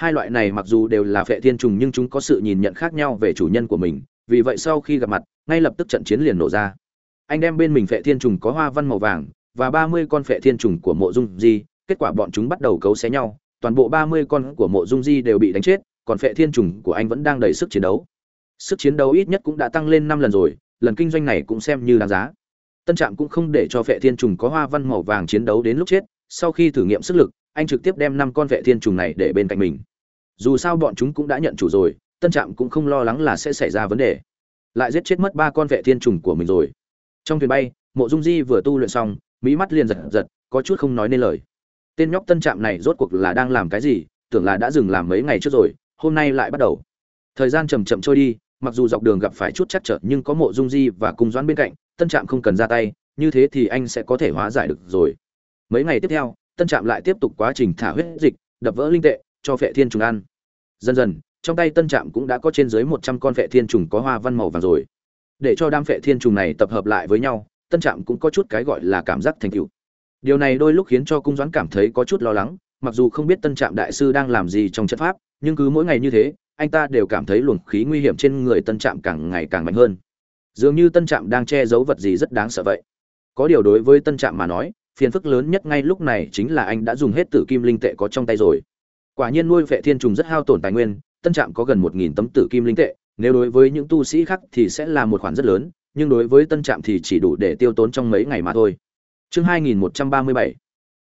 hai loại này mặc dù đều là phệ thiên trùng nhưng chúng có sự nhìn nhận khác nhau về chủ nhân của mình, vì vậy sau khi gặp mặt, ngay lập tức trận chiến liền nổ ra. Anh đem bên mình phệ thiên trùng có hoa văn màu vàng và ba mươi con phệ thiên trùng của mộ dung di, kết quả bọn chúng bắt đầu cấu xé nhau, toàn bộ ba mươi con của mộ dung di đều bị đánh chết, còn phệ thiên trùng của anh vẫn đang đầy sức chiến đấu. Sức chiến đấu ít nhất cũng đã tăng lên năm lần rồi, lần kinh doanh này cũng xem như đáng giá. Tân trạm cũng không để cho phệ thiên trùng có hoa văn màu vàng chiến đấu đến lúc chết, sau khi thử nghiệm sức lực anh trực tiếp đem năm con vệ thiên trùng này để bên cạnh mình. Dù sao bọn chúng cũng đã nhận chủ rồi, tân trạm cũng không lo lắng là sẽ xảy ra vấn đề. Lại giết chết mất ba con vệ thiên trùng của mình rồi. Trong thuyền bay, mộ dung di vừa tu luyện xong mỹ mắt liền giật giật, có chút không nói nên lời. Tên nhóc tân trạm này rốt cuộc là đang làm cái gì, tưởng là đã dừng làm mấy ngày trước rồi, hôm nay lại bắt đầu. Thời gian chầm chậm trôi đi, mặc dù dọc đường gặp phải chút chắc trở nhưng có mộ dung di và cung doãn bên cạnh, tân trạm không cần ra tay, như thế thì anh sẽ có thể hóa giải được rồi. Mấy ngày tiếp theo tân trạm lại tiếp tục quá trình thả huyết dịch, đập vỡ linh tệ, cho phệ thiên trùng ăn. Dần dần, trong tay tân trạm cũng đã có trên dưới một trăm con phệ thiên trùng có hoa văn màu vàng rồi. Để cho đám phệ thiên trùng này tập hợp lại với nhau, tân trạm cũng có chút cái gọi là cảm giác thành tựu. Điều này đôi lúc khiến cho cung doãn cảm thấy có chút lo lắng, mặc dù không biết tân trạm đại sư đang làm gì trong trận pháp, nhưng cứ mỗi ngày như thế, anh ta đều cảm thấy luồng khí nguy hiểm trên người tân trạm càng ngày càng mạnh hơn. Dường như tân trạm đang che giấu vật gì rất đáng sợ vậy. Có điều đối với tân trạm mà nói phiền phức lớn nhất ngay lúc này chính là anh đã dùng hết tử kim linh tệ có trong tay rồi. Quả nhiên nuôi vệ thiên trùng rất hao tổn tài nguyên, tân trạm có gần một nghìn tấm tử kim linh tệ, nếu đối với những tu sĩ khác thì sẽ là một khoản rất lớn, nhưng đối với tân trạm thì chỉ đủ để tiêu tốn trong mấy ngày mà thôi. Chương 2137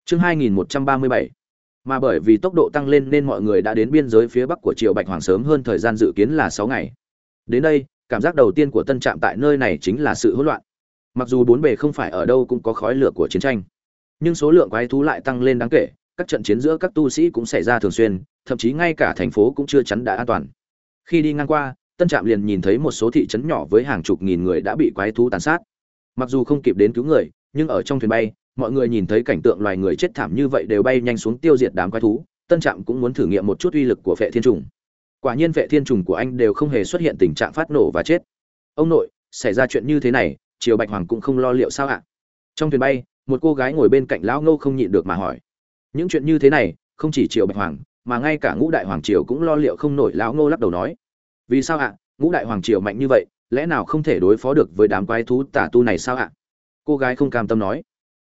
chương 2137 mà bởi vì tốc độ tăng lên nên mọi người đã đến biên giới phía bắc của triều bạch hoàng sớm hơn thời gian dự kiến là sáu ngày. Đến đây, cảm giác đầu tiên của tân trạm tại nơi này chính là sự hỗn loạn. Mặc dù bốn bề không phải ở đâu cũng có khói lửa của chiến tranh nhưng số lượng quái thú lại tăng lên đáng kể, các trận chiến giữa các tu sĩ cũng xảy ra thường xuyên, thậm chí ngay cả thành phố cũng chưa chắn đã an toàn. Khi đi ngang qua, tân trạm liền nhìn thấy một số thị trấn nhỏ với hàng chục nghìn người đã bị quái thú tàn sát. Mặc dù không kịp đến cứu người, nhưng ở trong thuyền bay, mọi người nhìn thấy cảnh tượng loài người chết thảm như vậy đều bay nhanh xuống tiêu diệt đám quái thú, tân trạm cũng muốn thử nghiệm một chút uy lực của vệ thiên trùng. Quả nhiên vệ thiên trùng của anh đều không hề xuất hiện tình trạng phát nổ và chết. Ông nội, xảy ra chuyện như thế này, triều bạch hoàng cũng không lo liệu sao ạ? Trong thuyền bay một cô gái ngồi bên cạnh lão ngô không nhịn được mà hỏi. Những chuyện như thế này, không chỉ triều bạch hoàng, mà ngay cả ngũ đại hoàng triều cũng lo liệu không nổi, lão ngô lắc đầu nói. Vì sao ạ? Ngũ đại hoàng triều mạnh như vậy, lẽ nào không thể đối phó được với đám quái thú tả tu này sao ạ? Cô gái không cam tâm nói.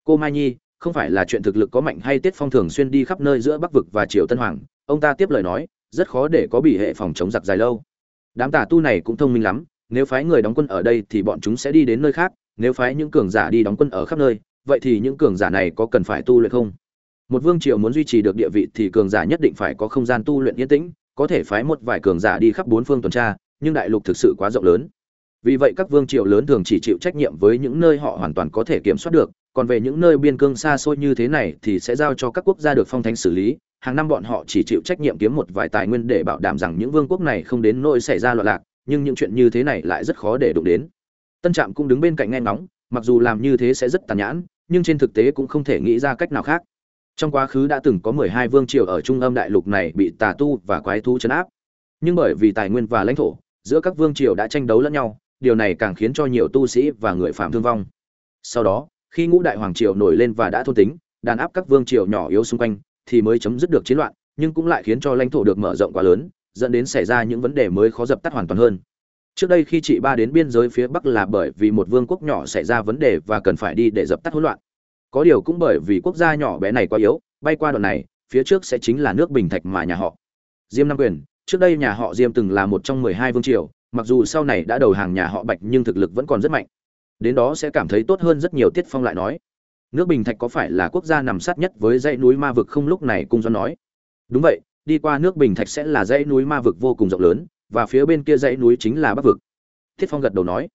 Cô mai nhi, không phải là chuyện thực lực có mạnh hay tiết phong thường xuyên đi khắp nơi giữa bắc vực và triều tân hoàng, ông ta tiếp lời nói, rất khó để có bị hệ phòng chống giặc dài lâu. Đám tà tu này cũng thông minh lắm, nếu phái người đóng quân ở đây thì bọn chúng sẽ đi đến nơi khác, nếu phái những cường giả đi đóng quân ở khắp nơi vậy thì những cường giả này có cần phải tu luyện không? Một vương triều muốn duy trì được địa vị thì cường giả nhất định phải có không gian tu luyện yên tĩnh, có thể phái một vài cường giả đi khắp bốn phương tuần tra, nhưng đại lục thực sự quá rộng lớn. Vì vậy các vương triều lớn thường chỉ chịu trách nhiệm với những nơi họ hoàn toàn có thể kiểm soát được, còn về những nơi biên cương xa xôi như thế này thì sẽ giao cho các quốc gia được phong thánh xử lý. Hàng năm bọn họ chỉ chịu trách nhiệm kiếm một vài tài nguyên để bảo đảm rằng những vương quốc này không đến nỗi xảy ra loạn lạc, nhưng những chuyện như thế này lại rất khó để đụng đến. Tân trạm cũng đứng bên cạnh nghe ngóng, mặc dù làm như thế sẽ rất tàn nhãn nhưng trên thực tế cũng không thể nghĩ ra cách nào khác. Trong quá khứ đã từng có mười hai vương triều ở trung âm đại lục này bị tà tu và quái thú chấn áp. Nhưng bởi vì tài nguyên và lãnh thổ, giữa các vương triều đã tranh đấu lẫn nhau, điều này càng khiến cho nhiều tu sĩ và người phạm thương vong. Sau đó, khi ngũ đại hoàng triều nổi lên và đã thôn tính, đàn áp các vương triều nhỏ yếu xung quanh thì mới chấm dứt được chiến loạn, nhưng cũng lại khiến cho lãnh thổ được mở rộng quá lớn, dẫn đến xảy ra những vấn đề mới khó dập tắt hoàn toàn hơn trước đây khi chị ba đến biên giới phía bắc là bởi vì một vương quốc nhỏ xảy ra vấn đề và cần phải đi để dập tắt hỗn loạn. Có điều cũng bởi vì quốc gia nhỏ bé này quá yếu, bay qua đoạn này, phía trước sẽ chính là nước bình thạch mà nhà họ diêm nam quyền. Trước đây nhà họ diêm từng là một trong mười hai vương triều, mặc dù sau này đã đầu hàng nhà họ bạch nhưng thực lực vẫn còn rất mạnh. Đến đó sẽ cảm thấy tốt hơn rất nhiều, tiết phong lại nói. Nước bình thạch có phải là quốc gia nằm sát nhất với dãy núi ma vực không? Lúc này cung do nói. Đúng vậy, đi qua nước bình thạch sẽ là dãy núi ma vực vô cùng rộng lớn và phía bên kia dãy núi chính là bắc vực. Thiết phong gật đầu nói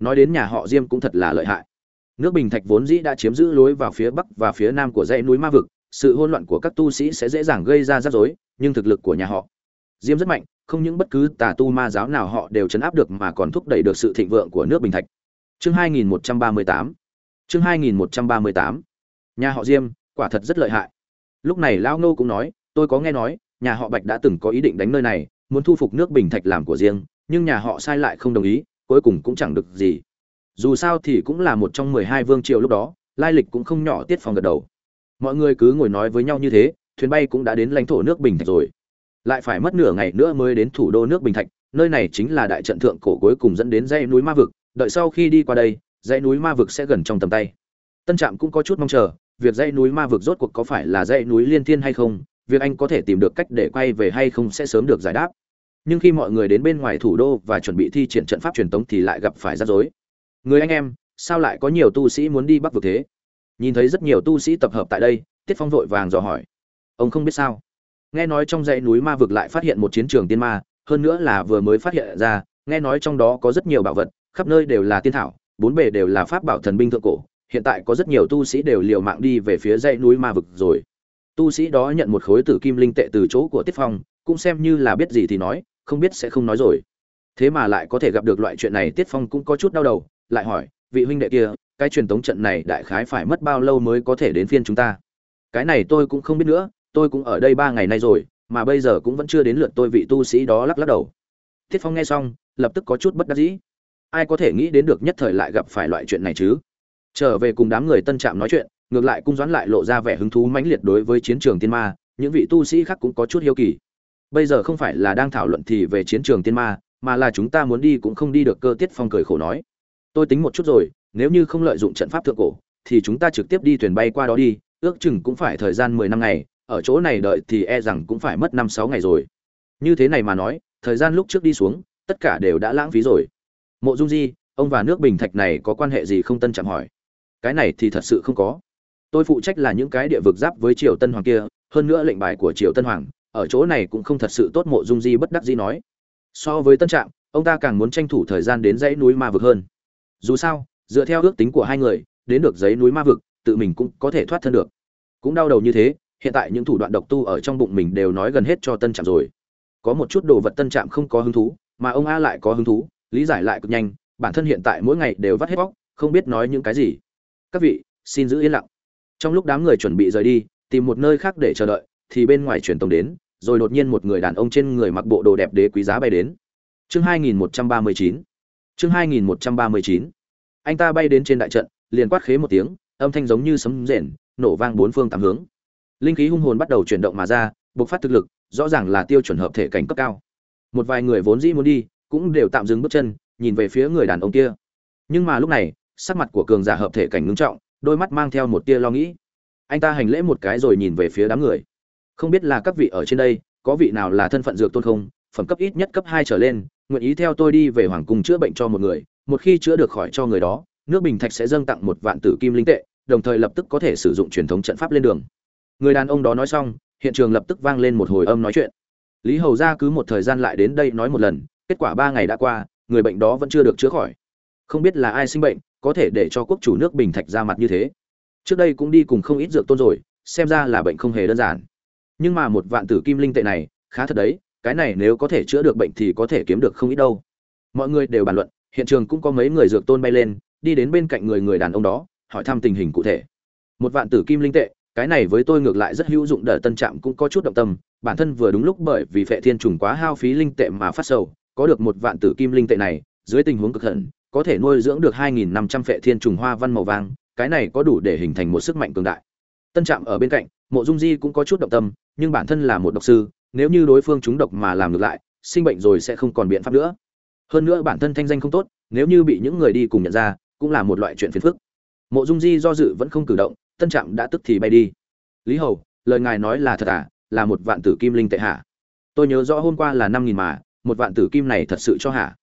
nói đến nhà họ diêm cũng thật là lợi hại. Nước bình thạch vốn dĩ đã chiếm giữ lối vào phía bắc và phía nam của dãy núi ma vực, sự hỗn loạn của các tu sĩ sẽ dễ dàng gây ra rắc rối, nhưng thực lực của nhà họ diêm rất mạnh, không những bất cứ tà tu ma giáo nào họ đều chấn áp được mà còn thúc đẩy được sự thịnh vượng của nước bình thạch. Chương 2138 chương 2138 nhà họ diêm, quả thật rất lợi hại. Lúc này lão ngô cũng nói, tôi có nghe nói, nhà họ bạch đã từng có ý định đánh nơi này muốn thu phục nước bình thạch làm của riêng, nhưng nhà họ sai lại không đồng ý, cuối cùng cũng chẳng được gì. Dù sao thì cũng là một trong mười hai vương triều lúc đó, lai lịch cũng không nhỏ tiết phòng gật đầu. Mọi người cứ ngồi nói với nhau như thế, thuyền bay cũng đã đến lãnh thổ nước bình thạch rồi. Lại phải mất nửa ngày nữa mới đến thủ đô nước bình thạch, nơi này chính là đại trận thượng cổ cuối cùng dẫn đến dãy núi ma vực, đợi sau khi đi qua đây, dãy núi ma vực sẽ gần trong tầm tay. Tân trạm cũng có chút mong chờ, việc dãy núi ma vực rốt cuộc có phải là dãy núi liên thiên hay không việc anh có thể tìm được cách để quay về hay không sẽ sớm được giải đáp. Nhưng khi mọi người đến bên ngoài thủ đô và chuẩn bị thi triển trận pháp truyền tống thì lại gặp phải rắc rối. Người anh em, sao lại có nhiều tu sĩ muốn đi bắc vực thế? Nhìn thấy rất nhiều tu sĩ tập hợp tại đây, tiết phong vội vàng dò hỏi. Ông không biết sao. Nghe nói trong dãy núi ma vực lại phát hiện một chiến trường tiên ma, hơn nữa là vừa mới phát hiện ra, nghe nói trong đó có rất nhiều bảo vật, khắp nơi đều là tiên thảo, bốn bề đều là pháp bảo thần binh thượng cổ, hiện tại có rất nhiều tu sĩ đều liều mạng đi về phía dãy núi ma vực rồi tu sĩ đó nhận một khối tử kim linh tệ từ chỗ của tiết phong, cũng xem như là biết gì thì nói, không biết sẽ không nói rồi. Thế mà lại có thể gặp được loại chuyện này, tiết phong cũng có chút đau đầu, lại hỏi, vị huynh đệ kia, cái truyền tống trận này đại khái phải mất bao lâu mới có thể đến phiên chúng ta? Cái này tôi cũng không biết nữa, tôi cũng ở đây ba ngày nay rồi, mà bây giờ cũng vẫn chưa đến lượt tôi vị tu sĩ đó lắc lắc đầu. Tiết phong nghe xong, lập tức có chút bất đắc dĩ. Ai có thể nghĩ đến được nhất thời lại gặp phải loại chuyện này chứ? Trở về cùng đám người tân trạm nói chuyện ngược lại cung doãn lại lộ ra vẻ hứng thú mãnh liệt đối với chiến trường tiên ma, những vị tu sĩ khác cũng có chút hiếu kỳ. Bây giờ không phải là đang thảo luận thì về chiến trường tiên ma, mà là chúng ta muốn đi cũng không đi được, cơ tiết phong cười khổ nói. Tôi tính một chút rồi, nếu như không lợi dụng trận pháp thượng cổ, thì chúng ta trực tiếp đi thuyền bay qua đó đi, ước chừng cũng phải thời gian mười năm ngày, ở chỗ này đợi thì e rằng cũng phải mất năm sáu ngày rồi. Như thế này mà nói, thời gian lúc trước đi xuống, tất cả đều đã lãng phí rồi. Mộ dung di, ông và nước bình thạch này có quan hệ gì không tân chạm hỏi. Cái này thì thật sự không có tôi phụ trách là những cái địa vực giáp với triều tân hoàng kia, hơn nữa lệnh bài của triều tân hoàng, ở chỗ này cũng không thật sự tốt, mộ dung di bất đắc di nói. So với tân trạm, ông ta càng muốn tranh thủ thời gian đến dãy núi ma vực hơn. Dù sao, dựa theo ước tính của hai người, đến được dãy núi ma vực, tự mình cũng có thể thoát thân được. Cũng đau đầu như thế, hiện tại những thủ đoạn độc tu ở trong bụng mình đều nói gần hết cho tân trạm rồi. Có một chút đồ vật tân trạm không có hứng thú, mà ông a lại có hứng thú, lý giải lại cực nhanh, bản thân hiện tại mỗi ngày đều vắt hết bóc không biết nói những cái gì. Các vị, xin giữ yên lặng trong lúc đám người chuẩn bị rời đi, tìm một nơi khác để chờ đợi, thì bên ngoài truyền tống đến, rồi đột nhiên một người đàn ông trên người mặc bộ đồ đẹp đế quý giá bay đến. Chương 2139 chương 2139 anh ta bay đến trên đại trận, liền quát khế một tiếng, âm thanh giống như sấm rền, nổ vang bốn phương tám hướng. Linh khí hung hồn bắt đầu chuyển động mà ra, bộc phát thực lực, rõ ràng là tiêu chuẩn hợp thể cảnh cấp cao. Một vài người vốn dĩ muốn đi, cũng đều tạm dừng bước chân, nhìn về phía người đàn ông kia. Nhưng mà lúc này, sắc mặt của cường giả hợp thể cảnh ngưng trọng đôi mắt mang theo một tia lo nghĩ. Anh ta hành lễ một cái rồi nhìn về phía đám người. Không biết là các vị ở trên đây, có vị nào là thân phận dược tôn không? Phẩm cấp ít nhất cấp hai trở lên, nguyện ý theo tôi đi về hoàng cung chữa bệnh cho một người, một khi chữa được khỏi cho người đó, nước bình thạch sẽ dâng tặng một vạn tử kim linh tệ, đồng thời lập tức có thể sử dụng truyền thống trận pháp lên đường. Người đàn ông đó nói xong, hiện trường lập tức vang lên một hồi âm nói chuyện. Lý hầu ra cứ một thời gian lại đến đây nói một lần, kết quả ba ngày đã qua, người bệnh đó vẫn chưa được chữa khỏi. Không biết là ai sinh bệnh có thể để cho quốc chủ nước bình thạch ra mặt như thế. Trước đây cũng đi cùng không ít dược tôn rồi, xem ra là bệnh không hề đơn giản. Nhưng mà một vạn tử kim linh tệ này, khá thật đấy, cái này nếu có thể chữa được bệnh thì có thể kiếm được không ít đâu. Mọi người đều bàn luận, hiện trường cũng có mấy người dược tôn bay lên, đi đến bên cạnh người người đàn ông đó, hỏi thăm tình hình cụ thể. Một vạn tử kim linh tệ, cái này với tôi ngược lại rất hữu dụng, đờ tân trạm cũng có chút động tâm, bản thân vừa đúng lúc bởi vì phệ thiên trùng quá hao phí linh tệ mà phát sầu, có được một vạn tử kim linh tệ này, dưới tình huống cực hận có thể nuôi dưỡng được 2500 phệ thiên trùng hoa văn màu vàng, cái này có đủ để hình thành một sức mạnh cường đại. Tân trạm ở bên cạnh, mộ dung di cũng có chút động tâm, nhưng bản thân là một độc sư, nếu như đối phương trúng độc mà làm ngược lại, sinh bệnh rồi sẽ không còn biện pháp nữa. Hơn nữa bản thân thanh danh không tốt, nếu như bị những người đi cùng nhận ra, cũng là một loại chuyện phiền phức. Mộ dung di do dự vẫn không cử động, tân trạm đã tức thì bay đi. Lý hầu, lời ngài nói là thật à? Là một vạn tử kim linh tệ hạ. Tôi nhớ rõ hôm qua là năm nghìn mà, một vạn tử kim này thật sự cho hạ.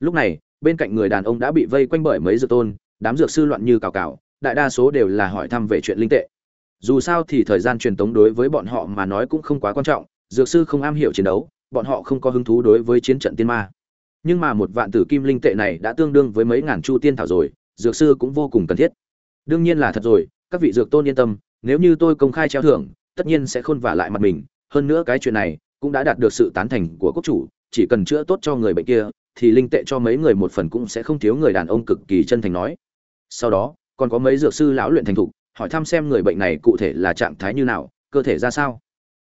Lúc này bên cạnh người đàn ông đã bị vây quanh bởi mấy dược tôn, đám dược sư loạn như cào cào, đại đa số đều là hỏi thăm về chuyện linh tệ. Dù sao thì thời gian truyền tống đối với bọn họ mà nói cũng không quá quan trọng, dược sư không am hiểu chiến đấu, bọn họ không có hứng thú đối với chiến trận tiên ma. Nhưng mà một vạn tử kim linh tệ này đã tương đương với mấy ngàn chu tiên thảo rồi, dược sư cũng vô cùng cần thiết. Đương nhiên là thật rồi, các vị dược tôn yên tâm, nếu như tôi công khai treo thưởng, tất nhiên sẽ khôn vả lại mặt mình. Hơn nữa cái chuyện này cũng đã đạt được sự tán thành của quốc chủ, chỉ cần chữa tốt cho người bệnh kia thì linh tệ cho mấy người một phần cũng sẽ không thiếu người đàn ông cực kỳ chân thành nói. Sau đó, còn có mấy dược sư lão luyện thành thục, hỏi thăm xem người bệnh này cụ thể là trạng thái như nào, cơ thể ra sao.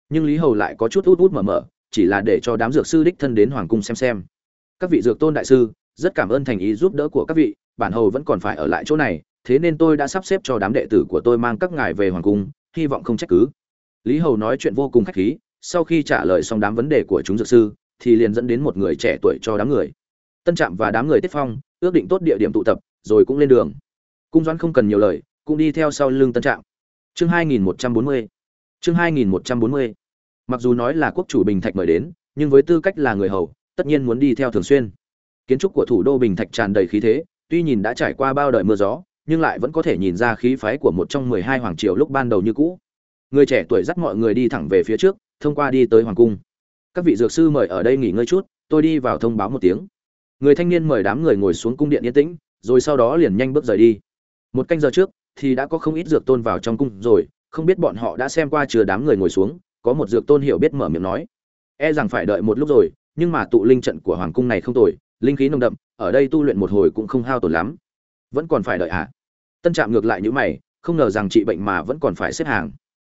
Nhưng lý hầu lại có chút út út mở mở, chỉ là để cho đám dược sư đích thân đến hoàng cung xem xem. Các vị dược tôn đại sư, rất cảm ơn thành ý giúp đỡ của các vị, bản hầu vẫn còn phải ở lại chỗ này, thế nên tôi đã sắp xếp cho đám đệ tử của tôi mang các ngài về hoàng cung, hy vọng không trách cứ. Lý hầu nói chuyện vô cùng khách khí, sau khi trả lời xong đám vấn đề của chúng dược sư, thì liền dẫn đến một người trẻ tuổi cho đám người tân trạm và đám người tiết phong ước định tốt địa điểm tụ tập, rồi cũng lên đường. Cung doãn không cần nhiều lời, cũng đi theo sau lưng tân trạm. Chương 2140 chương 2140 mặc dù nói là quốc chủ bình thạch mời đến, nhưng với tư cách là người hầu, tất nhiên muốn đi theo thường xuyên. Kiến trúc của thủ đô bình thạch tràn đầy khí thế, tuy nhìn đã trải qua bao đời mưa gió, nhưng lại vẫn có thể nhìn ra khí phái của một trong mười hai hoàng triều lúc ban đầu như cũ. Người trẻ tuổi dắt mọi người đi thẳng về phía trước, thông qua đi tới hoàng cung. Các vị dược sư mời ở đây nghỉ ngơi chút, tôi đi vào thông báo một tiếng người thanh niên mời đám người ngồi xuống cung điện yên tĩnh, rồi sau đó liền nhanh bước rời đi. Một canh giờ trước, thì đã có không ít dược tôn vào trong cung rồi, không biết bọn họ đã xem qua chừa đám người ngồi xuống, có một dược tôn hiểu biết mở miệng nói. E rằng phải đợi một lúc rồi, nhưng mà tụ linh trận của hoàng cung này không tồi, linh khí nồng đậm, ở đây tu luyện một hồi cũng không hao tổn lắm. Vẫn còn phải đợi à tân trạm ngược lại những mày, không ngờ rằng trị bệnh mà vẫn còn phải xếp hàng.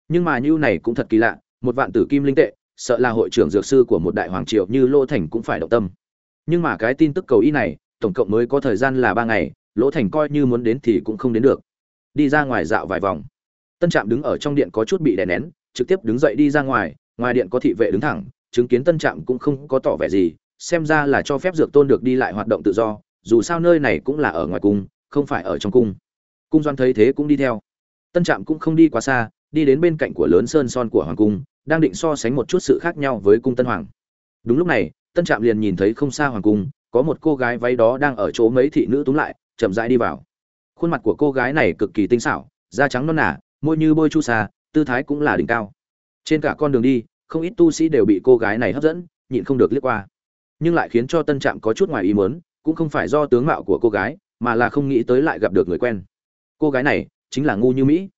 Nhưng mà như này cũng thật kỳ lạ, một vạn tử kim linh tệ, sợ là hội trưởng dược sư của một đại hoàng triều như lô thành cũng phải động tâm nhưng mà cái tin tức cầu y này, tổng cộng mới có thời gian là ba ngày, lỗ thành coi như muốn đến thì cũng không đến được. Đi ra ngoài dạo vài vòng. Tân trạm đứng ở trong điện có chút bị đè nén, trực tiếp đứng dậy đi ra ngoài ngoài điện có thị vệ đứng thẳng, chứng kiến tân trạm cũng không có tỏ vẻ gì, xem ra là cho phép dược tôn được đi lại hoạt động tự do, dù sao nơi này cũng là ở ngoài cung, không phải ở trong cung. Cung doan thấy thế cũng đi theo. Tân trạm cũng không đi quá xa, đi đến bên cạnh của lớn sơn son của hoàng cung, đang định so sánh một chút sự khác nhau với cung tân hoàng. Đúng lúc này tân trạm liền nhìn thấy không xa hoàng cung, có một cô gái váy đó đang ở chỗ mấy thị nữ túm lại, chậm rãi đi vào. Khuôn mặt của cô gái này cực kỳ tinh xảo, da trắng non nả môi như bôi chu sa, tư thái cũng là đỉnh cao. Trên cả con đường đi, không ít tu sĩ đều bị cô gái này hấp dẫn, nhịn không được liếc qua. Nhưng lại khiến cho tân trạm có chút ngoài ý muốn, cũng không phải do tướng mạo của cô gái, mà là không nghĩ tới lại gặp được người quen. Cô gái này chính là ngu như mỹ.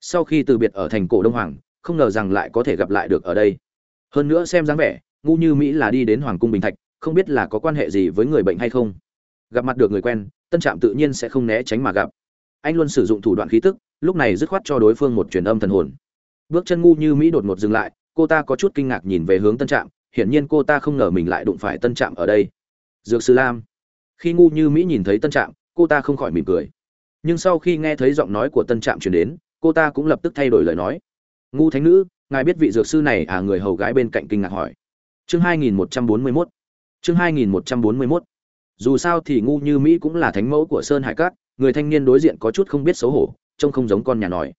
Sau khi từ biệt ở thành cổ đông hoàng, không ngờ rằng lại có thể gặp lại được ở đây. Hơn nữa xem dáng vẻ ngu như mỹ là đi đến hoàng cung bình thạch, không biết là có quan hệ gì với người bệnh hay không. Gặp mặt được người quen, tân trạm tự nhiên sẽ không né tránh mà gặp. Anh luôn sử dụng thủ đoạn khí tức, lúc này dứt khoát cho đối phương một truyền âm thần hồn. Bước chân ngu như mỹ đột ngột dừng lại, cô ta có chút kinh ngạc nhìn về hướng tân trạm, hiển nhiên cô ta không ngờ mình lại đụng phải tân trạm ở đây. Dược sư lam. Khi ngu như mỹ nhìn thấy tân trạm, cô ta không khỏi mỉm cười. Nhưng sau khi nghe thấy giọng nói của tân trạm truyền đến, cô ta cũng lập tức thay đổi lời nói. Ngu thánh nữ, ngài biết vị dược sư này à? Người hầu gái bên cạnh kinh ngạc hỏi chương 2141 chương 2141 dù sao thì ngu như mỹ cũng là thánh mẫu của sơn hải cát người thanh niên đối diện có chút không biết xấu hổ, trông không giống con nhà nòi.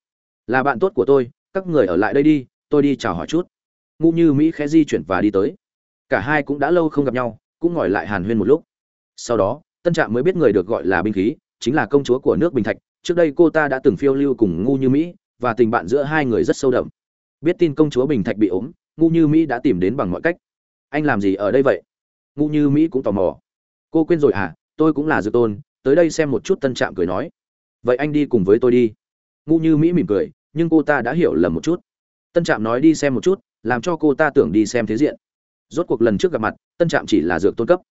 là bạn tốt của tôi, các người ở lại đây đi, tôi đi chào hỏi chút. Ngu như mỹ khẽ di chuyển và đi tới. Cả hai cũng đã lâu không gặp nhau, cũng ngồi lại hàn huyên một lúc. Sau đó, tân trạm mới biết người được gọi là binh khí, chính là công chúa của nước bình thạch. Trước đây cô ta đã từng phiêu lưu cùng ngu như mỹ, và tình bạn giữa hai người rất sâu đậm. Biết tin công chúa bình thạch bị ốm, ngu như mỹ đã tìm đến bằng mọi cách anh làm gì ở đây vậy? Ngu như mỹ cũng tò mò. Cô quên rồi à tôi cũng là dược tôn, tới đây xem một chút tân trạm cười nói. Vậy anh đi cùng với tôi đi. Ngu như mỹ mỉm cười, nhưng cô ta đã hiểu lầm một chút. Tân trạm nói đi xem một chút, làm cho cô ta tưởng đi xem thế diện. Rốt cuộc lần trước gặp mặt, tân trạm chỉ là dược tôn cấp.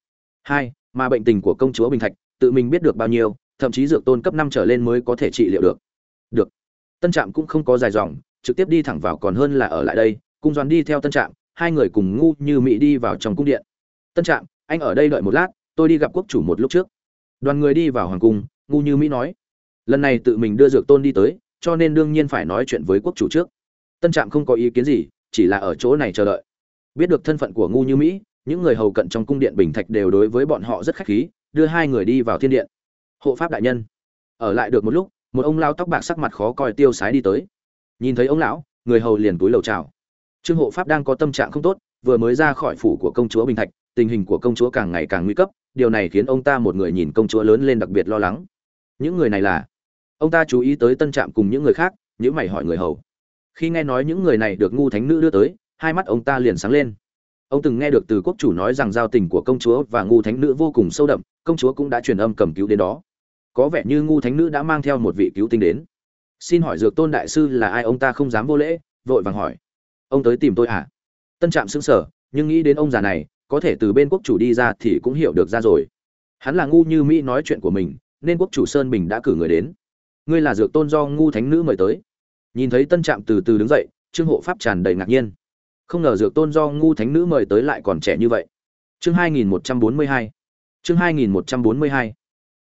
Hai, mà bệnh tình của công chúa bình thạch, tự mình biết được bao nhiêu, thậm chí dược tôn cấp năm trở lên mới có thể trị liệu được. Được. Tân trạm cũng không có dài dòng, trực tiếp đi thẳng vào còn hơn là ở lại đây cung doan đi theo tân trạm hai người cùng ngu như mỹ đi vào trong cung điện. Tân trạm, anh ở đây đợi một lát, tôi đi gặp quốc chủ một lúc trước. Đoàn người đi vào hoàng cung, ngu như mỹ nói, lần này tự mình đưa dược tôn đi tới, cho nên đương nhiên phải nói chuyện với quốc chủ trước. Tân trạm không có ý kiến gì, chỉ là ở chỗ này chờ đợi. Biết được thân phận của ngu như mỹ những người hầu cận trong cung điện bình thạch đều đối với bọn họ rất khách khí, đưa hai người đi vào thiên điện. Hộ pháp đại nhân. Ở lại được một lúc, một ông lao tóc bạc sắc mặt khó coi tiêu sái đi tới. Nhìn thấy ông lão, người hầu liền túi lầu chào trương hộ pháp đang có tâm trạng không tốt, vừa mới ra khỏi phủ của công chúa bình thạch, tình hình của công chúa càng ngày càng nguy cấp, điều này khiến ông ta một người nhìn công chúa lớn lên đặc biệt lo lắng. Những người này là? Ông ta chú ý tới tân trạm cùng những người khác những mày hỏi người hầu. Khi nghe nói những người này được ngu thánh nữ đưa tới, hai mắt ông ta liền sáng lên. Ông từng nghe được từ quốc chủ nói rằng giao tình của công chúa và ngu thánh nữ vô cùng sâu đậm, công chúa cũng đã truyền âm cầm cứu đến đó. Có vẻ như ngu thánh nữ đã mang theo một vị cứu tinh đến. Xin hỏi dược tôn đại sư là ai? Ông ta không dám vô lễ, vội vàng hỏi ông tới tìm tôi à? Tân trạm xứng sở nhưng nghĩ đến ông già này, có thể từ bên quốc chủ đi ra thì cũng hiểu được ra rồi. Hắn là ngu như mỹ nói chuyện của mình, nên quốc chủ sơn bình đã cử người đến. Ngươi là dược tôn do ngu thánh nữ mời tới. Nhìn thấy tân trạm từ từ đứng dậy, trương hộ pháp tràn đầy ngạc nhiên. Không ngờ dược tôn do ngu thánh nữ mời tới lại còn trẻ như vậy. Chương 2142 chương 2142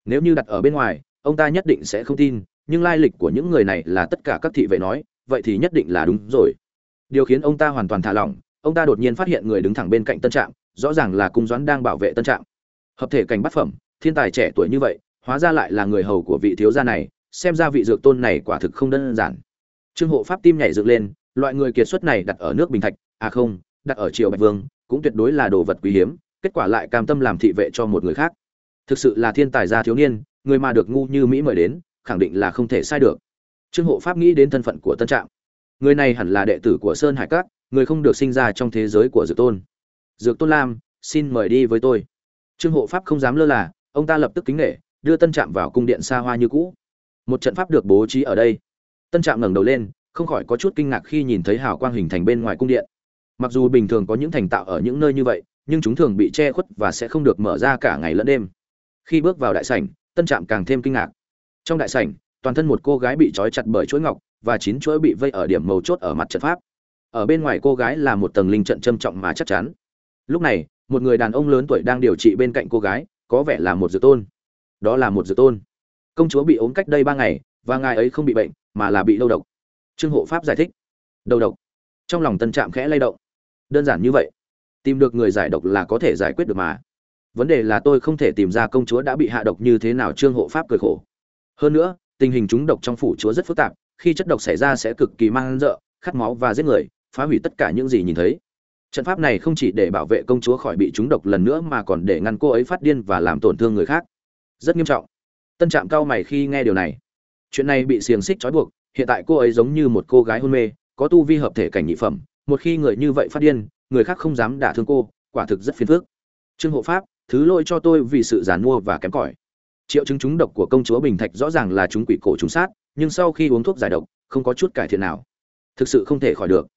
nếu như đặt ở bên ngoài, ông ta nhất định sẽ không tin, nhưng lai lịch của những người này là tất cả các thị vệ nói, vậy thì nhất định là đúng rồi điều khiến ông ta hoàn toàn thả lỏng, ông ta đột nhiên phát hiện người đứng thẳng bên cạnh tân trạm, rõ ràng là cung doãn đang bảo vệ tân trạm. Hợp thể cảnh bát phẩm, thiên tài trẻ tuổi như vậy, hóa ra lại là người hầu của vị thiếu gia này, xem ra vị dược tôn này quả thực không đơn giản. Trương hộ pháp tim nhảy dựng lên, loại người kiệt xuất này đặt ở nước bình thạch à không, đặt ở triều bạch vương, cũng tuyệt đối là đồ vật quý hiếm, kết quả lại cam tâm làm thị vệ cho một người khác. Thực sự là thiên tài gia thiếu niên, người mà được ngu như mỹ mời đến, khẳng định là không thể sai được. Trương hộ pháp nghĩ đến thân phận của tân trạm người này hẳn là đệ tử của sơn hải các, người không được sinh ra trong thế giới của dược tôn. Dược tôn lam, xin mời đi với tôi. Trương hộ pháp không dám lơ là, ông ta lập tức kính nghệ đưa tân trạm vào cung điện xa hoa như cũ. Một trận pháp được bố trí ở đây. Tân trạm ngẩng đầu lên, không khỏi có chút kinh ngạc khi nhìn thấy hào quang hình thành bên ngoài cung điện. Mặc dù bình thường có những thành tạo ở những nơi như vậy, nhưng chúng thường bị che khuất và sẽ không được mở ra cả ngày lẫn đêm. Khi bước vào đại sảnh, tân trạm càng thêm kinh ngạc. Trong đại sảnh, toàn thân một cô gái bị trói chặt bởi chuỗi ngọc và chín chuỗi bị vây ở điểm mấu chốt ở mặt trận pháp. Ở bên ngoài cô gái là một tầng linh trận trâm trọng mà chắc chắn. Lúc này, một người đàn ông lớn tuổi đang điều trị bên cạnh cô gái, có vẻ là một dự tôn. Đó là một dự tôn. Công chúa bị ốm cách đây ba ngày, và ngài ấy không bị bệnh, mà là bị đầu độc. Trương hộ pháp giải thích. Đầu độc. Trong lòng tân trạm khẽ lay động. Đơn giản như vậy. Tìm được người giải độc là có thể giải quyết được mà. Vấn đề là tôi không thể tìm ra công chúa đã bị hạ độc như thế nào, trương hộ pháp cười khổ. Hơn nữa tình hình chúng độc trong phủ chúa rất phức tạp, khi chất độc xảy ra sẽ cực kỳ mang rợ, khát máu và giết người, phá hủy tất cả những gì nhìn thấy. Trận pháp này không chỉ để bảo vệ công chúa khỏi bị trúng độc lần nữa mà còn để ngăn cô ấy phát điên và làm tổn thương người khác. Rất nghiêm trọng. Tân trạm cao mày khi nghe điều này. Chuyện này bị xiềng xích trói buộc, hiện tại cô ấy giống như một cô gái hôn mê, có tu vi hợp thể cảnh nhị phẩm, một khi người như vậy phát điên, người khác không dám đả thương cô, quả thực rất phiền phức. Trương hộ pháp, thứ lỗi cho tôi vì sự giàn mua và kém cỏi triệu chứng trúng độc của công chúa bình thạch rõ ràng là chúng quỷ cổ trúng sát, nhưng sau khi uống thuốc giải độc, không có chút cải thiện nào. Thực sự không thể khỏi được.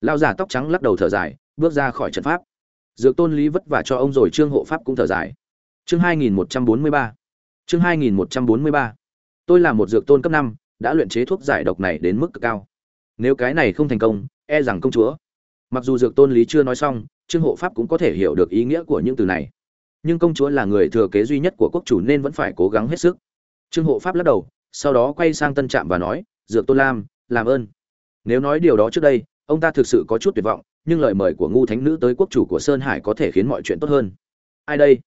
Lao giả tóc trắng lắc đầu thở dài, bước ra khỏi trận pháp. Dược tôn lý vất vả cho ông rồi, trương hộ pháp cũng thở dài. Chương 2143 chương 2143 tôi là một dược tôn cấp năm, đã luyện chế thuốc giải độc này đến mức cực cao. Nếu cái này không thành công e rằng công chúa. Mặc dù dược tôn lý chưa nói xong, trương hộ pháp cũng có thể hiểu được ý nghĩa của những từ này nhưng công chúa là người thừa kế duy nhất của quốc chủ nên vẫn phải cố gắng hết sức. Trương hộ pháp lắc đầu, sau đó quay sang tân trạm và nói, dược tôn lam, làm ơn. Nếu nói điều đó trước đây, ông ta thực sự có chút tuyệt vọng, nhưng lời mời của ngu thánh nữ tới quốc chủ của sơn hải có thể khiến mọi chuyện tốt hơn. Ai đây?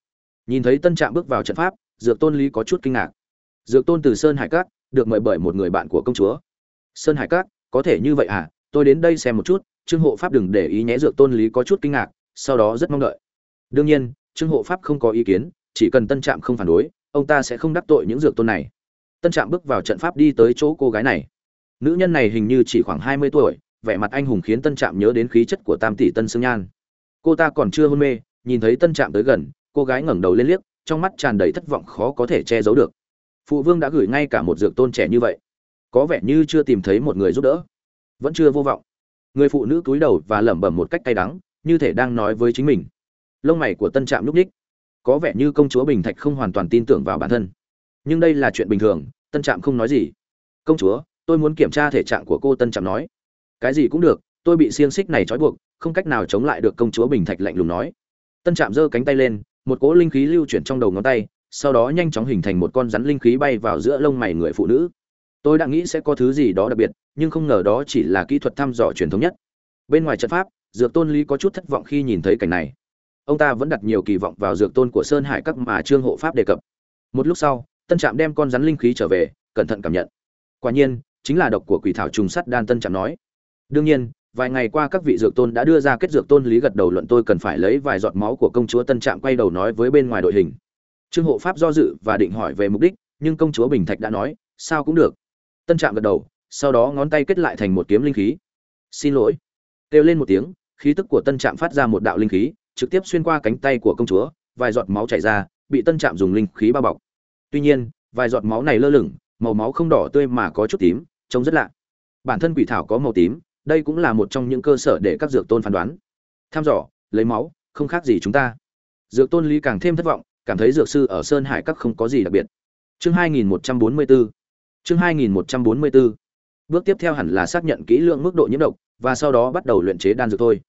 Nhìn thấy tân trạm bước vào trận pháp, dược tôn lý có chút kinh ngạc. Dược tôn từ sơn hải cát được mời bởi một người bạn của công chúa. Sơn hải cát có thể như vậy à? Tôi đến đây xem một chút. Trương hộ pháp đừng để ý nhé, dược tôn lý có chút kinh ngạc, sau đó rất mong đợi. Đương nhiên trương hộ pháp không có ý kiến, chỉ cần tân trạm không phản đối, ông ta sẽ không đắc tội những dược tôn này. Tân trạm bước vào trận pháp đi tới chỗ cô gái này. Nữ nhân này hình như chỉ khoảng hai mươi tuổi, vẻ mặt anh hùng khiến tân trạm nhớ đến khí chất của tam tỷ tân sương nhan. Cô ta còn chưa hôn mê, nhìn thấy tân trạm tới gần, cô gái ngẩng đầu lên liếc, trong mắt tràn đầy thất vọng khó có thể che giấu được. Phụ vương đã gửi ngay cả một dược tôn trẻ như vậy. Có vẻ như chưa tìm thấy một người giúp đỡ. Vẫn chưa vô vọng. Người phụ nữ cúi đầu và lẩm bẩm một cách cay đắng, như thể đang nói với chính mình lông mày của tân trạm lúc ních. Có vẻ như công chúa bình thạch không hoàn toàn tin tưởng vào bản thân. Nhưng đây là chuyện bình thường, tân trạm không nói gì. Công chúa, tôi muốn kiểm tra thể trạng của cô, tân trạm nói. Cái gì cũng được, tôi bị xiên xích này trói buộc, không cách nào chống lại được công chúa bình thạch lạnh lùng nói. Tân trạm giơ cánh tay lên, một cỗ linh khí lưu chuyển trong đầu ngón tay, sau đó nhanh chóng hình thành một con rắn linh khí bay vào giữa lông mày người phụ nữ. Tôi đã nghĩ sẽ có thứ gì đó đặc biệt, nhưng không ngờ đó chỉ là kỹ thuật thăm dò truyền thống nhất. Bên ngoài trận pháp, dược tôn lý có chút thất vọng khi nhìn thấy cảnh này ông ta vẫn đặt nhiều kỳ vọng vào dược tôn của sơn hải các mà trương hộ pháp đề cập. Một lúc sau, tân trạm đem con rắn linh khí trở về, cẩn thận cảm nhận. Quả nhiên, chính là độc của quỷ thảo trùng sắt đan tân trạm nói. Đương nhiên, vài ngày qua các vị dược tôn đã đưa ra kết dược tôn lý gật đầu luận tôi cần phải lấy vài giọt máu của công chúa tân trạm quay đầu nói với bên ngoài đội hình. Trương hộ pháp do dự và định hỏi về mục đích, nhưng công chúa bình thạch đã nói, sao cũng được. Tân trạm gật đầu, sau đó ngón tay kết lại thành một kiếm linh khí. Xin lỗi. Kêu lên một tiếng, khí tức của tân trạm phát ra một đạo linh khí trực tiếp xuyên qua cánh tay của công chúa, vài giọt máu chảy ra, bị tân trạm dùng linh khí bao bọc. Tuy nhiên, vài giọt máu này lơ lửng, màu máu không đỏ tươi mà có chút tím, trông rất lạ. Bản thân quỷ thảo có màu tím, đây cũng là một trong những cơ sở để các dược tôn phán đoán. Tham dò, lấy máu, không khác gì chúng ta. Dược tôn lý càng thêm thất vọng, cảm thấy dược sư ở sơn hải các không có gì đặc biệt. Chương 2144 chương 2144 bước tiếp theo hẳn là xác nhận kỹ lượng mức độ nhiễm độc, và sau đó bắt đầu luyện chế đan dược thôi.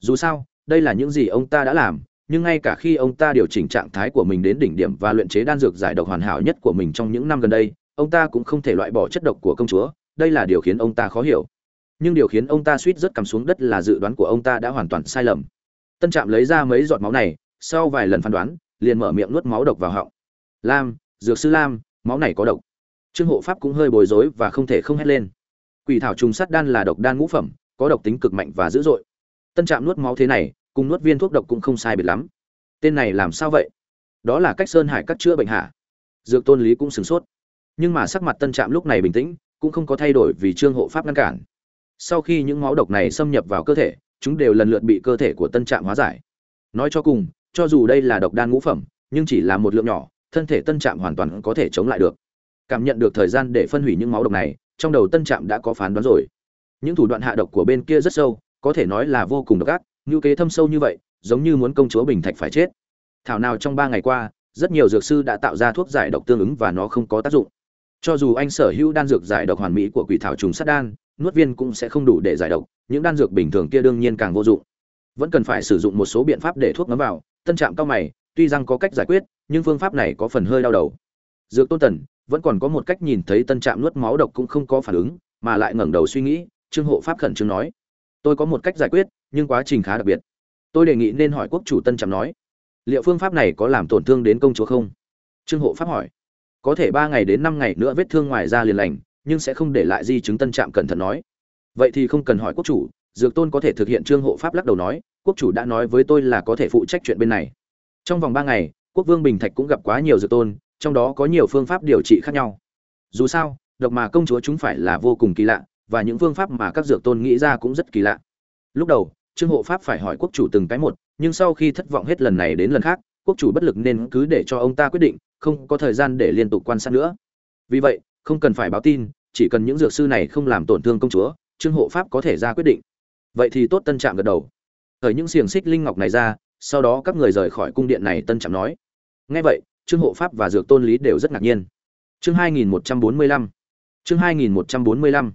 Dù sao đây là những gì ông ta đã làm, nhưng ngay cả khi ông ta điều chỉnh trạng thái của mình đến đỉnh điểm và luyện chế đan dược giải độc hoàn hảo nhất của mình trong những năm gần đây, ông ta cũng không thể loại bỏ chất độc của công chúa, đây là điều khiến ông ta khó hiểu. Nhưng điều khiến ông ta suýt rất cắm xuống đất là dự đoán của ông ta đã hoàn toàn sai lầm. Tân trạm lấy ra mấy giọt máu này, sau vài lần phán đoán, liền mở miệng nuốt máu độc vào họng. Lam, dược sư lam, máu này có độc. Trương hộ pháp cũng hơi bối rối và không thể không hét lên. Quỷ thảo trùng sắt đan là độc đan ngũ phẩm, có độc tính cực mạnh và dữ dội tân trạm nuốt máu thế này, cùng nuốt viên thuốc độc cũng không sai biệt lắm. Tên này làm sao vậy? Đó là cách sơn hải cắt chữa bệnh hạ dược tôn lý cũng sửng sốt. Nhưng mà sắc mặt tân trạm lúc này bình tĩnh, cũng không có thay đổi vì trương hộ pháp ngăn cản. Sau khi những máu độc này xâm nhập vào cơ thể, chúng đều lần lượt bị cơ thể của tân trạm hóa giải. Nói cho cùng, cho dù đây là độc đan ngũ phẩm, nhưng chỉ là một lượng nhỏ, thân thể tân trạm hoàn toàn có thể chống lại được. Cảm nhận được thời gian để phân hủy những máu độc này, trong đầu tân trạm đã có phán đoán rồi. Những thủ đoạn hạ độc của bên kia rất sâu có thể nói là vô cùng độc ác như kế thâm sâu như vậy, giống như muốn công chúa bình thạch phải chết. Thảo nào trong ba ngày qua, rất nhiều dược sư đã tạo ra thuốc giải độc tương ứng và nó không có tác dụng. Cho dù anh sở hữu đan dược giải độc hoàn mỹ của quỷ thảo trùng sát đan, nuốt viên cũng sẽ không đủ để giải độc, những đan dược bình thường kia đương nhiên càng vô dụng. Vẫn cần phải sử dụng một số biện pháp để thuốc ngấm vào, tân trạm cao mày, tuy rằng có cách giải quyết, nhưng phương pháp này có phần hơi đau đầu. Dược tôn tần, vẫn còn có một cách nhìn thấy tân trạm nuốt máu độc cũng không có phản ứng, mà lại ngẩng đầu suy nghĩ, trương hộ pháp khẩn trương nói tôi có một cách giải quyết, nhưng quá trình khá đặc biệt. Tôi đề nghị nên hỏi quốc chủ tân trạm nói, liệu phương pháp này có làm tổn thương đến công chúa không? Trương hộ pháp hỏi, có thể ba ngày đến năm ngày nữa vết thương ngoài da liền lành, nhưng sẽ không để lại di chứng tân trạm cẩn thận nói. Vậy thì không cần hỏi quốc chủ, dược tôn có thể thực hiện trương hộ pháp lắc đầu nói, quốc chủ đã nói với tôi là có thể phụ trách chuyện bên này. Trong vòng ba ngày, quốc vương bình thạch cũng gặp quá nhiều dược tôn, trong đó có nhiều phương pháp điều trị khác nhau. Dù sao, độc mà công chúa chúng phải là vô cùng kỳ lạ và những phương pháp mà các dược tôn nghĩ ra cũng rất kỳ lạ. Lúc đầu, trương hộ pháp phải hỏi quốc chủ từng cái một, nhưng sau khi thất vọng hết lần này đến lần khác, quốc chủ bất lực nên cứ để cho ông ta quyết định, không có thời gian để liên tục quan sát nữa. Vì vậy, không cần phải báo tin, chỉ cần những dược sư này không làm tổn thương công chúa, trương hộ pháp có thể ra quyết định. Vậy thì tốt tân trạm gật đầu. Thời những xiềng xích linh ngọc này ra, sau đó các người rời khỏi cung điện này tân trạm nói. Ngay vậy, trương hộ pháp và dược tôn lý đều rất ngạc nhiên. Chương 2145 chương 2145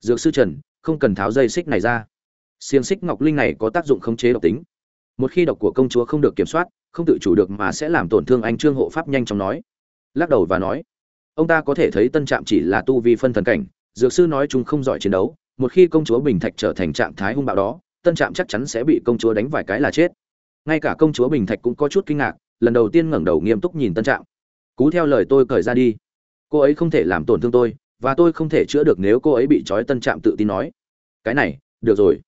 dược sư trần, không cần tháo dây xích này ra. Xiềng xích ngọc linh này có tác dụng khống chế độc tính. Một khi độc của công chúa không được kiểm soát, không tự chủ được mà sẽ làm tổn thương anh trương hộ pháp nhanh chóng nói. Lắc đầu và nói, ông ta có thể thấy tân trạm chỉ là tu vi phân thần cảnh, dược sư nói chúng không giỏi chiến đấu, một khi công chúa bình thạch trở thành trạng thái hung bạo đó, tân trạm chắc chắn sẽ bị công chúa đánh vài cái là chết. Ngay cả công chúa bình thạch cũng có chút kinh ngạc, lần đầu tiên ngẩng đầu nghiêm túc nhìn tân trạm. Cú theo lời tôi cởi ra đi. Cô ấy không thể làm tổn thương tôi và tôi không thể chữa được nếu cô ấy bị trói tân trạm tự tin nói. Cái này, được rồi.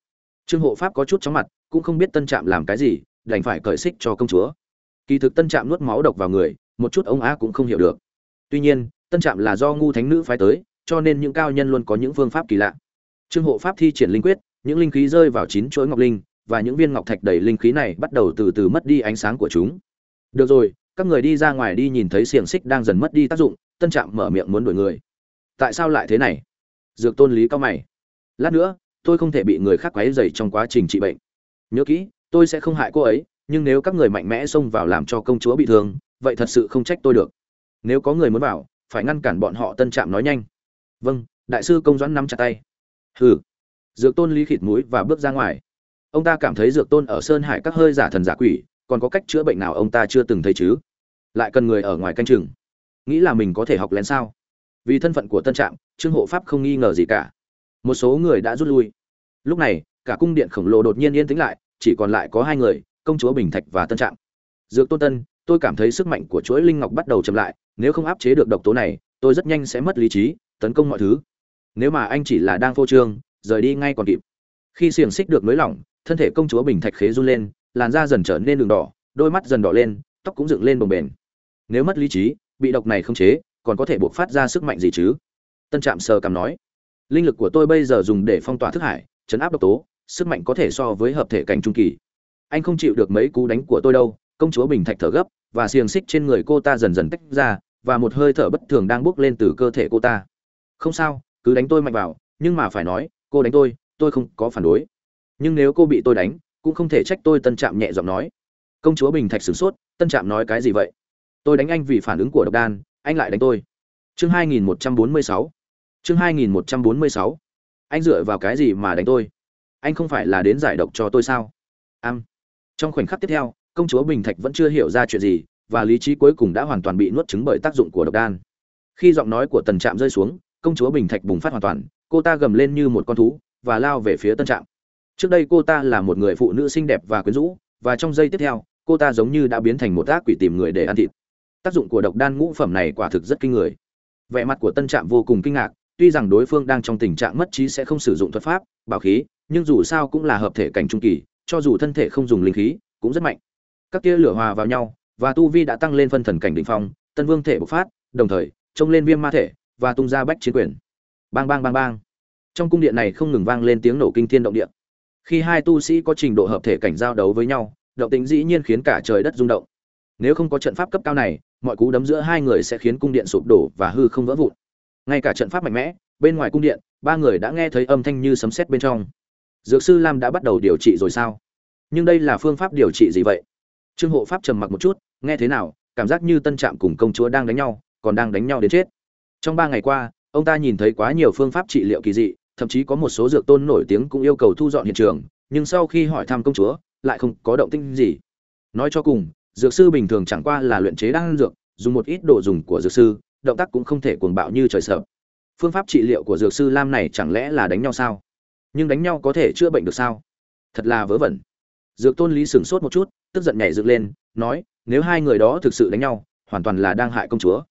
Trương hộ pháp có chút chóng mặt, cũng không biết tân trạm làm cái gì, đành phải cởi xích cho công chúa. Kỳ thực tân trạm nuốt máu độc vào người, một chút ông á cũng không hiểu được. Tuy nhiên, tân trạm là do ngu thánh nữ phái tới, cho nên những cao nhân luôn có những phương pháp kỳ lạ. Trương hộ pháp thi triển linh quyết, những linh khí rơi vào chín chuỗi ngọc linh, và những viên ngọc thạch đầy linh khí này bắt đầu từ từ mất đi ánh sáng của chúng. Được rồi, các người đi ra ngoài đi nhìn thấy xiềng xích đang dần mất đi tác dụng, tân trạm mở miệng muốn đuổi người tại sao lại thế này? Dược tôn lý cao mày. Lát nữa, tôi không thể bị người khác quấy dày trong quá trình trị bệnh. Nhớ kỹ, tôi sẽ không hại cô ấy, nhưng nếu các người mạnh mẽ xông vào làm cho công chúa bị thương, vậy thật sự không trách tôi được. Nếu có người muốn vào, phải ngăn cản bọn họ tân trạm nói nhanh. Vâng đại sư công doãn nắm chặt tay. Hừ. Dược tôn lý khịt mũi và bước ra ngoài. Ông ta cảm thấy dược tôn ở sơn hải các hơi giả thần giả quỷ, còn có cách chữa bệnh nào ông ta chưa từng thấy chứ? Lại cần người ở ngoài canh chừng. Nghĩ là mình có thể học lén sao? Vì thân phận của tân trạm, trương hộ pháp không nghi ngờ gì cả. Một số người đã rút lui. Lúc này, cả cung điện khổng lồ đột nhiên yên tĩnh lại, chỉ còn lại có hai người, công chúa bình thạch và tân trạm. Dược tôn tân, tôi cảm thấy sức mạnh của chuỗi linh ngọc bắt đầu chậm lại, nếu không áp chế được độc tố này, tôi rất nhanh sẽ mất lý trí, tấn công mọi thứ. Nếu mà anh chỉ là đang phô trương, rời đi ngay còn kịp. Khi xiềng xích được nới lỏng, thân thể công chúa bình thạch khế run lên, làn da dần trở nên đường đỏ, đôi mắt dần đỏ lên, tóc cũng dựng lên bồng bềnh. Nếu mất lý trí, bị độc này không chế còn có thể buộc phát ra sức mạnh gì chứ? Tân trạm sờ cằm nói, linh lực của tôi bây giờ dùng để phong tỏa thức hải, chấn áp độc tố, sức mạnh có thể so với hợp thể cảnh trung kỳ. Anh không chịu được mấy cú đánh của tôi đâu, công chúa bình thạch thở gấp, và xiềng xích trên người cô ta dần dần tách ra, và một hơi thở bất thường đang bốc lên từ cơ thể cô ta. Không sao, cứ đánh tôi mạnh vào, nhưng mà phải nói, cô đánh tôi tôi không có phản đối. Nhưng nếu cô bị tôi đánh, cũng không thể trách tôi, tân trạm nhẹ giọng nói. Công chúa bình thạch sửng sốt, tân trạm nói cái gì vậy? Tôi đánh anh vì phản ứng của độc đan anh lại đánh tôi. Chương 2146 chương 2146 anh dựa vào cái gì mà đánh tôi? Anh không phải là đến giải độc cho tôi sao? Am. Trong khoảnh khắc tiếp theo, công chúa bình thạch vẫn chưa hiểu ra chuyện gì, và lý trí cuối cùng đã hoàn toàn bị nuốt chứng bởi tác dụng của độc đan. Khi giọng nói của tần trạm rơi xuống, công chúa bình thạch bùng phát hoàn toàn, cô ta gầm lên như một con thú, và lao về phía tân trạm. Trước đây cô ta là một người phụ nữ xinh đẹp và quyến rũ, và trong giây tiếp theo, cô ta giống như đã biến thành một ác quỷ tìm người để ăn thịt tác dụng của độc đan ngũ phẩm này quả thực rất kinh người. Vẻ mặt của tân trạm vô cùng kinh ngạc, tuy rằng đối phương đang trong tình trạng mất trí sẽ không sử dụng thuật pháp, bảo khí, nhưng dù sao cũng là hợp thể cảnh trung kỳ, cho dù thân thể không dùng linh khí, cũng rất mạnh. Các tia lửa hòa vào nhau, và tu vi đã tăng lên phân thần cảnh đỉnh phong, tân vương thể bộc phát, đồng thời, trông lên viêm ma thể, và tung ra bách chiến quyền. Bang bang bang bang. Trong cung điện này không ngừng vang lên tiếng nổ kinh thiên động địa. Khi hai tu sĩ có trình độ hợp thể cảnh giao đấu với nhau, động tính dĩ nhiên khiến cả trời đất rung động. Nếu không có trận pháp cấp cao này mọi cú đấm giữa hai người sẽ khiến cung điện sụp đổ và hư không vỡ vụn. Ngay cả trận pháp mạnh mẽ, bên ngoài cung điện, ba người đã nghe thấy âm thanh như sấm sét bên trong. Dược sư lam đã bắt đầu điều trị rồi sao? Nhưng đây là phương pháp điều trị gì vậy? Trương hộ pháp trầm mặc một chút, nghe thế nào, cảm giác như tân trạm cùng công chúa đang đánh nhau, còn đang đánh nhau đến chết. Trong ba ngày qua, ông ta nhìn thấy quá nhiều phương pháp trị liệu kỳ dị, thậm chí có một số dược tôn nổi tiếng cũng yêu cầu thu dọn hiện trường, nhưng sau khi hỏi thăm công chúa, lại không có động tĩnh gì. Nói cho cùng dược sư bình thường chẳng qua là luyện chế đan dược, dùng một ít đồ dùng của dược sư, động tác cũng không thể cuồng bạo như trời sợ. Phương pháp trị liệu của dược sư lam này chẳng lẽ là đánh nhau sao? Nhưng đánh nhau có thể chữa bệnh được sao? Thật là vớ vẩn. Dược tôn lý sửng sốt một chút, tức giận nhảy dựng lên, nói, nếu hai người đó thực sự đánh nhau, hoàn toàn là đang hại công chúa.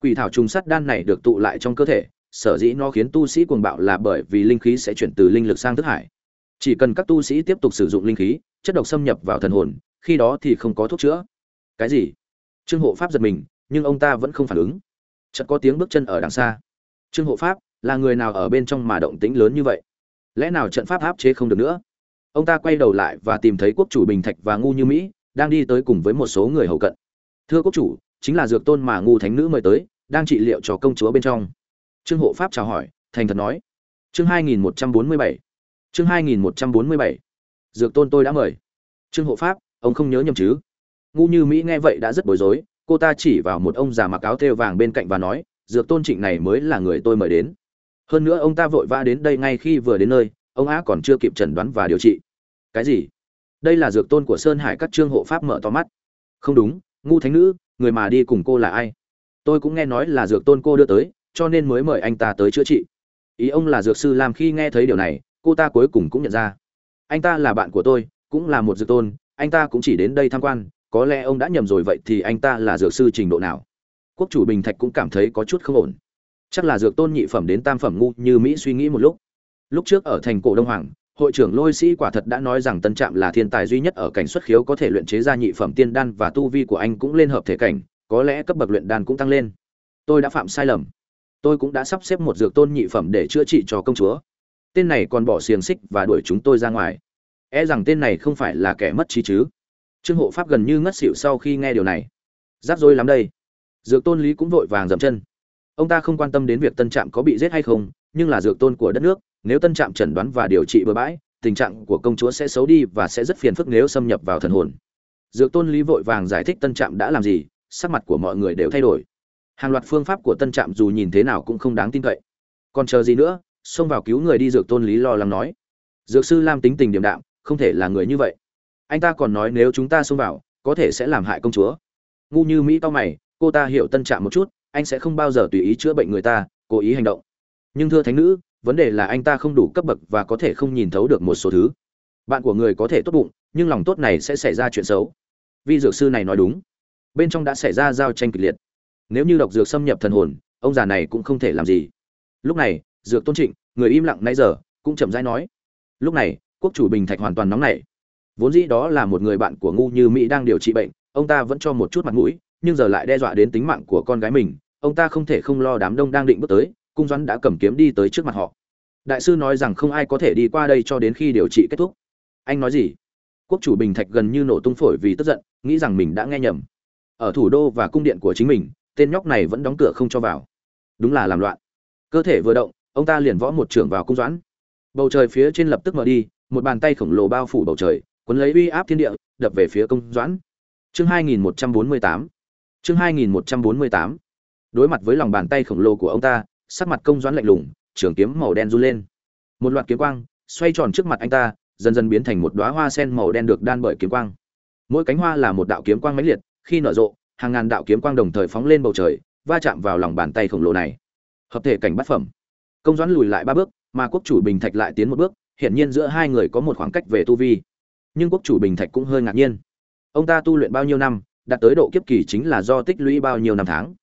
Quỷ thảo trùng sắt đan này được tụ lại trong cơ thể, sở dĩ nó khiến tu sĩ cuồng bạo là bởi vì linh khí sẽ chuyển từ linh lực sang thức hải. Chỉ cần các tu sĩ tiếp tục sử dụng linh khí, chất độc xâm nhập vào thần hồn khi đó thì không có thuốc chữa. Cái gì? Trương hộ pháp giật mình, nhưng ông ta vẫn không phản ứng. Chợt có tiếng bước chân ở đằng xa. Trương hộ pháp, là người nào ở bên trong mà động tĩnh lớn như vậy? Lẽ nào trận pháp áp chế không được nữa? Ông ta quay đầu lại và tìm thấy quốc chủ bình thạch và ngu như mỹ, đang đi tới cùng với một số người hầu cận. Thưa quốc chủ, chính là dược tôn mà ngu thánh nữ mời tới, đang trị liệu cho công chúa bên trong. Trương hộ pháp chào hỏi, thành thật nói. Chương hai nghìn một trăm bốn mươi bảy. Chương hai nghìn một trăm bốn mươi bảy. Dược tôn tôi đã mời. Trương hộ pháp ông không nhớ nhầm chứ? Ngu như mỹ nghe vậy đã rất bối rối, cô ta chỉ vào một ông già mặc áo thêu vàng bên cạnh và nói, dược tôn trịnh này mới là người tôi mời đến. Hơn nữa ông ta vội vã đến đây ngay khi vừa đến nơi, ông á còn chưa kịp chẩn đoán và điều trị. Cái gì? Đây là dược tôn của sơn hải các trương hộ pháp mở to mắt. Không đúng, ngu thánh nữ, người mà đi cùng cô là ai? Tôi cũng nghe nói là dược tôn cô đưa tới, cho nên mới mời anh ta tới chữa trị. Ý ông là dược sư làm khi nghe thấy điều này, cô ta cuối cùng cũng nhận ra. Anh ta là bạn của tôi, cũng là một dược tôn anh ta cũng chỉ đến đây tham quan, có lẽ ông đã nhầm rồi vậy thì anh ta là dược sư trình độ nào? Quốc chủ bình thạch cũng cảm thấy có chút không ổn. Chắc là dược tôn nhị phẩm đến tam phẩm ngu như mỹ suy nghĩ một lúc. Lúc trước ở thành cổ đông hoàng, hội trưởng lôi sĩ quả thật đã nói rằng tân trạm là thiên tài duy nhất ở cảnh xuất khiếu có thể luyện chế ra nhị phẩm tiên đan và tu vi của anh cũng lên hợp thể cảnh, có lẽ cấp bậc luyện đan cũng tăng lên. Tôi đã phạm sai lầm. Tôi cũng đã sắp xếp một dược tôn nhị phẩm để chữa trị cho công chúa. Tên này còn bỏ xiềng xích và đuổi chúng tôi ra ngoài e rằng tên này không phải là kẻ mất trí chứ. Trương hộ pháp gần như ngất xỉu sau khi nghe điều này. Rắc rối lắm đây. Dược tôn lý cũng vội vàng dậm chân. Ông ta không quan tâm đến việc tân trạm có bị giết hay không, nhưng là dược tôn của đất nước, nếu tân trạm chẩn đoán và điều trị bừa bãi, tình trạng của công chúa sẽ xấu đi và sẽ rất phiền phức nếu xâm nhập vào thần hồn. Dược tôn lý vội vàng giải thích tân trạm đã làm gì, sắc mặt của mọi người đều thay đổi. Hàng loạt phương pháp của tân trạm dù nhìn thế nào cũng không đáng tin cậy. Còn chờ gì nữa, xông vào cứu người đi, dược tôn lý lo lắng nói. Dược sư lam tính tình điềm đạm không thể là người như vậy. Anh ta còn nói nếu chúng ta xông vào, có thể sẽ làm hại công chúa. Ngu như mỹ to mày, cô ta hiểu tân trạm một chút, anh sẽ không bao giờ tùy ý chữa bệnh người ta, cố ý hành động. Nhưng thưa thánh nữ, vấn đề là anh ta không đủ cấp bậc và có thể không nhìn thấu được một số thứ. Bạn của người có thể tốt bụng, nhưng lòng tốt này sẽ xảy ra chuyện xấu. Vì dược sư này nói đúng. Bên trong đã xảy ra giao tranh kịch liệt. Nếu như độc dược xâm nhập thần hồn, ông già này cũng không thể làm gì. Lúc này, dược tôn trịnh, người im lặng nãy giờ, cũng chậm rãi nói. Lúc này quốc chủ bình thạch hoàn toàn nóng nảy. Vốn dĩ đó là một người bạn của ngu như mỹ đang điều trị bệnh, ông ta vẫn cho một chút mặt mũi, nhưng giờ lại đe dọa đến tính mạng của con gái mình. Ông ta không thể không lo đám đông đang định bước tới, cung doãn đã cầm kiếm đi tới trước mặt họ. Đại sư nói rằng không ai có thể đi qua đây cho đến khi điều trị kết thúc. Anh nói gì? Quốc chủ bình thạch gần như nổ tung phổi vì tức giận, nghĩ rằng mình đã nghe nhầm. Ở thủ đô và cung điện của chính mình, tên nhóc này vẫn đóng cửa không cho vào. Đúng là làm loạn. Cơ thể vừa động, ông ta liền võ một trưởng vào cung doãn. Bầu trời phía trên lập tức mở đi một bàn tay khổng lồ bao phủ bầu trời, cuốn lấy uy áp thiên địa, đập về phía công doãn. Chương 2148 chương 2148 đối mặt với lòng bàn tay khổng lồ của ông ta, sắc mặt công doãn lạnh lùng, trường kiếm màu đen run lên. Một loạt kiếm quang xoay tròn trước mặt anh ta, dần dần biến thành một đóa hoa sen màu đen được đan bởi kiếm quang. Mỗi cánh hoa là một đạo kiếm quang mãnh liệt, khi nở rộ, hàng ngàn đạo kiếm quang đồng thời phóng lên bầu trời, va chạm vào lòng bàn tay khổng lồ này. Hợp thể cảnh bát phẩm. Công doãn lùi lại ba bước, mà quốc chủ bình thạch lại tiến một bước hiển nhiên giữa hai người có một khoảng cách về tu vi. Nhưng quốc chủ bình thạch cũng hơi ngạc nhiên. Ông ta tu luyện bao nhiêu năm, đạt tới độ kiếp kỳ chính là do tích lũy bao nhiêu năm tháng.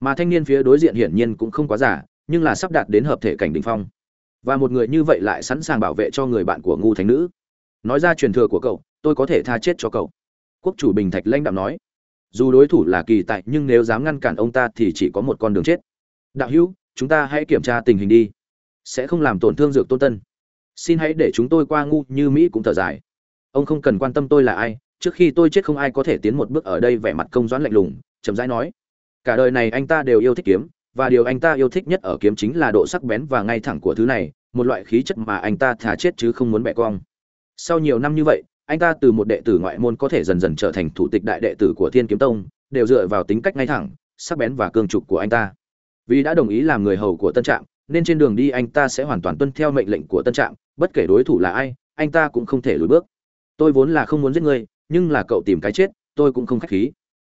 Mà thanh niên phía đối diện hiển nhiên cũng không quá giả nhưng là sắp đạt đến hợp thể cảnh đ ỉ n h phong. Và một người như vậy lại sẵn sàng bảo vệ cho người bạn của ngu thánh nữ. Nói ra truyền thừa của cậu, tôi có thể tha chết cho cậu. Quốc chủ bình thạch lãnh đạo nói. Dù đối thủ là kỳ tại, nhưng nếu dám ngăn cản ông ta thì chỉ có một con đường chết. Đạo hữu, chúng ta hãy kiểm tra tình hình đi. Sẽ không làm tổn thương dược tôn tân xin hãy để chúng tôi qua ngu như mỹ cũng thở dài. Ông không cần quan tâm tôi là ai, trước khi tôi chết không ai có thể tiến một bước ở đây vẻ mặt công doãn lạnh lùng, chậm rãi nói. Cả đời này anh ta đều yêu thích kiếm, và điều anh ta yêu thích nhất ở kiếm chính là độ sắc bén và ngay thẳng của thứ này, một loại khí chất mà anh ta thà chết chứ không muốn bẻ cong. Sau nhiều năm như vậy, anh ta từ một đệ tử ngoại môn có thể dần dần trở thành thủ tịch đại đệ tử của thiên kiếm tông, đều dựa vào tính cách ngay thẳng, sắc bén và cương trục của anh ta. Vì đã đồng ý làm người hầu của tân trạm, nên trên đường đi anh ta sẽ hoàn toàn tuân theo mệnh lệnh của tân trạm bất kể đối thủ là ai, anh ta cũng không thể lùi bước. Tôi vốn là không muốn giết ngươi nhưng là cậu tìm cái chết, tôi cũng không khách khí.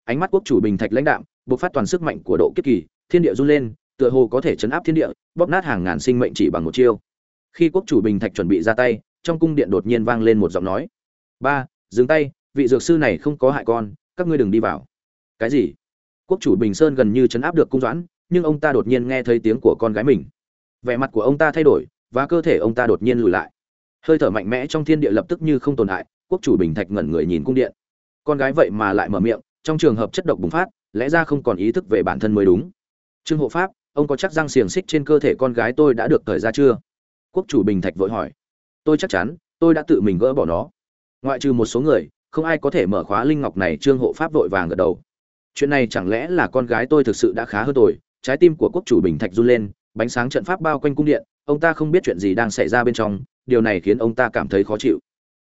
Ánh mắt quốc chủ bình thạch lãnh đạm, bộc phát toàn sức mạnh của độ kiếp kỳ, thiên địa run lên, tựa hồ có thể chấn áp thiên địa, bóp nát hàng ngàn sinh mệnh chỉ bằng một chiêu. Khi quốc chủ bình thạch chuẩn bị ra tay, trong cung điện đột nhiên vang lên một giọng nói. Ba, dừng tay, vị dược sư này không có hại con, các ngươi đừng đi vào. Cái gì? Quốc chủ bình sơn gần như chấn áp được cung doãn, nhưng ông ta đột nhiên nghe thấy tiếng của con gái mình. Vẻ mặt của ông ta thay đổi và cơ thể ông ta đột nhiên lùi lại. Hơi thở mạnh mẽ trong thiên địa lập tức như không tồn tại, quốc chủ bình thạch ngẩn người nhìn cung điện. Con gái vậy mà lại mở miệng, trong trường hợp chất độc bùng phát, lẽ ra không còn ý thức về bản thân mới đúng. Trương hộ pháp, ông có chắc răng xiềng xích trên cơ thể con gái tôi đã được thời ra chưa? Quốc chủ bình thạch vội hỏi. Tôi chắc chắn, tôi đã tự mình gỡ bỏ nó. Ngoại trừ một số người, không ai có thể mở khóa linh ngọc này, trương hộ pháp vội vàng gật đầu. Chuyện này chẳng lẽ là con gái tôi thực sự đã khá hơn tôi? Trái tim của quốc chủ bình thạch run lên bánh sáng trận pháp bao quanh cung điện, ông ta không biết chuyện gì đang xảy ra bên trong, điều này khiến ông ta cảm thấy khó chịu.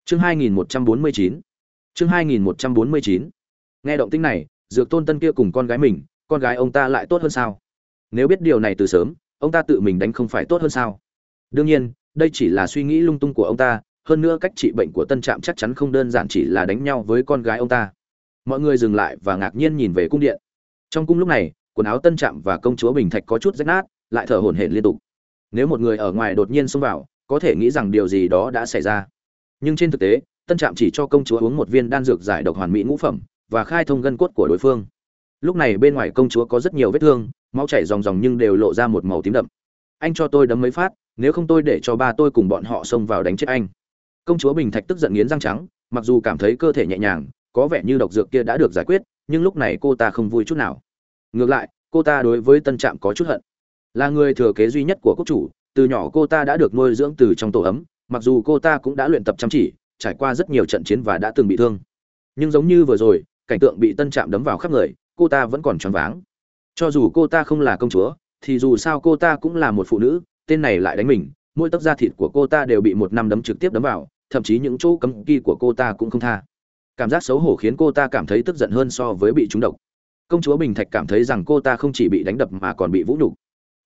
Chương 2149 chương 2149 nghe động tĩnh này, dược tôn tân kia cùng con gái mình, con gái ông ta lại tốt hơn sao? Nếu biết điều này từ sớm, ông ta tự mình đánh không phải tốt hơn sao? Đương nhiên, đây chỉ là suy nghĩ lung tung của ông ta, hơn nữa cách trị bệnh của tân trạm chắc chắn không đơn giản chỉ là đánh nhau với con gái ông ta. Mọi người dừng lại và ngạc nhiên nhìn về cung điện. Trong cung lúc này, quần áo tân trạm và công chúa bình thạch có chút rách nát lại thở hổn hển liên tục. Nếu một người ở ngoài đột nhiên xông vào, có thể nghĩ rằng điều gì đó đã xảy ra. Nhưng trên thực tế, tân trạm chỉ cho công chúa uống một viên đan dược giải độc hoàn mỹ ngũ phẩm và khai thông gân cốt của đối phương. Lúc này bên ngoài công chúa có rất nhiều vết thương, máu chảy ròng ròng nhưng đều lộ ra một màu tím đậm. Anh cho tôi đấm mấy phát, nếu không tôi để cho ba tôi cùng bọn họ xông vào đánh chết anh. Công chúa bình thạch tức giận nghiến răng trắng, mặc dù cảm thấy cơ thể nhẹ nhàng, có vẻ như độc dược kia đã được giải quyết, nhưng lúc này cô ta không vui chút nào. Ngược lại, cô ta đối với tân trạm có chút hận là người thừa kế duy nhất của quốc chủ, từ nhỏ cô ta đã được nuôi dưỡng từ trong tổ ấm, mặc dù cô ta cũng đã luyện tập chăm chỉ, trải qua rất nhiều trận chiến và đã từng bị thương. Nhưng giống như vừa rồi, cảnh tượng bị tân trạm đấm vào khắp người, cô ta vẫn còn choáng váng. Cho dù cô ta không là công chúa, thì dù sao cô ta cũng là một phụ nữ, tên này lại đánh mình, mỗi tấc da thịt của cô ta đều bị một năm đấm trực tiếp đấm vào, thậm chí những chỗ cấm kỳ của cô ta cũng không tha. Cảm giác xấu hổ khiến cô ta cảm thấy tức giận hơn so với bị trúng độc. Công chúa bình thạch cảm thấy rằng cô ta không chỉ bị đánh đập mà còn bị vũ nhục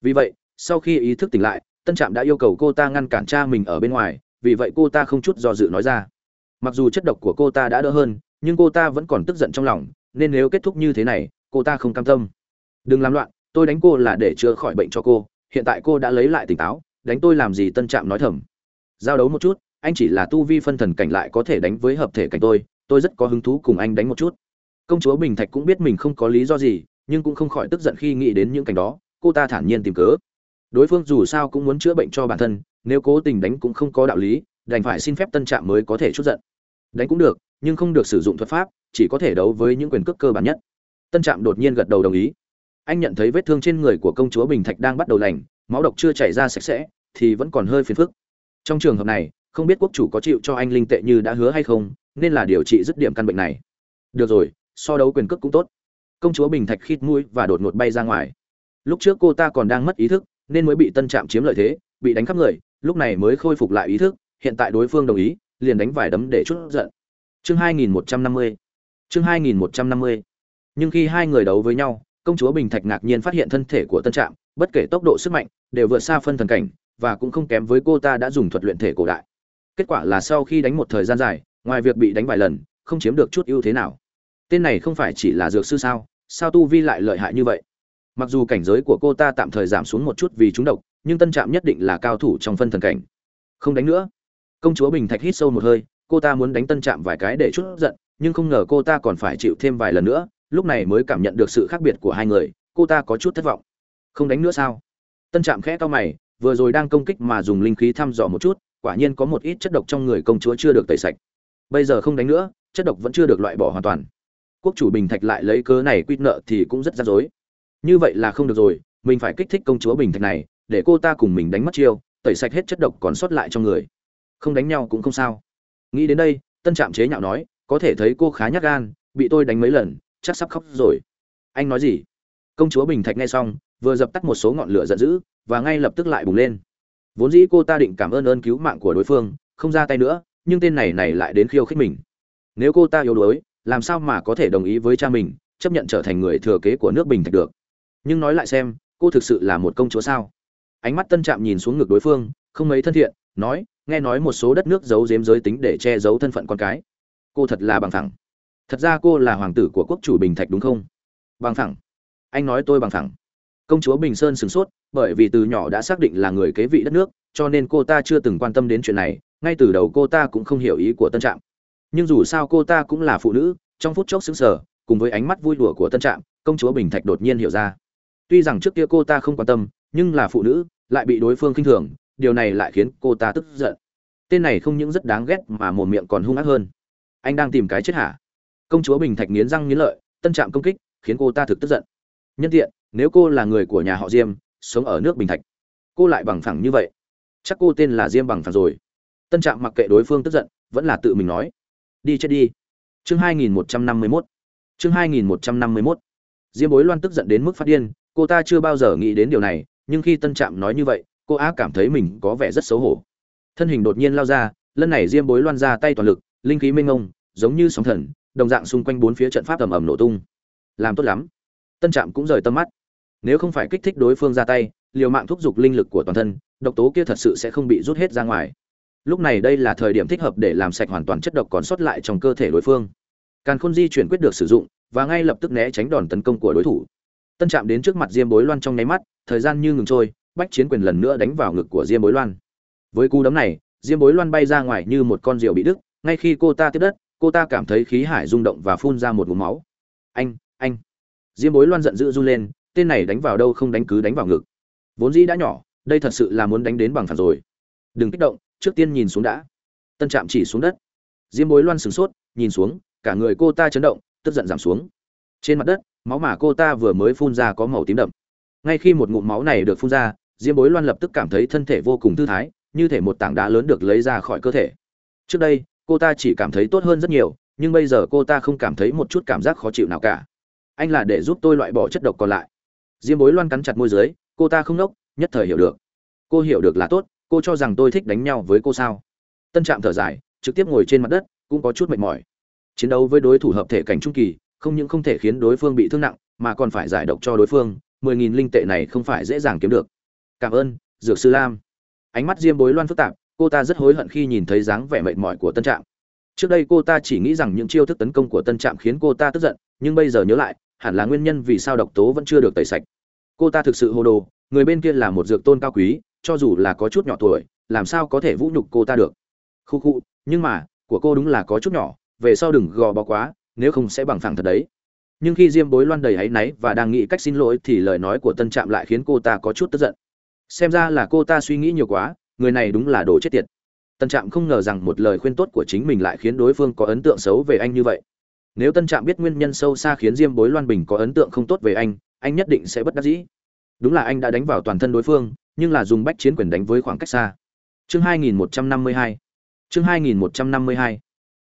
vì vậy, sau khi ý thức tỉnh lại, tân trạm đã yêu cầu cô ta ngăn cản cha mình ở bên ngoài, vì vậy cô ta không chút do dự nói ra. Mặc dù chất độc của cô ta đã đỡ hơn, nhưng cô ta vẫn còn tức giận trong lòng, nên nếu kết thúc như thế này, cô ta không cam tâm. Đừng làm loạn, tôi đánh cô là để chữa khỏi bệnh cho cô, hiện tại cô đã lấy lại tỉnh táo, đánh tôi làm gì tân trạm nói thầm. Giao đấu một chút, anh chỉ là tu vi phân thần cảnh lại có thể đánh với hợp thể cảnh tôi tôi rất có hứng thú cùng anh đánh một chút. Công chúa bình thạch cũng biết mình không có lý do gì, nhưng cũng không khỏi tức giận khi nghĩ đến những cảnh đó cô ta thản nhiên tìm cớ. Đối phương dù sao cũng muốn chữa bệnh cho bản thân, nếu cố tình đánh cũng không có đạo lý, đành phải xin phép tân trạm mới có thể chút giận. Đánh cũng được, nhưng không được sử dụng thuật pháp, chỉ có thể đấu với những quyền cước cơ bản nhất. Tân trạm đột nhiên gật đầu đồng ý. Anh nhận thấy vết thương trên người của công chúa bình thạch đang bắt đầu lành, máu độc chưa chảy ra sạch sẽ, thì vẫn còn hơi phiền phức. Trong trường hợp này, không biết quốc chủ có chịu cho anh linh tệ như đã hứa hay không, nên là điều trị dứt điểm căn bệnh này. Được rồi, so đấu quyền cước cũng tốt. Công chúa bình thạch khít mũi và đột ngột bay ra ngoài lúc trước cô ta còn đang mất ý thức, nên mới bị tân trạm chiếm lợi thế, bị đánh khắp người, lúc này mới khôi phục lại ý thức, hiện tại đối phương đồng ý, liền đánh vài đấm để chút giận. Chương 2150 chương 2150 nhưng khi hai người đấu với nhau, công chúa bình thạch ngạc nhiên phát hiện thân thể của tân trạm, bất kể tốc độ sức mạnh, đều vượt xa phân thần cảnh, và cũng không kém với cô ta đã dùng thuật luyện thể cổ đại. Kết quả là sau khi đánh một thời gian dài, ngoài việc bị đánh vài lần, không chiếm được chút ưu thế nào. Tên này không phải chỉ là dược sư sao? Sao tu vi lại lợi hại như vậy? Mặc dù cảnh giới của cô ta tạm thời giảm xuống một chút vì trúng độc, nhưng tân trạm nhất định là cao thủ trong phân thần cảnh. Không đánh nữa. Công chúa bình thạch hít sâu một hơi, cô ta muốn đánh tân trạm vài cái để chút giận, nhưng không ngờ cô ta còn phải chịu thêm vài lần nữa, lúc này mới cảm nhận được sự khác biệt của hai người, cô ta có chút thất vọng. Không đánh nữa sao? Tân trạm khẽ to mày, vừa rồi đang công kích mà dùng linh khí thăm dò một chút, quả nhiên có một ít chất độc trong người công chúa chưa được tẩy sạch. Bây giờ không đánh nữa, chất độc vẫn chưa được loại bỏ hoàn toàn. Quốc chủ bình thạch lại lấy cớ này quýt nợ thì cũng rất rắc rối như vậy là không được rồi, mình phải kích thích công chúa bình thạch này, để cô ta cùng mình đánh mất chiêu, tẩy sạch hết chất độc còn sót lại trong người. Không đánh nhau cũng không sao. Nghĩ đến đây, tân trạm chế nhạo nói, có thể thấy cô khá nhát gan, bị tôi đánh mấy lần, chắc sắp khóc rồi. Anh nói gì? Công chúa bình thạch nghe xong, vừa dập tắt một số ngọn lửa giận dữ, và ngay lập tức lại bùng lên. Vốn dĩ cô ta định cảm ơn ơn cứu mạng của đối phương, không ra tay nữa, nhưng tên này này lại đến khiêu khích mình. Nếu cô ta yếu đuối, làm sao mà có thể đồng ý với cha mình, chấp nhận trở thành người thừa kế của nước bình thạch được? Nhưng nói lại xem, cô thực sự là một công chúa sao? Ánh mắt tân trạm nhìn xuống ngực đối phương, không mấy thân thiện, nói, nghe nói một số đất nước giấu giếm giới tính để che giấu thân phận con cái. Cô thật là bằng thẳng thật ra cô là hoàng tử của quốc chủ bình thạch đúng không? Bằng thẳng anh nói tôi bằng thẳng công chúa bình sơn sửng sốt, bởi vì từ nhỏ đã xác định là người kế vị đất nước, cho nên cô ta chưa từng quan tâm đến chuyện này, ngay từ đầu cô ta cũng không hiểu ý của tân trạm. Nhưng dù sao cô ta cũng là phụ nữ, trong phút chốc xứng sở cùng với ánh mắt vui đùa của tân trạm, công chúa bình thạch đột nhiên hiểu ra tuy rằng trước kia cô ta không quan tâm, nhưng là phụ nữ, lại bị đối phương khinh thường, điều này lại khiến cô ta tức giận. Tên này không những rất đáng ghét mà mồm miệng còn hung ác hơn. Anh đang tìm cái chết hả? Công chúa bình thạch nghiến răng nghiến lợi, tân trạm công kích, khiến cô ta thực tức giận. Nhân tiện, nếu cô là người của nhà họ diêm, sống ở nước bình thạch, cô lại bằng phẳng như vậy? Chắc cô tên là diêm bằng phẳng rồi. Tân trạm mặc kệ đối phương tức giận, vẫn là tự mình nói. Đi chết đi. Chương 2151 chương 2151 diêm bối loan tức giận đến mức phát điên cô ta chưa bao giờ nghĩ đến điều này, nhưng khi tân trạm nói như vậy, cô á cảm thấy mình có vẻ rất xấu hổ. Thân hình đột nhiên lao ra, lần này diêm bối loan ra tay toàn lực, linh khí mênh ngông giống như sóng thần, đồng dạng xung quanh bốn phía trận pháp ầm ầm nổ tung. Làm tốt lắm. Tân trạm cũng rời tâm mắt. Nếu không phải kích thích đối phương ra tay, liều mạng thúc giục linh lực của toàn thân, độc tố kia thật sự sẽ không bị rút hết ra ngoài. Lúc này đây là thời điểm thích hợp để làm sạch hoàn toàn chất độc còn sót lại trong cơ thể đối phương. Càn khôn di chuyển quyết được sử dụng, và ngay lập tức né tránh đòn tấn công của đối thủ tân chạm đến trước mặt diêm bối loan trong nháy mắt, thời gian như ngừng trôi, bách chiến quyền lần nữa đánh vào ngực của diêm bối loan. Với cú đấm này, diêm bối loan bay ra ngoài như một con rượu bị đứt, ngay khi cô ta tiếp đất, cô ta cảm thấy khí hải rung động và phun ra một vùng máu. Anh anh. Diêm bối loan giận dữ run lên, tên này đánh vào đâu không đánh cứ đánh vào ngực. Vốn dĩ đã nhỏ, đây thật sự là muốn đánh đến bằng phản rồi. Đừng kích động, trước tiên nhìn xuống đã. Tân trạm chỉ xuống đất. Diêm bối loan sửng sốt, nhìn xuống, cả người cô ta chấn động, tức giận giảm xuống trên mặt đất, máu mà cô ta vừa mới phun ra có màu tím đậm. Ngay khi một ngụm máu này được phun ra, diêm bối loan lập tức cảm thấy thân thể vô cùng thư thái, như thể một tảng đá lớn được lấy ra khỏi cơ thể. Trước đây, cô ta chỉ cảm thấy tốt hơn rất nhiều, nhưng bây giờ cô ta không cảm thấy một chút cảm giác khó chịu nào cả. Anh là để giúp tôi loại bỏ chất độc còn lại. Diêm bối loan cắn chặt môi dưới, cô ta không nốc, nhất thời hiểu được. Cô hiểu được là tốt, cô cho rằng tôi thích đánh nhau với cô sao? Tân trạm thở dài, trực tiếp ngồi trên mặt đất, cũng có chút mệt mỏi. Chiến đấu với đối thủ hợp thể cảnh trung kỳ không những không thể khiến đối phương bị thương nặng, mà còn phải giải độc cho đối phương, mười nghìn linh tệ này không phải dễ dàng kiếm được. Cảm ơn, dược sư lam. Ánh mắt diêm bối loan phức tạp, cô ta rất hối hận khi nhìn thấy dáng vẻ mệt mỏi của tân trạm. Trước đây cô ta chỉ nghĩ rằng những chiêu thức tấn công của tân trạm khiến cô ta tức giận, nhưng bây giờ nhớ lại, hẳn là nguyên nhân vì sao độc tố vẫn chưa được tẩy sạch. Cô ta thực sự hồ đồ, người bên kia là một dược tôn cao quý, cho dù là có chút nhỏ tuổi, làm sao có thể vũ nhục cô ta được? Khu khu, nhưng mà, của cô đúng là có chút nhỏ, về sau đừng gò bó quá nếu không sẽ bằng phẳng thật đấy. Nhưng khi diêm bối loan đầy áy náy và đang nghĩ cách xin lỗi thì lời nói của tân trạm lại khiến cô ta có chút tức giận. Xem ra là cô ta suy nghĩ nhiều quá, người này đúng là đồ chết tiệt. Tân trạm không ngờ rằng một lời khuyên tốt của chính mình lại khiến đối phương có ấn tượng xấu về anh như vậy. Nếu tân trạm biết nguyên nhân sâu xa khiến diêm bối loan bình có ấn tượng không tốt về anh anh nhất định sẽ bất đắc dĩ. Đúng là anh đã đánh vào toàn thân đối phương, nhưng là dùng bách chiến quyền đánh với khoảng cách xa. Chương 2152 chương 2152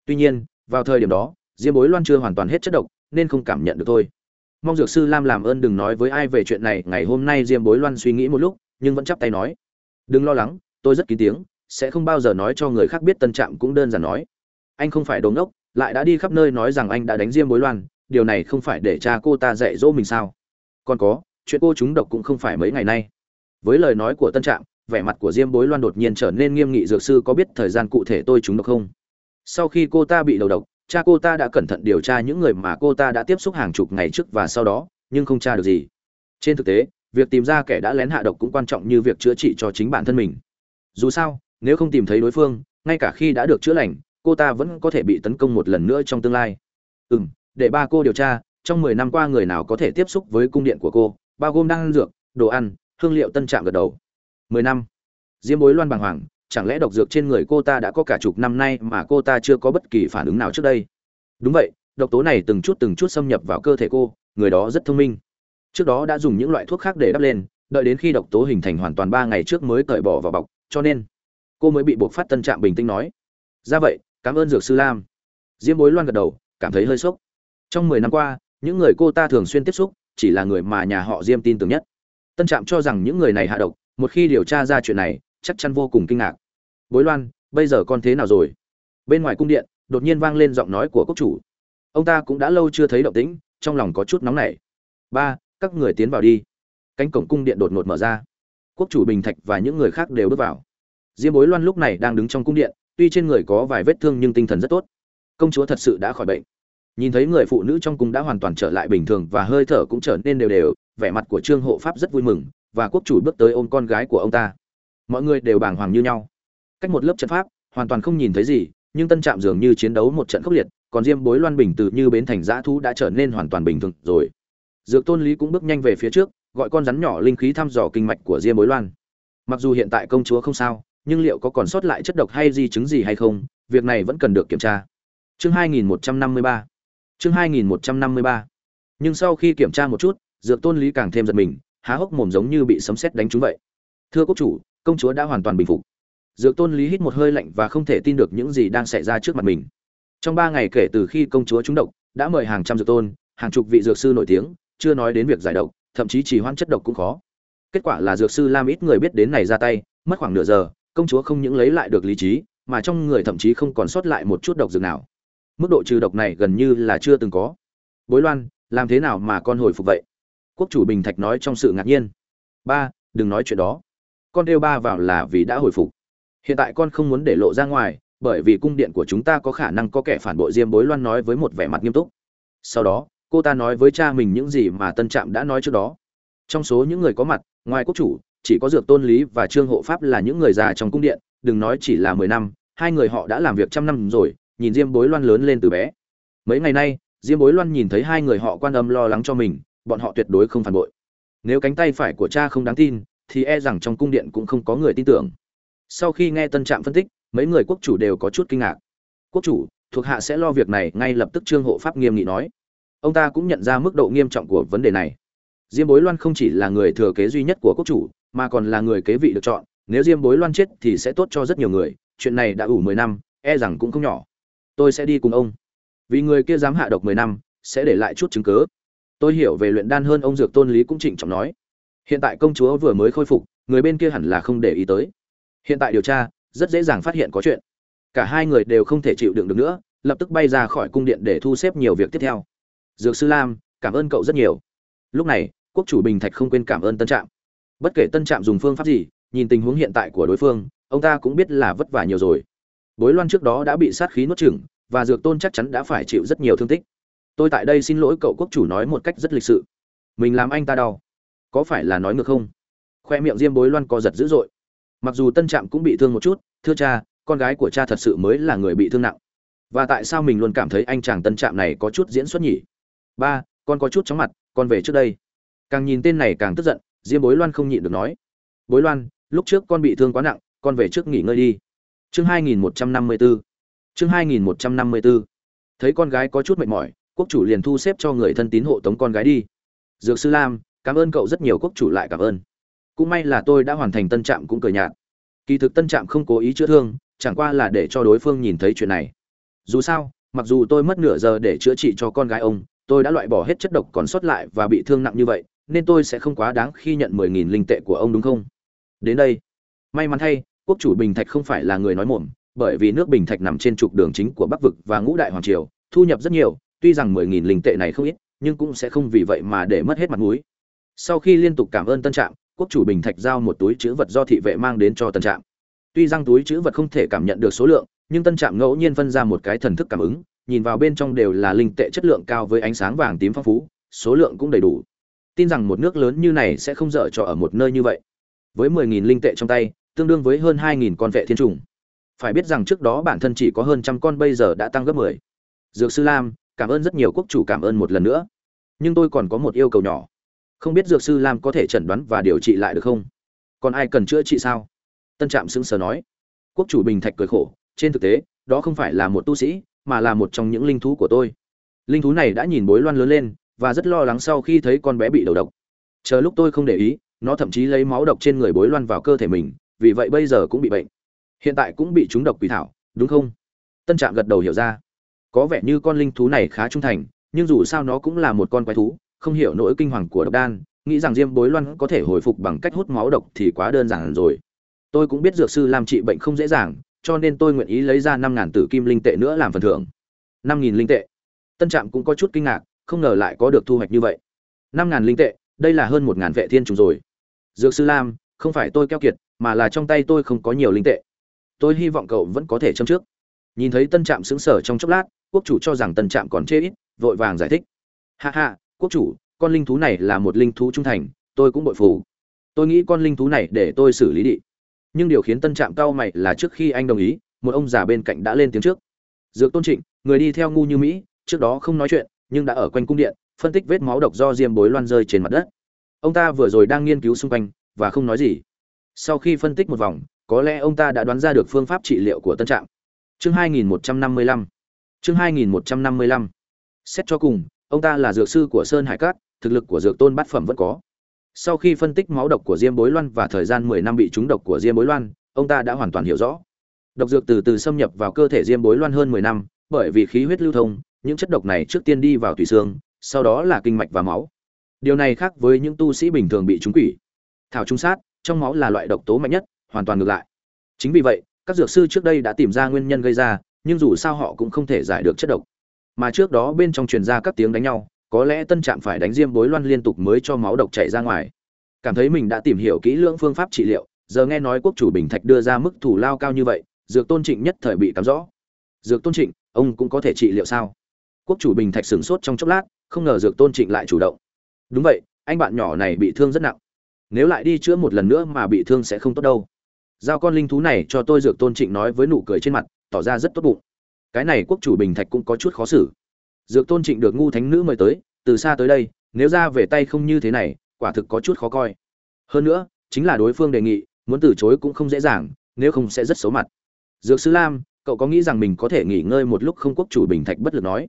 tuy nhiên, vào thời điểm đó diêm bối loan chưa hoàn toàn hết chất độc, nên không cảm nhận được thôi. Mong dược sư lam làm ơn đừng nói với ai về chuyện này, ngày hôm nay diêm bối loan suy nghĩ một lúc, nhưng vẫn chắp tay nói. Đừng lo lắng, tôi rất kín tiếng, sẽ không bao giờ nói cho người khác biết tân trạm cũng đơn giản nói. Anh không phải đồ ngốc, lại đã đi khắp nơi nói rằng anh đã đánh diêm bối loan, điều này không phải để cha cô ta dạy dỗ mình sao? Còn có, chuyện cô chúng độc cũng không phải mấy ngày nay. Với lời nói của tân trạm, vẻ mặt của diêm bối loan đột nhiên trở nên nghiêm nghị. Dược sư có biết thời gian cụ thể tôi chúng độc không? Sau khi cô ta bị đầu độc cha cô ta đã cẩn thận điều tra những người mà cô ta đã tiếp xúc hàng chục ngày trước và sau đó, nhưng không tra được gì. Trên thực tế, việc tìm ra kẻ đã lén hạ độc cũng quan trọng như việc chữa trị cho chính bản thân mình. Dù sao, nếu không tìm thấy đối phương, ngay cả khi đã được chữa lành, cô ta vẫn có thể bị tấn công một lần nữa trong tương lai. Ừ m để ba cô điều tra, trong mười năm qua người nào có thể tiếp xúc với cung điện của cô, bao gồm đang ăn dược, đồ ăn, hương liệu tân trạm gật đầu. Mười năm. Diêm bối loan bàng hoàng chẳng lẽ độc dược trên người cô ta đã có cả chục năm nay mà cô ta chưa có bất kỳ phản ứng nào trước đây? Đúng vậy, độc tố này từng chút từng chút xâm nhập vào cơ thể cô, người đó rất thông minh. Trước đó đã dùng những loại thuốc khác để đắp lên, đợi đến khi độc tố hình thành hoàn toàn ba ngày trước mới cởi bỏ vào bọc, cho nên cô mới bị buộc phát tân trạm bình tĩnh nói. Ra vậy, cảm ơn dược sư lam. Diêm bối loan gật đầu, cảm thấy hơi sốc. Trong mười năm qua, những người cô ta thường xuyên tiếp xúc, chỉ là người mà nhà họ diêm tin tưởng nhất. Tân trạm cho rằng những người này hạ độc, một khi điều tra ra chuyện này chắc chắn vô cùng kinh ngạc. Bối loan, bây giờ con thế nào rồi? Bên ngoài cung điện, đột nhiên vang lên giọng nói của quốc chủ. Ông ta cũng đã lâu chưa thấy động tĩnh, trong lòng có chút nóng nảy. Ba, các người tiến vào đi. Cánh cổng cung điện đột ngột mở ra. Quốc chủ bình thạch và những người khác đều bước vào. Diêm bối loan lúc này đang đứng trong cung điện, tuy trên người có vài vết thương nhưng tinh thần rất tốt. Công chúa thật sự đã khỏi bệnh. Nhìn thấy người phụ nữ trong cung đã hoàn toàn trở lại bình thường và hơi thở cũng trở nên đều đều, vẻ mặt của trương hộ pháp rất vui mừng, và quốc chủ bước tới ôm con gái của ông ta mọi người đều bàng hoàng như nhau. Cách một lớp trận pháp, hoàn toàn không nhìn thấy gì, nhưng tân trạm dường như chiến đấu một trận khốc liệt, còn diêm bối loan bình từ như bến thành giã Thu đã trở nên hoàn toàn bình thường rồi. Dược tôn lý cũng bước nhanh về phía trước, gọi con rắn nhỏ linh khí thăm dò kinh mạch của diêm bối loan. Mặc dù hiện tại công chúa không sao, nhưng liệu có còn sót lại chất độc hay di chứng gì hay không, việc này vẫn cần được kiểm tra. Chương 2153 chương 2153 nhưng sau khi kiểm tra một chút, dược tôn lý càng thêm giật mình, há hốc mồm giống như bị sấm sét đánh trúng vậy thưa quốc chủ, công chúa đã hoàn toàn bình phục. Dược tôn lý hít một hơi lạnh và không thể tin được những gì đang xảy ra trước mặt mình. Trong ba ngày kể từ khi công chúa trúng độc, đã mời hàng trăm dược tôn, hàng chục vị dược sư nổi tiếng, chưa nói đến việc giải độc, thậm chí chỉ hoãn chất độc cũng khó. Kết quả là dược sư lam ít người biết đến này ra tay, mất khoảng nửa giờ, công chúa không những lấy lại được lý trí, mà trong người thậm chí không còn sót lại một chút độc dược nào. Mức độ trừ độc này gần như là chưa từng có. Bối loan, làm thế nào mà con hồi phục vậy? Quốc chủ bình thạch nói trong sự ngạc nhiên. Ba, đừng nói chuyện đó con đeo ba vào là vì đã hồi phục. Hiện tại con không muốn để lộ ra ngoài, bởi vì cung điện của chúng ta có khả năng có kẻ phản bội diêm bối loan nói với một vẻ mặt nghiêm túc. Sau đó, cô ta nói với cha mình những gì mà tân trạm đã nói trước đó. Trong số những người có mặt, ngoài quốc chủ, chỉ có dược tôn lý và trương hộ pháp là những người già trong cung điện, đừng nói chỉ là mười năm, hai người họ đã làm việc trăm năm rồi, nhìn diêm bối loan lớn lên từ bé. Mấy ngày nay, diêm bối loan nhìn thấy hai người họ quan âm lo lắng cho mình, bọn họ tuyệt đối không phản bội. Nếu cánh tay phải của cha không đáng tin thì e rằng trong cung điện cũng không có người tin tưởng. Sau khi nghe tân trạm phân tích, mấy người quốc chủ đều có chút kinh ngạc. Quốc chủ, thuộc hạ sẽ lo việc này ngay lập tức trương hộ pháp nghiêm nghị nói. Ông ta cũng nhận ra mức độ nghiêm trọng của vấn đề này. Diêm bối loan không chỉ là người thừa kế duy nhất của quốc chủ, mà còn là người kế vị được chọn. Nếu diêm bối loan chết thì sẽ tốt cho rất nhiều người. Chuyện này đã ủ mười năm e rằng cũng không nhỏ. Tôi sẽ đi cùng ông. Vì người kia dám hạ độc mười năm, sẽ để lại chút chứng cớ tôi hiểu về luyện đan hơn ông dược tôn lý cũng trịnh trọng nói hiện tại công chúa vừa mới khôi phục, người bên kia hẳn là không để ý tới. Hiện tại điều tra, rất dễ dàng phát hiện có chuyện. Cả hai người đều không thể chịu đựng được nữa, lập tức bay ra khỏi cung điện để thu xếp nhiều việc tiếp theo. Dược sư lam, cảm ơn cậu rất nhiều. Lúc này, quốc chủ bình thạch không quên cảm ơn tân trạm. Bất kể tân trạm dùng phương pháp gì, nhìn tình huống hiện tại của đối phương, ông ta cũng biết là vất vả nhiều rồi. Bối loan trước đó đã bị sát khí nuốt chửng, và dược tôn chắc chắn đã phải chịu rất nhiều thương tích. Tôi tại đây xin lỗi cậu quốc chủ nói một cách rất lịch sự. Mình làm anh ta đau có phải là nói ngược không? Khoe miệng diêm bối loan co giật dữ dội. Mặc dù tân trạm cũng bị thương một chút, thưa cha, con gái của cha thật sự mới là người bị thương nặng. Và tại sao mình luôn cảm thấy anh chàng tân trạm này có chút diễn xuất nhỉ? Ba, con có chút chóng mặt, con về trước đây. Càng nhìn tên này càng tức giận, diêm bối loan không nhịn được nói. Bối loan, lúc trước con bị thương quá nặng, con về trước nghỉ ngơi đi. Chương 2154 chương 2154 thấy con gái có chút mệt mỏi, quốc chủ liền thu xếp cho người thân tín hộ tống con gái đi. Dược sư lam cảm ơn cậu rất nhiều, quốc chủ lại cảm ơn. Cũng may là tôi đã hoàn thành tân trạm cũng cười nhạt. Kỳ thực tân trạm không cố ý chữa thương, chẳng qua là để cho đối phương nhìn thấy chuyện này. Dù sao, mặc dù tôi mất nửa giờ để chữa trị cho con gái ông, tôi đã loại bỏ hết chất độc còn sót lại và bị thương nặng như vậy, nên tôi sẽ không quá đáng khi nhận mười nghìn linh tệ của ông đúng không? Đến đây. May mắn thay, quốc chủ bình thạch không phải là người nói mồm, bởi vì nước bình thạch nằm trên trục đường chính của bắc vực và ngũ đại hoàng triều, thu nhập rất nhiều, tuy rằng mười nghìn linh tệ này không ít, nhưng cũng sẽ không vì vậy mà để mất hết mặt mũi sau khi liên tục cảm ơn tân trạm, quốc chủ bình thạch giao một túi chữ vật do thị vệ mang đến cho tân trạm. Tuy rằng túi chữ vật không thể cảm nhận được số lượng, nhưng tân trạm ngẫu nhiên phân ra một cái thần thức cảm ứng, nhìn vào bên trong đều là linh tệ chất lượng cao với ánh sáng vàng tím phong phú, số lượng cũng đầy đủ. Tin rằng một nước lớn như này sẽ không dở cho ở một nơi như vậy. Với mười nghìn linh tệ trong tay, tương đương với hơn hai nghìn con vệ thiên trùng. Phải biết rằng trước đó bản thân chỉ có hơn trăm con, bây giờ đã tăng gấp mười. Dược sư lam, cảm ơn rất nhiều quốc chủ cảm ơn một lần nữa. Nhưng tôi còn có một yêu cầu nhỏ không biết dược sư lam có thể chẩn đoán và điều trị lại được không? Còn ai cần chữa trị sao? Tân trạm sững sờ nói. Quốc chủ bình thạch cười khổ. Trên thực tế, đó không phải là một tu sĩ, mà là một trong những linh thú của tôi. Linh thú này đã nhìn bối loan lớn lên, và rất lo lắng sau khi thấy con bé bị đầu độc. Chờ lúc tôi không để ý, nó thậm chí lấy máu độc trên người bối loan vào cơ thể mình, vì vậy bây giờ cũng bị bệnh. Hiện tại cũng bị trúng độc quỷ thảo, đúng không? Tân trạm gật đầu hiểu ra. Có vẻ như con linh thú này khá trung thành, nhưng dù sao nó cũng là một con quái thú không hiểu nỗi kinh hoàng của độc đan, nghĩ rằng diêm bối loan có thể hồi phục bằng cách hút máu độc thì quá đơn giản rồi. Tôi cũng biết dược sư làm trị bệnh không dễ dàng, cho nên tôi nguyện ý lấy ra năm ngàn tử kim linh tệ nữa làm phần thưởng. Năm nghìn linh tệ. Tân trạm cũng có chút kinh ngạc, không ngờ lại có được thu hoạch như vậy. Năm ngàn linh tệ, đây là hơn một ngàn vệ thiên trùng rồi. Dược sư lam, không phải tôi keo kiệt, mà là trong tay tôi không có nhiều linh tệ. Tôi hy vọng cậu vẫn có thể châm trước. Nhìn thấy tân trạm xứng sở trong chốc lát, quốc chủ cho rằng tân trạm còn chê ít, vội vàng giải thích. Hạ hạ quốc chủ, con linh thú này là một linh thú trung thành, tôi cũng bội phù tôi nghĩ con linh thú này để tôi xử lý đi. Nhưng điều khiến tân trạm cao mày là trước khi anh đồng ý, một ông già bên cạnh đã lên tiếng trước. Dược tôn trịnh, người đi theo ngu như mỹ, trước đó không nói chuyện, nhưng đã ở quanh cung điện, phân tích vết máu độc do diêm bối loan rơi trên mặt đất. Ông ta vừa rồi đang nghiên cứu xung quanh, và không nói gì. Sau khi phân tích một vòng, có lẽ ông ta đã đoán ra được phương pháp trị liệu của tân trạm. Chương 2155 chương 2155 xét cho cùng ông ta là dược sư của sơn hải cát, thực lực của dược tôn bát phẩm vẫn có. Sau khi phân tích máu độc của diêm bối loan và thời gian 10 năm bị trúng độc của diêm bối loan, ông ta đã hoàn toàn hiểu rõ. Độc dược từ từ xâm nhập vào cơ thể diêm bối loan hơn 10 năm, bởi vì khí huyết lưu thông, những chất độc này trước tiên đi vào tùy xương, sau đó là kinh mạch và máu. Điều này khác với những tu sĩ bình thường bị trúng quỷ. Thảo trung sát, trong máu là loại độc tố mạnh nhất, hoàn toàn ngược lại. Chính vì vậy, các dược sư trước đây đã tìm ra nguyên nhân gây ra, nhưng dù sao họ cũng không thể giải được chất độc mà trước đó bên trong truyền ra các tiếng đánh nhau, có lẽ tân trạm phải đánh diêm bối loan liên tục mới cho máu độc chảy ra ngoài. Cảm thấy mình đã tìm hiểu kỹ lưỡng phương pháp trị liệu, giờ nghe nói quốc chủ bình thạch đưa ra mức thủ lao cao như vậy, dược tôn trịnh nhất thời bị cắm rõ dược tôn trịnh, ông cũng có thể trị liệu sao? Quốc chủ bình thạch sửng sốt trong chốc lát, không ngờ dược tôn trịnh lại chủ động. Đúng vậy, anh bạn nhỏ này bị thương rất nặng. Nếu lại đi chữa một lần nữa mà bị thương sẽ không tốt đâu. Giao con linh thú này cho tôi, dược tôn trịnh nói với nụ cười trên mặt, tỏ ra rất tốt bụng cái này quốc chủ bình thạch cũng có chút khó xử. Dược tôn trịnh được ngu thánh nữ mời tới, từ xa tới đây, nếu ra về tay không như thế này, quả thực có chút khó coi. Hơn nữa, chính là đối phương đề nghị, muốn từ chối cũng không dễ dàng, nếu không sẽ rất xấu mặt. Dược sư lam, cậu có nghĩ rằng mình có thể nghỉ ngơi một lúc không quốc chủ bình thạch bất lực nói?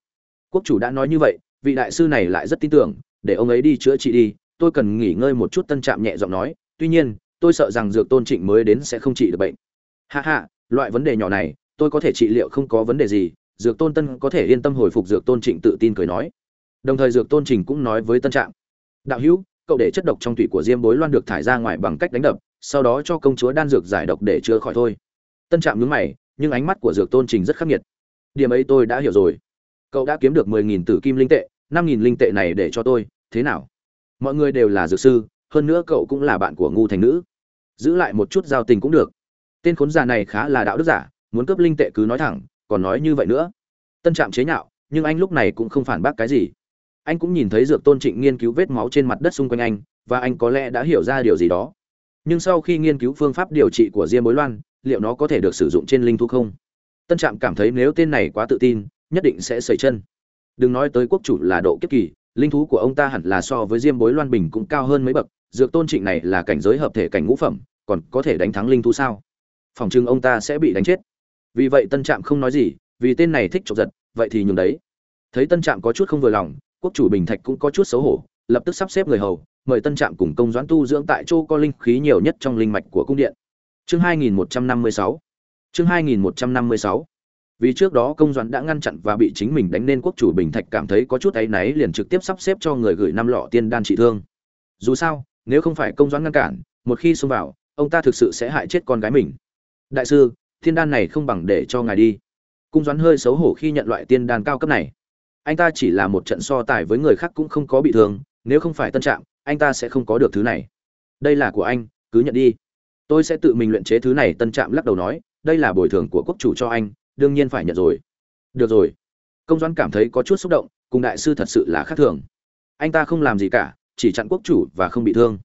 Quốc chủ đã nói như vậy, vị đại sư này lại rất tin tưởng, để ông ấy đi chữa trị đi, tôi cần nghỉ ngơi một chút tân trạm nhẹ giọng nói, tuy nhiên, tôi sợ rằng dược tôn trịnh mới đến sẽ không trị được bệnh. Hạ hạ loại vấn đề nhỏ này tôi có thể trị liệu không có vấn đề gì dược tôn tân có thể yên tâm hồi phục dược tôn trịnh tự tin cười nói. Đồng thời dược tôn trình cũng nói với tân trạng, đạo hữu cậu để chất độc trong tủy của diêm bối loan được thải ra ngoài bằng cách đánh đập sau đó cho công chúa đan dược giải độc để chữa khỏi thôi. Tân trạm nhướng mày nhưng ánh mắt của dược tôn trình rất khắc nghiệt. Điểm ấy tôi đã hiểu rồi. Cậu đã kiếm được mười nghìn tử kim linh tệ năm nghìn linh tệ này để cho tôi thế nào? Mọi người đều là dược sư hơn nữa cậu cũng là bạn của ngu thành nữ. Giữ lại một chút giao tình cũng được. Tên khốn già này khá là đạo đức giả muốn cướp linh tệ cứ nói thẳng, còn nói như vậy nữa. Tân trạm chế nhạo, nhưng anh lúc này cũng không phản bác cái gì. Anh cũng nhìn thấy dược tôn trịnh nghiên cứu vết máu trên mặt đất xung quanh anh, và anh có lẽ đã hiểu ra điều gì đó. Nhưng sau khi nghiên cứu phương pháp điều trị của diêm bối loan, liệu nó có thể được sử dụng trên linh thú không? Tân trạm cảm thấy nếu tên này quá tự tin, nhất định sẽ sẩy chân. Đừng nói tới quốc chủ là độ kiếp kỳ, linh thú của ông ta hẳn là so với diêm bối loan bình cũng cao hơn mấy bậc, dược tôn trịnh này là cảnh giới hợp thể cảnh ngũ phẩm, còn có thể đánh thắng linh thú sao? Phòng chừng ông ta sẽ bị đánh chết vì vậy tân trạm không nói gì, vì tên này thích chọc giật vậy thì nhường đấy. Thấy tân trạm có chút không vừa lòng, quốc chủ bình thạch cũng có chút xấu hổ, lập tức sắp xếp người hầu, mời tân trạm cùng công doãn tu dưỡng tại chỗ có linh khí nhiều nhất trong linh mạch của cung điện. Chương 2156 chương 2156 vì trước đó công doãn đã ngăn chặn và bị chính mình đánh nên quốc chủ bình thạch cảm thấy có chút áy náy liền trực tiếp sắp xếp cho người gửi năm lọ tiên đan trị thương. Dù sao, nếu không phải công doãn ngăn cản, một khi xông vào, ông ta thực sự sẽ hại chết con gái mình. Đại sư thiên đan này không bằng để cho ngài đi. Cung doãn hơi xấu hổ khi nhận loại tiên đan cao cấp này. Anh ta chỉ là một trận so tài với người khác cũng không có bị thương, nếu không phải tân trạng, anh ta sẽ không có được thứ này. Đây là của anh, cứ nhận đi. Tôi sẽ tự mình luyện chế thứ này, tân trạm lắc đầu nói, đây là bồi thường của quốc chủ cho anh, đương nhiên phải nhận rồi. Được rồi. Công doãn cảm thấy có chút xúc động, cùng đại sư thật sự là khác thường. Anh ta không làm gì cả, chỉ chặn quốc chủ và không bị thương.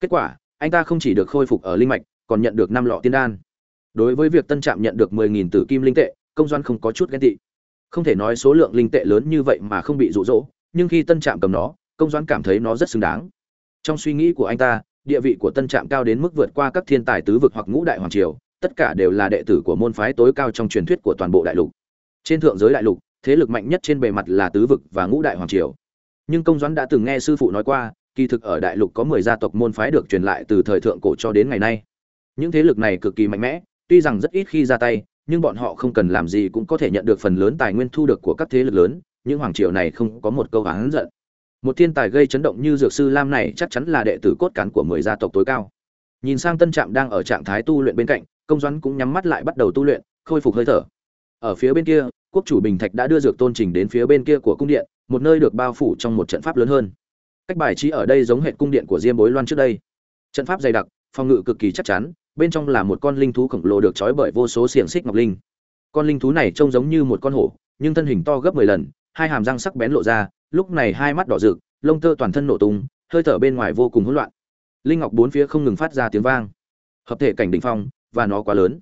Kết quả, anh ta không chỉ được khôi phục ở linh mạch, còn nhận được năm lọ tiên đan đối với việc tân trạm nhận được mười nghìn tử kim linh tệ, công doan không có chút ghen tị. Không thể nói số lượng linh tệ lớn như vậy mà không bị rụ rỗ, nhưng khi tân trạm cầm nó, công doan cảm thấy nó rất xứng đáng. Trong suy nghĩ của anh ta, địa vị của tân trạm cao đến mức vượt qua các thiên tài tứ vực hoặc ngũ đại hoàng triều, tất cả đều là đệ tử của môn phái tối cao trong truyền thuyết của toàn bộ đại lục. Trên thượng giới đại lục, thế lực mạnh nhất trên bề mặt là tứ vực và ngũ đại hoàng triều. Nhưng công doãn đã từng nghe sư phụ nói qua, kỳ thực ở đại lục có mười gia tộc môn phái được truyền lại từ thời thượng cổ cho đến ngày nay. Những thế lực này cực kỳ mạnh mẽ tuy rằng rất ít khi ra tay, nhưng bọn họ không cần làm gì cũng có thể nhận được phần lớn tài nguyên thu được của các thế lực lớn, những hoàng triều này không có một câu hắn giận. Một thiên tài gây chấn động như dược sư lam này chắc chắn là đệ tử cốt cán của mười gia tộc tối cao. Nhìn sang tân trạm đang ở trạng thái tu luyện bên cạnh, công doãn cũng nhắm mắt lại bắt đầu tu luyện, khôi phục hơi thở. Ở phía bên kia, quốc chủ bình thạch đã đưa dược tôn trình đến phía bên kia của cung điện, một nơi được bao phủ trong một trận pháp lớn hơn. Cách bài trí ở đây giống hệ cung điện của diêm bối loan trước đây. Trận pháp dày đặc, phòng ngự cực kỳ chắc chắn bên trong là một con linh thú khổng lồ được trói bởi vô số xiềng xích ngọc linh. Con linh thú này trông giống như một con hổ, nhưng thân hình to gấp mười lần, hai hàm răng sắc bén lộ ra, lúc này hai mắt đỏ rực, lông tơ toàn thân nổ tung, hơi thở bên ngoài vô cùng hỗn loạn. Linh ngọc bốn phía không ngừng phát ra tiếng vang. Hợp thể cảnh đỉnh phong, và nó quá lớn.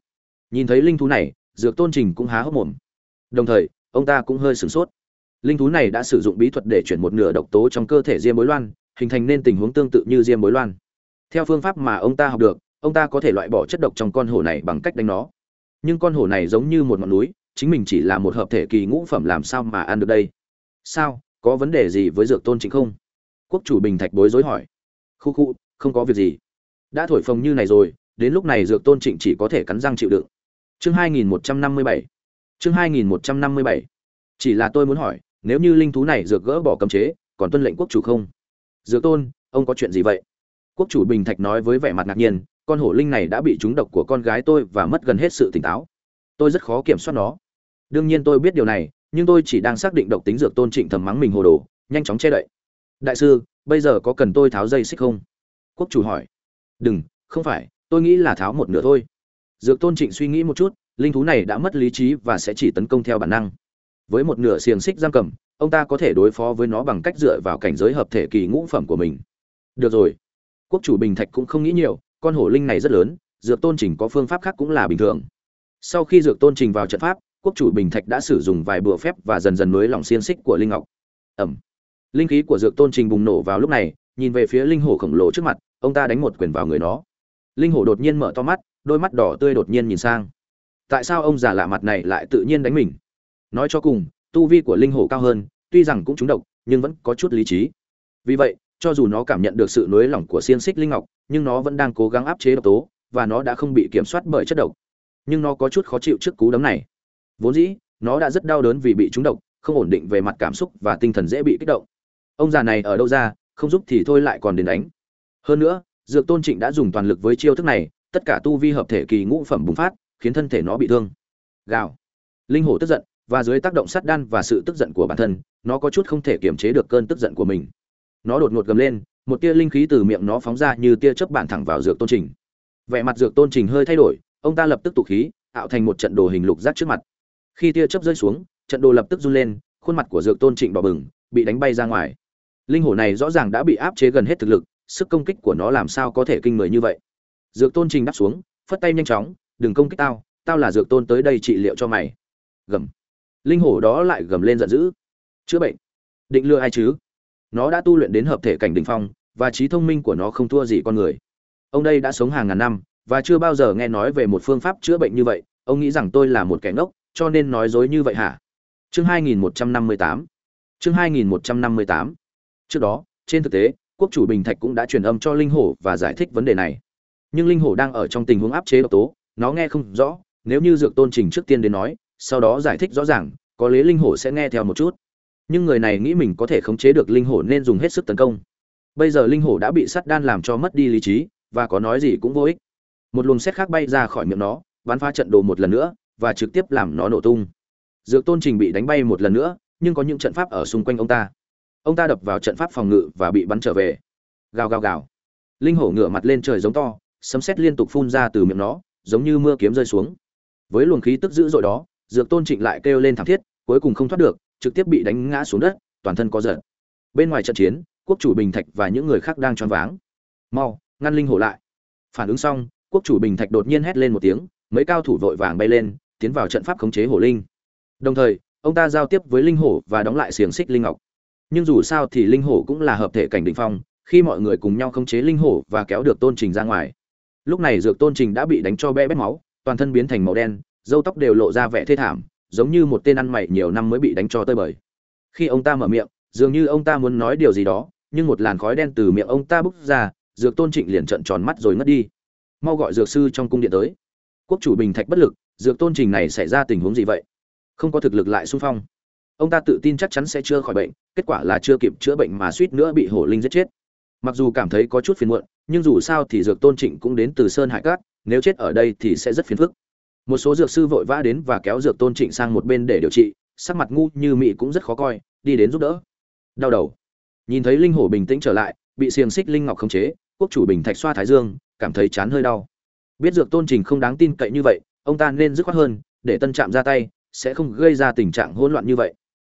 Nhìn thấy linh thú này, dược tôn trình cũng há hốc mồm. Đồng thời, ông ta cũng hơi sửng sốt. Linh thú này đã sử dụng bí thuật để chuyển một nửa độc tố trong cơ thể diêm bối loan, hình thành nên tình huống tương tự như diêm bối loan. Theo phương pháp mà ông ta học được ông ta có thể loại bỏ chất độc trong con hổ này bằng cách đánh nó. Nhưng con hổ này giống như một ngọn núi, chính mình chỉ là một hợp thể kỳ ngũ phẩm làm sao mà ăn được đây? Sao, có vấn đề gì với dược tôn chính không? Quốc chủ bình thạch bối rối hỏi. Khu khu, không có việc gì. Đã thổi phồng như này rồi, đến lúc này dược tôn trịnh chỉ có thể cắn răng chịu đựng. Chương 2157 chương 2157 chỉ là tôi muốn hỏi, nếu như linh thú này dược gỡ bỏ cấm chế, còn tuân lệnh quốc chủ không? Dược tôn, ông có chuyện gì vậy? Quốc chủ bình thạch nói với vẻ mặt ngạc nhiên con hổ linh này đã bị trúng độc của con gái tôi và mất gần hết sự tỉnh táo. Tôi rất khó kiểm soát nó. Đương nhiên tôi biết điều này, nhưng tôi chỉ đang xác định độc tính dược tôn trịnh thầm mắng mình hồ đồ, nhanh chóng che đậy. Đại sư, bây giờ có cần tôi tháo dây xích không? Quốc chủ hỏi. Đừng, không phải, tôi nghĩ là tháo một nửa thôi. Dược tôn trịnh suy nghĩ một chút, linh thú này đã mất lý trí và sẽ chỉ tấn công theo bản năng. Với một nửa xiềng xích giam cầm, ông ta có thể đối phó với nó bằng cách dựa vào cảnh giới hợp thể kỳ ngũ phẩm của mình. Được rồi. Quốc chủ bình thạch cũng không nghĩ nhiều con hổ linh này rất lớn, dược tôn trình có phương pháp khác cũng là bình thường. Sau khi dược tôn trình vào trận pháp, quốc chủ bình thạch đã sử dụng vài bữa phép và dần dần nới lỏng xiên xích của linh ngọc. Ẩm. Linh khí của dược tôn trình bùng nổ vào lúc này, nhìn về phía linh hổ khổng lồ trước mặt, ông ta đánh một quyền vào người nó. Linh hổ đột nhiên mở to mắt, đôi mắt đỏ tươi đột nhiên nhìn sang. Tại sao ông già lạ mặt này lại tự nhiên đánh mình? Nói cho cùng, tu vi của linh hổ cao hơn, tuy rằng cũng trúng độc, nhưng vẫn có chút lý trí. Vì vậy cho dù nó cảm nhận được sự nới lỏng của xiên xích linh ngọc, nhưng nó vẫn đang cố gắng áp chế độc tố, và nó đã không bị kiểm soát bởi chất độc. Nhưng nó có chút khó chịu trước cú đấm này. Vốn dĩ, nó đã rất đau đớn vì bị trúng độc, không ổn định về mặt cảm xúc và tinh thần dễ bị kích động. Ông già này ở đâu ra, không giúp thì thôi lại còn đến đánh. Hơn nữa, dược tôn trịnh đã dùng toàn lực với chiêu thức này, tất cả tu vi hợp thể kỳ ngũ phẩm bùng phát, khiến thân thể nó bị thương. Gào. Linh hổ tức giận, và dưới tác động sát đan và sự tức giận của bản thân, nó có chút không thể kiềm chế được cơn tức giận của mình nó đột ngột gầm lên, một tia linh khí từ miệng nó phóng ra như tia chớp bản thẳng vào dược tôn trình. Vẻ mặt dược tôn trình hơi thay đổi, ông ta lập tức tụ khí, tạo thành một trận đồ hình lục rác trước mặt. Khi tia chớp rơi xuống, trận đồ lập tức run lên, khuôn mặt của dược tôn trịnh đỏ bừng, bị đánh bay ra ngoài. Linh hổ này rõ ràng đã bị áp chế gần hết thực lực, sức công kích của nó làm sao có thể kinh người như vậy? Dược tôn trình đáp xuống, phất tay nhanh chóng, đừng công kích tao tao là dược tôn tới đây trị liệu cho mày. Gầm. Linh hổ đó lại gầm lên giận dữ. Chữa bệnh. Định lừa ai chứ? Nó đã tu luyện đến hợp thể cảnh đỉnh phong, và trí thông minh của nó không thua gì con người. Ông đây đã sống hàng ngàn năm, và chưa bao giờ nghe nói về một phương pháp chữa bệnh như vậy, ông nghĩ rằng tôi là một kẻ ngốc, cho nên nói dối như vậy hả? Chương 2158 chương 2158 trước đó, trên thực tế, quốc chủ bình thạch cũng đã truyền âm cho linh hổ và giải thích vấn đề này. Nhưng linh hổ đang ở trong tình huống áp chế độc tố, nó nghe không rõ, nếu như dược tôn trình trước tiên đến nói, sau đó giải thích rõ ràng, có lẽ linh hổ sẽ nghe theo một chút nhưng người này nghĩ mình có thể khống chế được linh hổ nên dùng hết sức tấn công. Bây giờ linh hổ đã bị sắt đan làm cho mất đi lý trí, và có nói gì cũng vô ích. Một luồng xét khác bay ra khỏi miệng nó, bắn phá trận đồ một lần nữa, và trực tiếp làm nó nổ tung. Dược tôn trình bị đánh bay một lần nữa, nhưng có những trận pháp ở xung quanh ông ta. Ông ta đập vào trận pháp phòng ngự và bị bắn trở về. Gào gào gào. Linh hổ ngửa mặt lên trời giống to, sấm sét liên tục phun ra từ miệng nó, giống như mưa kiếm rơi xuống. Với luồng khí tức dữ dội đó, dược tôn trịnh lại kêu lên thảm thiết, cuối cùng không thoát được trực tiếp bị đánh ngã xuống đất, toàn thân có giật. Bên ngoài trận chiến, quốc chủ bình thạch và những người khác đang choáng váng. Mau, ngăn linh hổ lại. Phản ứng xong, quốc chủ bình thạch đột nhiên hét lên một tiếng, mấy cao thủ vội vàng bay lên, tiến vào trận pháp khống chế hổ linh. Đồng thời, ông ta giao tiếp với linh hổ và đóng lại xiềng xích linh ngọc. Nhưng dù sao thì linh hổ cũng là hợp thể cảnh đỉnh phong, khi mọi người cùng nhau khống chế linh hổ và kéo được tôn trình ra ngoài. Lúc này dược tôn trình đã bị đánh cho be bét máu, toàn thân biến thành màu đen, râu tóc đều lộ ra vẻ thê thảm giống như một tên ăn mày nhiều năm mới bị đánh cho tơi bời. Khi ông ta mở miệng, dường như ông ta muốn nói điều gì đó, nhưng một làn khói đen từ miệng ông ta bốc ra, dược tôn trịnh liền trợn tròn mắt rồi ngất đi. Mau gọi dược sư trong cung điện tới. Quốc chủ bình thạch bất lực, dược tôn trình này xảy ra tình huống gì vậy? Không có thực lực lại xung phong. Ông ta tự tin chắc chắn sẽ chưa khỏi bệnh, kết quả là chưa kịp chữa bệnh mà suýt nữa bị hổ linh giết chết. Mặc dù cảm thấy có chút phiền muộn, nhưng dù sao thì dược tôn trịnh cũng đến từ sơn hải cát, nếu chết ở đây thì sẽ rất phiền phức một số dược sư vội vã đến và kéo dược tôn trịnh sang một bên để điều trị, sắc mặt ngu như mị cũng rất khó coi, đi đến giúp đỡ. Đau đầu. Nhìn thấy linh hổ bình tĩnh trở lại, bị xiềng xích linh ngọc khống chế, quốc chủ bình thạch xoa thái dương, cảm thấy chán hơi đau. Biết dược tôn trình không đáng tin cậy như vậy, ông ta nên dứt khoát hơn, để tân trạm ra tay, sẽ không gây ra tình trạng hỗn loạn như vậy.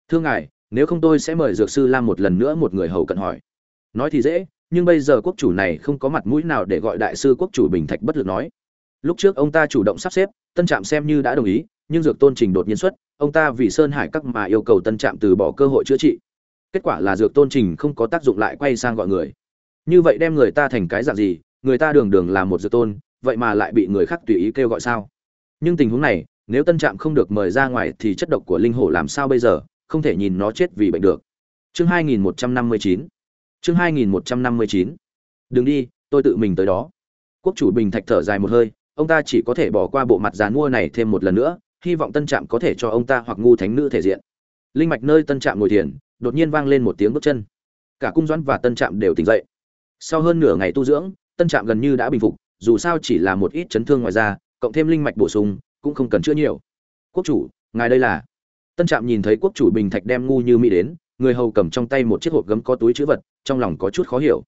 Thưa ngài, nếu không tôi sẽ mời dược sư lam một lần nữa một người hầu cận hỏi. Nói thì dễ, nhưng bây giờ quốc chủ này không có mặt mũi nào để gọi đại sư quốc chủ bình thạch bất lực nói. Lúc trước ông ta chủ động sắp xếp tân trạm xem như đã đồng ý, nhưng dược tôn trình đột nhiên xuất, ông ta vì sơn hải các mà yêu cầu tân trạm từ bỏ cơ hội chữa trị. Kết quả là dược tôn trình không có tác dụng lại quay sang gọi người. Như vậy đem người ta thành cái dạng gì, người ta đường đường là một dược tôn, vậy mà lại bị người khác tùy ý kêu gọi sao? Nhưng tình huống này, nếu tân trạm không được mời ra ngoài thì chất độc của linh hổ làm sao bây giờ, không thể nhìn nó chết vì bệnh được. Chương 2159 chương 2159 đừng đi, tôi tự mình tới đó. Quốc chủ bình thạch thở dài một hơi ông ta chỉ có thể bỏ qua bộ mặt dàn mua này thêm một lần nữa, hy vọng tân trạm có thể cho ông ta hoặc ngu thánh nữ thể diện. Linh mạch nơi tân trạm ngồi thiền, đột nhiên vang lên một tiếng bước chân. Cả cung doãn và tân trạm đều tỉnh dậy. Sau hơn nửa ngày tu dưỡng, tân trạm gần như đã bình phục, dù sao chỉ là một ít chấn thương ngoài da, cộng thêm linh mạch bổ sung, cũng không cần chữa nhiều. Quốc chủ, ngài đây là? Tân trạm nhìn thấy quốc chủ bình thạch đem ngu như mỹ đến, người hầu cầm trong tay một chiếc hộp gấm có túi chữ vật, trong lòng có chút khó hiểu.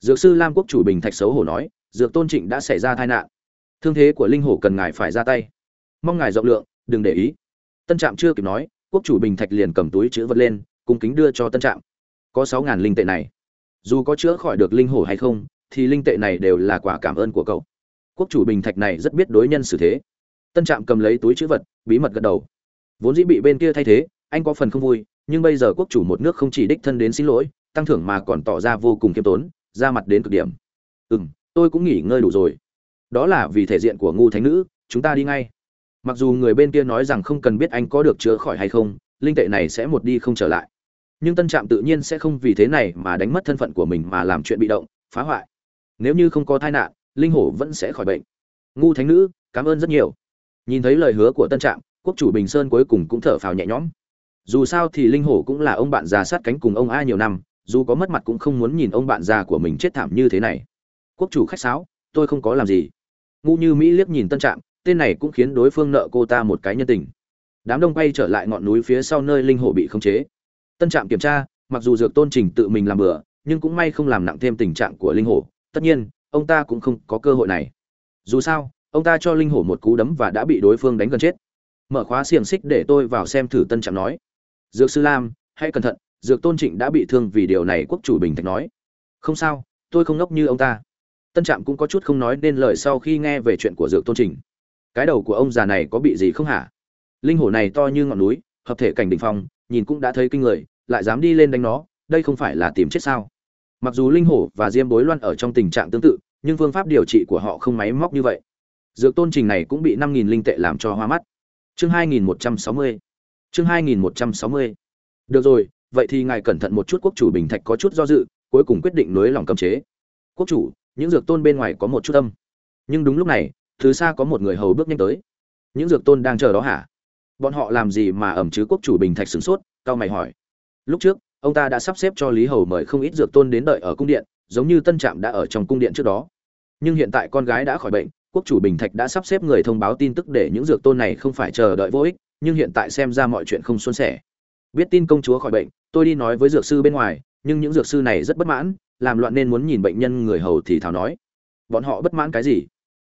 Dược sư lam quốc chủ bình thạch xấu hổ nói, dược tôn trịnh đã xảy ra tai nạn thương thế của linh hổ cần ngài phải ra tay. Mong ngài rộng lượng, đừng để ý. Tân trạm chưa kịp nói, quốc chủ bình thạch liền cầm túi chữ vật lên, cung kính đưa cho tân trạm. Có sáu ngàn linh tệ này. Dù có chữa khỏi được linh hổ hay không, thì linh tệ này đều là quả cảm ơn của cậu. Quốc chủ bình thạch này rất biết đối nhân xử thế. Tân trạm cầm lấy túi chữ vật, bí mật gật đầu. Vốn dĩ bị bên kia thay thế, anh có phần không vui, nhưng bây giờ quốc chủ một nước không chỉ đích thân đến xin lỗi, tăng thưởng mà còn tỏ ra vô cùng kiêm tốn, ra mặt đến cực điểm. Ừ m tôi cũng nghỉ ngơi đủ rồi đó là vì thể diện của ngu thánh nữ, chúng ta đi ngay. Mặc dù người bên kia nói rằng không cần biết anh có được chữa khỏi hay không, linh tệ này sẽ một đi không trở lại. Nhưng tân trạm tự nhiên sẽ không vì thế này mà đánh mất thân phận của mình mà làm chuyện bị động, phá hoại. Nếu như không có tai nạn, linh hổ vẫn sẽ khỏi bệnh. Ngu thánh nữ, cảm ơn rất nhiều. Nhìn thấy lời hứa của tân trạm, quốc chủ bình sơn cuối cùng cũng thở phào nhẹ nhõm. Dù sao thì linh hổ cũng là ông bạn già sát cánh cùng ông a nhiều năm, dù có mất mặt cũng không muốn nhìn ông bạn già của mình chết thảm như thế này. Quốc chủ khách sáo, tôi không có làm gì ngu như mỹ liếc nhìn tân trạm, tên này cũng khiến đối phương nợ cô ta một cái nhân tình. Đám đông quay trở lại ngọn núi phía sau nơi linh hồ bị khống chế. Tân trạm kiểm tra, mặc dù dược tôn trình tự mình làm bừa, nhưng cũng may không làm nặng thêm tình trạng của linh hồ tất nhiên, ông ta cũng không có cơ hội này. Dù sao, ông ta cho linh hồ một cú đấm và đã bị đối phương đánh gần chết. Mở khóa xiềng xích để tôi vào xem thử tân trạm nói. Dược sư lam, hãy cẩn thận, dược tôn trịnh đã bị thương vì điều này, quốc chủ bình thạch nói. Không sao, tôi không ngốc như ông ta tân trạm cũng có chút không nói nên lời sau khi nghe về chuyện của dược tôn trình. Cái đầu của ông già này có bị gì không hả? Linh hổ này to như ngọn núi, hợp thể cảnh đ ỉ n h phong, nhìn cũng đã thấy kinh người, lại dám đi lên đánh nó, đây không phải là tìm chết sao? Mặc dù linh hổ và diêm bối loan ở trong tình trạng tương tự, nhưng phương pháp điều trị của họ không máy móc như vậy. Dược tôn trình này cũng bị năm nghìn linh tệ làm cho hoa mắt. Chương hai nghìn một trăm sáu mươi. Chương hai nghìn một trăm sáu mươi. Được rồi, vậy thì ngài cẩn thận một chút, quốc chủ bình thạch có chút do dự, cuối cùng quyết định nới lòng cấm chế. Quốc chủ những dược tôn bên ngoài có một chút âm. Nhưng đúng lúc này, từ xa có một người hầu bước nhanh tới. Những dược tôn đang chờ đó hả? Bọn họ làm gì mà ẩm chứ quốc chủ bình thạch sửng sốt cao mày hỏi. Lúc trước, ông ta đã sắp xếp cho lý hầu mời không ít dược tôn đến đợi ở cung điện, giống như tân trạm đã ở trong cung điện trước đó. Nhưng hiện tại con gái đã khỏi bệnh, quốc chủ bình thạch đã sắp xếp người thông báo tin tức để những dược tôn này không phải chờ đợi vô ích, nhưng hiện tại xem ra mọi chuyện không suôn sẻ. Biết tin công chúa khỏi bệnh, tôi đi nói với dược sư bên ngoài, nhưng những dược sư này rất bất mãn làm loạn nên muốn nhìn bệnh nhân người hầu thì thảo nói. Bọn họ bất mãn cái gì?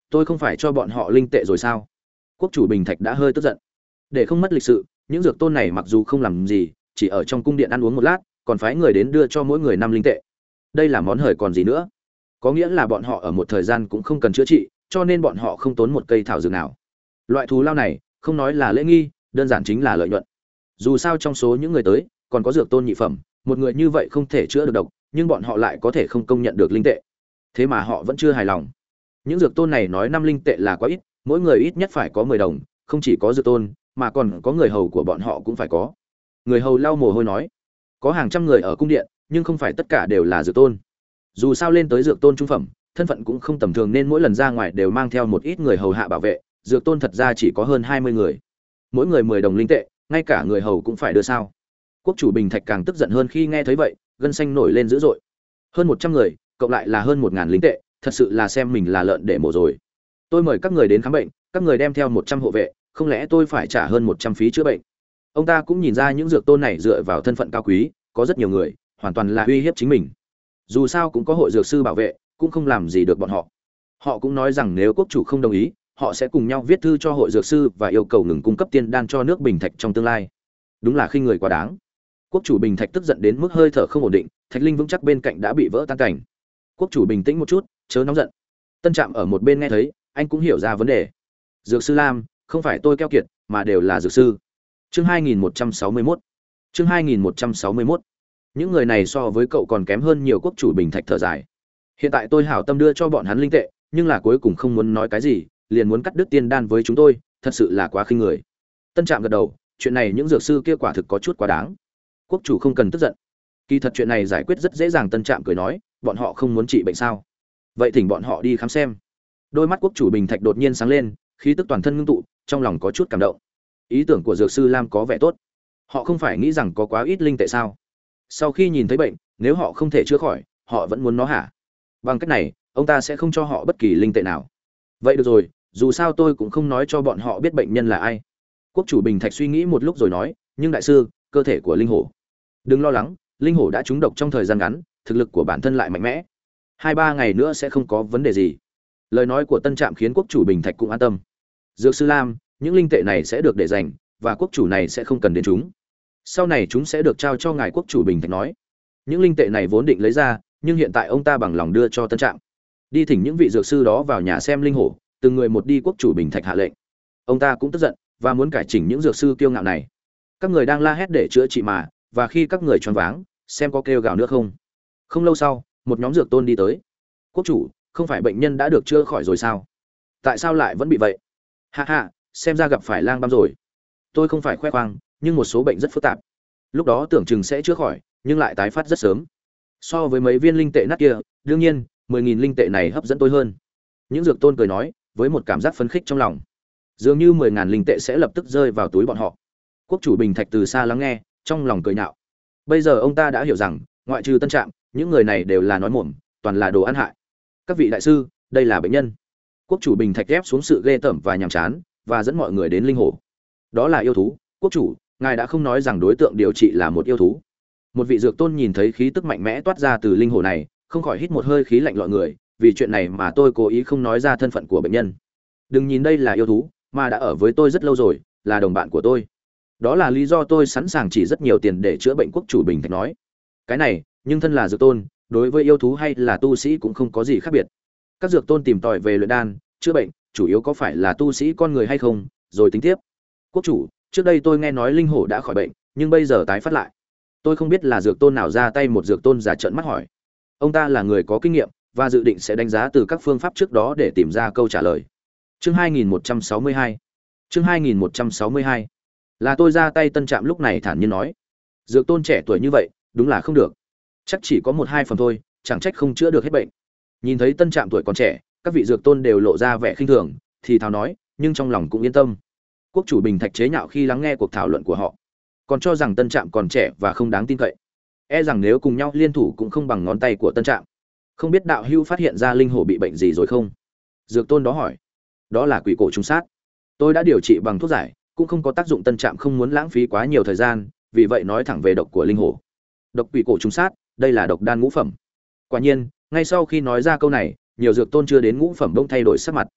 Tôi không phải cho bọn họ linh tệ rồi sao? Quốc chủ bình thạch đã hơi tức giận. Để không mất lịch sự, những dược tôn này mặc dù không làm gì, chỉ ở trong cung điện ăn uống một lát, còn phái người đến đưa cho mỗi người năm linh tệ. Đây là món hời còn gì nữa? Có nghĩa là bọn họ ở một thời gian cũng không cần chữa trị, cho nên bọn họ không tốn một cây thảo dược nào. Loại thú lao này, không nói là lễ nghi, đơn giản chính là lợi nhuận. Dù sao trong số những người tới, còn có dược tôn nhị phẩm, một người như vậy không thể chữa được độc nhưng bọn họ lại có thể không công nhận được linh tệ. Thế mà họ vẫn chưa hài lòng. Những dược tôn này nói năm linh tệ là quá ít, mỗi người ít nhất phải có mười đồng, không chỉ có dược tôn, mà còn có người hầu của bọn họ cũng phải có. Người hầu lau mồ hôi nói, có hàng trăm người ở cung điện, nhưng không phải tất cả đều là dược tôn. Dù sao lên tới dược tôn trung phẩm, thân phận cũng không tầm thường nên mỗi lần ra ngoài đều mang theo một ít người hầu hạ bảo vệ, dược tôn thật ra chỉ có hơn hai mươi người. Mỗi người mười đồng linh tệ, ngay cả người hầu cũng phải đưa sao. Quốc chủ bình thạch càng tức giận hơn khi nghe thấy vậy gân xanh nổi lên dữ dội. Hơn một trăm người, cộng lại là hơn một ngàn lính tệ, thật sự là xem mình là lợn để mổ rồi. Tôi mời các người đến khám bệnh, các người đem theo một trăm hộ vệ, không lẽ tôi phải trả hơn một trăm phí chữa bệnh? Ông ta cũng nhìn ra những dược tôn này dựa vào thân phận cao quý, có rất nhiều người, hoàn toàn là uy hiếp chính mình. Dù sao cũng có hội dược sư bảo vệ, cũng không làm gì được bọn họ. Họ cũng nói rằng nếu quốc chủ không đồng ý, họ sẽ cùng nhau viết thư cho hội dược sư và yêu cầu ngừng cung cấp tiên đan cho nước bình thạch trong tương lai. Đúng là khi người quá đáng quốc chủ bình thạch tức giận đến mức hơi thở không ổn định, thạch linh vững chắc bên cạnh đã bị vỡ tan cảnh. Quốc chủ bình tĩnh một chút, chớ nóng giận. Tân trạm ở một bên nghe thấy, anh cũng hiểu ra vấn đề. Dược sư lam, không phải tôi keo kiệt, mà đều là dược sư. Chương 2161 chương 2161 những người này so với cậu còn kém hơn nhiều quốc chủ bình thạch thở dài. Hiện tại tôi hảo tâm đưa cho bọn hắn linh tệ, nhưng là cuối cùng không muốn nói cái gì, liền muốn cắt đứt tiên đan với chúng tôi, thật sự là quá khinh người. Tân trạm gật đầu, chuyện này những dược sư kia quả thực có chút quá đáng quốc chủ không cần tức giận. Kỳ thật chuyện này giải quyết rất dễ dàng, tân trạm cười nói, bọn họ không muốn trị bệnh sao? Vậy thỉnh bọn họ đi khám xem. Đôi mắt quốc chủ bình thạch đột nhiên sáng lên, khí tức toàn thân ngưng tụ, trong lòng có chút cảm động. Ý tưởng của dược sư lam có vẻ tốt. Họ không phải nghĩ rằng có quá ít linh tệ sao? Sau khi nhìn thấy bệnh, nếu họ không thể chữa khỏi, họ vẫn muốn nó hả? Bằng cách này, ông ta sẽ không cho họ bất kỳ linh tệ nào. Vậy được rồi, dù sao tôi cũng không nói cho bọn họ biết bệnh nhân là ai. Quốc chủ bình thạch suy nghĩ một lúc rồi nói, nhưng đại sư, cơ thể của linh hổ đừng lo lắng, linh hổ đã trúng độc trong thời gian ngắn, thực lực của bản thân lại mạnh mẽ. Hai ba ngày nữa sẽ không có vấn đề gì. Lời nói của tân trạm khiến quốc chủ bình thạch cũng an tâm. Dược sư lam, những linh tệ này sẽ được để dành, và quốc chủ này sẽ không cần đến chúng. Sau này chúng sẽ được trao cho ngài quốc chủ bình thạch nói. Những linh tệ này vốn định lấy ra, nhưng hiện tại ông ta bằng lòng đưa cho tân trạm. Đi thỉnh những vị dược sư đó vào nhà xem linh hổ, từng người một đi quốc chủ bình thạch hạ lệnh. Ông ta cũng tức giận, và muốn cải chỉnh những dược sư kiêu ngạo này. Các người đang la hét để chữa trị mà và khi các người choáng váng xem có kêu gào nữa không? Không lâu sau một nhóm dược tôn đi tới. Quốc chủ không phải bệnh nhân đã được chữa khỏi rồi sao? Tại sao lại vẫn bị vậy? Ha ha, xem ra gặp phải lang băm rồi. Tôi không phải khoe khoang nhưng một số bệnh rất phức tạp. Lúc đó tưởng chừng sẽ chữa khỏi nhưng lại tái phát rất sớm. So với mấy viên linh tệ nát kia đương nhiên mười nghìn linh tệ này hấp dẫn tôi hơn. Những dược tôn cười nói với một cảm giác phấn khích trong lòng. Dường như mười ngàn linh tệ sẽ lập tức rơi vào túi bọn họ. Quốc chủ bình thạch từ xa lắng nghe trong lòng cười nhạo. Bây giờ ông ta đã hiểu rằng, ngoại trừ tân trạm, những người này đều là nói mồm, toàn là đồ ăn hại. Các vị đại sư, đây là bệnh nhân. Quốc chủ bình thạch ép xuống sự ghê tởm và nhàm chán, và dẫn mọi người đến linh hồ. Đó là yêu thú. Quốc chủ, ngài đã không nói rằng đối tượng điều trị là một yêu thú. Một vị dược tôn nhìn thấy khí tức mạnh mẽ toát ra từ linh hồ này, không khỏi hít một hơi khí lạnh lọi người, vì chuyện này mà tôi cố ý không nói ra thân phận của bệnh nhân. Đừng nhìn đây là yêu thú, mà đã ở với tôi rất lâu rồi, là đồng bạn của tôi đó là lý do tôi sẵn sàng chỉ rất nhiều tiền để chữa bệnh quốc chủ bình thạch nói. Cái này, nhưng thân là dược tôn, đối với yêu thú hay là tu sĩ cũng không có gì khác biệt. Các dược tôn tìm tòi về luyện đan, chữa bệnh, chủ yếu có phải là tu sĩ con người hay không, rồi tính tiếp. Quốc chủ, trước đây tôi nghe nói linh hổ đã khỏi bệnh, nhưng bây giờ tái phát lại. Tôi không biết là dược tôn nào ra tay một dược tôn giả trận mắt hỏi. Ông ta là người có kinh nghiệm, và dự định sẽ đánh giá từ các phương pháp trước đó để tìm ra câu trả lời. Chương 2162 chương 2162 là tôi ra tay tân trạm lúc này thản nhiên nói. Dược tôn trẻ tuổi như vậy, đúng là không được. Chắc chỉ có một hai phần thôi, chẳng trách không chữa được hết bệnh. Nhìn thấy tân trạm tuổi còn trẻ, các vị dược tôn đều lộ ra vẻ khinh thường, thì thào nói, nhưng trong lòng cũng yên tâm. Quốc chủ bình thạch chế nhạo khi lắng nghe cuộc thảo luận của họ. Còn cho rằng tân trạm còn trẻ và không đáng tin cậy. E rằng nếu cùng nhau liên thủ cũng không bằng ngón tay của tân trạm. Không biết đạo hưu phát hiện ra linh hồ bị bệnh gì rồi không? Dược tôn đó hỏi. Đó là quỷ cổ trung sát. Tôi đã điều trị bằng thuốc giải cũng không có tác dụng tân trạm không muốn lãng phí quá nhiều thời gian, vì vậy nói thẳng về độc của linh hổ. Độc quỷ cổ trùng sát, đây là độc đan ngũ phẩm. Quả nhiên, ngay sau khi nói ra câu này, nhiều dược tôn chưa đến ngũ phẩm đông thay đổi sắc mặt.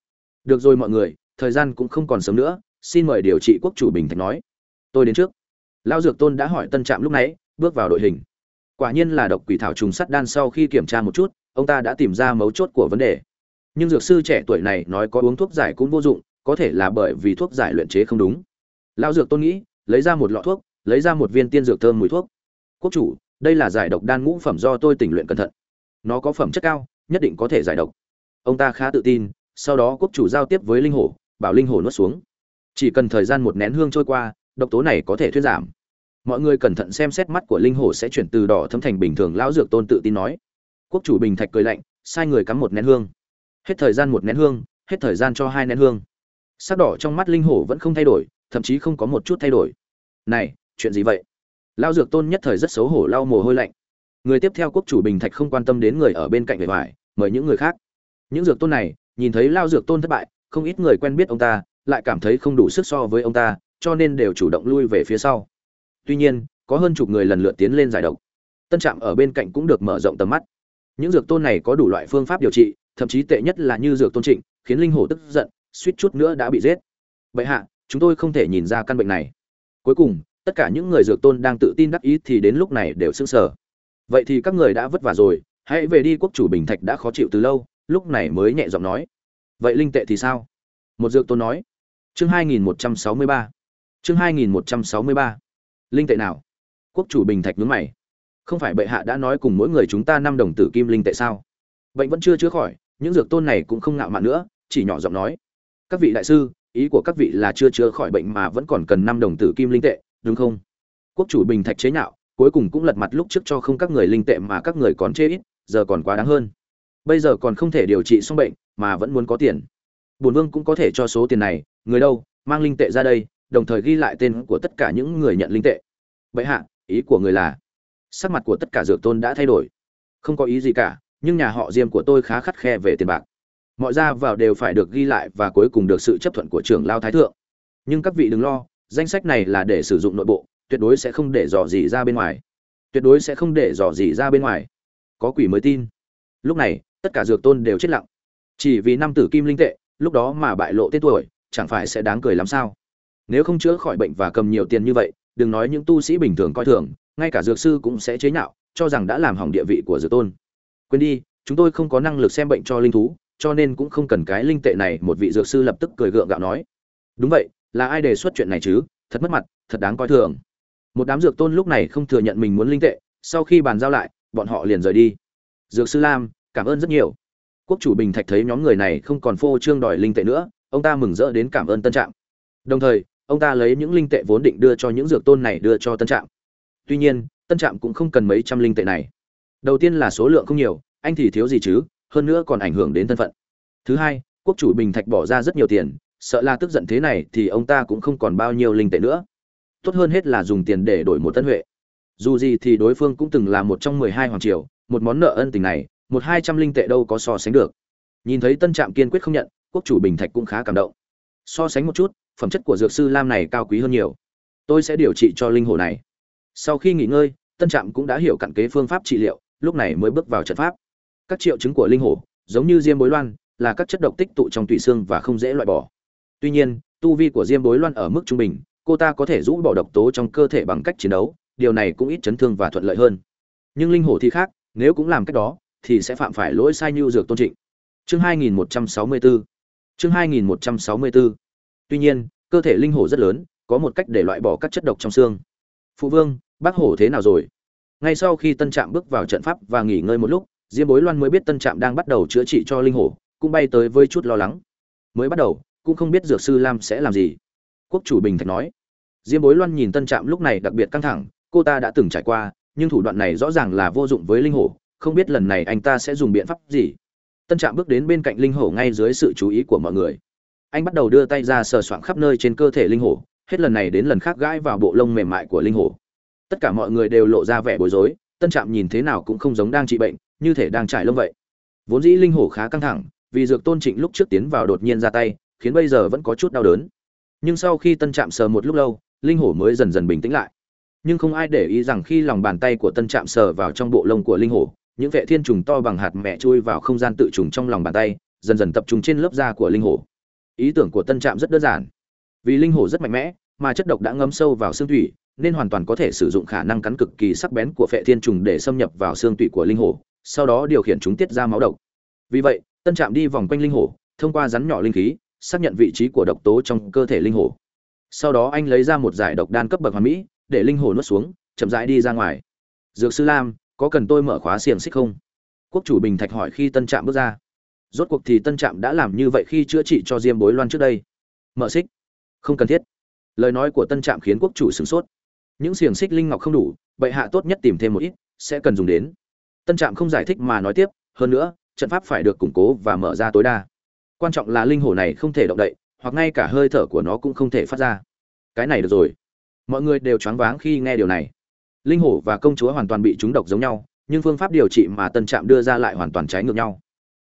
Được rồi mọi người, thời gian cũng không còn sớm nữa, xin mời điều trị quốc chủ bình thạch nói. Tôi đến trước. Lão dược tôn đã hỏi tân trạm lúc nãy, bước vào đội hình. Quả nhiên là độc quỷ thảo trùng sắt đan sau khi kiểm tra một chút, ông ta đã tìm ra mấu chốt của vấn đề. Nhưng dược sư trẻ tuổi này nói có uống thuốc giải cũng vô dụng, có thể là bởi vì thuốc giải luyện chế không đúng lão dược tôn nghĩ, lấy ra một lọ thuốc, lấy ra một viên tiên dược thơm mùi thuốc. Quốc chủ, đây là giải độc đan ngũ phẩm do tôi tỉnh luyện cẩn thận. Nó có phẩm chất cao, nhất định có thể giải độc. Ông ta khá tự tin, sau đó quốc chủ giao tiếp với linh hổ, bảo linh hổ nuốt xuống. Chỉ cần thời gian một nén hương trôi qua, độc tố này có thể thuyên giảm. Mọi người cẩn thận xem xét mắt của linh hổ sẽ chuyển từ đỏ thâm thành bình thường, lão dược tôn tự tin nói. Quốc chủ bình thạch cười lạnh, sai người cắm một nén hương. Hết thời gian một nén hương, hết thời gian cho hai nén hương. Sắc đỏ trong mắt linh hổ vẫn không thay đổi thậm chí không có một chút thay đổi. Này chuyện gì vậy? Lao dược tôn nhất thời rất xấu hổ lau mồ hôi lạnh. Người tiếp theo quốc chủ bình thạch không quan tâm đến người ở bên cạnh vẻ ngoài, mời những người khác. Những dược tôn này nhìn thấy lao dược tôn thất bại không ít người quen biết ông ta lại cảm thấy không đủ sức so với ông ta cho nên đều chủ động lui về phía sau. Tuy nhiên có hơn chục người lần lượt tiến lên giải độc. Tân trạm ở bên cạnh cũng được mở rộng tầm mắt. Những dược tôn này có đủ loại phương pháp điều trị thậm chí tệ nhất là như dược tôn trịnh khiến linh hổ tức giận suýt chút nữa đã bị giết. Bệ hạ chúng tôi không thể nhìn ra căn bệnh này. Cuối cùng, tất cả những người dược tôn đang tự tin đắc ý thì đến lúc này đều sững sờ. Vậy thì các người đã vất vả rồi, hãy về đi, quốc chủ bình thạch đã khó chịu từ lâu, lúc này mới nhẹ giọng nói. Vậy linh tệ thì sao? Một dược tôn nói. Chương 2163 chương 2163 linh tệ nào? Quốc chủ bình thạch nhướng mày. Không phải bệ hạ đã nói cùng mỗi người chúng ta năm đồng tử kim linh tệ sao? Bệnh vẫn chưa chữa khỏi, những dược tôn này cũng không ngạo mạn nữa, chỉ nhỏ giọng nói. Các vị đại sư ý của các vị là chưa chữa khỏi bệnh mà vẫn còn cần năm đồng tử kim linh tệ, đúng không? Quốc chủ bình thạch chế nhạo, cuối cùng cũng lật mặt lúc trước cho không các người linh tệ mà các người còn chê ít, giờ còn quá đáng hơn. Bây giờ còn không thể điều trị xong bệnh, mà vẫn muốn có tiền. Bổn vương cũng có thể cho số tiền này, người đâu, mang linh tệ ra đây, đồng thời ghi lại tên của tất cả những người nhận linh tệ. Vậy hạ, ý của người là, sắc mặt của tất cả dược tôn đã thay đổi. Không có ý gì cả, nhưng nhà họ diêm của tôi khá khắt khe về tiền bạc mọi ra vào đều phải được ghi lại và cuối cùng được sự chấp thuận của trưởng lao thái thượng. Nhưng các vị đừng lo, danh sách này là để sử dụng nội bộ, tuyệt đối sẽ không để dò gì ra bên ngoài. Tuyệt đối sẽ không để dò gì ra bên ngoài. Có quỷ mới tin. Lúc này, tất cả dược tôn đều chết lặng. Chỉ vì năm tử kim linh tệ, lúc đó mà bại lộ tên tuổi, chẳng phải sẽ đáng cười lắm sao? Nếu không chữa khỏi bệnh và cầm nhiều tiền như vậy, đừng nói những tu sĩ bình thường coi thường, ngay cả dược sư cũng sẽ chế nhạo, cho rằng đã làm hỏng địa vị của dược tôn. Quên đi, chúng tôi không có năng lực xem bệnh cho linh thú cho nên cũng không cần cái linh tệ này, một vị dược sư lập tức cười gượng gạo nói. Đúng vậy, là ai đề xuất chuyện này chứ? Thật mất mặt, thật đáng coi thường. Một đám dược tôn lúc này không thừa nhận mình muốn linh tệ, sau khi bàn giao lại, bọn họ liền rời đi. Dược sư lam, cảm ơn rất nhiều. Quốc chủ bình thạch thấy nhóm người này không còn phô trương đòi linh tệ nữa, ông ta mừng rỡ đến cảm ơn tân trạm. Đồng thời, ông ta lấy những linh tệ vốn định đưa cho những dược tôn này đưa cho tân trạm. Tuy nhiên, tân trạm cũng không cần mấy trăm linh tệ này. Đầu tiên là số lượng không nhiều, anh thì thiếu gì chứ? Hơn nữa còn ảnh hưởng đến thân phận. Thứ hai, quốc chủ bình thạch bỏ ra rất nhiều tiền, sợ là tức giận thế này thì ông ta cũng không còn bao nhiêu linh tệ nữa. Tốt hơn hết là dùng tiền để đổi một tân huệ. Dù gì thì đối phương cũng từng là một trong mười hai hoàng triều, một món nợ ân tình này, một hai trăm linh tệ đâu có so sánh được. Nhìn thấy tân trạm kiên quyết không nhận, quốc chủ bình thạch cũng khá cảm động. So sánh một chút, phẩm chất của dược sư lam này cao quý hơn nhiều. Tôi sẽ điều trị cho linh hồ này. Sau khi nghỉ ngơi, tân trạm cũng đã hiểu cặn kế phương pháp trị liệu, lúc này mới bước vào trận pháp các triệu chứng của linh hổ, giống như diêm bối loan, là các chất độc tích tụ trong tủy xương và không dễ loại bỏ. Tuy nhiên, tu vi của diêm bối loan ở mức trung bình, cô ta có thể rũ bỏ độc tố trong cơ thể bằng cách chiến đấu, điều này cũng ít chấn thương và thuận lợi hơn. Nhưng linh hổ thì khác, nếu cũng làm cách đó, thì sẽ phạm phải lỗi sai như dược tôn trịnh. Chương 2164 chương 2164 tuy nhiên, cơ thể linh hổ rất lớn, có một cách để loại bỏ các chất độc trong xương. Phụ vương, bác hổ thế nào rồi? Ngay sau khi tân trạm bước vào trận pháp và nghỉ ngơi một lúc diêm bối loan mới biết tân trạm đang bắt đầu chữa trị cho linh hổ, cũng bay tới với chút lo lắng. Mới bắt đầu, cũng không biết dược sư lam sẽ làm gì. Quốc chủ bình thạch nói. Diêm bối loan nhìn tân trạm lúc này đặc biệt căng thẳng, cô ta đã từng trải qua, nhưng thủ đoạn này rõ ràng là vô dụng với linh hổ, không biết lần này anh ta sẽ dùng biện pháp gì. Tân trạm bước đến bên cạnh linh hổ ngay dưới sự chú ý của mọi người. Anh bắt đầu đưa tay ra sờ soạng khắp nơi trên cơ thể linh hổ, hết lần này đến lần khác gãi vào bộ lông mềm mại của linh hổ. Tất cả mọi người đều lộ ra vẻ bối rối, tân trạm nhìn thế nào cũng không giống đang trị bệnh như thể đang trải lông vậy. Vốn dĩ linh hổ khá căng thẳng, vì dược tôn trịnh lúc trước tiến vào đột nhiên ra tay, khiến bây giờ vẫn có chút đau đớn. Nhưng sau khi tân trạm sờ một lúc lâu, linh hổ mới dần dần bình tĩnh lại. Nhưng không ai để ý rằng khi lòng bàn tay của tân trạm sờ vào trong bộ lông của linh hổ, những vệ thiên trùng to bằng hạt mẹ chui vào không gian tự trùng trong lòng bàn tay, dần dần tập trung trên lớp da của linh hổ. Ý tưởng của tân trạm rất đơn giản. Vì linh hổ rất mạnh mẽ, mà chất độc đã ngấm sâu vào xương thủy, nên hoàn toàn có thể sử dụng khả năng cắn cực kỳ sắc bén của phệ thiên trùng để xâm nhập vào xương tủy của linh hổ sau đó điều khiển chúng tiết ra máu độc. Vì vậy, tân trạm đi vòng quanh linh hổ, thông qua rắn nhỏ linh khí, xác nhận vị trí của độc tố trong cơ thể linh hổ. Sau đó anh lấy ra một giải độc đan cấp bậc hoàn mỹ, để linh hổ nuốt xuống, chậm rãi đi ra ngoài. Dược sư lam, có cần tôi mở khóa xiềng xích không? Quốc chủ bình thạch hỏi khi tân trạm bước ra. Rốt cuộc thì tân trạm đã làm như vậy khi chữa trị cho diêm bối loan trước đây. Mở xích. Không cần thiết. Lời nói của tân trạm khiến quốc chủ sửng sốt. Những xiềng xích linh ngọc không đủ, bệ hạ tốt nhất tìm thêm một ít, sẽ cần dùng đến tân trạm không giải thích mà nói tiếp, hơn nữa, trận pháp phải được củng cố và mở ra tối đa. Quan trọng là linh hổ này không thể động đậy, hoặc ngay cả hơi thở của nó cũng không thể phát ra. Cái này được rồi. Mọi người đều choáng váng khi nghe điều này. Linh hổ và công chúa hoàn toàn bị trúng độc giống nhau, nhưng phương pháp điều trị mà tân trạm đưa ra lại hoàn toàn trái ngược nhau.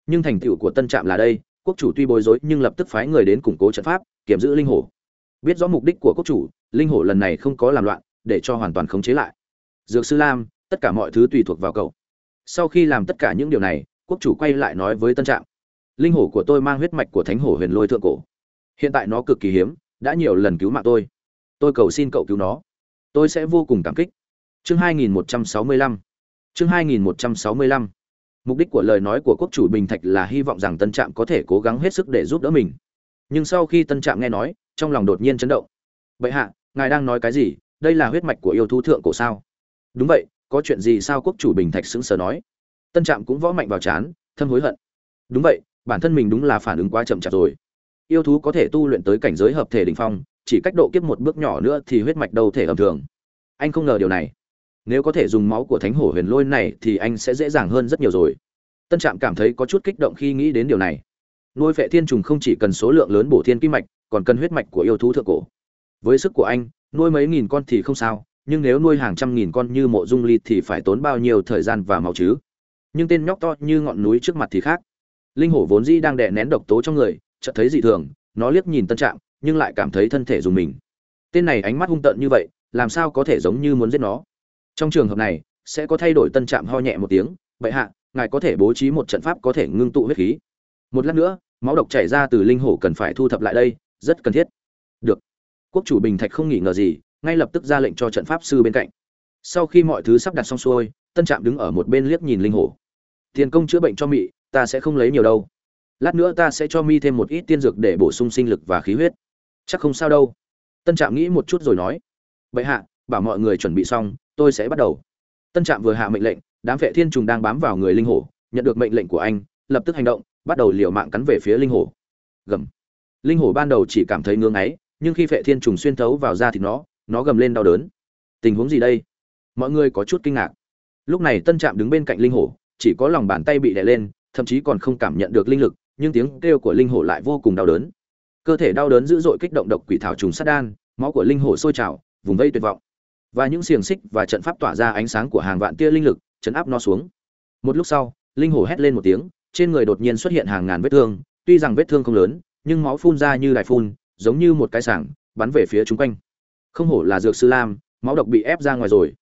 Nhưng thành tựu của tân trạm là đây, quốc chủ tuy bối rối nhưng lập tức phái người đến củng cố trận pháp, kiểm giữ linh hổ. Biết rõ mục đích của quốc chủ, linh hổ lần này không có làm loạn, để cho hoàn toàn khống chế lại. Dược sư lam, tất cả mọi thứ tùy thuộc vào cậu sau khi làm tất cả những điều này, quốc chủ quay lại nói với tân trạm. Linh hổ của tôi mang huyết mạch của thánh hổ huyền lôi thượng cổ. Hiện tại nó cực kỳ hiếm, đã nhiều lần cứu mạng tôi. Tôi cầu xin cậu cứu nó. Tôi sẽ vô cùng cảm kích. Chương 2165 chương 2165 mục đích của lời nói của quốc chủ bình thạch là hy vọng rằng tân trạm có thể cố gắng hết sức để giúp đỡ mình. Nhưng sau khi tân trạm nghe nói, trong lòng đột nhiên chấn động. Bệ hạ, ngài đang nói cái gì? Đây là huyết mạch của yêu thú thượng cổ sao? Đúng vậy có chuyện gì sao quốc chủ bình thạch sững sờ nói? Tân trạm cũng võ mạnh vào chán, thâm hối hận. Đúng vậy, bản thân mình đúng là phản ứng quá chậm chạp rồi. Yêu thú có thể tu luyện tới cảnh giới hợp thể đ ỉ n h phong, chỉ cách độ kiếp một bước nhỏ nữa thì huyết mạch đâu thể ẩm thường. Anh không ngờ điều này. Nếu có thể dùng máu của thánh hổ huyền lôi này thì anh sẽ dễ dàng hơn rất nhiều rồi. Tân trạm cảm thấy có chút kích động khi nghĩ đến điều này. Nuôi vệ thiên trùng không chỉ cần số lượng lớn bổ thiên kim mạch, còn cần huyết mạch của yêu thú thượng cổ. Với sức của anh, nuôi mấy nghìn con thì không sao nhưng nếu nuôi hàng trăm nghìn con như mộ dung ly thì phải tốn bao nhiêu thời gian và máu chứ? Nhưng tên nhóc to như ngọn núi trước mặt thì khác. Linh hổ vốn dĩ đang đè nén độc tố trong người, chợt thấy dị thường, nó liếc nhìn tân trạng, nhưng lại cảm thấy thân thể dùng mình. Tên này ánh mắt hung tợn như vậy, làm sao có thể giống như muốn giết nó? Trong trường hợp này, sẽ có thay đổi tân trạm ho nhẹ một tiếng vậy hạ, ngài có thể bố trí một trận pháp có thể ngưng tụ huyết khí. Một lát nữa, máu độc chảy ra từ linh hổ cần phải thu thập lại đây, rất cần thiết. Được. Quốc chủ bình thạch không nghỉ ngờ gì ngay lập tức ra lệnh cho trận pháp sư bên cạnh. Sau khi mọi thứ sắp đặt xong xuôi, tân trạm đứng ở một bên liếc nhìn linh hổ. Tiền công chữa bệnh cho mị, ta sẽ không lấy nhiều đâu. Lát nữa ta sẽ cho mi thêm một ít tiên dược để bổ sung sinh lực và khí huyết. Chắc không sao đâu. Tân trạm nghĩ một chút rồi nói. Vậy hạ, bảo mọi người chuẩn bị xong, tôi sẽ bắt đầu. Tân trạm vừa hạ mệnh lệnh, đám vệ thiên trùng đang bám vào người linh hổ, nhận được mệnh lệnh của anh, lập tức hành động, bắt đầu liều mạng cắn về phía linh hổ. Gầm. Linh hổ ban đầu chỉ cảm thấy ngưỡng ấy nhưng khi vệ thiên trùng xuyên thấu vào da thì nó nó gầm lên đau đớn. Tình huống gì đây? Mọi người có chút kinh ngạc. Lúc này tân trạm đứng bên cạnh linh hổ, chỉ có lòng bàn tay bị đè lên, thậm chí còn không cảm nhận được linh lực, nhưng tiếng kêu của linh hổ lại vô cùng đau đớn. Cơ thể đau đớn dữ dội kích động độc quỷ thảo trùng sát đan, máu của linh hổ sôi trào, vùng vây tuyệt vọng. Và những xiềng xích và trận pháp tỏa ra ánh sáng của hàng vạn tia linh lực, chấn áp nó xuống. Một lúc sau, linh hổ hét lên một tiếng, trên người đột nhiên xuất hiện hàng ngàn vết thương, tuy rằng vết thương không lớn, nhưng máu phun ra như đài phun, giống như một cái sảng, bắn về phía chúng quanh không hổ là dược sư lam, máu độc bị ép ra ngoài rồi.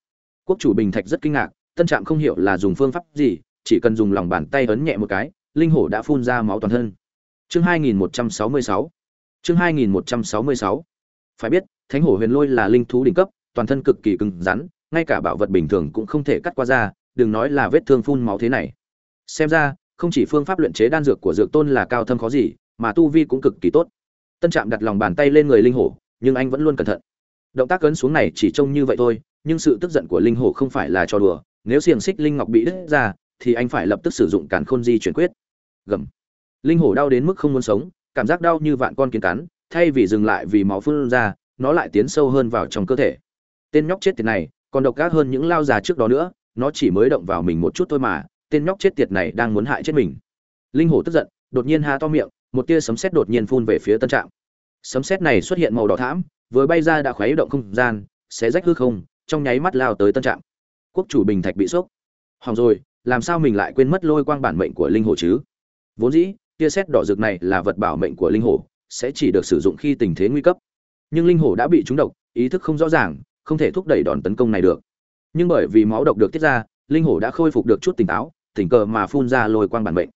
Quốc chủ bình thạch rất kinh ngạc, tân trạm không hiểu là dùng phương pháp gì, chỉ cần dùng lòng bàn tay ấn nhẹ một cái, linh hổ đã phun ra máu toàn thân. Chương 2166 chương 2166 phải biết, thánh hổ huyền lôi là linh thú đỉnh cấp, toàn thân cực kỳ cứng rắn, ngay cả bảo vật bình thường cũng không thể cắt qua da đừng nói là vết thương phun máu thế này. Xem ra, không chỉ phương pháp luyện chế đan dược của dược tôn là cao thâm khó gì, mà tu vi cũng cực kỳ tốt. Tân trạm đặt lòng bàn tay lên người linh hổ, nhưng anh vẫn luôn cẩn thận động tác cấn xuống này chỉ trông như vậy thôi, nhưng sự tức giận của linh hổ không phải là cho đùa, nếu xiềng xích linh ngọc bị đứt ra, thì anh phải lập tức sử dụng càn khôn di chuyển quyết. Gầm. Linh hổ đau đến mức không muốn sống, cảm giác đau như vạn con kiến cắn, thay vì dừng lại vì máu phun ra, nó lại tiến sâu hơn vào trong cơ thể. Tên nhóc chết tiệt này, còn độc ác hơn những lao già trước đó nữa, nó chỉ mới động vào mình một chút thôi mà, tên nhóc chết tiệt này đang muốn hại chết mình. Linh hổ tức giận, đột nhiên há to miệng, một tia sấm sét đột nhiên phun về phía tân trạm. Sấm sét này xuất hiện màu đỏ thẫm vừa bay ra đã khuấy động không gian, xé rách hư không, trong nháy mắt lao tới tân trạm. Quốc chủ bình thạch bị sốc. Hỏng rồi, làm sao mình lại quên mất lôi quang bản mệnh của linh hổ chứ? Vốn dĩ, tia sét đỏ rực này là vật bảo mệnh của linh hổ, sẽ chỉ được sử dụng khi tình thế nguy cấp. Nhưng linh hổ đã bị trúng độc, ý thức không rõ ràng, không thể thúc đẩy đòn tấn công này được. Nhưng bởi vì máu độc được tiết ra, linh hổ đã khôi phục được chút tỉnh táo, tình cờ mà phun ra lôi quang bản mệnh.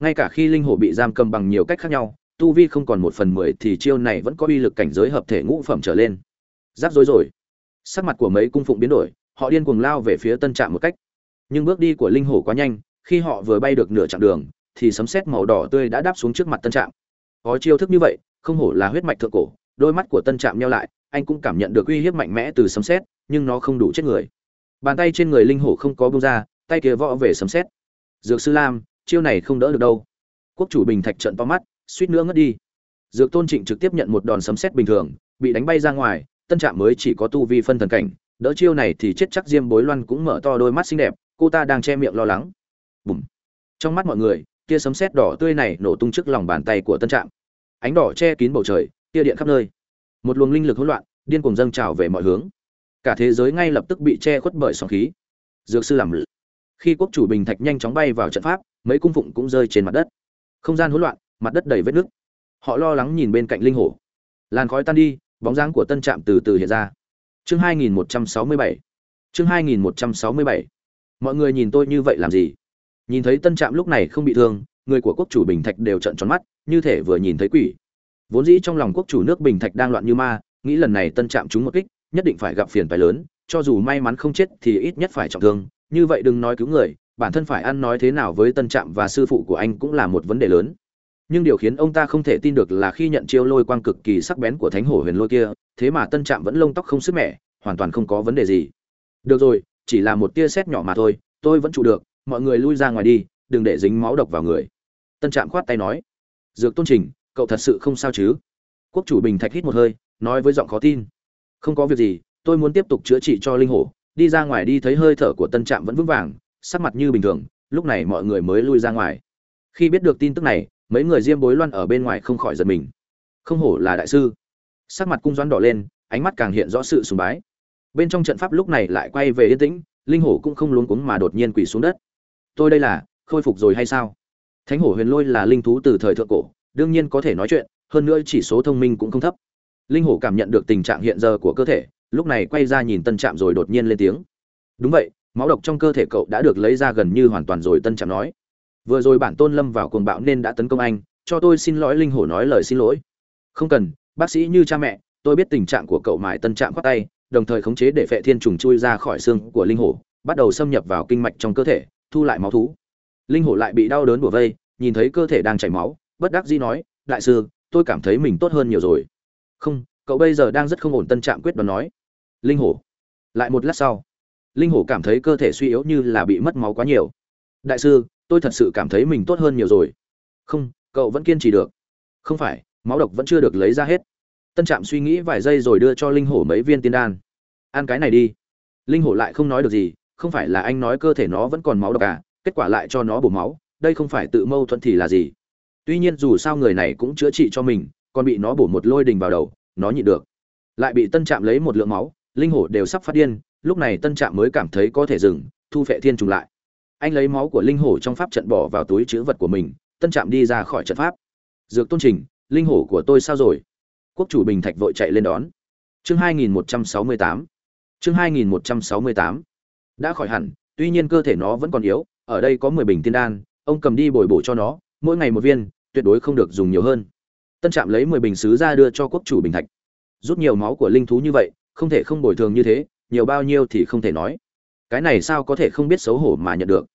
Ngay cả khi linh hổ bị giam cầm bằng nhiều cách khác nhau tu vi không còn một phần mười thì chiêu này vẫn có uy lực cảnh giới hợp thể ngũ phẩm trở lên. Giáp rối rồi. Sắc mặt của mấy cung phụng biến đổi, họ điên cuồng lao về phía tân trạm một cách. Nhưng bước đi của linh hổ quá nhanh, khi họ vừa bay được nửa chặng đường, thì sấm sét màu đỏ tươi đã đáp xuống trước mặt tân trạm. Có chiêu thức như vậy, không hổ là huyết mạch thượng cổ, đôi mắt của tân trạm nhau lại, anh cũng cảm nhận được uy hiếp mạnh mẽ từ sấm sét, nhưng nó không đủ chết người. Bàn tay trên người linh hổ không có bông ra, tay kia võ về sấm sét. Dược sư lam, chiêu này không đỡ được đâu. Quốc chủ bình thạch trận to mắt suýt nữa ngất đi. Dược tôn trịnh trực tiếp nhận một đòn sấm sét bình thường, bị đánh bay ra ngoài, tân trạm mới chỉ có tu vi phân thần cảnh, đỡ chiêu này thì chết chắc diêm bối loan cũng mở to đôi mắt xinh đẹp, cô ta đang che miệng lo lắng. Bùm. Trong mắt mọi người, tia sấm sét đỏ tươi này nổ tung trước lòng bàn tay của tân trạm. Ánh đỏ che kín bầu trời, tia điện khắp nơi. Một luồng linh lực hỗn loạn, điên cuồng dâng trào về mọi hướng. Cả thế giới ngay lập tức bị che khuất bởi sóng khí. Dược sư làm khi quốc chủ bình thạch nhanh chóng bay vào trận pháp, mấy cung phụng cũng rơi trên mặt đất. Không gian hỗn loạn mặt đất đầy vết nước, họ lo lắng nhìn bên cạnh linh hổ. Làn khói tan đi bóng dáng của tân trạm từ từ hiện ra. Chương 2167 chương 2167 mọi người nhìn tôi như vậy làm gì? Nhìn thấy tân trạm lúc này không bị thương người của quốc chủ bình thạch đều trợn tròn mắt như thể vừa nhìn thấy quỷ. Vốn dĩ trong lòng quốc chủ nước bình thạch đang loạn như ma nghĩ lần này tân trạm trúng một kích nhất định phải gặp phiền phải lớn cho dù may mắn không chết thì ít nhất phải trọng thương. Như vậy đừng nói cứu người bản thân phải ăn nói thế nào với tân trạm và sư phụ của anh cũng là một vấn đề lớn nhưng điều khiến ông ta không thể tin được là khi nhận chiêu lôi quang cực kỳ sắc bén của thánh hổ huyền lôi kia, thế mà tân trạm vẫn lông tóc không sức mẻ, hoàn toàn không có vấn đề gì. Được rồi, chỉ là một tia sét nhỏ mà thôi, tôi vẫn trụ được, mọi người lui ra ngoài đi, đừng để dính máu độc vào người. Tân trạm khoát tay nói. Dược tôn trình, cậu thật sự không sao chứ? Quốc chủ bình thạch hít một hơi, nói với giọng khó tin. Không có việc gì, tôi muốn tiếp tục chữa trị cho linh hổ. Đi ra ngoài đi thấy hơi thở của tân trạm vẫn vững vàng, sắc mặt như bình thường, lúc này mọi người mới lui ra ngoài. Khi biết được tin tức này mấy người diêm bối loan ở bên ngoài không khỏi giật mình. Không hổ là đại sư. Sắc mặt cung doãn đỏ lên, ánh mắt càng hiện rõ sự sùng bái. Bên trong trận pháp lúc này lại quay về yên tĩnh, linh hổ cũng không luống cuống mà đột nhiên quỳ xuống đất. Tôi đây là, khôi phục rồi hay sao? Thánh hổ huyền lôi là linh thú từ thời thượng cổ, đương nhiên có thể nói chuyện, hơn nữa chỉ số thông minh cũng không thấp. Linh hổ cảm nhận được tình trạng hiện giờ của cơ thể, lúc này quay ra nhìn tân trạm rồi đột nhiên lên tiếng. Đúng vậy, máu độc trong cơ thể cậu đã được lấy ra gần như hoàn toàn rồi, tân trạm nói vừa rồi bản tôn lâm vào cuồng bạo nên đã tấn công anh, cho tôi xin lỗi linh hổ nói lời xin lỗi. Không cần, bác sĩ như cha mẹ, tôi biết tình trạng của cậu mải tân trạng khoác tay, đồng thời khống chế để phệ thiên trùng chui ra khỏi xương của linh hổ, bắt đầu xâm nhập vào kinh mạch trong cơ thể, thu lại máu thú. Linh hổ lại bị đau đớn bủa vây, nhìn thấy cơ thể đang chảy máu, bất đắc dĩ nói, đại sư, tôi cảm thấy mình tốt hơn nhiều rồi. Không, cậu bây giờ đang rất không ổn, tân trạng quyết đoán nói. Linh hổ. Lại một lát sau, linh hổ cảm thấy cơ thể suy yếu như là bị mất máu quá nhiều. Đại sư tôi thật sự cảm thấy mình tốt hơn nhiều rồi. Không, cậu vẫn kiên trì được. Không phải, máu độc vẫn chưa được lấy ra hết. Tân trạm suy nghĩ vài giây rồi đưa cho linh hổ mấy viên tiên đan. Ăn cái này đi. Linh hổ lại không nói được gì, không phải là anh nói cơ thể nó vẫn còn máu độc à kết quả lại cho nó bổ máu, đây không phải tự mâu thuẫn thì là gì? Tuy nhiên dù sao người này cũng chữa trị cho mình, còn bị nó bổ một lôi đình vào đầu, nó nhịn được. Lại bị tân trạm lấy một lượng máu, linh hổ đều sắp phát điên, lúc này tân trạm mới cảm thấy có thể dừng, thu phệ thiên trùng lại anh lấy máu của linh hổ trong pháp trận bỏ vào túi chữ vật của mình, tân trạm đi ra khỏi trận pháp. Dược tôn trình, linh hổ của tôi sao rồi? Quốc chủ bình thạch vội chạy lên đón. Chương 2168 chương 2168 đã khỏi hẳn, tuy nhiên cơ thể nó vẫn còn yếu, ở đây có 10 bình tiên đan, ông cầm đi bồi bổ cho nó, mỗi ngày một viên, tuyệt đối không được dùng nhiều hơn. Tân trạm lấy 10 bình sứ ra đưa cho quốc chủ bình thạch. Rút nhiều máu của linh thú như vậy, không thể không bồi thường như thế, nhiều bao nhiêu thì không thể nói. Cái này sao có thể không biết xấu hổ mà nhận được?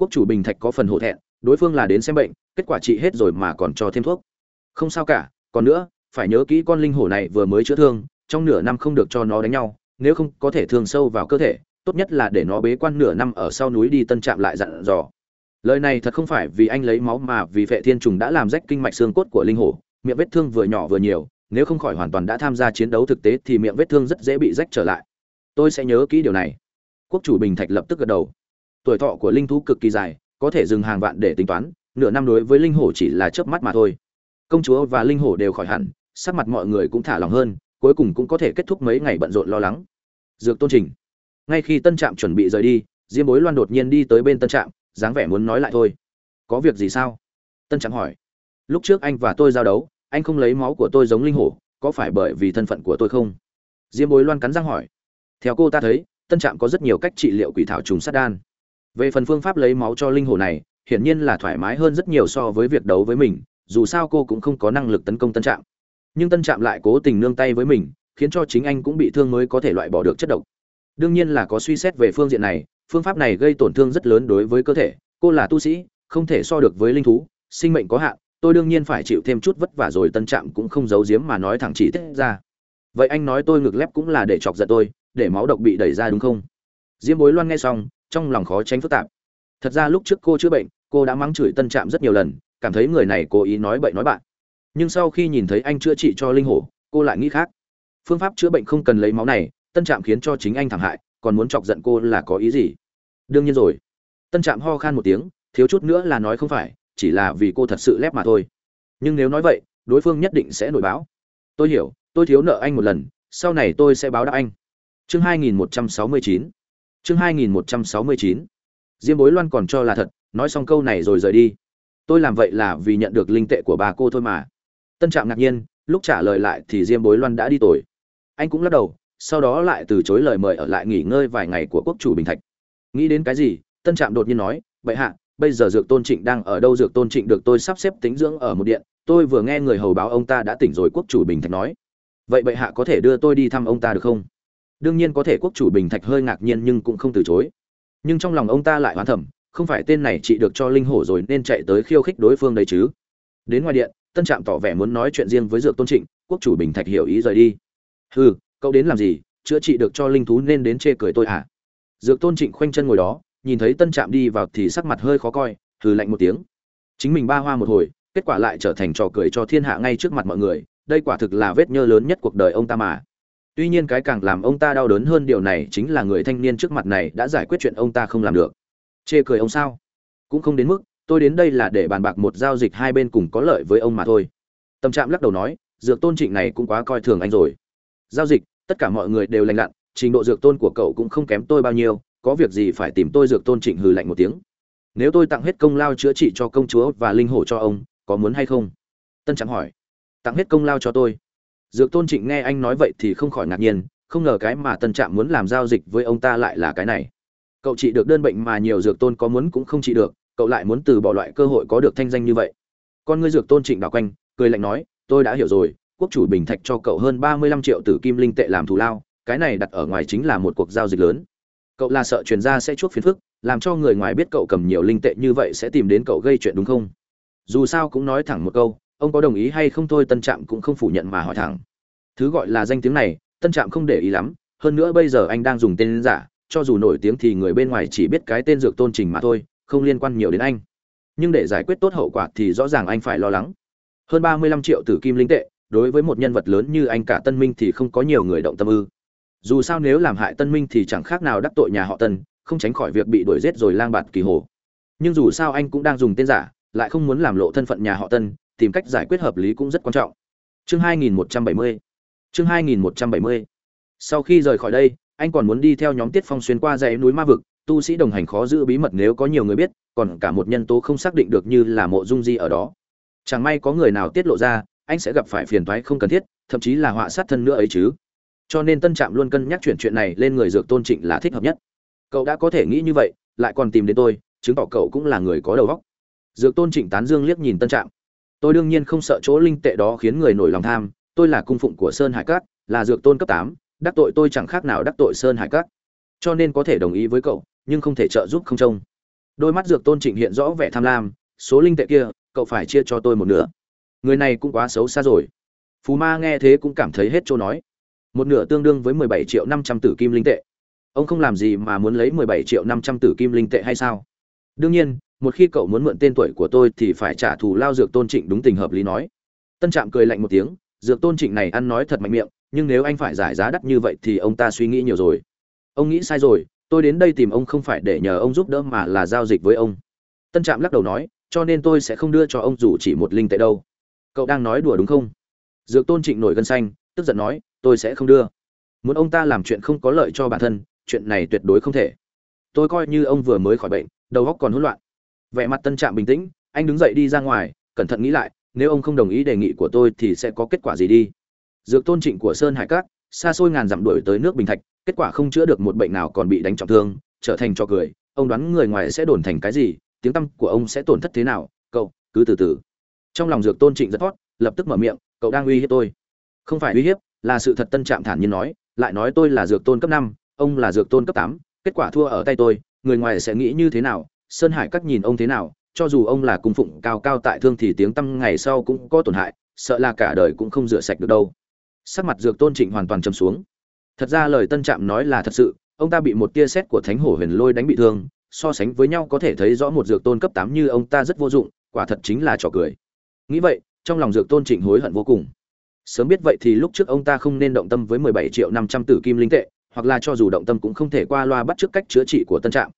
Quốc chủ bình thạch có phần hổ thẹn, đối phương là đến xem bệnh, kết quả trị hết rồi mà còn cho thêm thuốc. Không sao cả, còn nữa, phải nhớ kỹ con linh hổ này vừa mới chữa thương, trong nửa năm không được cho nó đánh nhau, nếu không có thể thương sâu vào cơ thể, tốt nhất là để nó bế quan nửa năm ở sau núi đi tân trạm lại dặn dò. Lời này thật không phải vì anh lấy máu mà vì vệ thiên trùng đã làm rách kinh mạch xương cốt của linh hổ, miệng vết thương vừa nhỏ vừa nhiều, nếu không khỏi hoàn toàn đã tham gia chiến đấu thực tế thì miệng vết thương rất dễ bị rách trở lại. Tôi sẽ nhớ kỹ điều này. Quốc chủ bình thạch lập tức gật đầu tuổi thọ của linh thú cực kỳ dài, có thể dừng hàng vạn để tính toán, nửa năm đối với linh hổ chỉ là chớp mắt mà thôi. Công chúa và linh hổ đều khỏi hẳn, sắc mặt mọi người cũng thả lòng hơn, cuối cùng cũng có thể kết thúc mấy ngày bận rộn lo lắng. Dược tôn trình. Ngay khi tân trạm chuẩn bị rời đi, diêm bối loan đột nhiên đi tới bên tân trạm, dáng vẻ muốn nói lại thôi. Có việc gì sao? Tân trạm hỏi. Lúc trước anh và tôi giao đấu, anh không lấy máu của tôi giống linh hổ, có phải bởi vì thân phận của tôi không? Diêm bối loan cắn răng hỏi. Theo cô ta thấy, tân trạm có rất nhiều cách trị liệu quỷ thảo trùng sát đan về phần phương pháp lấy máu cho linh hồn này, hiển nhiên là thoải mái hơn rất nhiều so với việc đấu với mình, dù sao cô cũng không có năng lực tấn công tân trạm. Nhưng tân trạm lại cố tình nương tay với mình, khiến cho chính anh cũng bị thương mới có thể loại bỏ được chất độc. Đương nhiên là có suy xét về phương diện này, phương pháp này gây tổn thương rất lớn đối với cơ thể. Cô là tu sĩ, không thể so được với linh thú, sinh mệnh có hạn, tôi đương nhiên phải chịu thêm chút vất vả rồi tân trạm cũng không giấu giếm mà nói thẳng chỉ tiết ra. Vậy anh nói tôi ngực lép cũng là để chọc giận tôi, để máu độc bị đẩy ra đúng không? Diêm bối loan nghe xong trong lòng khó tránh phức tạp. Thật ra lúc trước cô chữa bệnh, cô đã mắng chửi tân trạm rất nhiều lần, cảm thấy người này cố ý nói bậy nói bạn. Nhưng sau khi nhìn thấy anh chữa trị cho linh hổ, cô lại nghĩ khác. Phương pháp chữa bệnh không cần lấy máu này, tân trạm khiến cho chính anh thảm hại, còn muốn chọc giận cô là có ý gì? Đương nhiên rồi. Tân trạm ho khan một tiếng, thiếu chút nữa là nói không phải, chỉ là vì cô thật sự lép mà thôi. Nhưng nếu nói vậy, đối phương nhất định sẽ nổi báo. Tôi hiểu, tôi thiếu nợ anh một lần, sau này tôi sẽ báo đáp anh. Chương 2169 chương 2169 diêm bối loan còn cho là thật, nói xong câu này rồi rời đi. Tôi làm vậy là vì nhận được linh tệ của bà cô thôi mà. Tân trạm ngạc nhiên, lúc trả lời lại thì diêm bối loan đã đi tồi. Anh cũng lắc đầu, sau đó lại từ chối lời mời ở lại nghỉ ngơi vài ngày của quốc chủ bình thạch. Nghĩ đến cái gì, tân trạm đột nhiên nói, bệ hạ, bây giờ dược tôn trịnh đang ở đâu? Dược tôn trịnh được tôi sắp xếp tính dưỡng ở một điện. Tôi vừa nghe người hầu báo ông ta đã tỉnh rồi. Quốc chủ bình thạch nói. Vậy bệ hạ có thể đưa tôi đi thăm ông ta được không? Đương nhiên có thể quốc chủ bình thạch hơi ngạc nhiên nhưng cũng không từ chối. Nhưng trong lòng ông ta lại hoán thẩm không phải tên này chị được cho linh hổ rồi nên chạy tới khiêu khích đối phương đấy chứ. Đến ngoài điện, tân trạm tỏ vẻ muốn nói chuyện riêng với dược tôn trịnh, quốc chủ bình thạch hiểu ý rời đi. Hừ, cậu đến làm gì? Chữa trị được cho linh thú nên đến chê cười tôi à dược tôn trịnh khoanh chân ngồi đó, nhìn thấy tân trạm đi vào thì sắc mặt hơi khó coi, hừ lạnh một tiếng. Chính mình ba hoa một hồi, kết quả lại trở thành trò cười cho thiên hạ ngay trước mặt mọi người, đây quả thực là vết nhơ lớn nhất cuộc đời ông ta mà tuy nhiên cái càng làm ông ta đau đớn hơn điều này chính là người thanh niên trước mặt này đã giải quyết chuyện ông ta không làm được. Chê cười ông sao? Cũng không đến mức, tôi đến đây là để bàn bạc một giao dịch hai bên cùng có lợi với ông mà thôi. Tâm trạm lắc đầu nói, dược tôn trịnh này cũng quá coi thường anh rồi. Giao dịch, tất cả mọi người đều lành lặn, trình độ dược tôn của cậu cũng không kém tôi bao nhiêu, có việc gì phải tìm tôi dược tôn trịnh hừ lạnh một tiếng. Nếu tôi tặng hết công lao chữa trị cho công chúa và linh hổ cho ông, có muốn hay không? Tân trạm hỏi. Tặng hết công lao cho tôi dược tôn trịnh nghe anh nói vậy thì không khỏi ngạc nhiên, không ngờ cái mà tân trạm muốn làm giao dịch với ông ta lại là cái này. Cậu trị được đơn bệnh mà nhiều dược tôn có muốn cũng không trị được, cậu lại muốn từ bỏ loại cơ hội có được thanh danh như vậy. Con ngươi dược tôn trịnh đảo quanh, cười lạnh nói, tôi đã hiểu rồi, quốc chủ bình thạch cho cậu hơn ba mươi lăm triệu tử kim linh tệ làm thù lao, cái này đặt ở ngoài chính là một cuộc giao dịch lớn. Cậu là sợ truyền ra sẽ chuốc phiền phức, làm cho người ngoài biết cậu cầm nhiều linh tệ như vậy sẽ tìm đến cậu gây chuyện đúng không? Dù sao cũng nói thẳng một câu ông có đồng ý hay không thôi tân trạm cũng không phủ nhận mà hỏi thẳng. Thứ gọi là danh tiếng này, tân trạm không để ý lắm, hơn nữa bây giờ anh đang dùng tên giả, cho dù nổi tiếng thì người bên ngoài chỉ biết cái tên dược tôn trình mà thôi, không liên quan nhiều đến anh. Nhưng để giải quyết tốt hậu quả thì rõ ràng anh phải lo lắng. Hơn ba mươi lăm triệu tử kim linh tệ, đối với một nhân vật lớn như anh cả tân minh thì không có nhiều người động tâm ư. Dù sao nếu làm hại tân minh thì chẳng khác nào đắc tội nhà họ tân, không tránh khỏi việc bị đuổi giết rồi lang bạt kỳ hồ. Nhưng dù sao anh cũng đang dùng tên giả, lại không muốn làm lộ thân phận nhà họ tân tìm cách giải quyết hợp lý cũng rất quan trọng. Chương 2170 chương 2170 sau khi rời khỏi đây, anh còn muốn đi theo nhóm tiết phong xuyên qua dãy núi ma vực, tu sĩ đồng hành khó giữ bí mật nếu có nhiều người biết, còn cả một nhân tố không xác định được như là mộ dung di ở đó. Chẳng may có người nào tiết lộ ra, anh sẽ gặp phải phiền toái không cần thiết, thậm chí là họa sát thân nữa ấy chứ. Cho nên tân trạm luôn cân nhắc chuyển chuyện này lên người dược tôn trịnh là thích hợp nhất. Cậu đã có thể nghĩ như vậy, lại còn tìm đến tôi, chứng tỏ cậu cũng là người có đầu óc. Dược tôn trịnh tán dương liếc nhìn tân trạm tôi đương nhiên không sợ chỗ linh tệ đó khiến người nổi lòng tham, tôi là cung phụng của sơn hải cát là dược tôn cấp tám, đắc tội tôi chẳng khác nào đắc tội sơn hải cát cho nên có thể đồng ý với cậu, nhưng không thể trợ giúp không trông. Đôi mắt dược tôn trịnh hiện rõ vẻ tham lam, số linh tệ kia, cậu phải chia cho tôi một nửa. Người này cũng quá xấu xa rồi. Phú ma nghe thế cũng cảm thấy hết chỗ nói. Một nửa tương đương với mười bảy triệu năm trăm tử kim linh tệ. Ông không làm gì mà muốn lấy mười bảy triệu năm trăm tử kim linh tệ hay sao? Đương nhiên một khi cậu muốn mượn tên tuổi của tôi thì phải trả thù lao dược tôn trịnh đúng tình hợp lý nói. Tân trạm cười lạnh một tiếng, dược tôn trịnh này ăn nói thật mạnh miệng, nhưng nếu anh phải giải giá đắt như vậy thì ông ta suy nghĩ nhiều rồi. Ông nghĩ sai rồi, tôi đến đây tìm ông không phải để nhờ ông giúp đỡ mà là giao dịch với ông. Tân trạm lắc đầu nói, cho nên tôi sẽ không đưa cho ông dù chỉ một linh tệ đâu. Cậu đang nói đùa đúng không? Dược tôn trịnh nổi gân xanh, tức giận nói, tôi sẽ không đưa. Muốn ông ta làm chuyện không có lợi cho bản thân, chuyện này tuyệt đối không thể. Tôi coi như ông vừa mới khỏi bệnh, đầu óc còn hỗn loạn vẻ mặt tân trạm bình tĩnh, anh đứng dậy đi ra ngoài, cẩn thận nghĩ lại, nếu ông không đồng ý đề nghị của tôi thì sẽ có kết quả gì đi? Dược tôn trịnh của sơn hải cát xa xôi ngàn dặm đuổi tới nước bình thạch, kết quả không chữa được một bệnh nào còn bị đánh trọng thương, trở thành cho cười. Ông đoán người ngoài sẽ đồn thành cái gì, tiếng tăm của ông sẽ tổn thất thế nào? Cậu, cứ từ từ. Trong lòng dược tôn trịnh rất thoát, lập tức mở miệng, cậu đang uy hiếp tôi. Không phải uy hiếp, là sự thật tân trạm thản nhiên nói, lại nói tôi là dược tôn cấp năm, ông là dược tôn cấp tám, kết quả thua ở tay tôi, người ngoài sẽ nghĩ như thế nào? Sơn hải các nhìn ông thế nào, cho dù ông là cung phụng cao cao tại thương thì tiếng tăm ngày sau cũng có tổn hại, sợ là cả đời cũng không rửa sạch được đâu. Sắc mặt dược tôn trịnh hoàn toàn châm xuống. Thật ra lời tân trạm nói là thật sự, ông ta bị một tia sét của thánh hổ huyền lôi đánh bị thương, so sánh với nhau có thể thấy rõ một dược tôn cấp tám như ông ta rất vô dụng, quả thật chính là trò cười. Nghĩ vậy, trong lòng dược tôn trịnh hối hận vô cùng. Sớm biết vậy thì lúc trước ông ta không nên động tâm với mười bảy triệu năm trăm tử kim linh tệ, hoặc là cho dù động tâm cũng không thể qua loa bắt trước cách chữa trị của tân trạm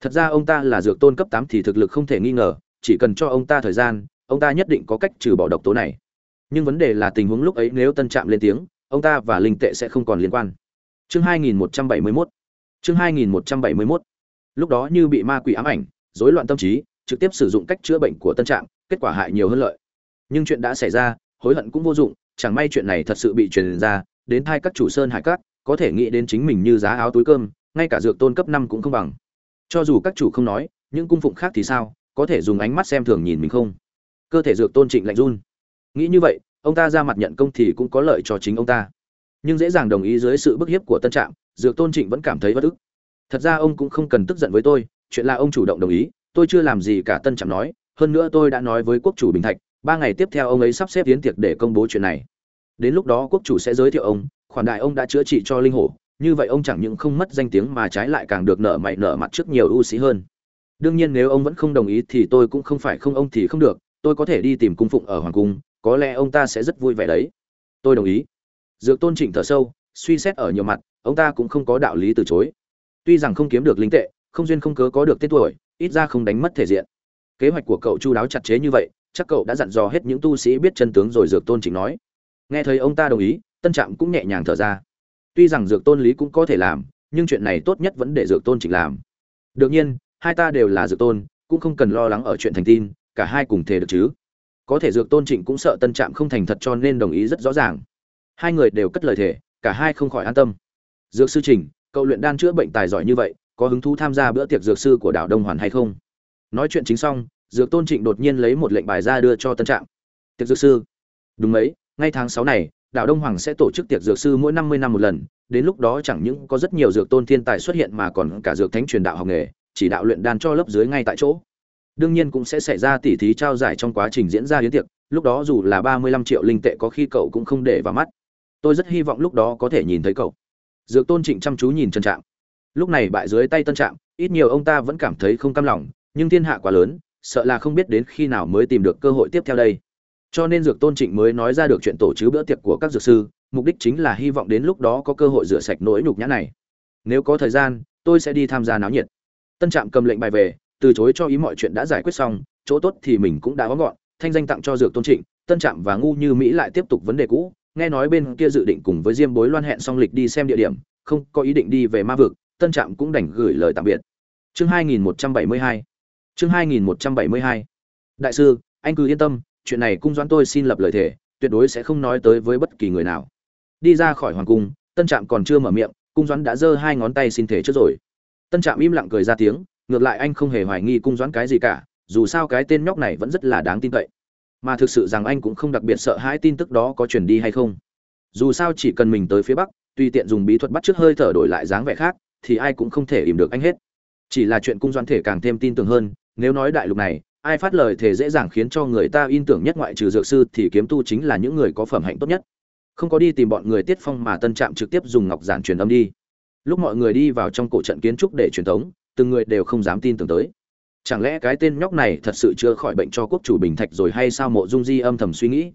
thật ra ông ta là dược tôn cấp tám thì thực lực không thể nghi ngờ, chỉ cần cho ông ta thời gian, ông ta nhất định có cách trừ bỏ độc tố này. Nhưng vấn đề là tình huống lúc ấy nếu tân trạm lên tiếng, ông ta và linh tệ sẽ không còn liên quan. Chương 2171 chương 2171 lúc đó như bị ma quỷ ám ảnh, rối loạn tâm trí, trực tiếp sử dụng cách chữa bệnh của tân trạm, kết quả hại nhiều hơn lợi. Nhưng chuyện đã xảy ra, hối hận cũng vô dụng, chẳng may chuyện này thật sự bị truyền ra, đến thai các chủ sơn hải cát, có thể nghĩ đến chính mình như giá áo túi cơm, ngay cả dược tôn cấp năm cũng không bằng cho dù các chủ không nói, những cung phụng khác thì sao, có thể dùng ánh mắt xem thường nhìn mình không? Cơ thể dược tôn trịnh lạnh run. Nghĩ như vậy, ông ta ra mặt nhận công thì cũng có lợi cho chính ông ta. Nhưng dễ dàng đồng ý dưới sự bức hiếp của tân trạm, dược tôn trịnh vẫn cảm thấy bất ức. Thật ra ông cũng không cần tức giận với tôi, chuyện là ông chủ động đồng ý, tôi chưa làm gì cả, tân trạm nói. Hơn nữa tôi đã nói với quốc chủ bình thạch, ba ngày tiếp theo ông ấy sắp xếp tiến tiệc để công bố chuyện này. Đến lúc đó quốc chủ sẽ giới thiệu ông, khoản đại ông đã chữa trị cho linh hổ như vậy ông chẳng những không mất danh tiếng mà trái lại càng được nợ mày nợ mặt trước nhiều ưu sĩ hơn. Đương nhiên nếu ông vẫn không đồng ý thì tôi cũng không phải không ông thì không được, tôi có thể đi tìm cung phụng ở hoàng cung, có lẽ ông ta sẽ rất vui vẻ đấy. Tôi đồng ý. Dược tôn trịnh thở sâu, suy xét ở nhiều mặt, ông ta cũng không có đạo lý từ chối. Tuy rằng không kiếm được linh tệ, không duyên không cớ có được tên tuổi, ít ra không đánh mất thể diện. Kế hoạch của cậu chu đáo chặt chẽ như vậy, chắc cậu đã dặn dò hết những tu sĩ biết chân tướng rồi, dược tôn trịnh nói. Nghe thấy ông ta đồng ý, tân trạm cũng nhẹ nhàng thở ra tuy rằng dược tôn lý cũng có thể làm, nhưng chuyện này tốt nhất vẫn để dược tôn trịnh làm. Đương nhiên, hai ta đều là dược tôn, cũng không cần lo lắng ở chuyện thành tin, cả hai cùng thể được chứ. Có thể dược tôn trịnh cũng sợ tân trạm không thành thật cho nên đồng ý rất rõ ràng. Hai người đều cất lời thề, cả hai không khỏi an tâm. Dược sư trình, cậu luyện đan chữa bệnh tài giỏi như vậy, có hứng thú tham gia bữa tiệc dược sư của đảo đông hoàn hay không? Nói chuyện chính xong, dược tôn trịnh đột nhiên lấy một lệnh bài ra đưa cho tân trạm. Tiệc dược sư. Đúng ấy ngay tháng sáu này đảo đông hoàng sẽ tổ chức tiệc dược sư mỗi năm mươi năm một lần, đến lúc đó chẳng những có rất nhiều dược tôn thiên tài xuất hiện mà còn cả dược thánh truyền đạo học nghề, chỉ đạo luyện đan cho lớp dưới ngay tại chỗ. Đương nhiên cũng sẽ xảy ra tỉ thí trao giải trong quá trình diễn ra hiến tiệc, lúc đó dù là ba mươi lăm triệu linh tệ có khi cậu cũng không để vào mắt. Tôi rất hy vọng lúc đó có thể nhìn thấy cậu. Dược tôn trịnh chăm chú nhìn trần trạm. Lúc này bại dưới tay tân trạm, ít nhiều ông ta vẫn cảm thấy không cam lòng, nhưng thiên hạ quá lớn, sợ là không biết đến khi nào mới tìm được cơ hội tiếp theo đây cho nên dược tôn trịnh mới nói ra được chuyện tổ chức bữa tiệc của các dược sư, mục đích chính là hy vọng đến lúc đó có cơ hội rửa sạch nỗi nhục nhã này. Nếu có thời gian, tôi sẽ đi tham gia náo nhiệt. Tân trạm cầm lệnh bài về, từ chối cho ý mọi chuyện đã giải quyết xong, chỗ tốt thì mình cũng đã có gọn, thanh danh tặng cho dược tôn trịnh, tân trạm và ngu như mỹ lại tiếp tục vấn đề cũ, nghe nói bên kia dự định cùng với diêm bối loan hẹn xong lịch đi xem địa điểm, không có ý định đi về ma vực, tân trạm cũng đành gửi lời tạm biệt. Chương 2172 chương 2172 đại sư, anh cứ yên tâm chuyện này cung doãn tôi xin lập lời thề, tuyệt đối sẽ không nói tới với bất kỳ người nào. Đi ra khỏi hoàng cung, tân trạm còn chưa mở miệng, cung doãn đã giơ hai ngón tay xin thể trước rồi. Tân trạm im lặng cười ra tiếng, ngược lại anh không hề hoài nghi cung doãn cái gì cả, dù sao cái tên nhóc này vẫn rất là đáng tin cậy. Mà thực sự rằng anh cũng không đặc biệt sợ hãi tin tức đó có truyền đi hay không. Dù sao chỉ cần mình tới phía bắc, tùy tiện dùng bí thuật bắt trước hơi thở đổi lại dáng vẻ khác, thì ai cũng không thể ìm được anh hết. Chỉ là chuyện cung doãn thể càng thêm tin tưởng hơn, nếu nói đại lục này ai phát lời thể dễ dàng khiến cho người ta in tưởng nhất ngoại trừ dược sư thì kiếm tu chính là những người có phẩm hạnh tốt nhất. Không có đi tìm bọn người tiết phong mà tân trạm trực tiếp dùng ngọc giản truyền âm đi. Lúc mọi người đi vào trong cổ trận kiến trúc để truyền thống, từng người đều không dám tin tưởng tới. Chẳng lẽ cái tên nhóc này thật sự chưa khỏi bệnh cho quốc chủ bình thạch rồi hay sao mộ dung di âm thầm suy nghĩ.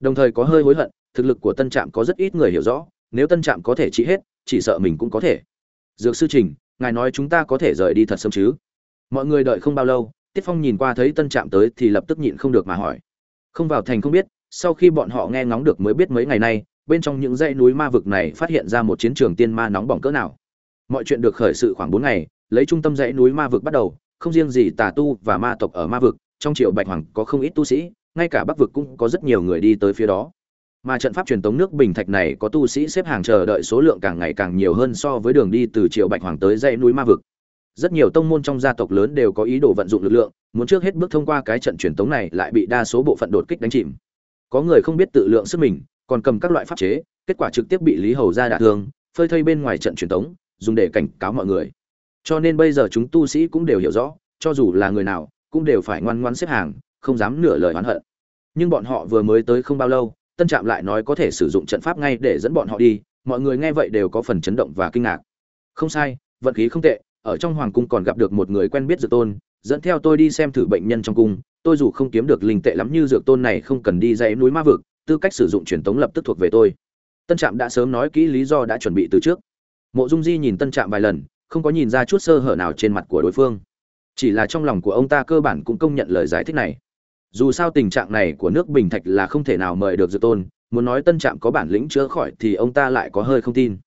Đồng thời có hơi hối hận, thực lực của tân trạm có rất ít người hiểu rõ, nếu tân trạm có thể trị hết, chỉ sợ mình cũng có thể. Dược sư trình, ngài nói chúng ta có thể rời đi thật sớm chứ? Mọi người đợi không bao lâu tiết phong nhìn qua thấy tân trạm tới thì lập tức nhịn không được mà hỏi. Không vào thành không biết, sau khi bọn họ nghe ngóng được mới biết mấy ngày nay, bên trong những dãy núi ma vực này phát hiện ra một chiến trường tiên ma nóng bỏng cỡ nào. Mọi chuyện được khởi sự khoảng bốn ngày, lấy trung tâm dãy núi ma vực bắt đầu, không riêng gì tà tu và ma tộc ở ma vực, trong triệu bạch hoàng có không ít tu sĩ, ngay cả bắc vực cũng có rất nhiều người đi tới phía đó. Mà trận pháp truyền tống nước bình thạch này có tu sĩ xếp hàng chờ đợi số lượng càng ngày càng nhiều hơn so với đường đi từ triệu bạch hoàng tới dãy núi ma vực rất nhiều tông môn trong gia tộc lớn đều có ý đồ vận dụng lực lượng, muốn trước hết bước thông qua cái trận truyền tống này lại bị đa số bộ phận đột kích đánh chìm. Có người không biết tự lượng sức mình, còn cầm các loại pháp chế, kết quả trực tiếp bị lý hầu ra đả thương, phơi thây bên ngoài trận truyền tống, dùng để cảnh cáo mọi người. Cho nên bây giờ chúng tu sĩ cũng đều hiểu rõ, cho dù là người nào, cũng đều phải ngoan ngoan xếp hàng, không dám nửa lời oán hận. Nhưng bọn họ vừa mới tới không bao lâu, tân trạm lại nói có thể sử dụng trận pháp ngay để dẫn bọn họ đi, mọi người nghe vậy đều có phần chấn động và kinh ngạc. Không sai, vận khí không tệ ở trong hoàng cung còn gặp được một người quen biết dược tôn, dẫn theo tôi đi xem thử bệnh nhân trong cung. Tôi dù không kiếm được linh tệ lắm như dược tôn này không cần đi dãy núi ma vực, tư cách sử dụng truyền tống lập tức thuộc về tôi. Tân trạm đã sớm nói kỹ lý do đã chuẩn bị từ trước. Mộ dung di nhìn tân trạm vài lần, không có nhìn ra chút sơ hở nào trên mặt của đối phương. Chỉ là trong lòng của ông ta cơ bản cũng công nhận lời giải thích này. Dù sao tình trạng này của nước bình thạch là không thể nào mời được dược tôn, muốn nói tân trạm có bản lĩnh chữa khỏi thì ông ta lại có hơi không tin.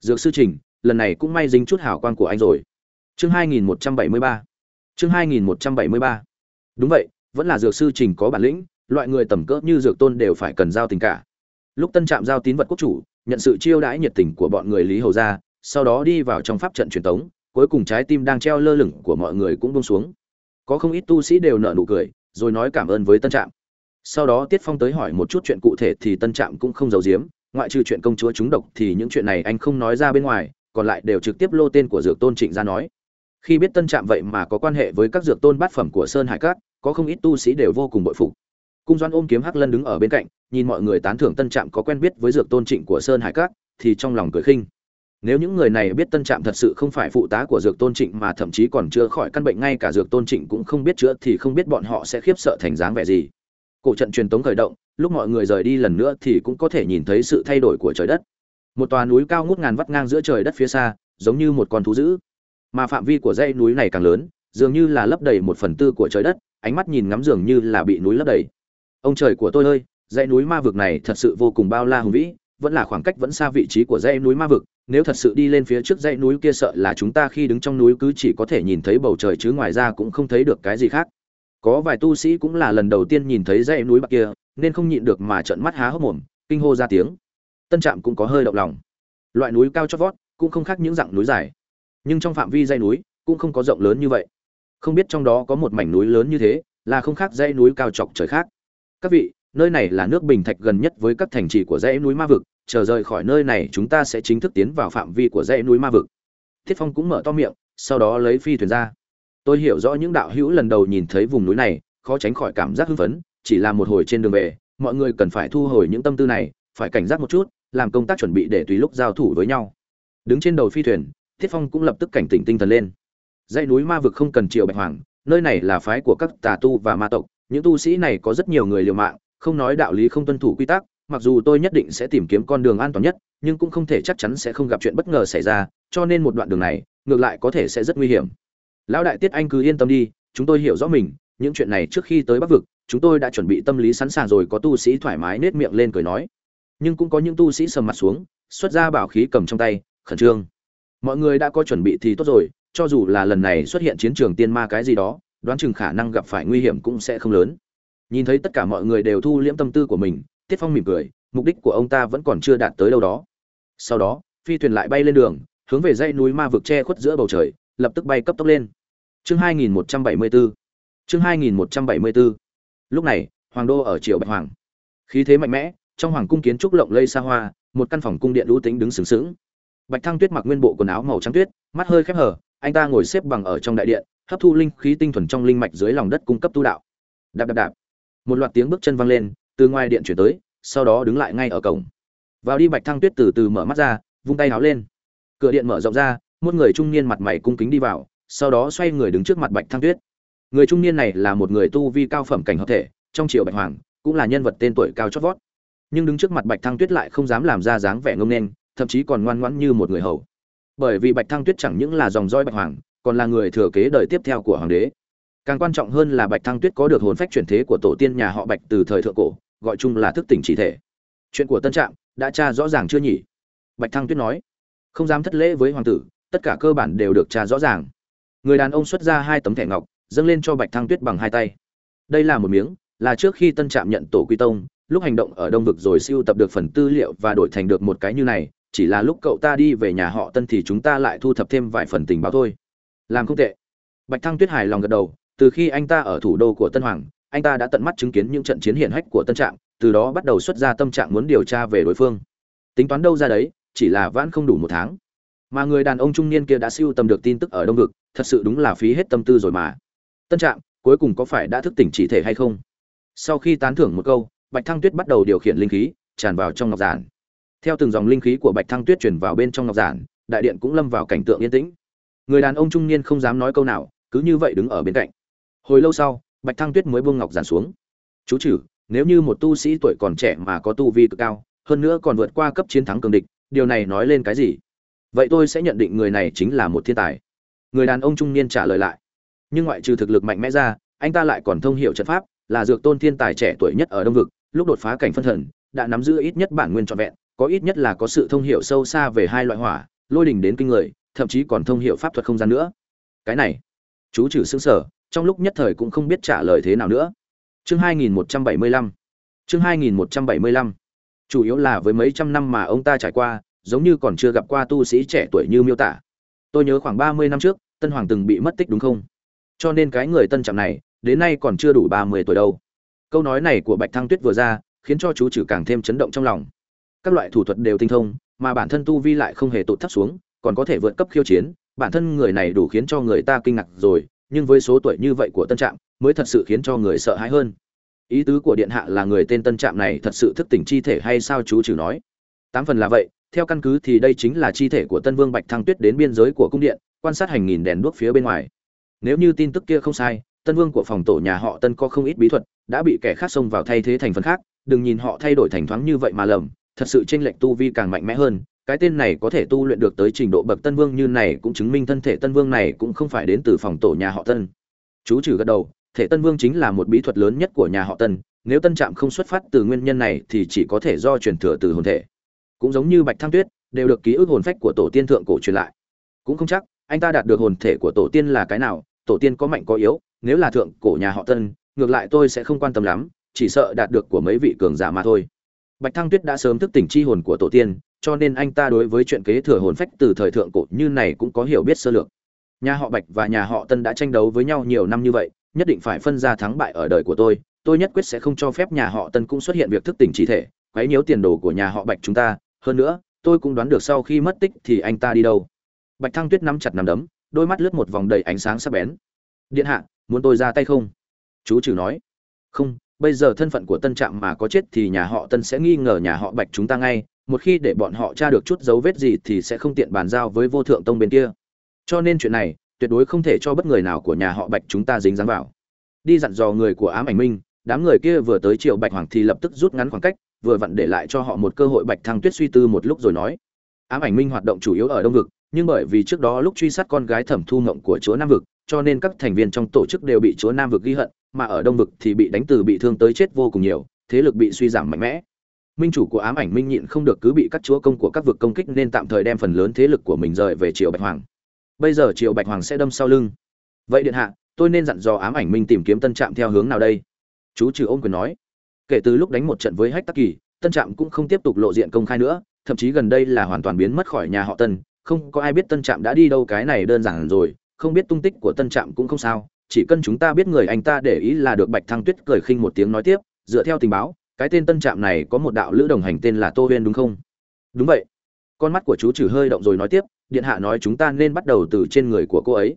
Dược sư trình, lần này cũng may dính chút hào quang của anh rồi chương 2173 chương 2173 đúng vậy, vẫn là dược sư trình có bản lĩnh, loại người tầm cỡ như dược tôn đều phải cần giao tình cả. Lúc tân trạm giao tín vật quốc chủ, nhận sự chiêu đãi nhiệt tình của bọn người lý hầu ra sau đó đi vào trong pháp trận truyền tống, cuối cùng trái tim đang treo lơ lửng của mọi người cũng buông xuống. Có không ít tu sĩ đều nở nụ cười, rồi nói cảm ơn với tân trạm. Sau đó tiết phong tới hỏi một chút chuyện cụ thể thì tân trạm cũng không giấu giếm, ngoại trừ chuyện công chúa trúng độc thì những chuyện này anh không nói ra bên ngoài, còn lại đều trực tiếp lô tên của dược tôn trịnh ra nói khi biết tân trạm vậy mà có quan hệ với các dược tôn bát phẩm của sơn hải cát có không ít tu sĩ đều vô cùng bội phục. Cung doan ôm kiếm hắc lân đứng ở bên cạnh, nhìn mọi người tán thưởng tân trạm có quen biết với dược tôn trịnh của sơn hải cát thì trong lòng cười khinh. Nếu những người này biết tân trạm thật sự không phải phụ tá của dược tôn trịnh mà thậm chí còn chữa khỏi căn bệnh, ngay cả dược tôn trịnh cũng không biết chữa thì không biết bọn họ sẽ khiếp sợ thành dáng vẻ gì. Cổ trận truyền tống khởi động, lúc mọi người rời đi lần nữa thì cũng có thể nhìn thấy sự thay đổi của trời đất. Một tòa núi cao ngút ngàn vắt ngang giữa trời đất phía xa, giống như một con thú dữ mà phạm vi của dãy núi này càng lớn, dường như là lấp đầy một phần tư của trời đất, ánh mắt nhìn ngắm dường như là bị núi lấp đầy. Ông trời của tôi ơi, dãy núi ma vực này thật sự vô cùng bao la hùng vĩ, vẫn là khoảng cách vẫn xa vị trí của dãy núi ma vực, nếu thật sự đi lên phía trước dãy núi kia sợ là chúng ta khi đứng trong núi cứ chỉ có thể nhìn thấy bầu trời chứ ngoài ra cũng không thấy được cái gì khác. Có vài tu sĩ cũng là lần đầu tiên nhìn thấy dãy núi bạc kia, nên không nhịn được mà trợn mắt há hốc mồm, kinh hô ra tiếng. Tân trạm cũng có hơi động lòng. Loại núi cao chót vót, cũng không khác những dạng núi dài nhưng trong phạm vi dãy núi cũng không có rộng lớn như vậy. Không biết trong đó có một mảnh núi lớn như thế là không khác dãy núi cao chọc trời khác. Các vị, nơi này là nước bình thạch gần nhất với các thành trì của dãy núi ma vực, chờ rời khỏi nơi này chúng ta sẽ chính thức tiến vào phạm vi của dãy núi ma vực. Thiết phong cũng mở to miệng, sau đó lấy phi thuyền ra. Tôi hiểu rõ những đạo hữu lần đầu nhìn thấy vùng núi này, khó tránh khỏi cảm giác hưng phấn, chỉ là một hồi trên đường về, mọi người cần phải thu hồi những tâm tư này, phải cảnh giác một chút, làm công tác chuẩn bị để tùy lúc giao thủ với nhau. Đứng trên đầu phi thuyền thiết phong cũng lập tức cảnh tỉnh tinh thần lên. Dãy núi ma vực không cần triệu bạch hoàng, nơi này là phái của các tà tu và ma tộc. Những tu sĩ này có rất nhiều người liều mạng, không nói đạo lý, không tuân thủ quy tắc. Mặc dù tôi nhất định sẽ tìm kiếm con đường an toàn nhất, nhưng cũng không thể chắc chắn sẽ không gặp chuyện bất ngờ xảy ra, cho nên một đoạn đường này, ngược lại có thể sẽ rất nguy hiểm. Lão đại tiết anh cứ yên tâm đi, chúng tôi hiểu rõ mình, những chuyện này trước khi tới bắc vực, chúng tôi đã chuẩn bị tâm lý sẵn sàng rồi, có tu sĩ thoải mái nết miệng lên cười nói. Nhưng cũng có những tu sĩ sầm mặt xuống, xuất ra bảo khí cầm trong tay, khẩn trương mọi người đã có chuẩn bị thì tốt rồi, cho dù là lần này xuất hiện chiến trường tiên ma cái gì đó, đoán chừng khả năng gặp phải nguy hiểm cũng sẽ không lớn. Nhìn thấy tất cả mọi người đều thu liễm tâm tư của mình, tiết phong mỉm cười, mục đích của ông ta vẫn còn chưa đạt tới đâu đó. Sau đó, phi thuyền lại bay lên đường, hướng về dãy núi ma vực che khuất giữa bầu trời, lập tức bay cấp tốc lên. Chương 2174 chương 2174 lúc này, hoàng đô ở triều bạch hoàng. Khí thế mạnh mẽ, trong hoàng cung kiến trúc lộng lây xa hoa, một căn phòng cung điện lũ tính đứng sướng sướng bạch thăng tuyết mặc nguyên bộ quần áo màu trắng tuyết, mắt hơi khép hở anh ta ngồi xếp bằng ở trong đại điện, hấp thu linh khí tinh thuần trong linh mạch dưới lòng đất cung cấp tu đạo. Đạp đạp đạp. Một loạt tiếng bước chân vang lên, từ ngoài điện chuyển tới, sau đó đứng lại ngay ở cổng. Vào đi bạch thăng tuyết từ từ mở mắt ra, vung tay háo lên. Cửa điện mở rộng ra, một người trung niên mặt mày cung kính đi vào, sau đó xoay người đứng trước mặt bạch thăng tuyết. Người trung niên này là một người tu vi cao phẩm cảnh hợp thể, trong triều bạch hoàng, cũng là nhân vật tên tuổi cao chót vót. Nhưng đứng trước mặt bạch thăng tuyết lại không dám làm ra dáng vẻ ngông nên thậm chí còn ngoan ngoãn như một người hầu. Bởi vì bạch thăng tuyết chẳng những là dòng roi bạch hoàng, còn là người thừa kế đời tiếp theo của hoàng đế. Càng quan trọng hơn là bạch thăng tuyết có được hồn phách chuyển thế của tổ tiên nhà họ bạch từ thời thượng cổ, gọi chung là thức tỉnh chỉ thể. Chuyện của tân trạm đã tra rõ ràng chưa nhỉ? Bạch thăng tuyết nói. Không dám thất lễ với hoàng tử, tất cả cơ bản đều được tra rõ ràng. Người đàn ông xuất ra hai tấm thẻ ngọc, dâng lên cho bạch thăng tuyết bằng hai tay. Đây là một miếng, là trước khi tân trạm nhận tổ quy tông, lúc hành động ở đông vực rồi siêu tập được phần tư liệu và đổi thành được một cái như này chỉ là lúc cậu ta đi về nhà họ tân thì chúng ta lại thu thập thêm vài phần tình báo thôi. Làm không tệ. Bạch thăng tuyết hài lòng gật đầu, từ khi anh ta ở thủ đô của tân hoàng, anh ta đã tận mắt chứng kiến những trận chiến hiển hách của tân trạm từ đó bắt đầu xuất ra tâm trạng muốn điều tra về đối phương. Tính toán đâu ra đấy, chỉ là vãn không đủ một tháng. Mà người đàn ông trung niên kia đã siêu tầm được tin tức ở đông vực, thật sự đúng là phí hết tâm tư rồi mà. Tân trạm cuối cùng có phải đã thức tỉnh chỉ thể hay không? Sau khi tán thưởng một câu, bạch thăng tuyết bắt đầu điều khiển linh khí, tràn vào trong ngọc giản theo từng dòng linh khí của bạch thăng tuyết chuyển vào bên trong ngọc giản, đại điện cũng lâm vào cảnh tượng yên tĩnh. Người đàn ông trung niên không dám nói câu nào, cứ như vậy đứng ở bên cạnh. Hồi lâu sau, bạch thăng tuyết mới buông ngọc giản xuống. Chú chử nếu như một tu sĩ tuổi còn trẻ mà có tu vi cực cao, hơn nữa còn vượt qua cấp chiến thắng cường địch, điều này nói lên cái gì? Vậy tôi sẽ nhận định người này chính là một thiên tài. Người đàn ông trung niên trả lời lại. Nhưng ngoại trừ thực lực mạnh mẽ ra, anh ta lại còn thông h i ể u trận pháp, là dược tôn thiên tài trẻ tuổi nhất ở đông vực, lúc đột phá cảnh phân thần, đã nắm giữ ít nhất bản nguyên trọn vẹn có ít nhất là có sự thông hiểu sâu xa về hai loại hỏa, lôi đình đến kinh người, thậm chí còn thông hiểu pháp thuật không gian nữa. Cái này, chú trừ sững sở, trong lúc nhất thời cũng không biết trả lời thế nào nữa. Chương 2175 chương 2175 chủ yếu là với mấy trăm năm mà ông ta trải qua, giống như còn chưa gặp qua tu sĩ trẻ tuổi như miêu tả. Tôi nhớ khoảng ba mươi năm trước, tân hoàng từng bị mất tích đúng không? Cho nên cái người tân trạm này, đến nay còn chưa đủ ba mươi tuổi đâu. Câu nói này của bạch thăng tuyết vừa ra, khiến cho chú trừ càng thêm chấn động trong lòng các loại thủ thuật đều tinh thông, mà bản thân tu vi lại không hề tụt thấp xuống, còn có thể vượt cấp khiêu chiến, bản thân người này đủ khiến cho người ta kinh ngạc rồi, nhưng với số tuổi như vậy của tân trạm, mới thật sự khiến cho người sợ hãi hơn. Ý tứ của điện hạ là người tên tân trạm này thật sự thức tỉnh chi thể hay sao chú trừ nói? Tám phần là vậy, theo căn cứ thì đây chính là chi thể của tân vương bạch thăng tuyết đến biên giới của cung điện, quan sát hành nghìn đèn đuốc phía bên ngoài. Nếu như tin tức kia không sai, tân vương của phòng tổ nhà họ tân có không ít bí thuật, đã bị kẻ khác xông vào thay thế thành phần khác, đừng nhìn họ thay đổi thành thoáng như vậy mà lầm thật sự chênh lệch tu vi càng mạnh mẽ hơn, cái tên này có thể tu luyện được tới trình độ bậc tân vương như này cũng chứng minh thân thể tân vương này cũng không phải đến từ phòng tổ nhà họ tân. Chú trừ gật đầu, thể tân vương chính là một bí thuật lớn nhất của nhà họ tân, nếu tân trạm không xuất phát từ nguyên nhân này thì chỉ có thể do truyền thừa từ hồn thể. Cũng giống như bạch thăng tuyết, đều được ký ức hồn phách của tổ tiên thượng cổ truyền lại. Cũng không chắc, anh ta đạt được hồn thể của tổ tiên là cái nào, tổ tiên có mạnh có yếu, nếu là thượng cổ nhà họ tân, ngược lại tôi sẽ không quan tâm lắm, chỉ sợ đạt được của mấy vị cường giả mà thôi bạch thăng tuyết đã sớm thức tỉnh chi hồn của tổ tiên, cho nên anh ta đối với chuyện kế thừa hồn phách từ thời thượng cổ như này cũng có hiểu biết sơ lược. Nhà họ bạch và nhà họ tân đã tranh đấu với nhau nhiều năm như vậy, nhất định phải phân ra thắng bại ở đời của tôi tôi nhất quyết sẽ không cho phép nhà họ tân cũng xuất hiện việc thức tỉnh chỉ thể, quấy nhiễu tiền đồ của nhà họ bạch chúng ta. Hơn nữa, tôi cũng đoán được sau khi mất tích thì anh ta đi đâu. Bạch thăng tuyết nắm chặt nắm đấm, đôi mắt lướt một vòng đầy ánh sáng sắc bén. Điện hạ, muốn tôi ra tay không? Chú trừ nói. Không bây giờ thân phận của tân trạm mà có chết thì nhà họ tân sẽ nghi ngờ nhà họ bạch chúng ta ngay, một khi để bọn họ tra được chút dấu vết gì thì sẽ không tiện bàn giao với vô thượng tông bên kia. Cho nên chuyện này, tuyệt đối không thể cho bất người nào của nhà họ bạch chúng ta dính dáng vào. Đi dặn dò người của ám ảnh minh, đám người kia vừa tới triệu bạch hoàng thì lập tức rút ngắn khoảng cách, vừa vặn để lại cho họ một cơ hội bạch thăng tuyết suy tư một lúc rồi nói. Ám ảnh minh hoạt động chủ yếu ở đông vực, nhưng bởi vì trước đó lúc truy sát con gái thẩm thu ngộng của chúa nam vực, cho nên các thành viên trong tổ chức đều bị chúa nam vực ghi hận mà ở đông vực thì bị đánh từ bị thương tới chết vô cùng nhiều, thế lực bị suy giảm mạnh mẽ. Minh chủ của ám ảnh minh nhịn không được cứ bị các chúa công của các vực công kích nên tạm thời đem phần lớn thế lực của mình rời về triều bạch hoàng. Bây giờ triều bạch hoàng sẽ đâm sau lưng. Vậy điện hạ, tôi nên dặn dò ám ảnh minh tìm kiếm tân trạm theo hướng nào đây? Chú trừ ôm quyền nói. Kể từ lúc đánh một trận với hách tắc kỳ, tân trạm cũng không tiếp tục lộ diện công khai nữa, thậm chí gần đây là hoàn toàn biến mất khỏi nhà họ tân. Không có ai biết tân trạm đã đi đâu, cái này đơn giản rồi, không biết tung tích của tân trạm cũng không sao chỉ cần chúng ta biết người anh ta để ý là được bạch thăng tuyết cười khinh một tiếng nói tiếp, dựa theo tình báo, cái tên tân trạm này có một đạo lữ đồng hành tên là tô huyên đúng không? Đúng vậy. Con mắt của chú trừ hơi động rồi nói tiếp, điện hạ nói chúng ta nên bắt đầu từ trên người của cô ấy.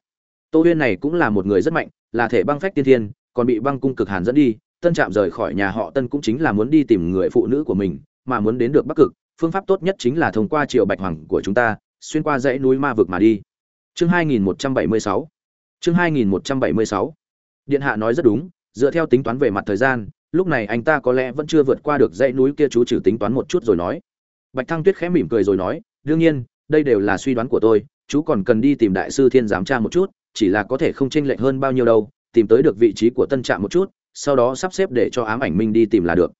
Tô huyên này cũng là một người rất mạnh, là thể băng phách tiên thiên, còn bị băng cung cực hàn dẫn đi, tân trạm rời khỏi nhà họ tân cũng chính là muốn đi tìm người phụ nữ của mình, mà muốn đến được bắc cực, phương pháp tốt nhất chính là thông qua triều bạch hoàng của chúng ta, xuyên qua dãy núi ma vực mà đi. Chương 2176 chương 2176 điện hạ nói rất đúng, dựa theo tính toán về mặt thời gian, lúc này anh ta có lẽ vẫn chưa vượt qua được dãy núi kia chú trừ tính toán một chút rồi nói. Bạch thăng tuyết khẽ mỉm cười rồi nói, đương nhiên, đây đều là suy đoán của tôi, chú còn cần đi tìm đại sư thiên giám tra một chút, chỉ là có thể không chênh lệch hơn bao nhiêu đâu, tìm tới được vị trí của tân trạm một chút, sau đó sắp xếp để cho ám ảnh minh đi tìm là được.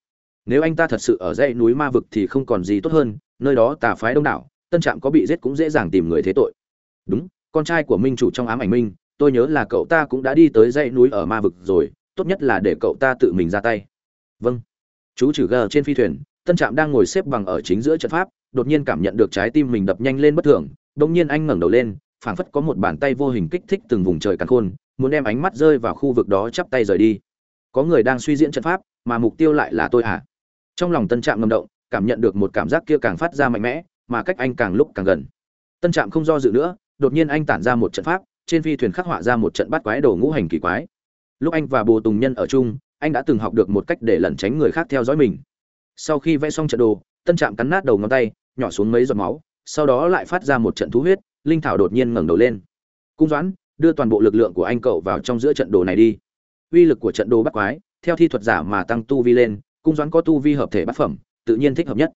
Nếu anh ta thật sự ở dãy núi ma vực thì không còn gì tốt hơn, nơi đó tà phái đông đảo, tân trạm có bị giết cũng dễ dàng tìm người thế tội. Đúng, con trai của minh chủ trong ám ảnh minh tôi nhớ là cậu ta cũng đã đi tới dãy núi ở ma vực rồi, tốt nhất là để cậu ta tự mình ra tay. Vâng. Chú trừ gờ trên phi thuyền, tân trạm đang ngồi xếp bằng ở chính giữa trận pháp, đột nhiên cảm nhận được trái tim mình đập nhanh lên bất thường đông nhiên anh ngẩng đầu lên, phảng phất có một bàn tay vô hình kích thích từng vùng trời càn khôn, muốn đem ánh mắt rơi vào khu vực đó chắp tay rời đi. Có người đang suy diễn trận pháp, mà mục tiêu lại là tôi à trong lòng tân trạm ngầm động, cảm nhận được một cảm giác kia càng phát ra mạnh mẽ, mà cách anh càng lúc càng gần. Tân trạm không do dự nữa, đột nhiên anh tản ra một trận pháp trên phi thuyền khắc họa ra một trận bắt quái đồ ngũ hành kỳ quái. Lúc anh và bồ tùng nhân ở chung, anh đã từng học được một cách để lẩn tránh người khác theo dõi mình. Sau khi vẽ xong trận đồ, tân trạm cắn nát đầu ngón tay, nhỏ xuống mấy giọt máu, sau đó lại phát ra một trận thú huyết, linh thảo đột nhiên ngẩng đầu lên. Cung doãn, đưa toàn bộ lực lượng của anh cậu vào trong giữa trận đồ này đi. Uy lực của trận đồ bắt quái, theo thi thuật giả mà tăng tu vi lên, cung doãn có tu vi hợp thể bát phẩm, tự nhiên thích hợp nhất.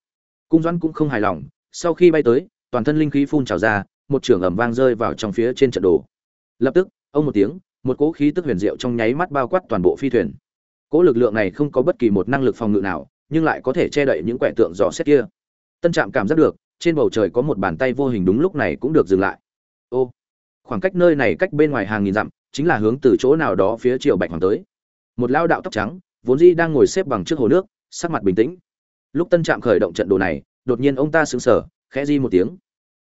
Cung doãn cũng không hài lòng, sau khi bay tới, toàn thân linh khí phun trào ra, một trường ầm vang rơi vào trong phía trên trận đồ lập tức, ông một tiếng, một cỗ khí tức huyền diệu trong nháy mắt bao quát toàn bộ phi thuyền. Cỗ lực lượng này không có bất kỳ một năng lực phòng ngự nào, nhưng lại có thể che đậy những quẻ tượng dò xét kia. Tân trạm cảm giác được, trên bầu trời có một bàn tay vô hình đúng lúc này cũng được dừng lại. Ô, khoảng cách nơi này cách bên ngoài hàng nghìn dặm, chính là hướng từ chỗ nào đó phía chiều bạch hoàng tới. Một lao đạo tóc trắng, vốn dĩ đang ngồi xếp bằng trước hồ nước, sắc mặt bình tĩnh. Lúc tân trạm khởi động trận đồ này, đột nhiên ông ta sững sờ, khẽ di một tiếng.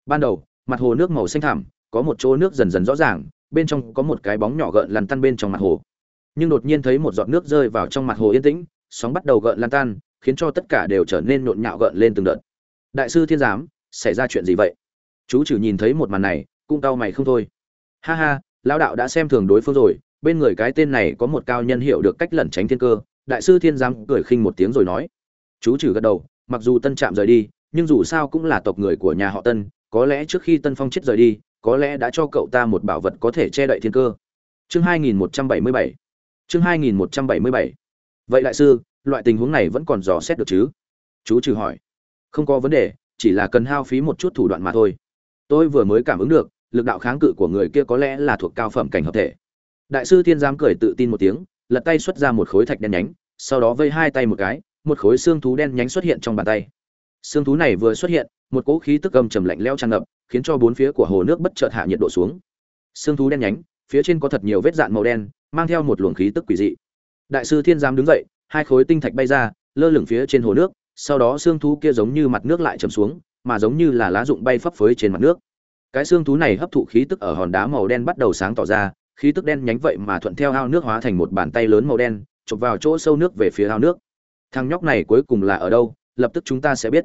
Ban đầu, mặt hồ nước màu xanh thẳm, có một chỗ nước dần dần rõ ràng bên trong có một cái bóng nhỏ gợn lăn tăn bên trong mặt hồ. Nhưng đột nhiên thấy một giọt nước rơi vào trong mặt hồ yên tĩnh, sóng bắt đầu gợn lan tan, khiến cho tất cả đều trở nên nhộn nhạo gợn lên từng đợt. Đại sư thiên giám, xảy ra chuyện gì vậy? Chú chử nhìn thấy một màn này, cũng cau mày không thôi. Ha ha, lão đạo đã xem thường đối phương rồi, bên người cái tên này có một cao nhân hiểu được cách lẩn tránh thiên cơ, đại sư thiên giám cười khinh một tiếng rồi nói. Chú trừ gật đầu, mặc dù tân trạm rời đi, nhưng dù sao cũng là tộc người của nhà họ tân, có lẽ trước khi tân phong chết rời đi có lẽ đã cho cậu ta một bảo vật có thể che đậy thiên cơ. Chương 2177 chương 2177 vậy đại sư, loại tình huống này vẫn còn dò xét được chứ? Chú trừ hỏi. Không có vấn đề, chỉ là cần hao phí một chút thủ đoạn mà thôi. Tôi vừa mới cảm ứng được, lực đạo kháng cự của người kia có lẽ là thuộc cao phẩm cảnh hợp thể. Đại sư thiên giám cười tự tin một tiếng, lật tay xuất ra một khối thạch đen nhánh, sau đó vây hai tay một cái, một khối xương thú đen nhánh xuất hiện trong bàn tay. Xương thú này vừa xuất hiện một cỗ khí tức âm trầm lạnh lẽo tràn ngập, khiến cho bốn phía của hồ nước bất chợt hạ nhiệt độ xuống. Xương thú đen nhánh, phía trên có thật nhiều vết dạn màu đen, mang theo một luồng khí tức quỷ dị. Đại sư thiên giám đứng dậy, hai khối tinh thạch bay ra, lơ lửng phía trên hồ nước, sau đó xương thú kia giống như mặt nước lại chầm xuống, mà giống như là lá rụng bay phấp phới trên mặt nước. Cái xương thú này hấp thụ khí tức ở hòn đá màu đen bắt đầu sáng tỏ ra, khí tức đen nhánh vậy mà thuận theo ao nước hóa thành một bàn tay lớn màu đen, chụp vào chỗ sâu nước về phía ao nước. Thằng nhóc này cuối cùng là ở đâu, lập tức chúng ta sẽ biết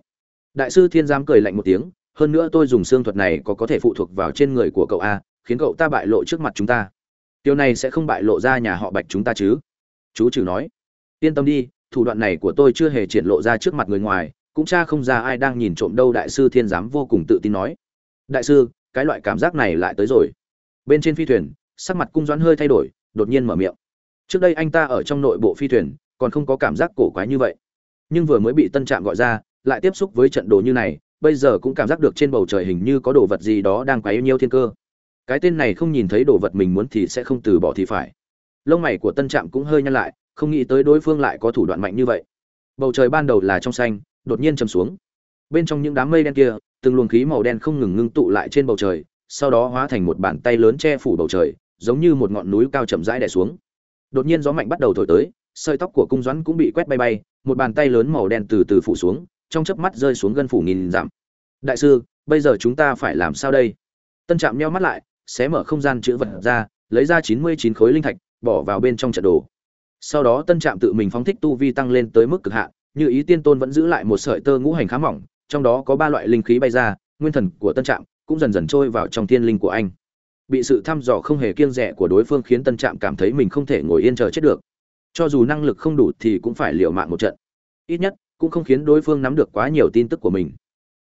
đại sư thiên giám cười lạnh một tiếng, hơn nữa tôi dùng xương thuật này có có thể phụ thuộc vào trên người của cậu a, khiến cậu ta bại lộ trước mặt chúng ta. Điều này sẽ không bại lộ ra nhà họ bạch chúng ta chứ? Chú trừ nói. Yên tâm đi, thủ đoạn này của tôi chưa hề triển lộ ra trước mặt người ngoài, cũng cha không ra ai đang nhìn trộm đâu, đại sư thiên giám vô cùng tự tin nói. Đại sư, cái loại cảm giác này lại tới rồi. Bên trên phi thuyền, sắc mặt cung doãn hơi thay đổi, đột nhiên mở miệng. Trước đây anh ta ở trong nội bộ phi thuyền, còn không có cảm giác cổ quái như vậy. Nhưng vừa mới bị tân trạm gọi ra lại tiếp xúc với trận đồ như này, bây giờ cũng cảm giác được trên bầu trời hình như có đồ vật gì đó đang quấy nhiêu thiên cơ. Cái tên này không nhìn thấy đồ vật mình muốn thì sẽ không từ bỏ thì phải. Lông mày của tân trạm cũng hơi nhăn lại, không nghĩ tới đối phương lại có thủ đoạn mạnh như vậy. Bầu trời ban đầu là trong xanh, đột nhiên chầm xuống. Bên trong những đám mây đen kia, từng luồng khí màu đen không ngừng ngưng tụ lại trên bầu trời, sau đó hóa thành một bàn tay lớn che phủ bầu trời, giống như một ngọn núi cao chậm rãi đè xuống. Đột nhiên gió mạnh bắt đầu thổi tới, sợi tóc của cung doãn cũng bị quét bay bay, một bàn tay lớn màu đen từ từ phủ xuống trong chớp mắt rơi xuống gân phủ nghìn giảm đại sư, bây giờ chúng ta phải làm sao đây? Tân trạm nheo mắt lại, xé mở không gian chữ vật ra, lấy ra chín mươi chín khối linh thạch, bỏ vào bên trong trận đồ. Sau đó tân trạm tự mình phóng thích tu vi tăng lên tới mức cực hạn, như ý tiên tôn vẫn giữ lại một sợi tơ ngũ hành khá mỏng, trong đó có ba loại linh khí bay ra, nguyên thần của tân trạm cũng dần dần trôi vào trong thiên linh của anh. Bị sự thăm dò không hề kiêng rẻ của đối phương khiến tân trạm cảm thấy mình không thể ngồi yên chờ chết được. Cho dù năng lực không đủ thì cũng phải liều mạng một trận. Ít nhất cũng không khiến đối phương nắm được quá nhiều tin tức của mình.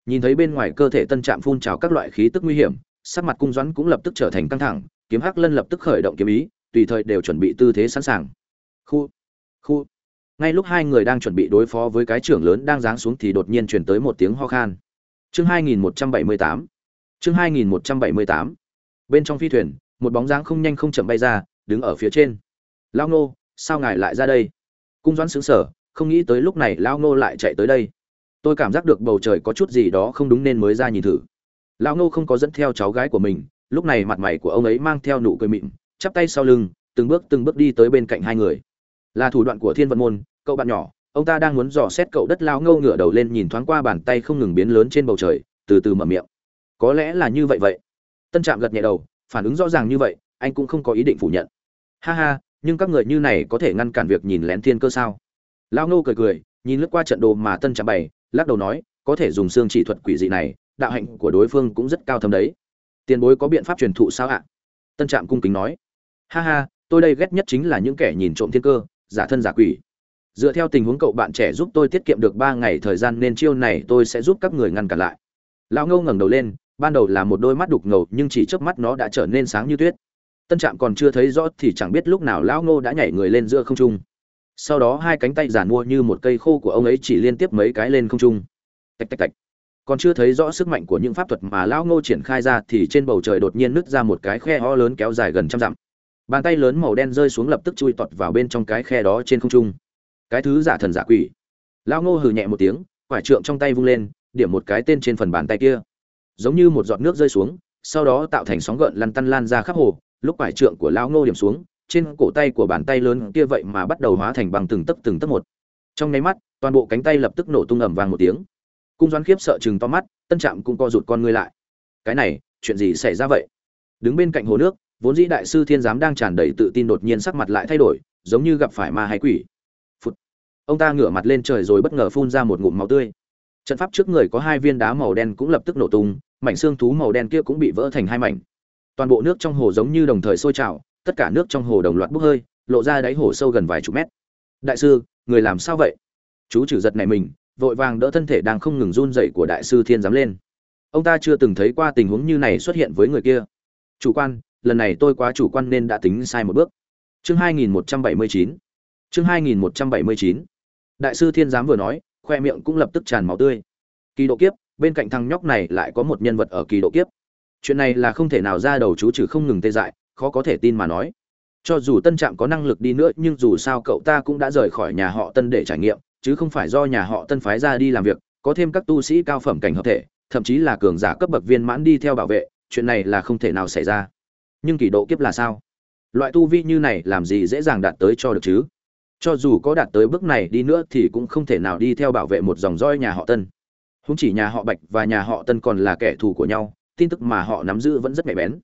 Nhìn thấy bên ngoài cơ thể tân trạm phun trào các loại khí tức nguy hiểm, sắc mặt cung doãn cũng lập tức trở thành căng thẳng, kiếm hắc lân lập tức khởi động kiếm ý, tùy thời đều chuẩn bị tư thế sẵn sàng. Khu khu. Ngay lúc hai người đang chuẩn bị đối phó với cái trưởng lớn đang giáng xuống thì đột nhiên chuyển tới một tiếng ho khan. Chương 2178 chương 2178 bên trong phi thuyền, một bóng dáng không nhanh không chậm bay ra, đứng ở phía trên. Lao nô, sao ngài lại ra đây? Cung doãn xứng sở không nghĩ tới lúc này Lão Ngô lại chạy tới đây. Tôi cảm giác được bầu trời có chút gì đó không đúng nên mới ra nhìn thử. Lão Ngô không có dẫn theo cháu gái của mình, lúc này mặt mày của ông ấy mang theo nụ cười mịn, chắp tay sau lưng, từng bước từng bước đi tới bên cạnh hai người. Là thủ đoạn của thiên vận môn, cậu bạn nhỏ, ông ta đang muốn dò xét cậu đất lao ngâu ngửa đầu lên nhìn thoáng qua bàn tay không ngừng biến lớn trên bầu trời, từ từ mở miệng. Có lẽ là như vậy vậy. Tân trạm gật nhẹ đầu, phản ứng rõ ràng như vậy, anh cũng không có ý định phủ nhận. Ha ha, nhưng các người như này có thể ngăn cản việc nhìn lén thiên cơ sao? Lao ngô cười cười, nhìn lướt qua trận đồ mà tân trạm bày, lắc đầu nói, có thể dùng xương chỉ thuật quỷ dị này, đạo hạnh của đối phương cũng rất cao thâm đấy. Tiền bối có biện pháp truyền thụ sao ạ? Tân trạm cung kính nói. Ha ha, tôi đây ghét nhất chính là những kẻ nhìn trộm thiên cơ, giả thân giả quỷ. Dựa theo tình huống cậu bạn trẻ giúp tôi tiết kiệm được ba ngày thời gian nên chiêu này tôi sẽ giúp các người ngăn cản lại. Lão ngâu ngẩng đầu lên, ban đầu là một đôi mắt đục ngầu nhưng chỉ chớp mắt nó đã trở nên sáng như tuyết. Tân trạm còn chưa thấy rõ thì chẳng biết lúc nào lão ngô đã nhảy người lên giữa không trung sau đó hai cánh tay giản mua như một cây khô của ông ấy chỉ liên tiếp mấy cái lên không trung. Tạch tạch tạch. Còn chưa thấy rõ sức mạnh của những pháp thuật mà lão ngô triển khai ra thì trên bầu trời đột nhiên nứt ra một cái khe ho lớn kéo dài gần trăm dặm. Bàn tay lớn màu đen rơi xuống lập tức chui tọt vào bên trong cái khe đó trên không trung. Cái thứ giả thần giả quỷ. Lão ngô hừ nhẹ một tiếng, quải trượng trong tay vung lên, điểm một cái tên trên phần bàn tay kia. Giống như một giọt nước rơi xuống, sau đó tạo thành sóng gợn lăn tăn lan ra khắp hồ, lúc quải trượng của lão ngô điểm xuống trên cổ tay của bàn tay lớn kia vậy mà bắt đầu hóa thành bằng từng tấc từng tấc một. Trong nháy mắt, toàn bộ cánh tay lập tức nổ tung ầm vang một tiếng. Cung doãn khiếp sợ chừng to mắt, tân trạm cũng co rụt con ngươi lại. Cái này, chuyện gì xảy ra vậy? Đứng bên cạnh hồ nước, vốn dĩ đại sư thiên giám đang tràn đầy tự tin đột nhiên sắc mặt lại thay đổi, giống như gặp phải ma hay quỷ. Phụt. ông ta ngửa mặt lên trời rồi bất ngờ phun ra một ngụm máu tươi. Trận pháp trước người có hai viên đá màu đen cũng lập tức nổ tung, mảnh xương thú màu đen kia cũng bị vỡ thành hai mảnh. Toàn bộ nước trong hồ giống như đồng thời sôi trào tất cả nước trong hồ đồng loạt bốc hơi, lộ ra đáy hồ sâu gần vài chục mét. Đại sư, người làm sao vậy? Chú trừ giật này mình, vội vàng đỡ thân thể đang không ngừng run dậy của đại sư thiên giám lên. Ông ta chưa từng thấy qua tình huống như này xuất hiện với người kia. Chủ quan, lần này tôi quá chủ quan nên đã tính sai một bước. Chương 2179 chương 2179 đại sư thiên giám vừa nói, khoe miệng cũng lập tức tràn máu tươi. Kỳ độ kiếp, bên cạnh thằng nhóc này lại có một nhân vật ở kỳ độ kiếp. Chuyện này là không thể nào ra đầu chú trừ không ngừng tê dại khó có thể tin mà nói. Cho dù tân trạm có năng lực đi nữa, nhưng dù sao cậu ta cũng đã rời khỏi nhà họ tân để trải nghiệm, chứ không phải do nhà họ tân phái ra đi làm việc, có thêm các tu sĩ cao phẩm cảnh hợp thể, thậm chí là cường giả cấp bậc viên mãn đi theo bảo vệ, chuyện này là không thể nào xảy ra. Nhưng kỳ độ kiếp là sao? Loại tu vi như này làm gì dễ dàng đạt tới cho được chứ? Cho dù có đạt tới bước này đi nữa thì cũng không thể nào đi theo bảo vệ một dòng roi nhà họ tân. Không chỉ nhà họ bạch và nhà họ tân còn là kẻ thù của nhau, tin tức mà họ nắm giữ vẫn rất nhạy bén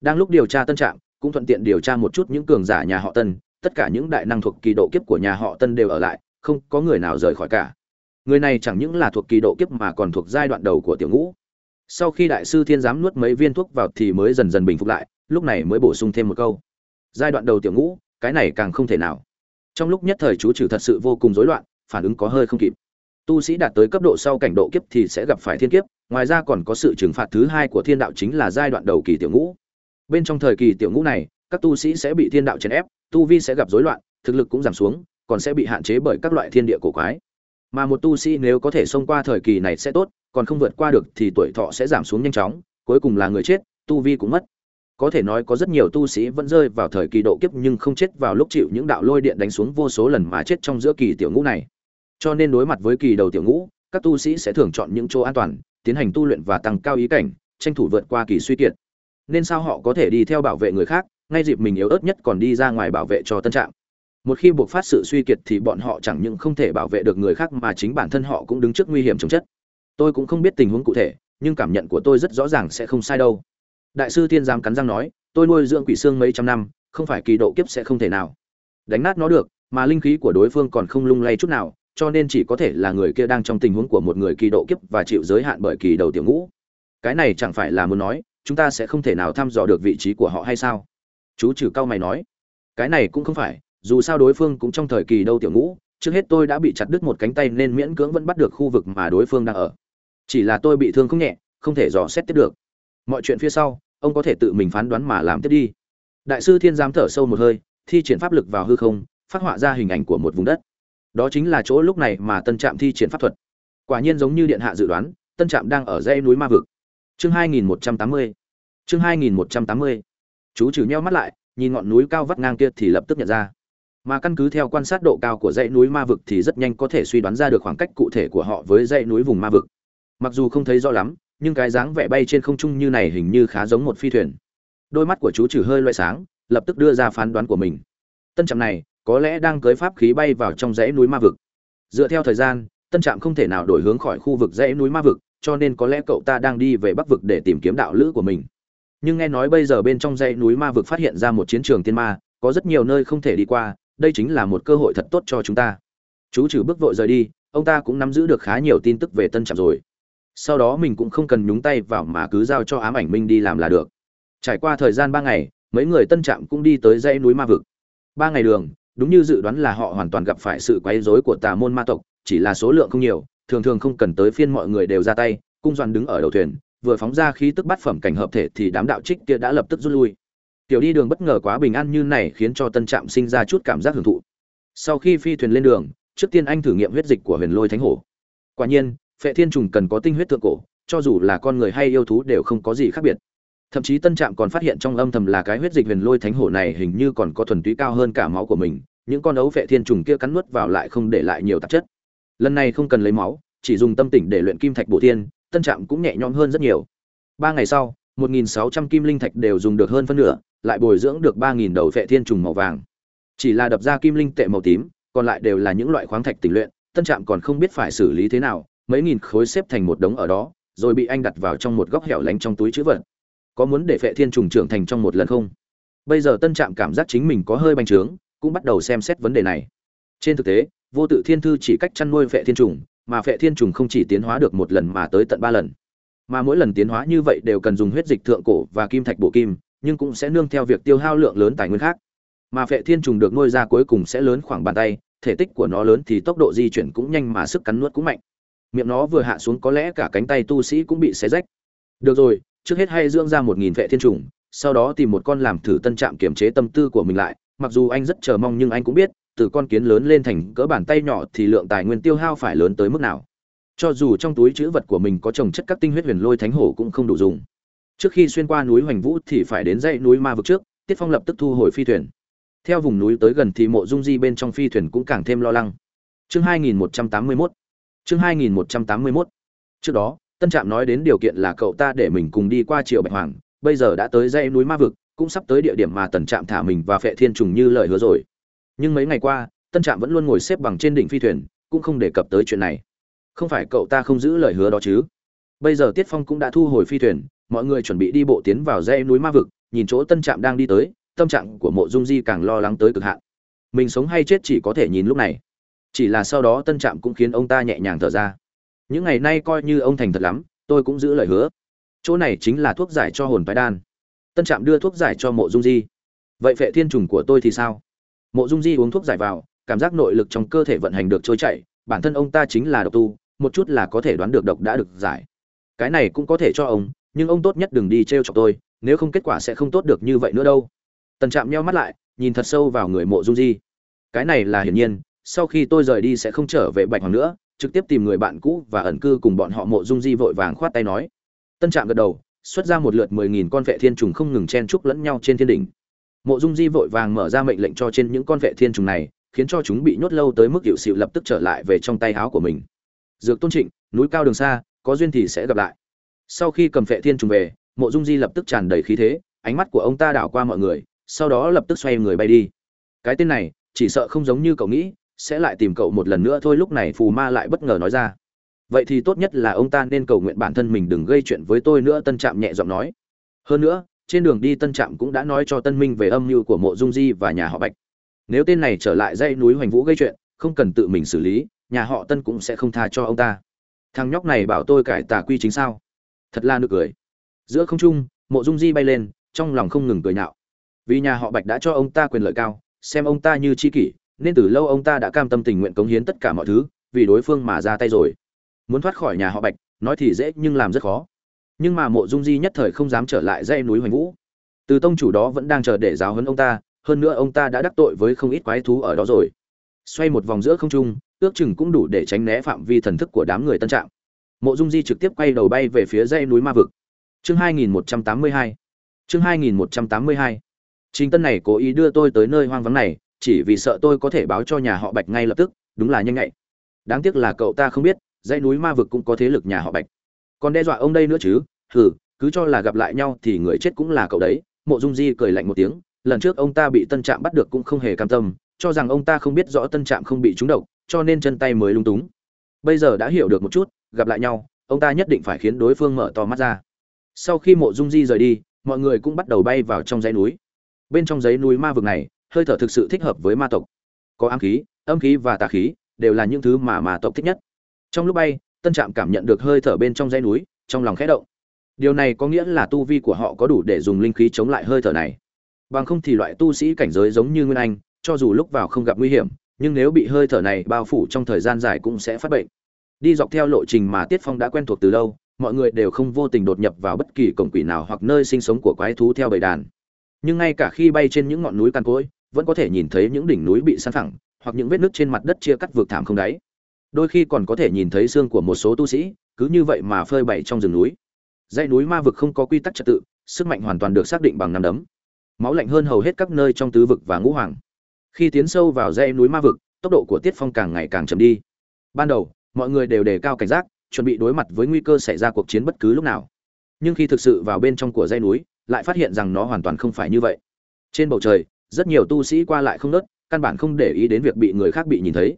đang lúc điều tra tân trạng cũng thuận tiện điều tra một chút những cường giả nhà họ tân, tất cả những đại năng thuộc kỳ độ kiếp của nhà họ tân đều ở lại, không có người nào rời khỏi cả. Người này chẳng những là thuộc kỳ độ kiếp mà còn thuộc giai đoạn đầu của tiểu ngũ. Sau khi đại sư thiên giám nuốt mấy viên thuốc vào thì mới dần dần bình phục lại, lúc này mới bổ sung thêm một câu. Giai đoạn đầu tiểu ngũ, cái này càng không thể nào. Trong lúc nhất thời chú trừ thật sự vô cùng rối loạn, phản ứng có hơi không kịp. Tu sĩ đạt tới cấp độ sau cảnh độ kiếp thì sẽ gặp phải thiên kiếp, ngoài ra còn có sự trừng phạt thứ hai của thiên đạo chính là giai đoạn đầu kỳ tiểu ngũ bên trong thời kỳ tiểu ngũ này, các tu sĩ sẽ bị thiên đạo chèn ép, tu vi sẽ gặp rối loạn, thực lực cũng giảm xuống, còn sẽ bị hạn chế bởi các loại thiên địa cổ quái. Mà một tu sĩ nếu có thể xông qua thời kỳ này sẽ tốt, còn không vượt qua được thì tuổi thọ sẽ giảm xuống nhanh chóng, cuối cùng là người chết, tu vi cũng mất. Có thể nói có rất nhiều tu sĩ vẫn rơi vào thời kỳ độ kiếp nhưng không chết vào lúc chịu những đạo lôi điện đánh xuống vô số lần mà chết trong giữa kỳ tiểu ngũ này. Cho nên đối mặt với kỳ đầu tiểu ngũ, các tu sĩ sẽ thường chọn những chỗ an toàn, tiến hành tu luyện và tăng cao ý cảnh, tranh thủ vượt qua kỳ suy kiệt nên sao họ có thể đi theo bảo vệ người khác, ngay dịp mình yếu ớt nhất còn đi ra ngoài bảo vệ cho tân trạng một khi buộc phát sự suy kiệt thì bọn họ chẳng những không thể bảo vệ được người khác mà chính bản thân họ cũng đứng trước nguy hiểm chống chất. Tôi cũng không biết tình huống cụ thể, nhưng cảm nhận của tôi rất rõ ràng sẽ không sai đâu. Đại sư thiên giám cắn răng nói, tôi nuôi dưỡng quỷ xương mấy trăm năm, không phải kỳ độ kiếp sẽ không thể nào. Đánh nát nó được, mà linh khí của đối phương còn không lung lay chút nào, cho nên chỉ có thể là người kia đang trong tình huống của một người kỳ độ kiếp và chịu giới hạn bởi kỳ đầu tiểu ngũ. Cái này chẳng phải là muốn nói chúng ta sẽ không thể nào thăm dò được vị trí của họ hay sao? Chú trừ cao mày nói. Cái này cũng không phải, dù sao đối phương cũng trong thời kỳ đâu tiểu ngũ, trước hết tôi đã bị chặt đứt một cánh tay nên miễn cưỡng vẫn bắt được khu vực mà đối phương đang ở. Chỉ là tôi bị thương không nhẹ, không thể dò xét tiếp được. Mọi chuyện phía sau, ông có thể tự mình phán đoán mà làm tiếp đi. Đại sư thiên giám thở sâu một hơi, thi triển pháp lực vào hư không, phát họa ra hình ảnh của một vùng đất. Đó chính là chỗ lúc này mà tân trạm thi triển pháp thuật. Quả nhiên giống như điện hạ dự đoán, tân trạm đang ở dãy núi ma vực chương 2180 chương 2180 chú trừ nheo mắt lại, nhìn ngọn núi cao vắt ngang kia thì lập tức nhận ra. Mà căn cứ theo quan sát độ cao của dãy núi ma vực thì rất nhanh có thể suy đoán ra được khoảng cách cụ thể của họ với dãy núi vùng ma vực. Mặc dù không thấy rõ lắm, nhưng cái dáng vẻ bay trên không trung như này hình như khá giống một phi thuyền. Đôi mắt của chú trừ hơi loay sáng, lập tức đưa ra phán đoán của mình. Tân trạm này có lẽ đang cưới pháp khí bay vào trong dãy núi ma vực. Dựa theo thời gian, tân trạm không thể nào đổi hướng khỏi khu vực dãy núi ma vực cho nên có lẽ cậu ta đang đi về bắc vực để tìm kiếm đạo lữ của mình. Nhưng nghe nói bây giờ bên trong dãy núi ma vực phát hiện ra một chiến trường tiên ma, có rất nhiều nơi không thể đi qua, đây chính là một cơ hội thật tốt cho chúng ta. Chú trừ bước vội rời đi, ông ta cũng nắm giữ được khá nhiều tin tức về tân trạm rồi. Sau đó mình cũng không cần nhúng tay vào mà cứ giao cho ám ảnh minh đi làm là được. Trải qua thời gian ba ngày, mấy người tân trạm cũng đi tới dãy núi ma vực. Ba ngày đường, đúng như dự đoán là họ hoàn toàn gặp phải sự quấy rối của tà môn ma tộc, chỉ là số lượng không nhiều thường thường không cần tới phiên mọi người đều ra tay, cung doan đứng ở đầu thuyền, vừa phóng ra khí tức bát phẩm cảnh hợp thể thì đám đạo trích kia đã lập tức rút lui. Tiểu đi đường bất ngờ quá bình an như này khiến cho tân trạm sinh ra chút cảm giác hưởng thụ. Sau khi phi thuyền lên đường, trước tiên anh thử nghiệm huyết dịch của huyền lôi thánh hổ. Quả nhiên, phệ thiên trùng cần có tinh huyết thượng cổ, cho dù là con người hay yêu thú đều không có gì khác biệt. Thậm chí tân trạm còn phát hiện trong âm thầm là cái huyết dịch huyền lôi thánh hổ này hình như còn có thuần túy cao hơn cả máu của mình, những con ấu phệ thiên trùng kia cắn nuốt vào lại không để lại nhiều tạp chất lần này không cần lấy máu, chỉ dùng tâm tỉnh để luyện kim thạch bổ thiên, tân trạm cũng nhẹ nhõm hơn rất nhiều. Ba ngày sau 1.600 kim linh thạch đều dùng được hơn phân nửa, lại bồi dưỡng được 3.000 đầu vệ thiên trùng màu vàng. Chỉ là đập ra kim linh tệ màu tím, còn lại đều là những loại khoáng thạch tinh luyện, tân trạm còn không biết phải xử lý thế nào, mấy nghìn khối xếp thành một đống ở đó, rồi bị anh đặt vào trong một góc hẻo lánh trong túi chữ vật. Có muốn để vệ thiên trùng trưởng thành trong một lần không? Bây giờ tân trạm cảm giác chính mình có hơi bành trướng, cũng bắt đầu xem xét vấn đề này. Trên thực tế vô tự thiên thư chỉ cách chăn nuôi phệ thiên trùng, mà phệ thiên trùng không chỉ tiến hóa được một lần mà tới tận ba lần. Mà mỗi lần tiến hóa như vậy đều cần dùng huyết dịch thượng cổ và kim thạch bổ kim, nhưng cũng sẽ nương theo việc tiêu hao lượng lớn tài nguyên khác. Mà phệ thiên trùng được nuôi ra cuối cùng sẽ lớn khoảng bàn tay, thể tích của nó lớn thì tốc độ di chuyển cũng nhanh mà sức cắn nuốt cũng mạnh. Miệng nó vừa hạ xuống có lẽ cả cánh tay tu sĩ cũng bị xé rách. Được rồi, trước hết hay dưỡng ra một nghìn vệ thiên trùng, sau đó tìm một con làm thử tân trạm kiểm chế tâm tư của mình lại, mặc dù anh rất chờ mong nhưng anh cũng biết từ con kiến lớn lên thành cỡ bàn tay nhỏ thì lượng tài nguyên tiêu hao phải lớn tới mức nào. Cho dù trong túi chữ vật của mình có trồng chất các tinh huyết huyền lôi thánh hổ cũng không đủ dùng. Trước khi xuyên qua núi hoành vũ thì phải đến dãy núi ma vực trước, tiết phong lập tức thu hồi phi thuyền. Theo vùng núi tới gần thì mộ dung di bên trong phi thuyền cũng càng thêm lo lắng. Chương 2181 chương 2181 trước đó, tân trạm nói đến điều kiện là cậu ta để mình cùng đi qua triều bạch hoàng, bây giờ đã tới dãy núi ma vực, cũng sắp tới địa điểm mà tần trạm thả mình và phệ thiên trùng như lời hứa rồi nhưng mấy ngày qua, tân trạm vẫn luôn ngồi xếp bằng trên đỉnh phi thuyền, cũng không đề cập tới chuyện này. Không phải cậu ta không giữ lời hứa đó chứ? Bây giờ tiết phong cũng đã thu hồi phi thuyền, mọi người chuẩn bị đi bộ tiến vào dãy núi ma vực, nhìn chỗ tân trạm đang đi tới, tâm trạng của mộ dung di càng lo lắng tới cực hạn. Mình sống hay chết chỉ có thể nhìn lúc này. Chỉ là sau đó tân trạm cũng khiến ông ta nhẹ nhàng thở ra. Những ngày nay coi như ông thành thật lắm, tôi cũng giữ lời hứa. Chỗ này chính là thuốc giải cho hồn phái đan. Tân trạm đưa thuốc giải cho mộ dung di. Vậy phệ thiên trùng của tôi thì sao? Mộ dung di uống thuốc giải vào, cảm giác nội lực trong cơ thể vận hành được trôi chảy, bản thân ông ta chính là độc tu, một chút là có thể đoán được độc đã được giải. Cái này cũng có thể cho ông, nhưng ông tốt nhất đừng đi t r e o chọc tôi, nếu không kết quả sẽ không tốt được như vậy nữa đâu. Tần trạm nheo mắt lại, nhìn thật sâu vào người mộ dung di. Cái này là hiển nhiên, sau khi tôi rời đi sẽ không trở về bạch hoàng nữa, trực tiếp tìm người bạn cũ và ẩn cư cùng bọn họ mộ dung di vội vàng khoát tay nói. Tân trạm gật đầu, xuất ra một lượt mười nghìn con vệ thiên trùng không ngừng chen chúc lẫn nhau trên thiên đỉnh mộ dung di vội vàng mở ra mệnh lệnh cho trên những con vệ thiên trùng này, khiến cho chúng bị nhốt lâu tới mức hiệu xịu lập tức trở lại về trong tay áo của mình. Dược tôn trịnh, núi cao đường xa, có duyên thì sẽ gặp lại. Sau khi cầm vệ thiên trùng về, mộ dung di lập tức tràn đầy khí thế, ánh mắt của ông ta đảo qua mọi người, sau đó lập tức xoay người bay đi. Cái tên này, chỉ sợ không giống như cậu nghĩ, sẽ lại tìm cậu một lần nữa thôi, lúc này phù ma lại bất ngờ nói ra. Vậy thì tốt nhất là ông ta nên cầu nguyện bản thân mình đừng gây chuyện với tôi nữa, tân trạm nhẹ giọng nói. Hơn nữa trên đường đi tân trạm cũng đã nói cho tân minh về âm mưu của mộ dung di và nhà họ bạch. Nếu tên này trở lại dãy núi hoành vũ gây chuyện, không cần tự mình xử lý, nhà họ tân cũng sẽ không tha cho ông ta. Thằng nhóc này bảo tôi cải tà quy chính sao? Thật là nực cười. Giữa không trung, mộ dung di bay lên, trong lòng không ngừng cười nhạo. Vì nhà họ bạch đã cho ông ta quyền lợi cao, xem ông ta như chi kỷ, nên từ lâu ông ta đã cam tâm tình nguyện cống hiến tất cả mọi thứ, vì đối phương mà ra tay rồi. Muốn thoát khỏi nhà họ bạch, nói thì dễ nhưng làm rất khó nhưng mà mộ dung di nhất thời không dám trở lại dây núi hoành vũ. Từ tông chủ đó vẫn đang chờ để giáo huấn ông ta hơn nữa ông ta đã đắc tội với không ít quái thú ở đó rồi. Xoay một vòng giữa không trung ước chừng cũng đủ để tránh né phạm vi thần thức của đám người tân trạng mộ dung di trực tiếp quay đầu bay về phía dây núi ma vực. Chương 2182 chương 2182 Trình Tân này cố ý đưa tôi tới nơi hoang vắng này, chỉ vì sợ tôi có thể báo cho nhà họ Bạch ngay lập tức, đúng là nhanh nhạy. Đáng tiếc là cậu ta không biết, dãy núi ma vực cũng có thế lực nhà họ Bạch. Còn đe dọa ông đây nữa chứ? Hừ, cứ cho là gặp lại nhau thì người chết cũng là cậu đấy. Mộ Dung Di cười lạnh một tiếng, lần trước ông ta bị Tân Trạm bắt được cũng không hề cam tâm, cho rằng ông ta không biết rõ Tân Trạm không bị trúng độc, cho nên chân tay mới lung túng. Bây giờ đã hiểu được một chút, gặp lại nhau, ông ta nhất định phải khiến đối phương mở to mắt ra. Sau khi Mộ Dung Di rời đi, mọi người cũng bắt đầu bay vào trong dãy núi bên trong giấy núi ma vực này hơi thở thực sự thích hợp với ma tộc có ám khí âm khí và tà khí đều là những thứ mà ma tộc thích nhất trong lúc bay tân trạm cảm nhận được hơi thở bên trong dãy núi, trong lòng khẽ động. Điều này có nghĩa là tu vi của họ có đủ để dùng linh khí chống lại hơi thở này. Bằng không thì loại tu sĩ cảnh giới giống như nguyên anh, cho dù lúc vào không gặp nguy hiểm, nhưng nếu bị hơi thở này bao phủ trong thời gian dài cũng sẽ phát bệnh. Đi dọc theo lộ trình mà tiết phong đã quen thuộc từ lâu, mọi người đều không vô tình đột nhập vào bất kỳ cổng quỷ nào hoặc nơi sinh sống của quái thú theo bầy đàn. Nhưng ngay cả khi bay trên những ngọn núi căn cỗi, vẫn có thể nhìn thấy những đỉnh núi bị san phẳng, hoặc những vết nứt trên mặt đất chia cắt vượt thảm không đáy đôi khi còn có thể nhìn thấy xương của một số tu sĩ, cứ như vậy mà phơi bày trong rừng núi. Dãy núi ma vực không có quy tắc trật tự, sức mạnh hoàn toàn được xác định bằng năm đấm. Máu lạnh hơn hầu hết các nơi trong tứ vực và ngũ hoàng. Khi tiến sâu vào dãy núi ma vực, tốc độ của tiết phong càng ngày càng chậm đi. Ban đầu, mọi người đều đề cao cảnh giác, chuẩn bị đối mặt với nguy cơ xảy ra cuộc chiến bất cứ lúc nào. Nhưng khi thực sự vào bên trong của dãy núi, lại phát hiện rằng nó hoàn toàn không phải như vậy. Trên bầu trời, rất nhiều tu sĩ qua lại không nớt, căn bản không để ý đến việc bị người khác bị nhìn thấy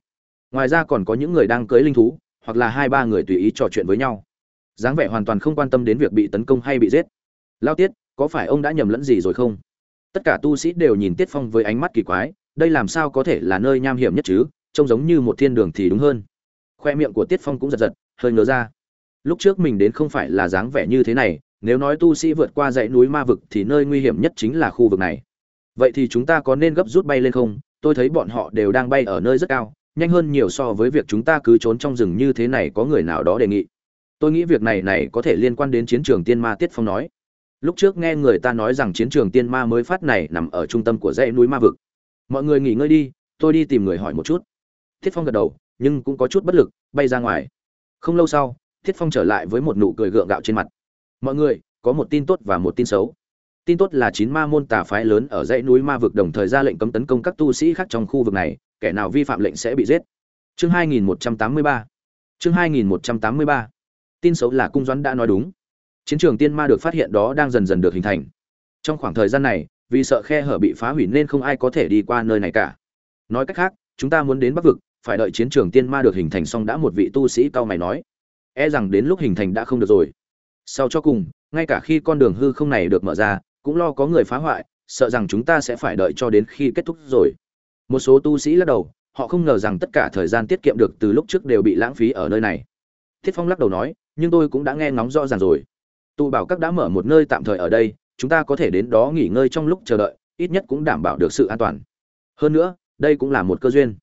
ngoài ra còn có những người đang cưới linh thú, hoặc là hai ba người tùy ý trò chuyện với nhau. Dáng vẻ hoàn toàn không quan tâm đến việc bị tấn công hay bị giết. Lao tiết, có phải ông đã nhầm lẫn gì rồi không? Tất cả tu sĩ đều nhìn tiết phong với ánh mắt kỳ quái, đây làm sao có thể là nơi nham hiểm nhất chứ? Trông giống như một thiên đường thì đúng hơn. Khoe miệng của tiết phong cũng giật giật, hơi ngớ ra. Lúc trước mình đến không phải là dáng vẻ như thế này, nếu nói tu sĩ vượt qua dãy núi ma vực thì nơi nguy hiểm nhất chính là khu vực này. Vậy thì chúng ta có nên gấp rút bay lên không? Tôi thấy bọn họ đều đang bay ở nơi rất cao nhanh hơn nhiều so với việc chúng ta cứ trốn trong rừng như thế này có người nào đó đề nghị. Tôi nghĩ việc này này có thể liên quan đến chiến trường tiên ma tiết phong nói. Lúc trước nghe người ta nói rằng chiến trường tiên ma mới phát này nằm ở trung tâm của dãy núi ma vực. Mọi người nghỉ ngơi đi, tôi đi tìm người hỏi một chút. Thiết phong gật đầu, nhưng cũng có chút bất lực, bay ra ngoài. Không lâu sau thiết phong trở lại với một nụ cười gượng gạo trên mặt. Mọi người, có một tin tốt và một tin xấu. Tin tốt là chín ma môn tà phái lớn ở dãy núi ma vực đồng thời ra lệnh cấm tấn công các tu sĩ khác trong khu vực này kẻ nào vi phạm lệnh sẽ bị giết. Chương 2183 chương 2183 tin xấu là cung doãn đã nói đúng. Chiến trường tiên ma được phát hiện đó đang dần dần được hình thành. Trong khoảng thời gian này, vì sợ khe hở bị phá hủy nên không ai có thể đi qua nơi này cả. Nói cách khác, chúng ta muốn đến bắc vực, phải đợi chiến trường tiên ma được hình thành xong đã một vị tu sĩ cao mày nói. E rằng đến lúc hình thành đã không được rồi. Sau cho cùng, ngay cả khi con đường hư không này được mở ra, cũng lo có người phá hoại, sợ rằng chúng ta sẽ phải đợi cho đến khi kết thúc rồi một số tu sĩ lắc đầu, họ không ngờ rằng tất cả thời gian tiết kiệm được từ lúc trước đều bị lãng phí ở nơi này. Thiết phong lắc đầu nói, nhưng tôi cũng đã nghe ngóng rõ ràng rồi. Tụ bảo các đã mở một nơi tạm thời ở đây, chúng ta có thể đến đó nghỉ ngơi trong lúc chờ đợi, ít nhất cũng đảm bảo được sự an toàn. Hơn nữa, đây cũng là một cơ duyên.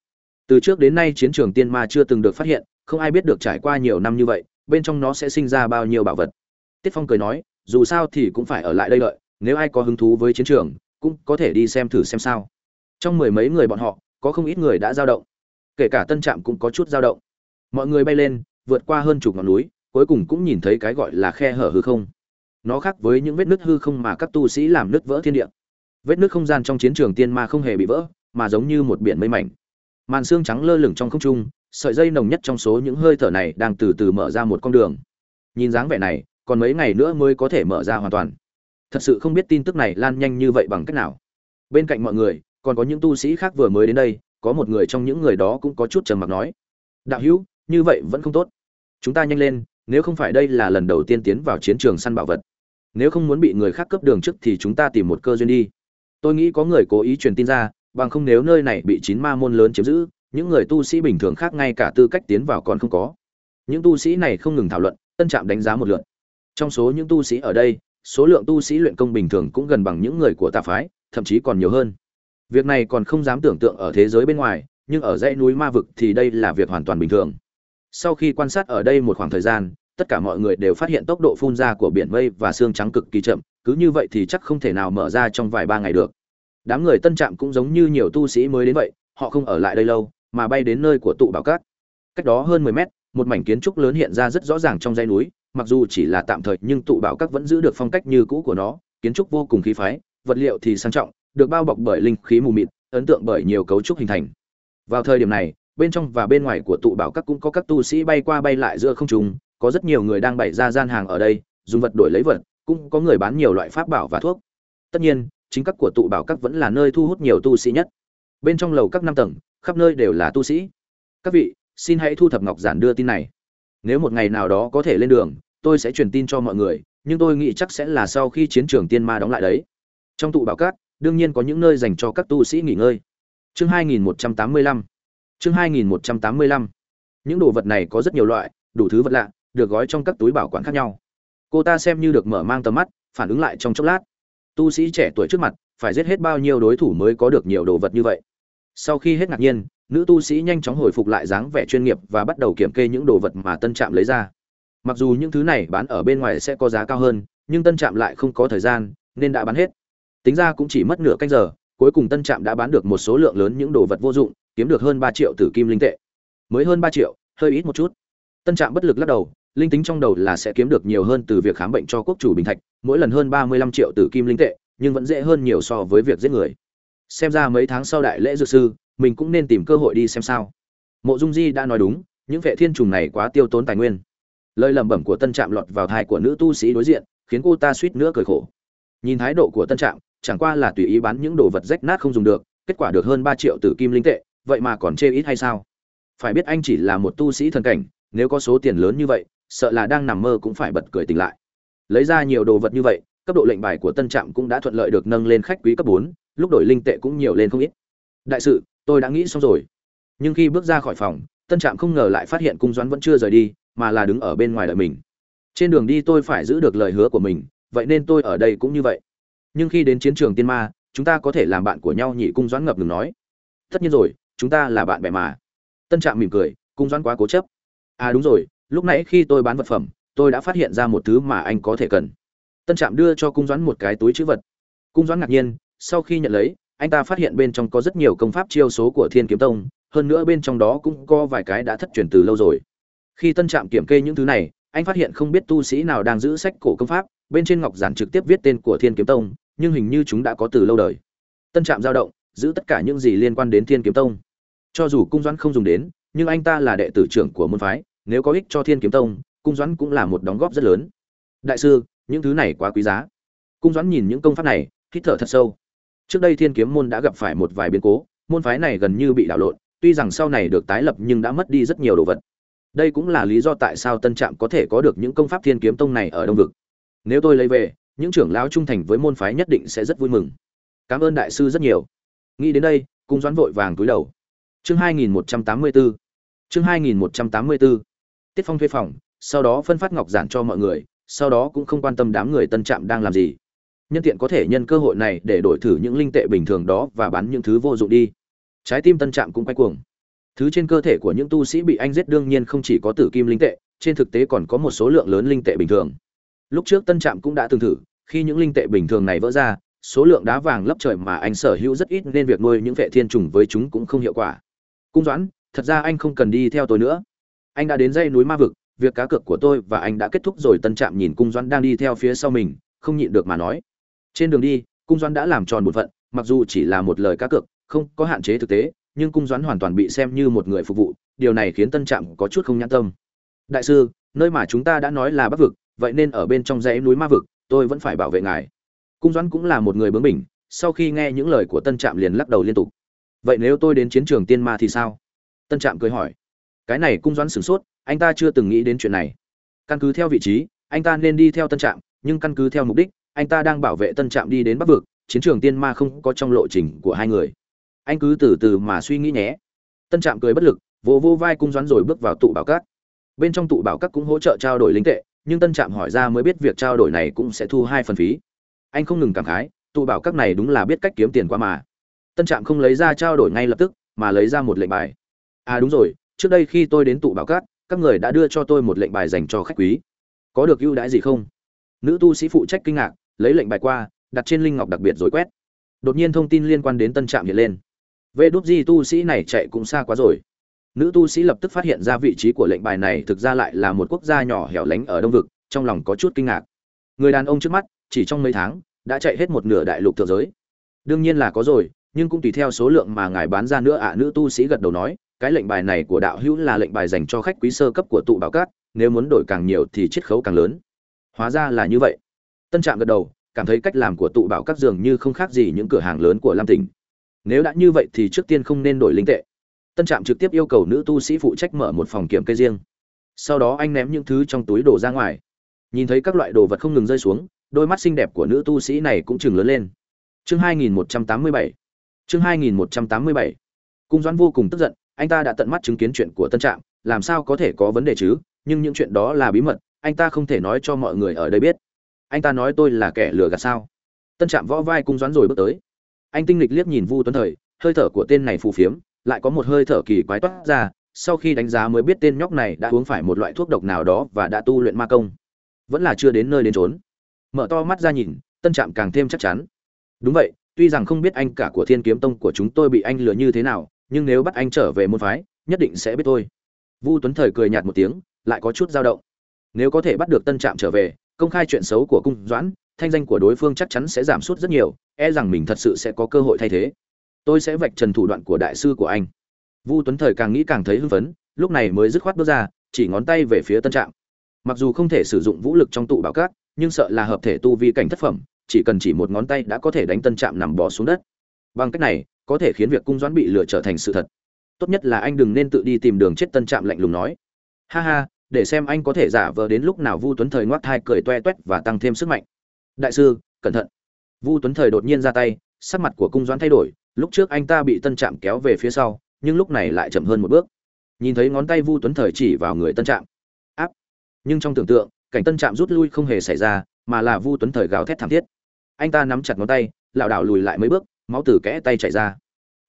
Từ trước đến nay chiến trường tiên ma chưa từng được phát hiện, không ai biết được trải qua nhiều năm như vậy, bên trong nó sẽ sinh ra bao nhiêu bảo vật. Tiết phong cười nói, dù sao thì cũng phải ở lại đây đợi, nếu ai có hứng thú với chiến trường, cũng có thể đi xem thử xem sao trong mười mấy người bọn họ, có không ít người đã dao động. Kể cả tân trạm cũng có chút dao động. Mọi người bay lên, vượt qua hơn chục ngọn núi, cuối cùng cũng nhìn thấy cái gọi là khe hở hư không. Nó khác với những vết nứt hư không mà các tu sĩ làm nứt vỡ thiên địa. Vết nứt không gian trong chiến trường tiên ma không hề bị vỡ, mà giống như một biển mây mảnh. Màn xương trắng lơ lửng trong không trung, sợi dây nồng nhất trong số những hơi thở này đang từ từ mở ra một con đường. Nhìn dáng vẻ này, còn mấy ngày nữa mới có thể mở ra hoàn toàn. Thật sự không biết tin tức này lan nhanh như vậy bằng cách nào. Bên cạnh mọi người còn có những tu sĩ khác vừa mới đến đây, có một người trong những người đó cũng có chút trầm mặc nói, đạo hữu, như vậy vẫn không tốt. Chúng ta nhanh lên, nếu không phải đây là lần đầu tiên tiến vào chiến trường săn bảo vật. Nếu không muốn bị người khác cướp đường trước thì chúng ta tìm một cơ duyên đi. Tôi nghĩ có người cố ý truyền tin ra, bằng không nếu nơi này bị chín ma môn lớn chiếm giữ, những người tu sĩ bình thường khác ngay cả tư cách tiến vào còn không có. Những tu sĩ này không ngừng thảo luận, tân trạm đánh giá một lượt. Trong số những tu sĩ ở đây, số lượng tu sĩ luyện công bình thường cũng gần bằng những người của tà phái, thậm chí còn nhiều hơn việc này còn không dám tưởng tượng ở thế giới bên ngoài, nhưng ở dãy núi ma vực thì đây là việc hoàn toàn bình thường. Sau khi quan sát ở đây một khoảng thời gian, tất cả mọi người đều phát hiện tốc độ phun ra của biển mây và xương trắng cực kỳ chậm, cứ như vậy thì chắc không thể nào mở ra trong vài ba ngày được. Đám người tân trạm cũng giống như nhiều tu sĩ mới đến vậy, họ không ở lại đây lâu, mà bay đến nơi của tụ bảo cát. Cách đó hơn mười mét, một mảnh kiến trúc lớn hiện ra rất rõ ràng trong dãy núi, mặc dù chỉ là tạm thời, nhưng tụ bảo cát vẫn giữ được phong cách như cũ của nó, kiến trúc vô cùng khí phái, vật liệu thì sang trọng được bao bọc bởi linh khí mù mịt, ấn tượng bởi nhiều cấu trúc hình thành. Vào thời điểm này, bên trong và bên ngoài của tụ bảo các cũng có các tu sĩ bay qua bay lại giữa không trung, có rất nhiều người đang bày ra gian hàng ở đây, dùng vật đổi lấy vật, cũng có người bán nhiều loại pháp bảo và thuốc. Tất nhiên, chính các của tụ bảo các vẫn là nơi thu hút nhiều tu sĩ nhất. Bên trong lầu các năm tầng, khắp nơi đều là tu sĩ. Các vị, xin hãy thu thập ngọc giản đưa tin này. Nếu một ngày nào đó có thể lên đường, tôi sẽ truyền tin cho mọi người, nhưng tôi nghĩ chắc sẽ là sau khi chiến trường tiên ma đóng lại đấy. Trong tụ bảo cát đương nhiên có những nơi dành cho các tu sĩ nghỉ ngơi. Chương 2185 chương 2185 những đồ vật này có rất nhiều loại, đủ thứ vật lạ, được gói trong các túi bảo quản khác nhau. Cô ta xem như được mở mang tầm mắt, phản ứng lại trong chốc lát. Tu sĩ trẻ tuổi trước mặt, phải giết hết bao nhiêu đối thủ mới có được nhiều đồ vật như vậy? Sau khi hết ngạc nhiên, nữ tu sĩ nhanh chóng hồi phục lại dáng vẻ chuyên nghiệp và bắt đầu kiểm kê những đồ vật mà tân trạm lấy ra. Mặc dù những thứ này bán ở bên ngoài sẽ có giá cao hơn, nhưng tân trạm lại không có thời gian, nên đã bán hết tính ra cũng chỉ mất nửa canh giờ, cuối cùng tân trạm đã bán được một số lượng lớn những đồ vật vô dụng, kiếm được hơn ba triệu tử kim linh tệ. Mới hơn ba triệu, hơi ít một chút. Tân trạm bất lực lắc đầu, linh tính trong đầu là sẽ kiếm được nhiều hơn từ việc khám bệnh cho quốc chủ bình thạch, mỗi lần hơn ba mươi lăm triệu tử kim linh tệ, nhưng vẫn dễ hơn nhiều so với việc giết người. Xem ra mấy tháng sau đại lễ dược sư, mình cũng nên tìm cơ hội đi xem sao. Mộ dung di đã nói đúng, những vệ thiên trùng này quá tiêu tốn tài nguyên. Lời lẩm bẩm của tân trạm lọt vào thai của nữ tu sĩ đối diện, khiến cô ta suýt nữa cười khổ. Nhìn thái độ của tân trạm chẳng qua là tùy ý bán những đồ vật rách nát không dùng được, kết quả được hơn ba triệu tử kim linh tệ, vậy mà còn chê ít hay sao? Phải biết anh chỉ là một tu sĩ thần cảnh, nếu có số tiền lớn như vậy, sợ là đang nằm mơ cũng phải bật cười tỉnh lại. Lấy ra nhiều đồ vật như vậy, cấp độ lệnh bài của tân trạm cũng đã thuận lợi được nâng lên khách quý cấp bốn, lúc đổi linh tệ cũng nhiều lên không ít. Đại sự, tôi đã nghĩ xong rồi. Nhưng khi bước ra khỏi phòng, tân trạm không ngờ lại phát hiện cung doãn vẫn chưa rời đi, mà là đứng ở bên ngoài đợi mình. Trên đường đi tôi phải giữ được lời hứa của mình, vậy nên tôi ở đây cũng như vậy nhưng khi đến chiến trường tiên ma, chúng ta có thể làm bạn của nhau nhị cung doãn ngập ngừng nói. Tất nhiên rồi, chúng ta là bạn bè mà. Tân trạm mỉm cười, cung doãn quá cố chấp. À đúng rồi, lúc nãy khi tôi bán vật phẩm, tôi đã phát hiện ra một thứ mà anh có thể cần. Tân trạm đưa cho cung doãn một cái túi chữ vật. Cung doãn ngạc nhiên, sau khi nhận lấy, anh ta phát hiện bên trong có rất nhiều công pháp chiêu số của thiên kiếm tông, hơn nữa bên trong đó cũng có vài cái đã thất truyền từ lâu rồi. Khi tân trạm kiểm kê những thứ này, anh phát hiện không biết tu sĩ nào đang giữ sách cổ công pháp bên trên ngọc giản trực tiếp viết tên của thiên kiếm tông, nhưng hình như chúng đã có từ lâu đời. Tân trạm giao động, giữ tất cả những gì liên quan đến thiên kiếm tông. Cho dù cung doãn không dùng đến, nhưng anh ta là đệ tử trưởng của môn phái, nếu có ích cho thiên kiếm tông, cung doãn cũng là một đóng góp rất lớn. Đại sư, những thứ này quá quý giá. Cung doãn nhìn những công pháp này, hít thở thật sâu. Trước đây thiên kiếm môn đã gặp phải một vài biến cố, môn phái này gần như bị đảo lộn, tuy rằng sau này được tái lập nhưng đã mất đi rất nhiều đồ vật. Đây cũng là lý do tại sao tân trạm có thể có được những công pháp thiên kiếm tông này ở đông vực nếu tôi lấy về, những trưởng lão trung thành với môn phái nhất định sẽ rất vui mừng. Cảm ơn đại sư rất nhiều. Nghĩ đến đây, cung doãn vội vàng túi đầu. Chương 2184 chương 2184 tiết phong thuê phòng, sau đó phân phát ngọc giản cho mọi người, sau đó cũng không quan tâm đám người tân trạm đang làm gì. Nhân tiện có thể nhân cơ hội này để đổi thử những linh tệ bình thường đó và bán những thứ vô dụng đi. Trái tim tân trạm cũng quay cuồng. Thứ trên cơ thể của những tu sĩ bị anh giết đương nhiên không chỉ có tử kim linh tệ, trên thực tế còn có một số lượng lớn linh tệ bình thường lúc trước tân trạm cũng đã từng thử, khi những linh tệ bình thường này vỡ ra, số lượng đá vàng lấp trời mà anh sở hữu rất ít nên việc nuôi những vệ thiên trùng với chúng cũng không hiệu quả. Cung doãn, thật ra anh không cần đi theo tôi nữa. Anh đã đến dãy núi ma vực, việc cá cược của tôi và anh đã kết thúc rồi. Tân trạm nhìn cung doãn đang đi theo phía sau mình, không nhịn được mà nói. Trên đường đi, cung doãn đã làm tròn một phận, mặc dù chỉ là một lời cá cược, không có hạn chế thực tế, nhưng cung doãn hoàn toàn bị xem như một người phục vụ, điều này khiến tân trạm có chút không nhãn tâm. Đại sư, nơi mà chúng ta đã nói là bắc vực vậy nên ở bên trong dãy núi ma vực tôi vẫn phải bảo vệ ngài. Cung doãn cũng là một người bướng bỉnh sau khi nghe những lời của tân trạm liền lắc đầu liên tục. Vậy nếu tôi đến chiến trường tiên ma thì sao? Tân trạm cười hỏi. Cái này cung doãn sửng sốt anh ta chưa từng nghĩ đến chuyện này. Căn cứ theo vị trí anh ta nên đi theo tân trạm nhưng căn cứ theo mục đích anh ta đang bảo vệ tân trạm đi đến bắc vực chiến trường tiên ma không có trong lộ trình của hai người. Anh cứ từ từ mà suy nghĩ nhé. Tân trạm cười bất lực vỗ vô, vô vai cung doãn rồi bước vào tụ bảo các. Bên trong tụ bảo các cũng hỗ trợ trao đổi linh tệ nhưng tân trạm hỏi ra mới biết việc trao đổi này cũng sẽ thu hai phần phí. Anh không ngừng cảm khái, tụ bảo các này đúng là biết cách kiếm tiền qua mà. Tân trạm không lấy ra trao đổi ngay lập tức, mà lấy ra một lệnh bài. À đúng rồi, trước đây khi tôi đến tụ bảo các các người đã đưa cho tôi một lệnh bài dành cho khách quý. Có được ưu đãi gì không? Nữ tu sĩ phụ trách kinh ngạc, lấy lệnh bài qua, đặt trên linh ngọc đặc biệt rồi quét. Đột nhiên thông tin liên quan đến tân trạm hiện lên. Vệ Đúc di tu sĩ này chạy cũng xa quá rồi nữ tu sĩ lập tức phát hiện ra vị trí của lệnh bài này thực ra lại là một quốc gia nhỏ hẻo lánh ở đông vực, trong lòng có chút kinh ngạc. Người đàn ông trước mắt, chỉ trong mấy tháng, đã chạy hết một nửa đại lục thượng giới. Đương nhiên là có rồi, nhưng cũng tùy theo số lượng mà ngài bán ra nữa ạ, nữ tu sĩ gật đầu nói, cái lệnh bài này của đạo hữu là lệnh bài dành cho khách quý sơ cấp của tụ bảo cát nếu muốn đổi càng nhiều thì chiết khấu càng lớn. Hóa ra là như vậy. Tân trạm gật đầu, cảm thấy cách làm của tụ bảo các dường như không khác gì những cửa hàng lớn của lam tỉnh. Nếu đã như vậy thì trước tiên không nên đổi linh tệ tân trạm trực tiếp yêu cầu nữ tu sĩ phụ trách mở một phòng kiểm kê riêng. Sau đó anh ném những thứ trong túi đồ ra ngoài. Nhìn thấy các loại đồ vật không ngừng rơi xuống, đôi mắt xinh đẹp của nữ tu sĩ này cũng chừng lớn lên. Chương 2187 chương 2187 cung doãn vô cùng tức giận, anh ta đã tận mắt chứng kiến chuyện của tân trạm, làm sao có thể có vấn đề chứ? Nhưng những chuyện đó là bí mật, anh ta không thể nói cho mọi người ở đây biết. Anh ta nói tôi là kẻ lừa gạt sao? Tân trạm võ vai cung doãn rồi bước tới. Anh tinh lịch liếc nhìn vu tuấn thời, hơi thở của tên này phù phiếm lại có một hơi thở kỳ quái toát ra, sau khi đánh giá mới biết tên nhóc này đã uống phải một loại thuốc độc nào đó và đã tu luyện ma công. Vẫn là chưa đến nơi đến trốn mở to mắt ra nhìn, tân trạm càng thêm chắc chắn. Đúng vậy, tuy rằng không biết anh cả của thiên kiếm tông của chúng tôi bị anh lừa như thế nào, nhưng nếu bắt anh trở về môn phái, nhất định sẽ biết tôi vu tuấn thời cười nhạt một tiếng, lại có chút dao động. Nếu có thể bắt được tân trạm trở về, công khai chuyện xấu của cung doãn, thanh danh của đối phương chắc chắn sẽ giảm sút rất nhiều e rằng mình thật sự sẽ có cơ hội thay thế tôi sẽ vạch trần thủ đoạn của đại sư của anh. Vu tuấn thời càng nghĩ càng thấy hưng phấn, lúc này mới dứt khoát bước ra, chỉ ngón tay về phía tân trạm. Mặc dù không thể sử dụng vũ lực trong tụ bảo cát, nhưng sợ là hợp thể tu vi cảnh thất phẩm, chỉ cần chỉ một ngón tay đã có thể đánh tân trạm nằm bò xuống đất. Bằng cách này, có thể khiến việc cung doãn bị lừa trở thành sự thật. Tốt nhất là anh đừng nên tự đi tìm đường chết tân trạm lạnh lùng nói. Ha ha, để xem anh có thể giả vờ đến lúc nào vu tuấn thời ngoắc thai cười toe toét và tăng thêm sức mạnh. Đại sư, cẩn thận. Vu tuấn thời đột nhiên ra tay, sắc mặt của cung doãn thay đổi lúc trước anh ta bị tân trạm kéo về phía sau, nhưng lúc này lại chậm hơn một bước. Nhìn thấy ngón tay vu tuấn thời chỉ vào người tân trạm. Áp. Nhưng trong tưởng tượng, cảnh tân trạm rút lui không hề xảy ra, mà là vu tuấn thời gào thét thảm thiết. Anh ta nắm chặt ngón tay, lảo đảo lùi lại mấy bước, máu từ kẽ tay chảy ra.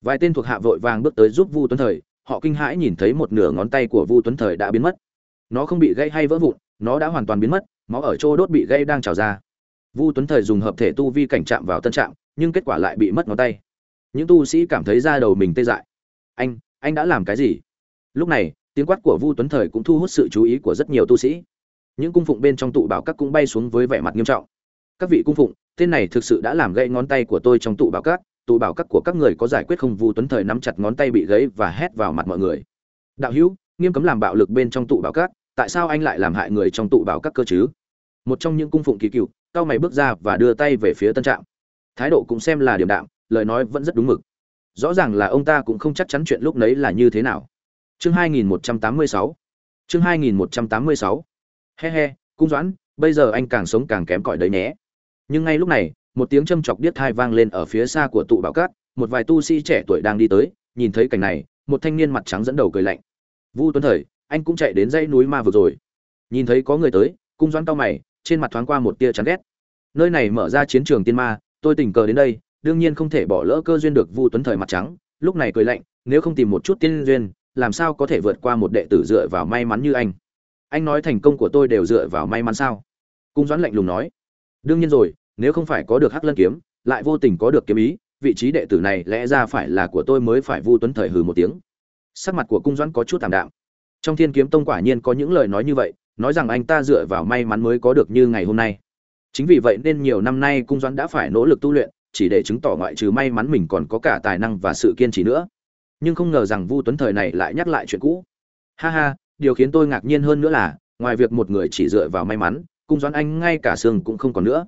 Vài tên thuộc hạ vội vàng bước tới giúp vu tuấn thời, họ kinh hãi nhìn thấy một nửa ngón tay của vu tuấn thời đã biến mất. Nó không bị gây hay vỡ vụn, nó đã hoàn toàn biến mất, máu ở chỗ đốt bị gây đang trào ra. Vu tuấn thời dùng hợp thể tu vi cảnh chạm vào tân trạm, nhưng kết quả lại bị mất ngón tay những tu sĩ cảm thấy da đầu mình tê dại. Anh anh đã làm cái gì? Lúc này, tiếng quát của vu tuấn thời cũng thu hút sự chú ý của rất nhiều tu sĩ. Những cung phụng bên trong tụ bảo các cũng bay xuống với vẻ mặt nghiêm trọng. Các vị cung phụng, tên này thực sự đã làm gãy ngón tay của tôi trong tụ bảo các. Tụ bảo các của các người có giải quyết không? Vu tuấn thời nắm chặt ngón tay bị gãy và hét vào mặt mọi người. Đạo hữu, nghiêm cấm làm bạo lực bên trong tụ bảo các. Tại sao anh lại làm hại người trong tụ bảo các cơ chứ? Một trong những cung phụng kỳ cựu, cao mày bước ra và đưa tay về phía tân trạm. Thái độ cũng xem là điểm đạm lời nói vẫn rất đúng mực. Rõ ràng là ông ta cũng không chắc chắn chuyện lúc nấy là như thế nào. Chương 2186 chương 2186 he he, cung doãn, bây giờ anh càng sống càng kém cỏi đấy nhé. Nhưng ngay lúc này, một tiếng châm chọc điếc thai vang lên ở phía xa của tụ bảo cát, một vài tu sĩ trẻ tuổi đang đi tới, nhìn thấy cảnh này, một thanh niên mặt trắng dẫn đầu cười lạnh. Vu tuấn thời, anh cũng chạy đến dãy núi ma vừa rồi. Nhìn thấy có người tới, cung doãn cao mày, trên mặt thoáng qua một tia chán ghét. Nơi này mở ra chiến trường tiên ma, tôi tình cờ đến đây đương nhiên không thể bỏ lỡ cơ duyên được vu tuấn thời mặt trắng, lúc này cười lạnh, nếu không tìm một chút tiên duyên, làm sao có thể vượt qua một đệ tử dựa vào may mắn như anh? Anh nói thành công của tôi đều dựa vào may mắn sao? Cung doãn lạnh lùng nói. Đương nhiên rồi, nếu không phải có được hắc lân kiếm, lại vô tình có được kiếm ý, vị trí đệ tử này lẽ ra phải là của tôi mới phải vu tuấn thời hừ một tiếng. Sắc mặt của cung doãn có chút tạm đạm. Trong thiên kiếm tông quả nhiên có những lời nói như vậy, nói rằng anh ta dựa vào may mắn mới có được như ngày hôm nay. Chính vì vậy nên nhiều năm nay cung doãn đã phải nỗ lực tu luyện chỉ để chứng tỏ ngoại trừ may mắn mình còn có cả tài năng và sự kiên trì nữa. Nhưng không ngờ rằng vu tuấn thời này lại nhắc lại chuyện cũ. Ha ha, điều khiến tôi ngạc nhiên hơn nữa là, ngoài việc một người chỉ dựa vào may mắn, cung doãn anh ngay cả xương cũng không còn nữa.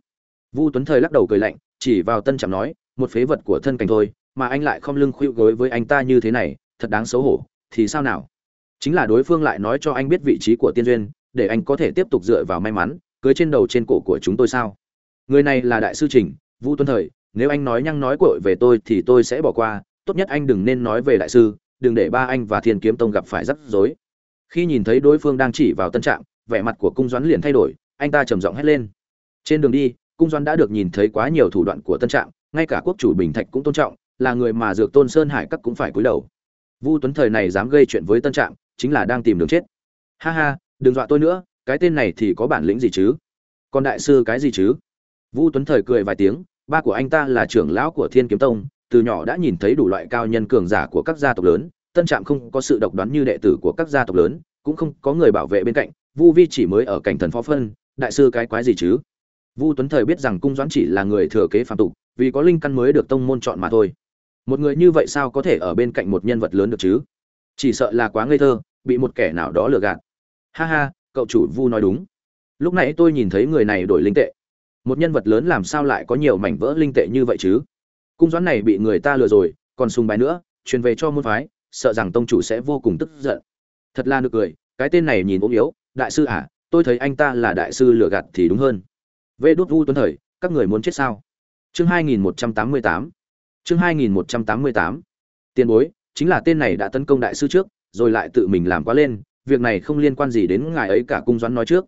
Vu tuấn thời lắc đầu cười lạnh, chỉ vào tân trạm nói, một phế vật của thân cảnh thôi, mà anh lại không lưng khuỵu gối với anh ta như thế này, thật đáng xấu hổ, thì sao nào? Chính là đối phương lại nói cho anh biết vị trí của tiên duyên, để anh có thể tiếp tục dựa vào may mắn, cưới trên đầu trên cổ của chúng tôi sao? Người này là đại sư trình, vu tuấn thời nếu anh nói nhăng nói cội về tôi thì tôi sẽ bỏ qua tốt nhất anh đừng nên nói về đại sư đừng để ba anh và thiên kiếm tông gặp phải rắc rối. Khi nhìn thấy đối phương đang chỉ vào tân Trạng, vẻ mặt của cung doãn liền thay đổi anh ta trầm giọng hét lên. Trên đường đi cung doãn đã được nhìn thấy quá nhiều thủ đoạn của tân Trạng, ngay cả quốc chủ bình thạch cũng tôn trọng là người mà dược tôn sơn hải các cũng phải cúi đầu. Vu tuấn thời này dám gây chuyện với tân Trạng, chính là đang tìm đường chết. Ha ha đừng dọa tôi nữa cái tên này thì có bản lĩnh gì chứ? Còn đại sư cái gì chứ? Vu tuấn thời cười vài tiếng ba của anh ta là trưởng lão của thiên kiếm tông, từ nhỏ đã nhìn thấy đủ loại cao nhân cường giả của các gia tộc lớn, tân trạm không có sự độc đoán như đệ tử của các gia tộc lớn, cũng không có người bảo vệ bên cạnh, vu vi chỉ mới ở cảnh thần phó phân, đại sư cái quái gì chứ? Vu tuấn thời biết rằng cung doãn chỉ là người thừa kế phạm tục, vì có linh căn mới được tông môn chọn mà thôi. Một người như vậy sao có thể ở bên cạnh một nhân vật lớn được chứ? Chỉ sợ là quá ngây thơ, bị một kẻ nào đó lừa gạt. Ha ha, cậu chủ vu nói đúng. Lúc nãy tôi nhìn thấy người này đổi linh tệ một nhân vật lớn làm sao lại có nhiều mảnh vỡ linh tệ như vậy chứ? Cung doãn này bị người ta lừa rồi, còn sùng bài nữa, truyền về cho môn phái, sợ rằng tông chủ sẽ vô cùng tức giận. Thật là nực cười, cái tên này nhìn ốm yếu, đại sư à tôi thấy anh ta là đại sư lừa gạt thì đúng hơn. Vê đốt vu tuấn thời, các người muốn chết sao? Chương 2188 chương 2188 tiền bối, chính là tên này đã tấn công đại sư trước, rồi lại tự mình làm quá lên, việc này không liên quan gì đến ngài ấy cả cung doãn nói trước.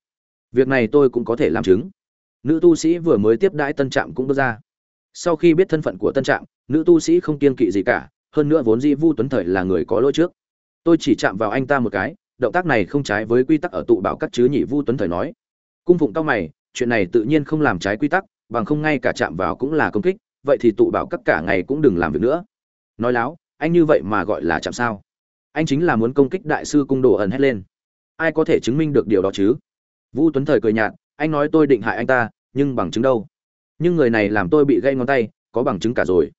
Việc này tôi cũng có thể làm chứng nữ tu sĩ vừa mới tiếp đãi tân trạm cũng bước ra. Sau khi biết thân phận của tân trạm, nữ tu sĩ không kiên kỵ gì cả, hơn nữa vốn dĩ vu tuấn thời là người có lỗi trước. Tôi chỉ chạm vào anh ta một cái, động tác này không trái với quy tắc ở tụ bảo các chứ nhị vu tuấn thời nói. Cung phụng cao mày, chuyện này tự nhiên không làm trái quy tắc, bằng không ngay cả chạm vào cũng là công kích, vậy thì tụ bảo các cả ngày cũng đừng làm việc nữa. Nói láo, anh như vậy mà gọi là chạm sao? Anh chính là muốn công kích đại sư cung đồ ẩn hét lên. Ai có thể chứng minh được điều đó chứ? Vu tuấn thời cười nhạt anh nói tôi định hại anh ta, nhưng bằng chứng đâu? Nhưng người này làm tôi bị gây ngón tay, có bằng chứng cả rồi.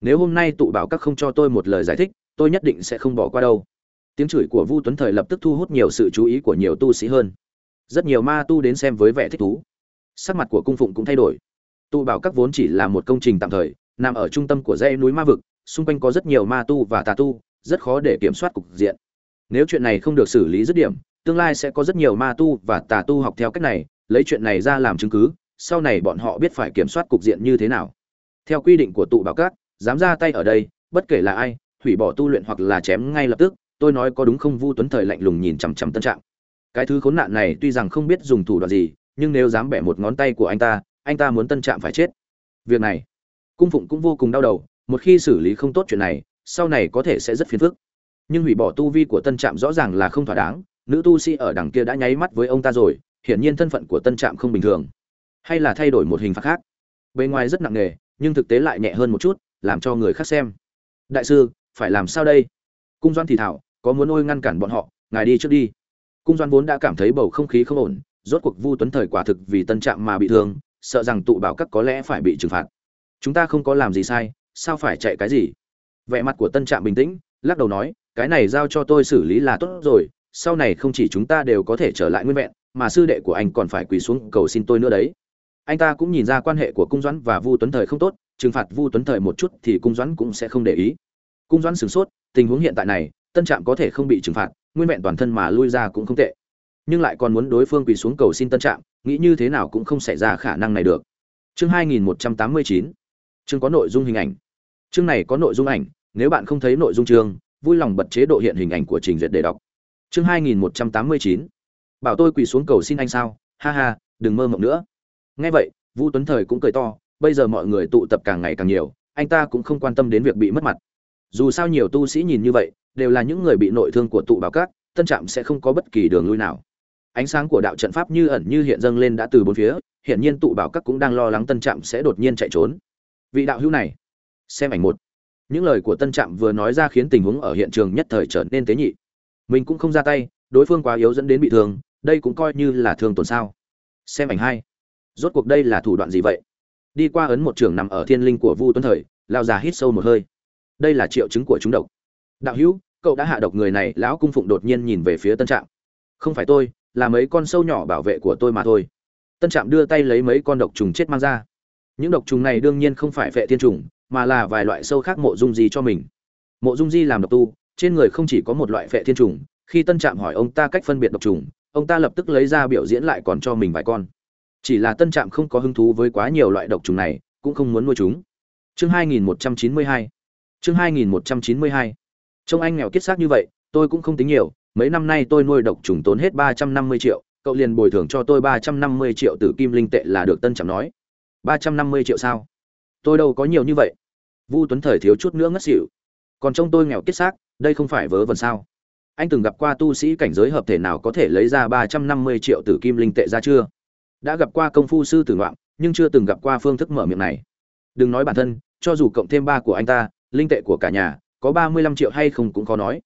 Nếu hôm nay tụ bảo các không cho tôi một lời giải thích, tôi nhất định sẽ không bỏ qua đâu. Tiếng chửi của vu tuấn thời lập tức thu hút nhiều sự chú ý của nhiều tu sĩ hơn. Rất nhiều ma tu đến xem với vẻ thích thú. Sắc mặt của cung phụng cũng thay đổi. Tụ bảo các vốn chỉ là một công trình tạm thời, nằm ở trung tâm của dãy núi ma vực, xung quanh có rất nhiều ma tu và tà tu, rất khó để kiểm soát cục diện. Nếu chuyện này không được xử lý dứt điểm, tương lai sẽ có rất nhiều ma tu và tà tu học theo cách này lấy chuyện này ra làm chứng cứ, sau này bọn họ biết phải kiểm soát cục diện như thế nào. Theo quy định của tụ bảo các, dám ra tay ở đây, bất kể là ai, hủy bỏ tu luyện hoặc là chém ngay lập tức, tôi nói có đúng không? Vu tuấn thời lạnh lùng nhìn chằm chằm tân trạng. Cái thứ khốn nạn này tuy rằng không biết dùng thủ đoạn gì, nhưng nếu dám bẻ một ngón tay của anh ta anh ta muốn tân trạm phải chết. Việc này, cung phụng cũng vô cùng đau đầu, một khi xử lý không tốt chuyện này, sau này có thể sẽ rất phiền phức. Nhưng hủy bỏ tu vi của tân trạm rõ ràng là không thỏa đáng, nữ tu sĩ ở đằng kia đã nháy mắt với ông ta rồi hiển nhiên thân phận của tân trạm không bình thường. Hay là thay đổi một hình phạt khác. Bề ngoài rất nặng nề, nhưng thực tế lại nhẹ hơn một chút, làm cho người khác xem. Đại sư, phải làm sao đây? Cung doan thì thảo, có muốn ôi ngăn cản bọn họ, ngài đi trước đi. Cung doan vốn đã cảm thấy bầu không khí không ổn, rốt cuộc vu tuấn thời quả thực vì tân trạm mà bị thương, sợ rằng tụ bảo các có lẽ phải bị trừng phạt. Chúng ta không có làm gì sai, sao phải chạy cái gì? Vẻ mặt của tân trạm bình tĩnh, lắc đầu nói, cái này giao cho tôi xử lý là tốt rồi, sau này không chỉ chúng ta đều có thể trở lại nguyên vẹn mà sư đệ của anh còn phải quỳ xuống cầu xin tôi nữa đấy. Anh ta cũng nhìn ra quan hệ của cung doãn và vu tuấn thời không tốt, trừng phạt vu tuấn thời một chút thì cung doãn cũng sẽ không để ý. Cung doãn sửng sốt, tình huống hiện tại này, tân trạm có thể không bị trừng phạt, nguyên vẹn toàn thân mà lui ra cũng không tệ. Nhưng lại còn muốn đối phương quỳ xuống cầu xin tân trạm, nghĩ như thế nào cũng không xảy ra khả năng này được. Chương 2189 chương có nội dung hình ảnh. Chương này có nội dung ảnh, nếu bạn không thấy nội dung chương, vui lòng bật chế độ hiện hình ảnh của trình duyệt để đọc. Chương 2189 bảo tôi quỳ xuống cầu xin anh sao? Ha ha, đừng mơ mộng nữa. Nghe vậy, vũ tuấn thời cũng cười to, bây giờ mọi người tụ tập càng ngày càng nhiều, anh ta cũng không quan tâm đến việc bị mất mặt. Dù sao nhiều tu sĩ nhìn như vậy, đều là những người bị nội thương của tụ bảo cát tân trạm sẽ không có bất kỳ đường lui nào. Ánh sáng của đạo trận pháp như ẩn như hiện dâng lên đã từ bốn phía hiện nhiên tụ bảo các cũng đang lo lắng tân trạm sẽ đột nhiên chạy trốn. Vị đạo hữu này, xem ảnh một. Những lời của tân trạm vừa nói ra khiến tình huống ở hiện trường nhất thời trở nên tế nhị. Mình cũng không ra tay, đối phương quá yếu dẫn đến bị thương đây cũng coi như là thương tổn sao. Xem ảnh hai. Rốt cuộc đây là thủ đoạn gì vậy? Đi qua ấn một trường nằm ở thiên linh của vu tuấn thời, lao già hít sâu một hơi. Đây là triệu chứng của chúng độc. Đạo hữu, cậu đã hạ độc người này, lão cung phụng đột nhiên nhìn về phía tân trạm. Không phải tôi, là mấy con sâu nhỏ bảo vệ của tôi mà thôi. Tân trạm đưa tay lấy mấy con độc trùng chết mang ra. Những độc trùng này đương nhiên không phải vệ thiên trùng, mà là vài loại sâu khác mộ dung di cho mình. Mộ dung di làm độc tu, trên người không chỉ có một loại vệ thiên trùng, khi tân trạm hỏi ông ta cách phân biệt độc trùng ông ta lập tức lấy ra biểu diễn lại còn cho mình vài con. Chỉ là tân trạm không có hứng thú với quá nhiều loại độc trùng này, cũng không muốn nuôi chúng. Chương 2192 chương 2192 trông anh nghèo kiết xác như vậy, tôi cũng không tính nhiều. Mấy năm nay tôi nuôi độc trùng tốn hết ba trăm năm mươi triệu, cậu liền bồi thường cho tôi ba trăm năm mươi triệu từ kim linh tệ là được tân trạm nói. Ba trăm năm mươi triệu sao? Tôi đâu có nhiều như vậy. Vu tuấn thời thiếu chút nữa ngất xỉu. Còn trông tôi nghèo kiết xác, đây không phải vớ vẩn sao? Anh từng gặp qua tu sĩ cảnh giới hợp thể nào có thể lấy ra ba trăm năm mươi triệu tử kim linh tệ ra chưa? Đã gặp qua công phu sư tử ngoạm, nhưng chưa từng gặp qua phương thức mở miệng này. Đừng nói bản thân, cho dù cộng thêm ba của anh ta, linh tệ của cả nhà, có ba mươi lăm triệu hay không cũng khó nói.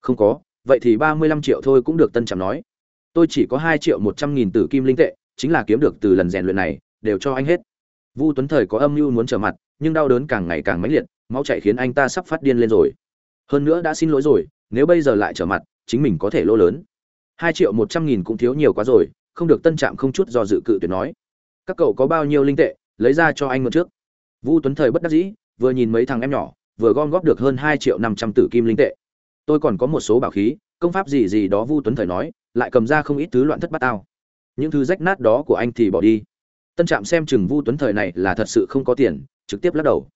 Không có, vậy thì ba mươi lăm triệu thôi cũng được, tân trạm nói. Tôi chỉ có hai triệu một trăm nghìn tử kim linh tệ, chính là kiếm được từ lần rèn luyện này, đều cho anh hết. Vu tuấn thời có âm mưu muốn trở mặt, nhưng đau đớn càng ngày càng mãnh liệt, máu chạy khiến anh ta sắp phát điên lên rồi. Hơn nữa đã xin lỗi rồi nếu bây giờ lại trở mặt, chính mình có thể lỗ lớn. Hai triệu một trăm nghìn cũng thiếu nhiều quá rồi, không được tân trạm không chút do dự cự tuyệt nói. Các cậu có bao nhiêu linh tệ, lấy ra cho anh mượn trước. Vu tuấn thời bất đắc dĩ, vừa nhìn mấy thằng em nhỏ, vừa gom góp được hơn hai triệu năm trăm tử kim linh tệ. Tôi còn có một số bảo khí, công pháp gì gì đó vu tuấn thời nói, lại cầm ra không ít thứ loạn thất bát tao. Những thứ rách nát đó của anh thì bỏ đi. Tân trạm xem chừng vu tuấn thời này là thật sự không có tiền, trực tiếp lắc đầu.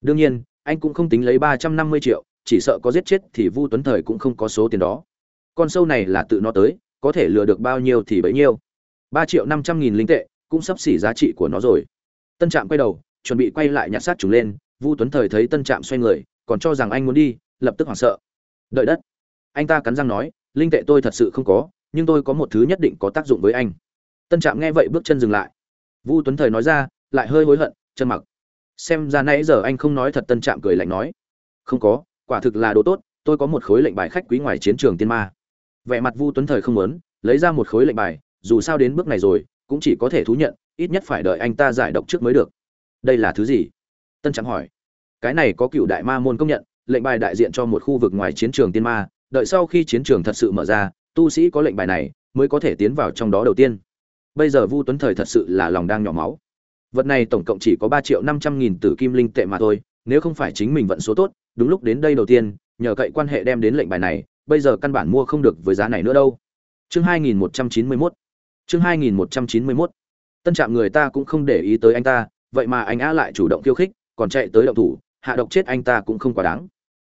Đương nhiên, anh cũng không tính lấy ba trăm năm mươi triệu chỉ sợ có giết chết thì vu tuấn thời cũng không có số tiền đó. Con sâu này là tự nó tới, có thể lừa được bao nhiêu thì bấy nhiêu. Ba triệu năm trăm nghìn linh tệ, cũng sắp xỉ giá trị của nó rồi. Tân trạm quay đầu, chuẩn bị quay lại nhặt sát chúng lên, vu tuấn thời thấy tân trạm xoay người, còn cho rằng anh muốn đi, lập tức hoảng sợ. Đợi đất. Anh ta cắn răng nói, linh tệ tôi thật sự không có, nhưng tôi có một thứ nhất định có tác dụng với anh. Tân trạm nghe vậy bước chân dừng lại. Vu tuấn thời nói ra, lại hơi hối hận chân mặc. Xem ra nãy giờ anh không nói thật, tân trạm cười lạnh nói. Không có quả thực là đồ tốt, tôi có một khối lệnh bài khách quý ngoài chiến trường tiên ma. Vẻ mặt vu tuấn thời không muốn, lấy ra một khối lệnh bài, dù sao đến bước này rồi, cũng chỉ có thể thú nhận, ít nhất phải đợi anh ta giải độc trước mới được. Đây là thứ gì? Tân Trắng hỏi. Cái này có cựu đại ma môn công nhận, lệnh bài đại diện cho một khu vực ngoài chiến trường tiên ma, đợi sau khi chiến trường thật sự mở ra, tu sĩ có lệnh bài này, mới có thể tiến vào trong đó đầu tiên. Bây giờ vu tuấn thời thật sự là lòng đang nhỏ máu. Vật này tổng cộng chỉ có ba triệu năm trăm nghìn tử kim linh tệ mà thôi, nếu không phải chính mình vận số tốt đúng lúc đến đây đầu tiên, nhờ cậy quan hệ đem đến lệnh bài này, bây giờ căn bản mua không được với giá này nữa đâu. Chương hai nghìn một trăm chín mươi mốt. Chương hai nghìn một trăm chín mươi mốt. Tân trạm người ta cũng không để ý tới anh ta, vậy mà anh á lại chủ động khiêu khích, còn chạy tới động thủ, hạ độc chết anh ta cũng không quá đáng.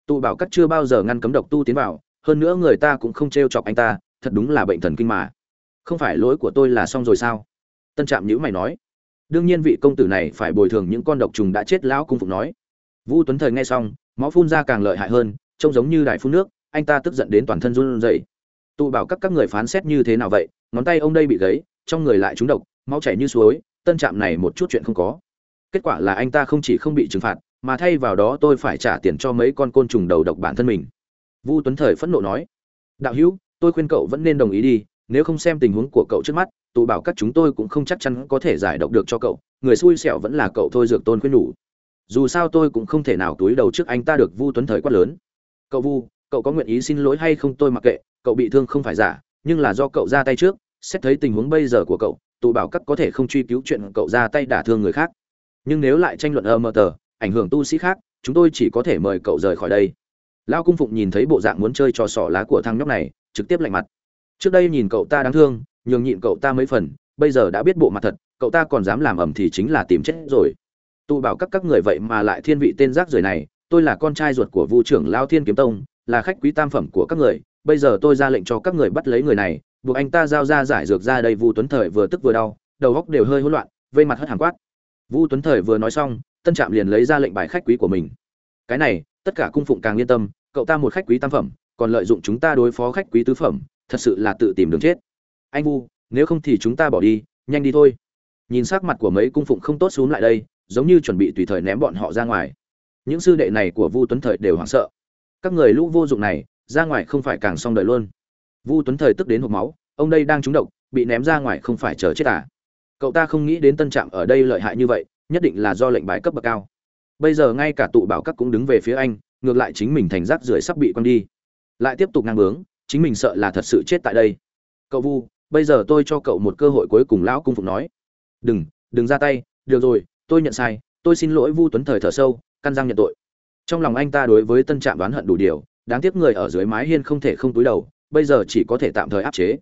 Tu bảo cắt chưa bao giờ ngăn cấm độc tu tiến vào, hơn nữa người ta cũng không trêu chọc anh ta, thật đúng là bệnh thần kinh mà. Không phải lỗi của tôi là xong rồi sao? Tân trạm nhíu mày nói. Đương nhiên vị công tử này phải bồi thường những con độc trùng đã chết lão cung phục nói. Vu tuấn thời nghe xong máu phun ra càng lợi hại hơn, trông giống như đài phun nước, anh ta tức giận đến toàn thân run rẩy. Tụ bảo các các người phán xét như thế nào vậy? Ngón tay ông đây bị gấy trong người lại trúng độc, máu chảy như suối, tân trạm này một chút chuyện không có. Kết quả là anh ta không chỉ không bị trừng phạt, mà thay vào đó tôi phải trả tiền cho mấy con côn trùng đầu độc bản thân mình. Vu tuấn thời phẫn nộ nói, đạo hữu, tôi khuyên cậu vẫn nên đồng ý đi, nếu không xem tình huống của cậu trước mắt, tụ bảo các chúng tôi cũng không chắc chắn có thể giải độc được cho cậu, người xui xẻo vẫn là cậu thôi dược tôn khuyên nhủ dù sao tôi cũng không thể nào túi đầu trước anh ta được vu tuấn thời quát lớn. Cậu vu, cậu có nguyện ý xin lỗi hay không tôi mặc kệ, cậu bị thương không phải giả, nhưng là do cậu ra tay trước, xét thấy tình huống bây giờ của cậu, tụ bảo các có thể không truy cứu chuyện cậu ra tay đả thương người khác. Nhưng nếu lại tranh luận ơ mờ tờ, ảnh hưởng tu sĩ khác, chúng tôi chỉ có thể mời cậu rời khỏi đây. Lao cung phụng nhìn thấy bộ dạng muốn chơi trò sỏ lá của thằng nhóc này, trực tiếp lạnh mặt. Trước đây nhìn cậu ta đáng thương, nhường nhịn cậu ta mấy phần, bây giờ đã biết bộ mặt thật, cậu ta còn dám làm ẩm thì chính là tìm chết rồi tụ bảo các các người vậy mà lại thiên vị tên rác rưởi này, tôi là con trai ruột của vu trưởng lao thiên kiếm tông, là khách quý tam phẩm của các người, bây giờ tôi ra lệnh cho các người bắt lấy người này, buộc anh ta giao ra giải dược ra đây. Vu tuấn thời vừa tức vừa đau, đầu góc đều hơi hỗn loạn, vây mặt hất hàng quát. Vu tuấn thời vừa nói xong, tân trạm liền lấy ra lệnh bài khách quý của mình. Cái này, tất cả cung phụng càng yên tâm, cậu ta một khách quý tam phẩm, còn lợi dụng chúng ta đối phó khách quý tứ phẩm, thật sự là tự tìm đường chết. Anh vu, nếu không thì chúng ta bỏ đi, nhanh đi thôi. Nhìn sắc mặt của mấy cung phụng không tốt xuống lại đây giống như chuẩn bị tùy thời ném bọn họ ra ngoài. Những sư đệ này của vu tuấn thời đều hoảng sợ. Các người lũ vô dụng này, ra ngoài không phải càng xong đời luôn. Vu tuấn thời tức đến hộp máu, ông đây đang trúng độc, bị ném ra ngoài không phải chờ chết à? Cậu ta không nghĩ đến tân trạm ở đây lợi hại như vậy, nhất định là do lệnh bài cấp bậc cao. Bây giờ ngay cả tụ bảo các cũng đứng về phía anh, ngược lại chính mình thành rác rưởi sắp bị quăng đi. Lại tiếp tục ngang bướng, chính mình sợ là thật sự chết tại đây. Cậu vu, bây giờ tôi cho cậu một cơ hội cuối cùng lão cung phục nói. Đừng đừng ra tay, được rồi tôi nhận sai, tôi xin lỗi vu tuấn thời thở sâu, căn răng nhận tội. Trong lòng anh ta đối với tân trạm đoán hận đủ điều, đáng tiếc người ở dưới mái hiên không thể không túi đầu, bây giờ chỉ có thể tạm thời áp chế.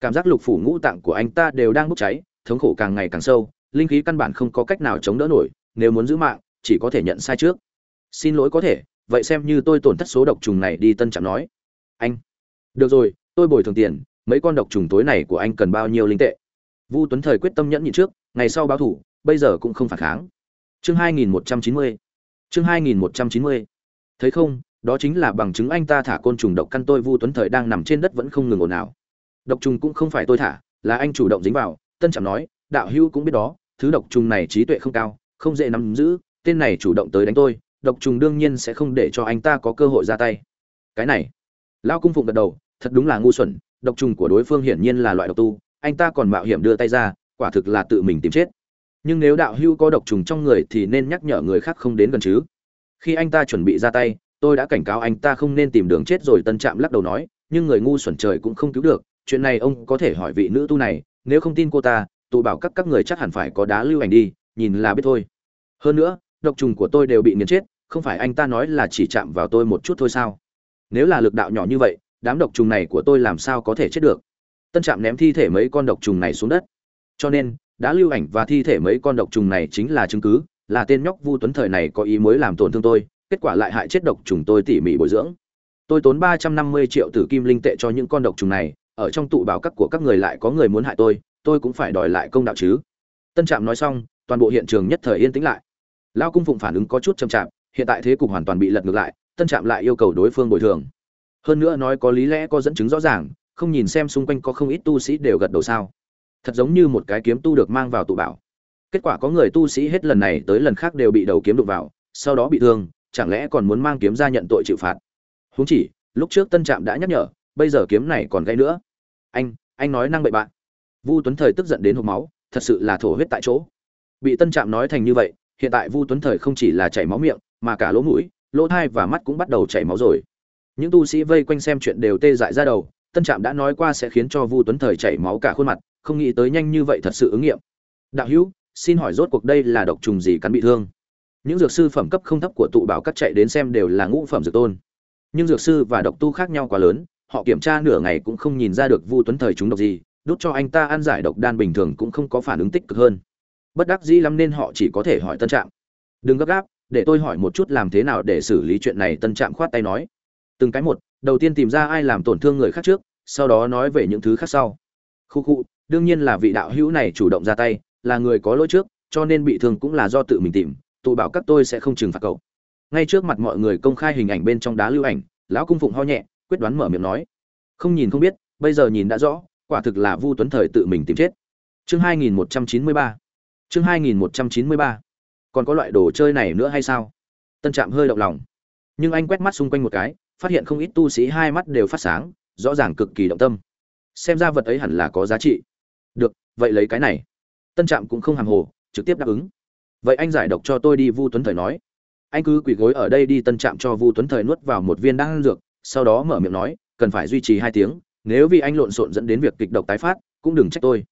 Cảm giác lục phủ ngũ tạng của anh ta đều đang bốc cháy, thống khổ càng ngày càng sâu, linh khí căn bản không có cách nào chống đỡ nổi, nếu muốn giữ mạng, chỉ có thể nhận sai trước. Xin lỗi có thể, vậy xem như tôi tổn thất số độc trùng này đi, tân trạm nói. Anh. Được rồi, tôi bồi thường tiền, mấy con độc trùng tối này của anh cần bao nhiêu linh tệ? Vu tuấn thời quyết tâm nhẫn nhịn trước, ngày sau báo thủ bây giờ cũng không phản kháng. Chương 2190 chương 2190 thấy không, đó chính là bằng chứng anh ta thả côn trùng độc căn tôi vu tuấn thời đang nằm trên đất vẫn không ngừng ồn ào. Độc trùng cũng không phải tôi thả, là anh chủ động dính vào, tân trạm nói, đạo hữu cũng biết đó, thứ độc trùng này trí tuệ không cao, không dễ nắm giữ, tên này chủ động tới đánh tôi, độc trùng đương nhiên sẽ không để cho anh ta có cơ hội ra tay. Cái này, lao cung phụng gật đầu, thật đúng là ngu xuẩn, độc trùng của đối phương hiển nhiên là loại độc tu, anh ta còn mạo hiểm đưa tay ra, quả thực là tự mình tìm chết nhưng nếu đạo hưu có độc trùng trong người thì nên nhắc nhở người khác không đến gần chứ. Khi anh ta chuẩn bị ra tay, tôi đã cảnh cáo anh ta không nên tìm đường chết rồi tân trạm lắc đầu nói, nhưng người ngu xuẩn trời cũng không cứu được, chuyện này ông có thể hỏi vị nữ tu này, nếu không tin cô ta tụ bảo các các người chắc hẳn phải có đá lưu ảnh đi, nhìn là biết thôi. Hơn nữa, độc trùng của tôi đều bị nghiền chết, không phải anh ta nói là chỉ chạm vào tôi một chút thôi sao? Nếu là lực đạo nhỏ như vậy, đám độc trùng này của tôi làm sao có thể chết được? Tân trạm ném thi thể mấy con độc trùng này xuống đất. Cho nên đã lưu ảnh và thi thể mấy con độc trùng này chính là chứng cứ, là tên nhóc vu tuấn thời này có ý mới làm tổn thương tôi, kết quả lại hại chết độc trùng tôi tỉ mỉ bồi dưỡng. Tôi tốn ba trăm năm mươi triệu tử kim linh tệ cho những con độc trùng này, ở trong tụ báo các của các người lại có người muốn hại tôi tôi cũng phải đòi lại công đạo chứ. Tân trạm nói xong, toàn bộ hiện trường nhất thời yên tĩnh lại. Lao cung phụng phản ứng có chút chậm chạp, hiện tại thế cục hoàn toàn bị lật ngược lại, tân trạm lại yêu cầu đối phương bồi thường. Hơn nữa nói có lý lẽ có dẫn chứng rõ ràng, không nhìn xem xung quanh có không ít tu sĩ đều gật đầu sao thật giống như một cái kiếm tu được mang vào tụ bảo. Kết quả có người tu sĩ hết lần này tới lần khác đều bị đầu kiếm đụng vào, sau đó bị thương, chẳng lẽ còn muốn mang kiếm ra nhận tội chịu phạt? Huống chỉ, lúc trước tân trạm đã nhắc nhở, bây giờ kiếm này còn gây nữa. Anh anh nói năng bậy bạn. Vu tuấn thời tức giận đến hộp máu, thật sự là thổ huyết tại chỗ. Bị tân trạm nói thành như vậy, hiện tại vu tuấn thời không chỉ là chảy máu miệng, mà cả lỗ mũi, lỗ thai và mắt cũng bắt đầu chảy máu rồi. Những tu sĩ vây quanh xem chuyện đều tê dại ra đầu, tân trạm đã nói qua sẽ khiến cho vu tuấn thời chảy máu cả khuôn mặt không nghĩ tới nhanh như vậy thật sự ứng nghiệm. Đạo hữu, xin hỏi rốt cuộc đây là độc trùng gì cắn bị thương? Những dược sư phẩm cấp không thấp của tụ bảo các chạy đến xem đều là ngũ phẩm dược tôn. Nhưng dược sư và độc tu khác nhau quá lớn, họ kiểm tra nửa ngày cũng không nhìn ra được vu tuấn thời chúng độc gì, đút cho anh ta ăn giải độc đan bình thường cũng không có phản ứng tích cực hơn. Bất đắc dĩ lắm nên họ chỉ có thể hỏi tân trạm. Đừng gấp gáp, để tôi hỏi một chút làm thế nào để xử lý chuyện này, tân trạm khoát tay nói. Từng cái một, đầu tiên tìm ra ai làm tổn thương người khác trước, sau đó nói về những thứ khác sau. Khu khu đương nhiên là vị đạo hữu này chủ động ra tay, là người có lỗi trước, cho nên bị thương cũng là do tự mình tìm Tụi bảo các tôi sẽ không trừng phạt cậu. Ngay trước mặt mọi người công khai hình ảnh bên trong đá lưu ảnh, lão cung phụng ho nhẹ, quyết đoán mở miệng nói. Không nhìn không biết, bây giờ nhìn đã rõ, quả thực là vu tuấn thời tự mình tìm chết. Chương 2193 chương 2193 còn có loại đồ chơi này nữa hay sao? Tân trạm hơi động lòng. Nhưng anh quét mắt xung quanh một cái, phát hiện không ít tu sĩ hai mắt đều phát sáng, rõ ràng cực kỳ động tâm. Xem ra vật ấy hẳn là có giá trị vậy lấy cái này. Tân trạm cũng không hàng hồ, trực tiếp đáp ứng. Vậy anh giải độc cho tôi đi vu tuấn thời nói. Anh cứ quỳ gối ở đây đi, tân trạm cho vu tuấn thời nuốt vào một viên đan dược, sau đó mở miệng nói, cần phải duy trì hai tiếng, nếu vì anh lộn xộn dẫn đến việc kịch độc tái phát, cũng đừng trách tôi.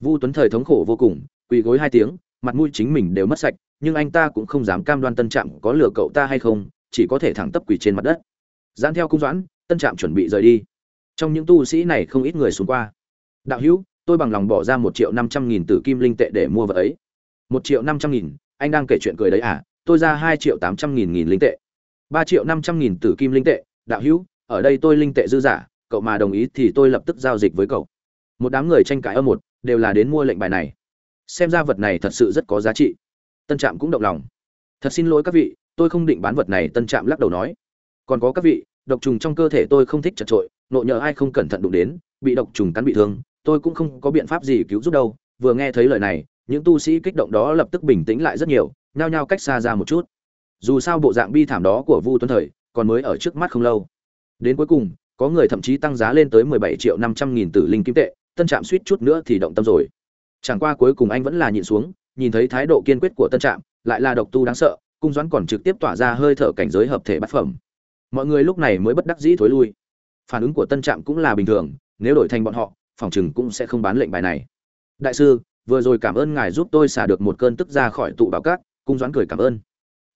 Vu tuấn thời thống khổ vô cùng, quỳ gối hai tiếng, mặt mũi chính mình đều mất sạch, nhưng anh ta cũng không dám cam đoan tân trạm có lừa cậu ta hay không, chỉ có thể thẳng tắp quỳ trên mặt đất. Giãn theo cung doãn, tân trạm chuẩn bị rời đi. Trong những tu sĩ này không ít người xuống qua. Đạo hữu tôi bằng lòng bỏ ra một triệu năm trăm nghìn tử kim linh tệ để mua vật ấy. Một triệu năm trăm nghìn, anh đang kể chuyện cười đấy à? Tôi ra hai triệu tám trăm nghìn nghìn linh tệ. Ba triệu năm trăm nghìn tử kim linh tệ, đạo hữu, ở đây tôi linh tệ dư giả, cậu mà đồng ý thì tôi lập tức giao dịch với cậu. Một đám người tranh cãi âm một, đều là đến mua lệnh bài này. Xem ra vật này thật sự rất có giá trị. Tân trạm cũng động lòng. Thật xin lỗi các vị, tôi không định bán vật này, tân trạm lắc đầu nói. Còn có các vị, độc trùng trong cơ thể tôi không thích chật trội, nộ nhờ ai không cẩn thận đụng đến, bị độc trùng cắn bị thương tôi cũng không có biện pháp gì cứu giúp đâu. Vừa nghe thấy lời này, những tu sĩ kích động đó lập tức bình tĩnh lại rất nhiều, nhao nhao cách xa ra một chút. Dù sao bộ dạng bi thảm đó của vu tuấn thời còn mới ở trước mắt không lâu. Đến cuối cùng, có người thậm chí tăng giá lên tới mười bảy triệu năm trăm nghìn tử linh kim tệ, tân trạm suýt chút nữa thì động tâm rồi. Chẳng qua cuối cùng anh vẫn là nhịn xuống, nhìn thấy thái độ kiên quyết của tân trạm, lại là độc tu đáng sợ, cung doãn còn trực tiếp tỏa ra hơi thở cảnh giới hợp thể bát phẩm. Mọi người lúc này mới bất đắc dĩ thối lui. Phản ứng của tân trạm cũng là bình thường, nếu đổi thành bọn họ phòng chừng cũng sẽ không bán lệnh bài này. Đại sư, vừa rồi cảm ơn ngài giúp tôi xả được một cơn tức ra khỏi tụ bảo cát, cung doãn cười cảm ơn.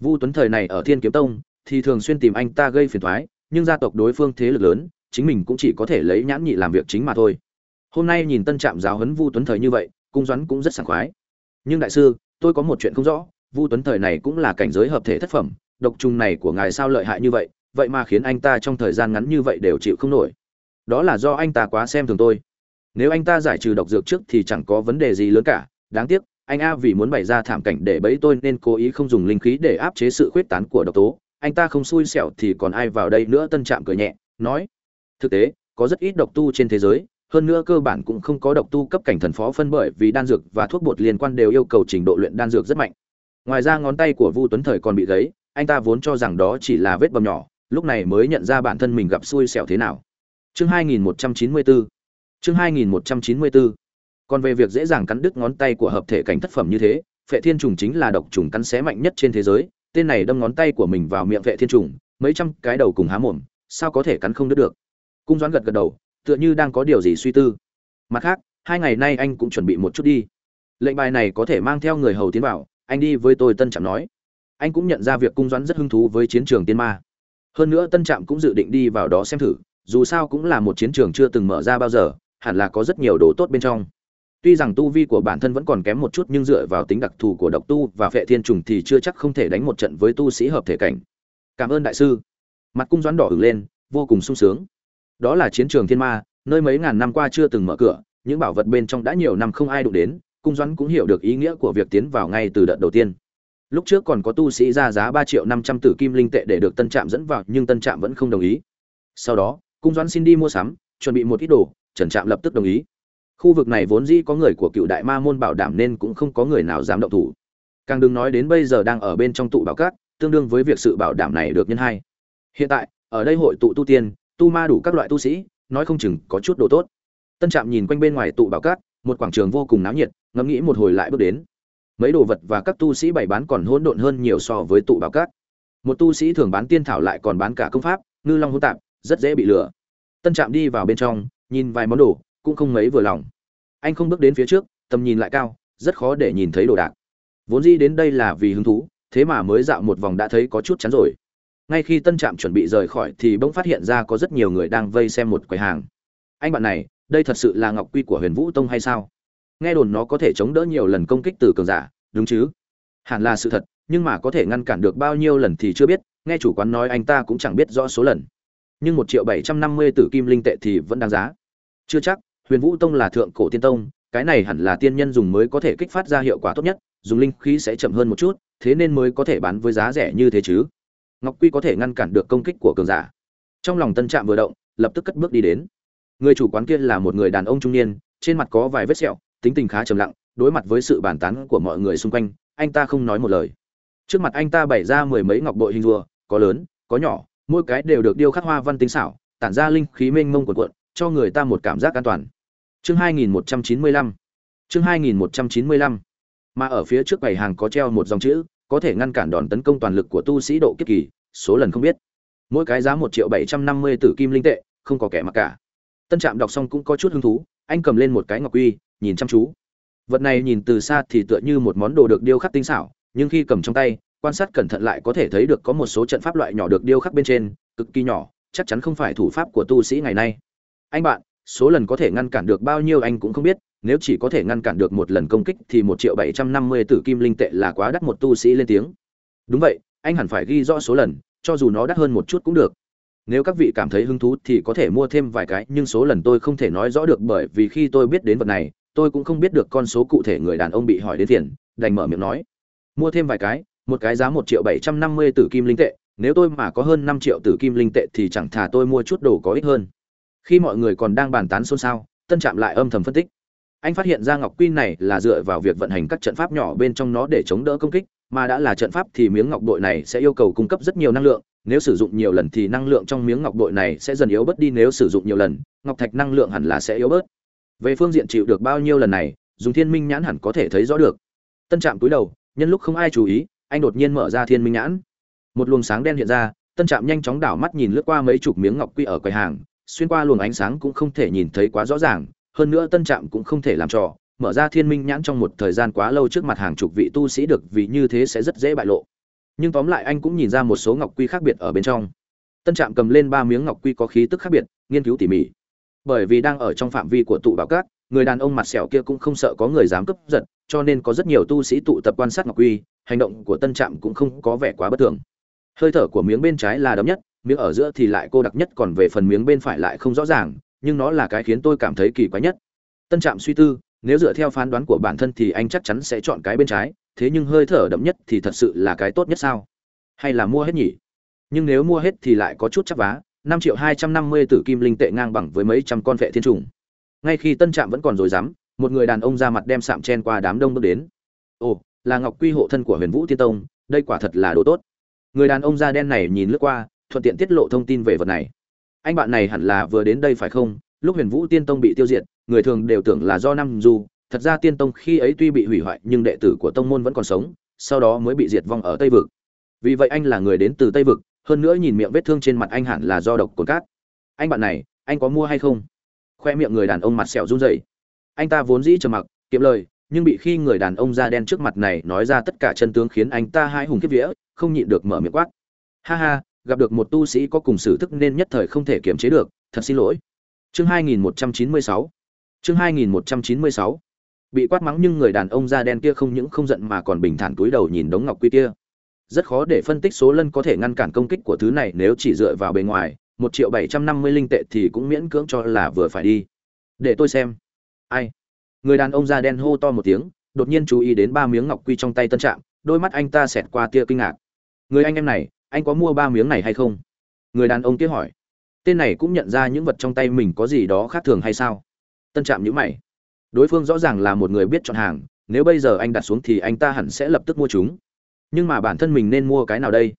Vu tuấn thời này ở thiên kiếm tông, thì thường xuyên tìm anh ta gây phiền thoái nhưng gia tộc đối phương thế lực lớn, chính mình cũng chỉ có thể lấy nhãn nhị làm việc chính mà thôi. Hôm nay nhìn tân trạm giáo huấn vu tuấn thời như vậy, cung doãn cũng rất sảng khoái. Nhưng đại sư, tôi có một chuyện không rõ, vu tuấn thời này cũng là cảnh giới hợp thể thất phẩm, độc trùng này của ngài sao lợi hại như vậy vậy mà khiến anh ta trong thời gian ngắn như vậy đều chịu không nổi. Đó là do anh ta quá xem thường tôi nếu anh ta giải trừ độc dược trước thì chẳng có vấn đề gì lớn cả. Đáng tiếc, anh a vì muốn bày ra thảm cảnh để bẫy tôi nên cố ý không dùng linh khí để áp chế sự khuyết tán của độc tố. Anh ta không xui xẻo thì còn ai vào đây nữa? Tân trạm cười nhẹ, nói, thực tế, có rất ít độc tu trên thế giới. Hơn nữa cơ bản cũng không có độc tu cấp cảnh thần phó phân bởi vì đan dược và thuốc bột liên quan đều yêu cầu trình độ luyện đan dược rất mạnh. Ngoài ra ngón tay của vu tuấn thời còn bị gãy, anh ta vốn cho rằng đó chỉ là vết bầm nhỏ, lúc này mới nhận ra bản thân mình gặp xui xẻo thế nào. Chương 2194 chương 2194 còn về việc dễ dàng cắn đứt ngón tay của hợp thể cảnh thất phẩm như thế, phệ thiên trùng chính là độc trùng cắn xé mạnh nhất trên thế giới, tên này đâm ngón tay của mình vào miệng phệ thiên trùng, mấy trăm cái đầu cùng há mồm, sao có thể cắn không đứt được? Cung doãn gật gật đầu, tựa như đang có điều gì suy tư. Mặt khác, hai ngày nay anh cũng chuẩn bị một chút đi. Lệnh bài này có thể mang theo người hầu tiến vào, anh đi với tôi tân trạm nói. Anh cũng nhận ra việc cung doãn rất hứng thú với chiến trường tiên ma. Hơn nữa tân trạm cũng dự định đi vào đó xem thử, dù sao cũng là một chiến trường chưa từng mở ra bao giờ hẳn là có rất nhiều đồ tốt bên trong. Tuy rằng tu vi của bản thân vẫn còn kém một chút nhưng dựa vào tính đặc thù của độc tu và phệ thiên trùng thì chưa chắc không thể đánh một trận với tu sĩ hợp thể cảnh. Cảm ơn đại sư. Mặt cung doãn đỏ ửng lên, vô cùng sung sướng. Đó là chiến trường thiên ma, nơi mấy ngàn năm qua chưa từng mở cửa, những bảo vật bên trong đã nhiều năm không ai đụng đến, cung doãn cũng hiểu được ý nghĩa của việc tiến vào ngay từ đợt đầu tiên. Lúc trước còn có tu sĩ ra giá ba triệu năm trăm tử kim linh tệ để được tân trạm dẫn vào, nhưng tân trạm vẫn không đồng ý. Sau đó, cung doãn xin đi mua sắm, chuẩn bị một ít đồ trần trạm lập tức đồng ý. Khu vực này vốn dĩ có người của cựu đại ma môn bảo đảm nên cũng không có người nào dám động thủ. Càng đừng nói đến bây giờ đang ở bên trong tụ bảo cát tương đương với việc sự bảo đảm này được nhân hai. Hiện tại, ở đây hội tụ tu tiên, tu ma đủ các loại tu sĩ, nói không chừng có chút đồ tốt. Tân trạm nhìn quanh bên ngoài tụ bảo cát một quảng trường vô cùng náo nhiệt, ngẫm nghĩ một hồi lại bước đến. Mấy đồ vật và các tu sĩ bày bán còn hỗn độn hơn nhiều so với tụ bảo cát một tu sĩ thường bán tiên thảo lại còn bán cả công pháp, ngư long hỗn tạp, rất dễ bị lừa. Tân trạm đi vào bên trong nhìn vài món đồ, cũng không mấy vừa lòng. Anh không bước đến phía trước, tầm nhìn lại cao, rất khó để nhìn thấy đồ đạc. Vốn dĩ đến đây là vì hứng thú, thế mà mới dạo một vòng đã thấy có chút chán rồi. Ngay khi tân trạm chuẩn bị rời khỏi thì bỗng phát hiện ra có rất nhiều người đang vây xem một quầy hàng. Anh bạn này, đây thật sự là ngọc quy của huyền vũ tông hay sao? Nghe đồn nó có thể chống đỡ nhiều lần công kích từ cường giả, đúng chứ? Hẳn là sự thật, nhưng mà có thể ngăn cản được bao nhiêu lần thì chưa biết, nghe chủ quán nói anh ta cũng chẳng biết rõ số lần. Nhưng một triệu bảy trăm năm mươi tử kim linh tệ thì vẫn đáng giá chưa chắc, huyền vũ tông là thượng cổ tiên tông, cái này hẳn là tiên nhân dùng mới có thể kích phát ra hiệu quả tốt nhất, dùng linh khí sẽ chậm hơn một chút, thế nên mới có thể bán với giá rẻ như thế chứ. Ngọc quy có thể ngăn cản được công kích của cường giả. Trong lòng tân trạm vừa động, lập tức cất bước đi đến. Người chủ quán kia là một người đàn ông trung niên, trên mặt có vài vết sẹo, tính tình khá trầm lặng, đối mặt với sự bàn tán của mọi người xung quanh, anh ta không nói một lời. Trước mặt anh ta bày ra mười mấy ngọc bội hình rùa, có lớn, có nhỏ, mỗi cái đều được điêu khắc hoa văn tinh xảo, tản ra linh khí mênh mông cuồn cuộn cho người ta một cảm giác an toàn. Chương 2195 chương 2195 mà ở phía trước quầy hàng có treo một dòng chữ, có thể ngăn cản đòn tấn công toàn lực của tu sĩ độ kiếp kỳ, số lần không biết. Mỗi cái giá một triệu bảy trăm năm mươi tử kim linh tệ, không có kẻ mặc cả. Tân trạm đọc xong cũng có chút hứng thú, anh cầm lên một cái ngọc quy, nhìn chăm chú. Vật này nhìn từ xa thì tựa như một món đồ được điêu khắc tinh xảo, nhưng khi cầm trong tay, quan sát cẩn thận lại có thể thấy được có một số trận pháp loại nhỏ được điêu khắc bên trên, cực kỳ nhỏ, chắc chắn không phải thủ pháp của tu sĩ ngày nay anh bạn, số lần có thể ngăn cản được bao nhiêu anh cũng không biết, nếu chỉ có thể ngăn cản được một lần công kích thì một triệu bảy trăm năm mươi tử kim linh tệ là quá đắt một tu sĩ lên tiếng. Đúng vậy, anh hẳn phải ghi rõ số lần, cho dù nó đắt hơn một chút cũng được. Nếu các vị cảm thấy hứng thú thì có thể mua thêm vài cái, nhưng số lần tôi không thể nói rõ được bởi vì khi tôi biết đến vật này, tôi cũng không biết được con số cụ thể người đàn ông bị hỏi đến tiền, đành mở miệng nói. Mua thêm vài cái, một cái giá một triệu bảy trăm năm mươi tử kim linh tệ, nếu tôi mà có hơn năm triệu tử kim linh tệ thì chẳng thà tôi mua chút đồ có ích hơn khi mọi người còn đang bàn tán xôn xao, tân trạm lại âm thầm phân tích. Anh phát hiện ra ngọc quy này là dựa vào việc vận hành các trận pháp nhỏ bên trong nó để chống đỡ công kích, mà đã là trận pháp thì miếng ngọc bội này sẽ yêu cầu cung cấp rất nhiều năng lượng, nếu sử dụng nhiều lần thì năng lượng trong miếng ngọc bội này sẽ dần yếu bớt đi, nếu sử dụng nhiều lần, ngọc thạch năng lượng hẳn là sẽ yếu bớt. Về phương diện chịu được bao nhiêu lần này, dùng thiên minh nhãn hẳn có thể thấy rõ được. Tân trạm túi đầu, nhân lúc không ai chú ý, anh đột nhiên mở ra thiên minh nhãn. Một luồng sáng đen hiện ra, tân trạm nhanh chóng đảo mắt nhìn lướt qua mấy chục miếng ngọc quy ở quầy hàng xuyên qua luồng ánh sáng cũng không thể nhìn thấy quá rõ ràng, hơn nữa tân trạm cũng không thể làm trò, mở ra thiên minh nhãn trong một thời gian quá lâu trước mặt hàng chục vị tu sĩ được vì như thế sẽ rất dễ bại lộ. Nhưng tóm lại anh cũng nhìn ra một số ngọc quy khác biệt ở bên trong. Tân trạm cầm lên ba miếng ngọc quy có khí tức khác biệt, nghiên cứu tỉ mỉ. Bởi vì đang ở trong phạm vi của tụ bảo cát người đàn ông mặt sẹo kia cũng không sợ có người dám cướp giật, cho nên có rất nhiều tu sĩ tụ tập quan sát ngọc quy, hành động của tân trạm cũng không có vẻ quá bất thường. Hơi thở của miếng bên trái là đấm nhất miếng ở giữa thì lại cô đặc nhất còn về phần miếng bên phải lại không rõ ràng, nhưng nó là cái khiến tôi cảm thấy kỳ quái nhất. Tân trạm suy tư, nếu dựa theo phán đoán của bản thân thì anh chắc chắn sẽ chọn cái bên trái, thế nhưng hơi thở đậm nhất thì thật sự là cái tốt nhất sao? Hay là mua hết nhỉ? Nhưng nếu mua hết thì lại có chút chắc vá, năm triệu hai trăm năm mươi tử kim linh tệ ngang bằng với mấy trăm con vệ thiên trùng. Ngay khi tân trạm vẫn còn rồi dám một người đàn ông ra mặt đem sạm chen qua đám đông bước đến. Ồ, là ngọc quy hộ thân của huyền vũ tiên tông, đây quả thật là đồ tốt. Người đàn ông da đen này nhìn lướt qua thuận tiện tiết lộ thông tin về vật này. Anh bạn này hẳn là vừa đến đây phải không? Lúc huyền vũ tiên tông bị tiêu diệt, người thường đều tưởng là do năm du. Thật ra tiên tông khi ấy tuy bị hủy hoại, nhưng đệ tử của tông môn vẫn còn sống, sau đó mới bị diệt vong ở tây vực. Vì vậy anh là người đến từ tây vực, hơn nữa nhìn miệng vết thương trên mặt anh hẳn là do độc cồn cát. Anh bạn này, anh có mua hay không? Khoe miệng người đàn ông mặt sẹo run rẩy. Anh ta vốn dĩ trầm mặc, kiệm lời, nhưng bị khi người đàn ông da đen trước mặt này nói ra tất cả chân tướng khiến anh ta hai hùng kiếp vía, không nhịn được mở miệng quát. Ha ha gặp được một tu sĩ có cùng sử thức nên nhất thời không thể kiềm chế được, thật xin lỗi. Chương 2196 chương 2196 bị quát mắng nhưng người đàn ông da đen kia không những không giận mà còn bình thản túi đầu nhìn đống ngọc quy kia. Rất khó để phân tích số lân có thể ngăn cản công kích của thứ này nếu chỉ dựa vào bề ngoài, một triệu bảy trăm năm mươi linh tệ thì cũng miễn cưỡng cho là vừa phải đi. Để tôi xem. Ai? Người đàn ông da đen hô to một tiếng, đột nhiên chú ý đến ba miếng ngọc quy trong tay tân trạm, đôi mắt anh ta xẹt qua tia kinh ngạc. Người anh em này anh có mua ba miếng này hay không? Người đàn ông kia hỏi. Tên này cũng nhận ra những vật trong tay mình có gì đó khác thường hay sao? Tân trạm nhữ mày. Đối phương rõ ràng là một người biết chọn hàng, nếu bây giờ anh đặt xuống thì anh ta hẳn sẽ lập tức mua chúng. Nhưng mà bản thân mình nên mua cái nào đây?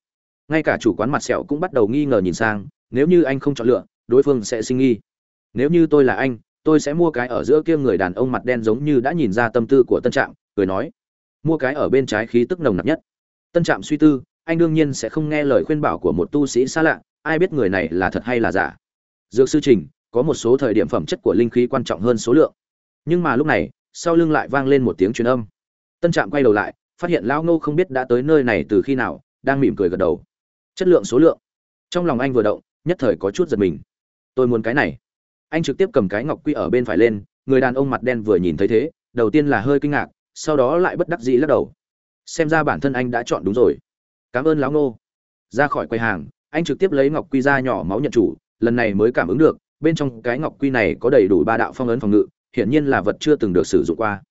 Ngay cả chủ quán mặt sẹo cũng bắt đầu nghi ngờ nhìn sang, nếu như anh không chọn lựa, đối phương sẽ sinh nghi. Nếu như tôi là anh, tôi sẽ mua cái ở giữa kia, người đàn ông mặt đen giống như đã nhìn ra tâm tư của tân trạm, cười nói. Mua cái ở bên trái khí tức nồng nặc nhất. Tân trạm suy tư anh đương nhiên sẽ không nghe lời khuyên bảo của một tu sĩ xa lạ, ai biết người này là thật hay là giả. Dược sư trình, có một số thời điểm phẩm chất của linh khí quan trọng hơn số lượng. Nhưng mà lúc này, sau lưng lại vang lên một tiếng truyền âm. Tân trạm quay đầu lại, phát hiện lão ngô không biết đã tới nơi này từ khi nào, đang mỉm cười gật đầu. Chất lượng số lượng. Trong lòng anh vừa động, nhất thời có chút giật mình. Tôi muốn cái này. Anh trực tiếp cầm cái ngọc quy ở bên phải lên, người đàn ông mặt đen vừa nhìn thấy thế, đầu tiên là hơi kinh ngạc, sau đó lại bất đắc dĩ lắc đầu. Xem ra bản thân anh đã chọn đúng rồi cảm ơn lão ngô. Ra khỏi quầy hàng, anh trực tiếp lấy ngọc quy ra nhỏ máu nhận chủ, lần này mới cảm ứng được, bên trong cái ngọc quy này có đầy đủ ba đạo phong ấn phòng ngự, hiển nhiên là vật chưa từng được sử dụng qua.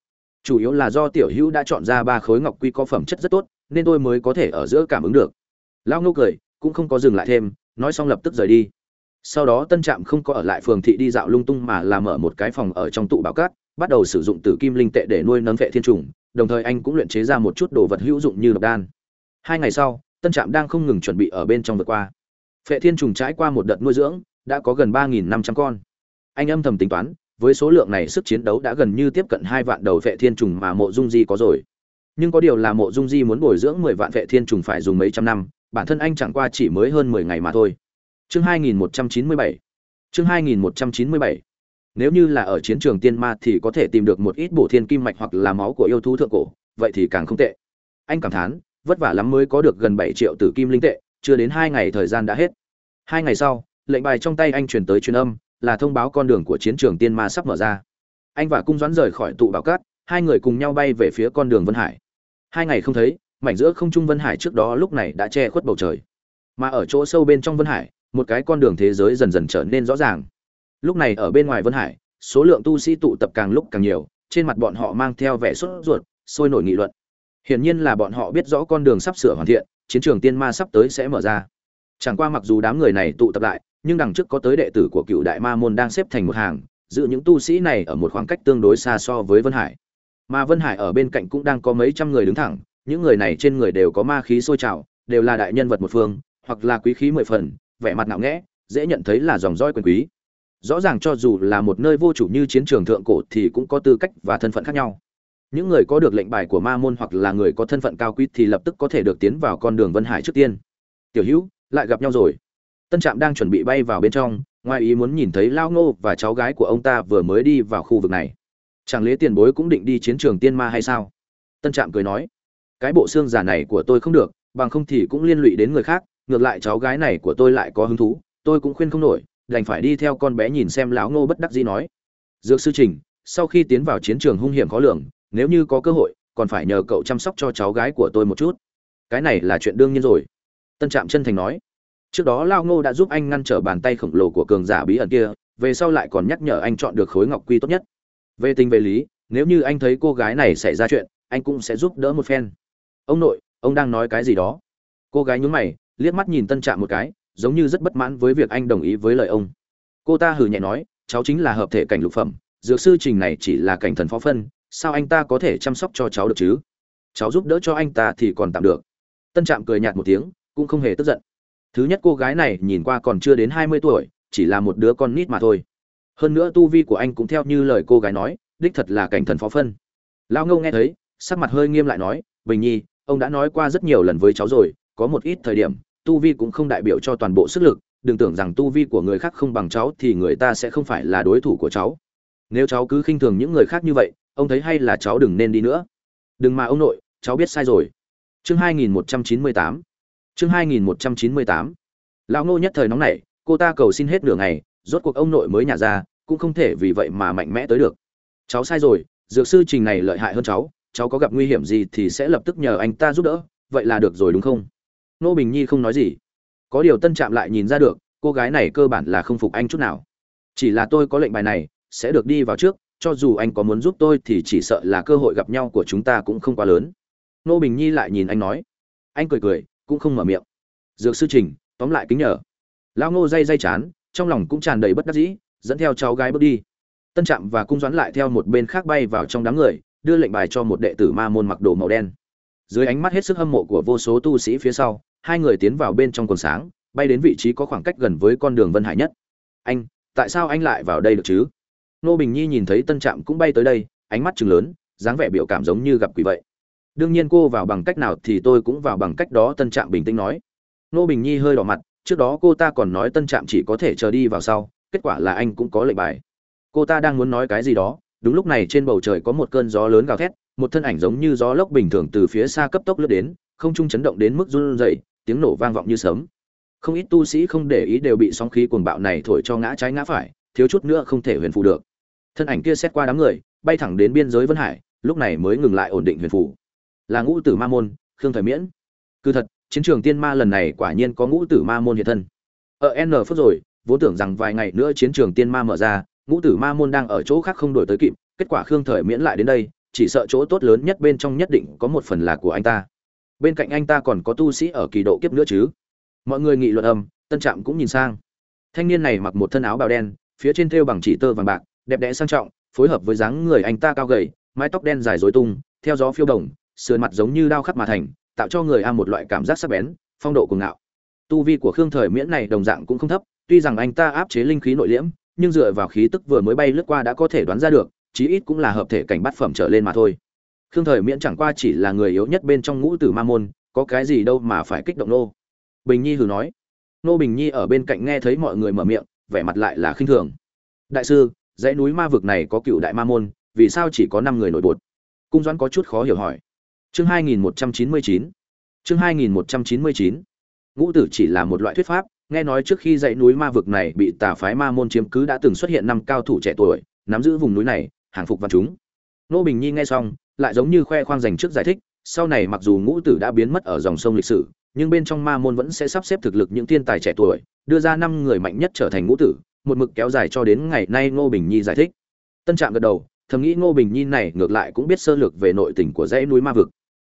Chủ yếu là do tiểu hữu đã chọn ra ba khối ngọc quy có phẩm chất rất tốt, nên tôi mới có thể ở giữa cảm ứng được. Lão ngô cười, cũng không có dừng lại thêm, nói xong lập tức rời đi. Sau đó tân trạm không có ở lại phường thị đi dạo lung tung mà làm ở một cái phòng ở trong tụ bảo cát, bắt đầu sử dụng tử kim linh tệ để nuôi nấng vệ thiên trùng, đồng thời anh cũng luyện chế ra một chút đồ vật hữu dụng như độc đan hai ngày sau, tân trạm đang không ngừng chuẩn bị ở bên trong vượt qua. Phệ thiên trùng trải qua một đợt nuôi dưỡng, đã có gần ba năm trăm con. Anh âm thầm tính toán, với số lượng này sức chiến đấu đã gần như tiếp cận hai vạn đầu phệ thiên trùng mà mộ dung di có rồi. Nhưng có điều là mộ dung di muốn bồi dưỡng mười vạn phệ thiên trùng phải dùng mấy trăm năm, bản thân anh chẳng qua chỉ mới hơn mười ngày mà thôi. Chương hai nghìn một trăm chín mươi bảy. Chương hai nghìn một trăm chín mươi bảy. Nếu như là ở chiến trường tiên ma thì có thể tìm được một ít bổ thiên kim mạch hoặc là máu của yêu thú thượng cổ, vậy thì càng không tệ. Anh cảm thán vất vả lắm mới có được gần bảy triệu tử kim linh tệ, chưa đến hai ngày thời gian đã hết. Hai ngày sau, lệnh bài trong tay anh truyền tới truyền âm, là thông báo con đường của chiến trường tiên ma sắp mở ra. Anh và cung doãn rời khỏi tụ bảo cát, hai người cùng nhau bay về phía con đường vân hải. Hai ngày không thấy, mảnh giữa không trung vân hải trước đó lúc này đã che khuất bầu trời. Mà ở chỗ sâu bên trong vân hải, một cái con đường thế giới dần dần trở nên rõ ràng. Lúc này ở bên ngoài vân hải, số lượng tu sĩ tụ tập càng lúc càng nhiều, trên mặt bọn họ mang theo vẻ sốt ruột, sôi nổi nghị luận hiển nhiên là bọn họ biết rõ con đường sắp sửa hoàn thiện chiến trường tiên ma sắp tới sẽ mở ra. Chẳng qua mặc dù đám người này tụ tập lại nhưng đằng trước có tới đệ tử của cựu đại ma môn đang xếp thành một hàng giữ những tu sĩ này ở một khoảng cách tương đối xa so với vân hải. Mà vân hải ở bên cạnh cũng đang có mấy trăm người đứng thẳng những người này trên người đều có ma khí sôi trào đều là đại nhân vật một phương hoặc là quý khí mười phần vẻ mặt ngạo nghễ, dễ nhận thấy là dòng dõi quyền quý. Rõ ràng cho dù là một nơi vô chủ như chiến trường thượng cổ thì cũng có tư cách và thân phận khác nhau những người có được lệnh bài của ma môn hoặc là người có thân phận cao quý thì lập tức có thể được tiến vào con đường vân hải trước tiên. Tiểu hữu, lại gặp nhau rồi. Tân trạm đang chuẩn bị bay vào bên trong, ngoài ý muốn nhìn thấy lao ngô và cháu gái của ông ta vừa mới đi vào khu vực này. Chẳng lẽ tiền bối cũng định đi chiến trường tiên ma hay sao? Tân trạm cười nói, cái bộ xương giả này của tôi không được, bằng không thì cũng liên lụy đến người khác, ngược lại cháu gái này của tôi lại có hứng thú, tôi cũng khuyên không nổi, đành phải đi theo con bé nhìn xem lão ngô bất đắc dĩ nói. Dược sư trình, sau khi tiến vào chiến trường hung hiểm khó lường nếu như có cơ hội, còn phải nhờ cậu chăm sóc cho cháu gái của tôi một chút. Cái này là chuyện đương nhiên rồi. Tân trạm chân thành nói. Trước đó lao ngô đã giúp anh ngăn trở bàn tay khổng lồ của cường giả bí ẩn kia, về sau lại còn nhắc nhở anh chọn được khối ngọc quy tốt nhất. Về tình về lý, nếu như anh thấy cô gái này xảy ra chuyện, anh cũng sẽ giúp đỡ một phen. Ông nội, ông đang nói cái gì đó? Cô gái nhún mày, liếc mắt nhìn tân trạm một cái, giống như rất bất mãn với việc anh đồng ý với lời ông. Cô ta hừ nhẹ nói, cháu chính là hợp thể cảnh lục phẩm, dược sư trình này chỉ là cảnh thần phó phân sao anh ta có thể chăm sóc cho cháu được chứ? Cháu giúp đỡ cho anh ta thì còn tạm được. Tân trạm cười nhạt một tiếng, cũng không hề tức giận. Thứ nhất cô gái này nhìn qua còn chưa đến hai mươi tuổi, chỉ là một đứa con nít mà thôi. Hơn nữa tu vi của anh cũng theo như lời cô gái nói, đích thật là cảnh thần phó phân. Lao ngâu nghe thấy, sắc mặt hơi nghiêm lại nói, bình nhi, ông đã nói qua rất nhiều lần với cháu rồi, có một ít thời điểm, tu vi cũng không đại biểu cho toàn bộ sức lực, đừng tưởng rằng tu vi của người khác không bằng cháu thì người ta sẽ không phải là đối thủ của cháu. Nếu cháu cứ khinh thường những người khác như vậy ông thấy hay là cháu đừng nên đi nữa. Đừng mà ông nội, cháu biết sai rồi. Chương 2198 chương 2198 lão ngô nhất thời nóng nảy, cô ta cầu xin hết nửa ngày, rốt cuộc ông nội mới nhả ra, cũng không thể vì vậy mà mạnh mẽ tới được. Cháu sai rồi, dược sư trình này lợi hại hơn cháu cháu có gặp nguy hiểm gì thì sẽ lập tức nhờ anh ta giúp đỡ, vậy là được rồi đúng không? Nô bình nhi không nói gì. Có điều tân trạm lại nhìn ra được, cô gái này cơ bản là không phục anh chút nào. Chỉ là tôi có lệnh bài này, sẽ được đi vào trước cho dù anh có muốn giúp tôi thì chỉ sợ là cơ hội gặp nhau của chúng ta cũng không quá lớn. Nô bình nhi lại nhìn anh nói. Anh cười cười, cũng không mở miệng. Dược sư trình, tóm lại kính nhờ. Lão ngô dây dây chán, trong lòng cũng tràn đầy bất đắc dĩ, dẫn theo cháu gái bước đi. Tân trạm và cung doãn lại theo một bên khác bay vào trong đám người, đưa lệnh bài cho một đệ tử ma môn mặc đồ màu đen. Dưới ánh mắt hết sức hâm mộ của vô số tu sĩ phía sau, hai người tiến vào bên trong quần sáng, bay đến vị trí có khoảng cách gần với con đường vân hải nhất. Anh, tại sao anh lại vào đây được chứ? Nô bình nhi nhìn thấy tân trạm cũng bay tới đây, ánh mắt chừng lớn, dáng vẻ biểu cảm giống như gặp quỷ vậy. Đương nhiên cô vào bằng cách nào thì tôi cũng vào bằng cách đó, tân trạm bình tĩnh nói. Nô bình nhi hơi đỏ mặt, trước đó cô ta còn nói tân trạm chỉ có thể chờ đi vào sau, kết quả là anh cũng có lệnh bài. Cô ta đang muốn nói cái gì đó, đúng lúc này trên bầu trời có một cơn gió lớn gào thét, một thân ảnh giống như gió lốc bình thường từ phía xa cấp tốc lướt đến, không trung chấn động đến mức run rẩy, tiếng nổ vang vọng như sớm không ít tu sĩ không để ý đều bị sóng khí cuồng bạo này thổi cho ngã trái ngã phải, thiếu chút nữa không thể huyền phù được thân ảnh kia xét qua đám người, bay thẳng đến biên giới vân hải, lúc này mới ngừng lại ổn định huyền phù là ngũ tử ma môn, khương thời miễn. Cứ thật, chiến trường tiên ma lần này quả nhiên có ngũ tử ma môn hiện thân. Ở n phút rồi, vốn tưởng rằng vài ngày nữa chiến trường tiên ma mở ra, ngũ tử ma môn đang ở chỗ khác không đổi tới kịp, kết quả khương thời miễn lại đến đây, chỉ sợ chỗ tốt lớn nhất bên trong nhất định có một phần là của anh ta. Bên cạnh anh ta còn có tu sĩ ở kỳ độ kiếp nữa chứ. Mọi người nghị luận âm, tân trạm cũng nhìn sang. Thanh niên này mặc một thân áo bào đen, phía trên thêu bằng chỉ tơ vàng bạc đẹp đẽ sang trọng, phối hợp với dáng người anh ta cao gầy, mái tóc đen dài dối tung, theo gió phiêu đồng, sườn mặt giống như đao khắc mà thành, tạo cho người a một loại cảm giác sắc bén, phong độ cuồng ngạo. Tu vi của khương thời miễn này đồng dạng cũng không thấp, tuy rằng anh ta áp chế linh khí nội liễm, nhưng dựa vào khí tức vừa mới bay lướt qua đã có thể đoán ra được, chí ít cũng là hợp thể cảnh bát phẩm trở lên mà thôi. Khương thời miễn chẳng qua chỉ là người yếu nhất bên trong ngũ tử ma môn, có cái gì đâu mà phải kích động nô. Bình nhi hừ nói. Nô bình nhi ở bên cạnh nghe thấy mọi người mở miệng, vẻ mặt lại là khinh thường. Đại sư dãy núi ma vực này có cựu đại ma môn, vì sao chỉ có năm người nổi bột? Cung doãn có chút khó hiểu hỏi. Chương 2199 chương 2199 ngũ tử chỉ là một loại thuyết pháp, nghe nói trước khi dãy núi ma vực này bị tà phái ma môn chiếm cứ đã từng xuất hiện năm cao thủ trẻ tuổi, nắm giữ vùng núi này, hàng phục văn chúng. Nô bình nhi nghe xong, lại giống như khoe khoang dành trước giải thích, sau này mặc dù ngũ tử đã biến mất ở dòng sông lịch sử, nhưng bên trong ma môn vẫn sẽ sắp xếp thực lực những thiên tài trẻ tuổi, đưa ra năm người mạnh nhất trở thành ngũ tử một mực kéo dài cho đến ngày nay ngô bình nhi giải thích. Tân trạm gật đầu, thầm nghĩ ngô bình nhi này ngược lại cũng biết sơ lược về nội tình của dãy núi ma vực.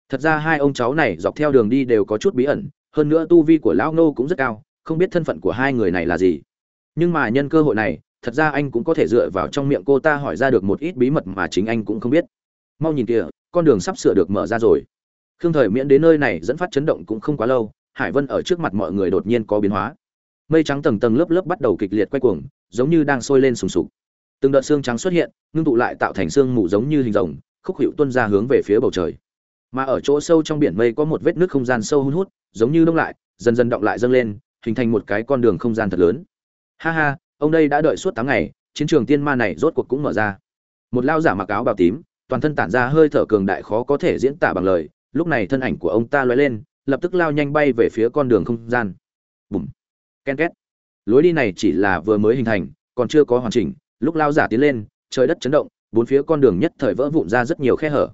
Thật ra hai ông cháu này dọc theo đường đi đều có chút bí ẩn, hơn nữa tu vi của lão ngô cũng rất cao, không biết thân phận của hai người này là gì. Nhưng mà nhân cơ hội này, thật ra anh cũng có thể dựa vào trong miệng cô ta hỏi ra được một ít bí mật mà chính anh cũng không biết. Mau nhìn kìa, con đường sắp sửa được mở ra rồi. Khương thời miễn đến nơi này dẫn phát chấn động cũng không quá lâu, hải vân ở trước mặt mọi người đột nhiên có biến hóa mây trắng tầng tầng lớp lớp bắt đầu kịch liệt quay cuồng, giống như đang sôi lên sùng sục. Từng đợt xương trắng xuất hiện, ngưng tụ lại tạo thành xương mù giống như hình rồng, khúc hiệu tuân ra hướng về phía bầu trời. Mà ở chỗ sâu trong biển mây có một vết nước không gian sâu hun hút, giống như đông lại, dần dần động lại dâng lên, hình thành một cái con đường không gian thật lớn. Ha ha, ông đây đã đợi suốt tám ngày, chiến trường tiên ma này rốt cuộc cũng mở ra. Một lao giả mặc áo bào tím, toàn thân tản ra hơi thở cường đại khó có thể diễn tả bằng lời, lúc này thân ảnh của ông ta lóe lên, lập tức lao nhanh bay về phía con đường không gian. Bùm ken két. Lối đi này chỉ là vừa mới hình thành, còn chưa có hoàn chỉnh. Lúc lao giả tiến lên, trời đất chấn động, bốn phía con đường nhất thời vỡ vụn ra rất nhiều khe hở.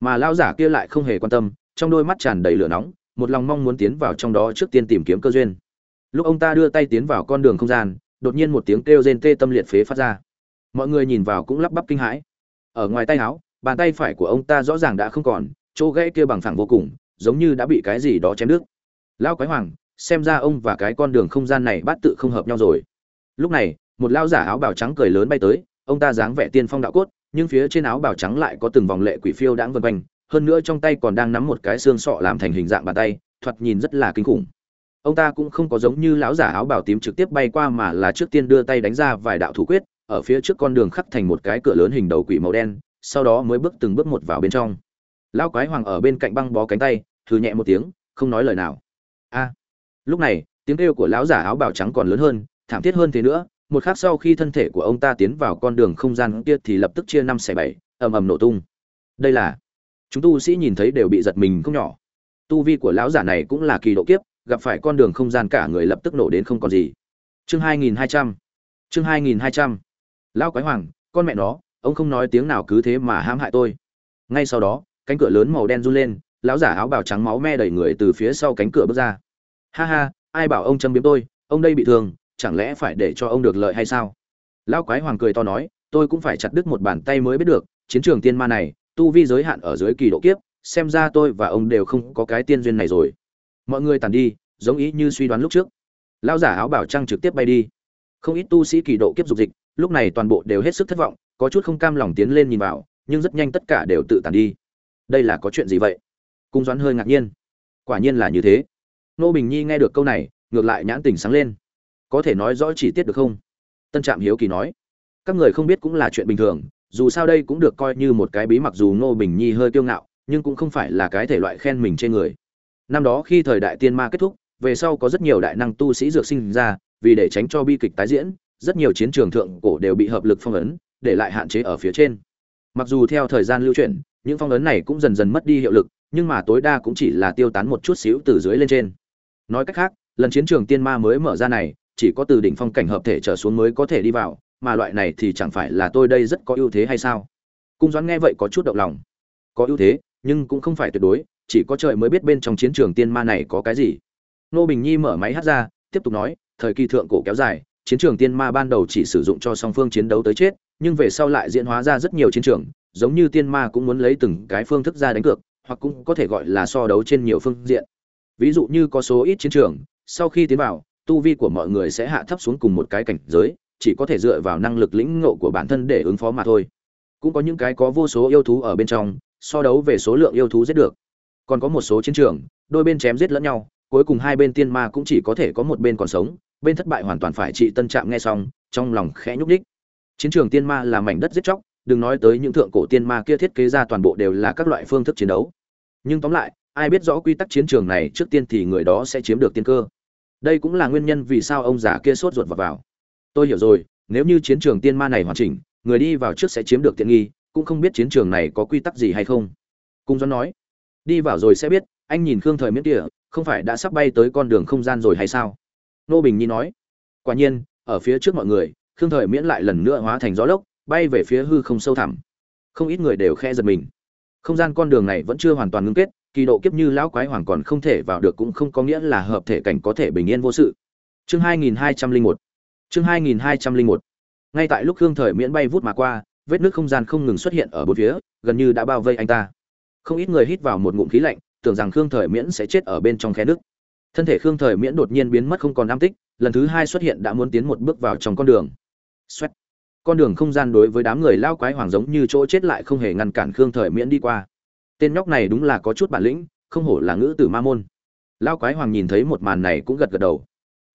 Mà lao giả kia lại không hề quan tâm, trong đôi mắt tràn đầy lửa nóng, một lòng mong muốn tiến vào trong đó trước tiên tìm kiếm cơ duyên. Lúc ông ta đưa tay tiến vào con đường không gian, đột nhiên một tiếng kêu rên tê tâm liệt phế phát ra. Mọi người nhìn vào cũng lắp bắp kinh hãi. Ở ngoài tay áo, bàn tay phải của ông ta rõ ràng đã không còn, chỗ gãy kia bằng phẳng vô cùng, giống như đã bị cái gì đó chém nước lao quái hoàng xem ra ông và cái con đường không gian này bát tự không hợp nhau rồi. Lúc này, một lao giả áo bào trắng cười lớn bay tới, ông ta dáng vẻ tiên phong đạo cốt, nhưng phía trên áo bào trắng lại có từng vòng lệ quỷ phiêu đãng vân quanh, hơn nữa trong tay còn đang nắm một cái xương sọ làm thành hình dạng bàn tay, thoạt nhìn rất là kinh khủng. Ông ta cũng không có giống như lão giả áo bào tím trực tiếp bay qua mà là trước tiên đưa tay đánh ra vài đạo thủ quyết, ở phía trước con đường khắc thành một cái cửa lớn hình đầu quỷ màu đen, sau đó mới bước từng bước một vào bên trong. Lão quái hoàng ở bên cạnh băng bó cánh tay thử nhẹ một tiếng, không nói lời nào. A lúc này, tiếng kêu của lão giả áo bào trắng còn lớn hơn, thảm thiết hơn thế nữa, một khắc sau khi thân thể của ông ta tiến vào con đường không gian kia thì lập tức chia năm xẻ bảy, ầm ầm nổ tung. Đây là, chúng tu sĩ nhìn thấy đều bị giật mình không nhỏ. Tu vi của lão giả này cũng là kỳ độ kiếp, gặp phải con đường không gian cả người lập tức nổ đến không còn gì. Chương 2200 chương 2200 lão quái hoàng, con mẹ nó, ông không nói tiếng nào cứ thế mà hãm hại tôi. Ngay sau đó, cánh cửa lớn màu đen run lên, lão giả áo bào trắng máu me đầy người từ phía sau cánh cửa bước ra ha ha, ai bảo ông châm biếm tôi, ông đây bị thương, chẳng lẽ phải để cho ông được lợi hay sao? Lão quái hoàng cười to nói, tôi cũng phải chặt đứt một bàn tay mới biết được, chiến trường tiên ma này, tu vi giới hạn ở dưới kỳ độ kiếp, xem ra tôi và ông đều không có cái tiên duyên này rồi. Mọi người tàn đi, giống ý như suy đoán lúc trước. Lão giả áo bảo trăng trực tiếp bay đi. Không ít tu sĩ kỳ độ kiếp dục dịch, lúc này toàn bộ đều hết sức thất vọng, có chút không cam lòng tiến lên nhìn vào, nhưng rất nhanh tất cả đều tự tàn đi. Đây là có chuyện gì vậy? Cung doãn hơi ngạc nhiên. Quả nhiên là như thế nô bình nhi nghe được câu này, ngược lại nhãn tình sáng lên. Có thể nói rõ chi tiết được không? Tân trạm hiếu kỳ nói. Các người không biết cũng là chuyện bình thường, dù sao đây cũng được coi như một cái bí mặc dù ngô bình nhi hơi kiêu ngạo, nhưng cũng không phải là cái thể loại khen mình trên người. Năm đó khi thời đại tiên ma kết thúc, về sau có rất nhiều đại năng tu sĩ dược sinh ra, vì để tránh cho bi kịch tái diễn, rất nhiều chiến trường thượng cổ đều bị hợp lực phong ấn, để lại hạn chế ở phía trên. Mặc dù theo thời gian lưu chuyển, những phong ấn này cũng dần dần mất đi hiệu lực, nhưng mà tối đa cũng chỉ là tiêu tán một chút xíu từ dưới lên trên nói cách khác, lần chiến trường tiên ma mới mở ra này, chỉ có từ đỉnh phong cảnh hợp thể trở xuống mới có thể đi vào, mà loại này thì chẳng phải là tôi đây rất có ưu thế hay sao? Cung doãn nghe vậy có chút động lòng. Có ưu thế, nhưng cũng không phải tuyệt đối, chỉ có trời mới biết bên trong chiến trường tiên ma này có cái gì. Nô bình nhi mở máy hát ra, tiếp tục nói, thời kỳ thượng cổ kéo dài, chiến trường tiên ma ban đầu chỉ sử dụng cho song phương chiến đấu tới chết, nhưng về sau lại diễn hóa ra rất nhiều chiến trường, giống như tiên ma cũng muốn lấy từng cái phương thức ra đánh cược, hoặc cũng có thể gọi là so đấu trên nhiều phương diện ví dụ như có số ít chiến trường, sau khi tiến vào, tu vi của mọi người sẽ hạ thấp xuống cùng một cái cảnh giới, chỉ có thể dựa vào năng lực lĩnh ngộ của bản thân để ứng phó mà thôi. Cũng có những cái có vô số yêu thú ở bên trong, so đấu về số lượng yêu thú giết được. Còn có một số chiến trường, đôi bên chém giết lẫn nhau, cuối cùng hai bên tiên ma cũng chỉ có thể có một bên còn sống, bên thất bại hoàn toàn phải trị tân trạm nghe xong, trong lòng khẽ nhúc nhích. Chiến trường tiên ma là mảnh đất giết chóc, đừng nói tới những thượng cổ tiên ma kia thiết kế ra toàn bộ đều là các loại phương thức chiến đấu. Nhưng tóm lại ai biết rõ quy tắc chiến trường này trước tiên thì người đó sẽ chiếm được tiên cơ. Đây cũng là nguyên nhân vì sao ông già kia sốt ruột vào, vào. tôi hiểu rồi nếu như chiến trường tiên ma này hoàn chỉnh người đi vào trước sẽ chiếm được tiện nghi cũng không biết chiến trường này có quy tắc gì hay không. Cung doãn nói đi vào rồi sẽ biết anh nhìn khương thời miễn địa không phải đã sắp bay tới con đường không gian rồi hay sao? Nô bình nhi nói quả nhiên ở phía trước mọi người khương thời miễn lại lần nữa hóa thành gió lốc bay về phía hư không sâu thẳm. Không ít người đều khe giật mình. Không gian con đường này vẫn chưa hoàn toàn ngưng kết kỳ độ kiếp như lão quái hoàng còn không thể vào được cũng không có nghĩa là hợp thể cảnh có thể bình yên vô sự. Chương 2201 chương 2201 ngay tại lúc khương thời miễn bay vút mà qua, vết nước không gian không ngừng xuất hiện ở bốn phía, gần như đã bao vây anh ta. Không ít người hít vào một ngụm khí lạnh, tưởng rằng khương thời miễn sẽ chết ở bên trong khe nước. Thân thể khương thời miễn đột nhiên biến mất không còn nam tích, lần thứ hai xuất hiện đã muốn tiến một bước vào trong con đường. Xoẹt. con đường không gian đối với đám người lao quái hoàng giống như chỗ chết lại không hề ngăn cản khương thời miễn đi qua tên nhóc này đúng là có chút bản lĩnh, không hổ là ngữ tử ma môn. Lao quái hoàng nhìn thấy một màn này cũng gật gật đầu.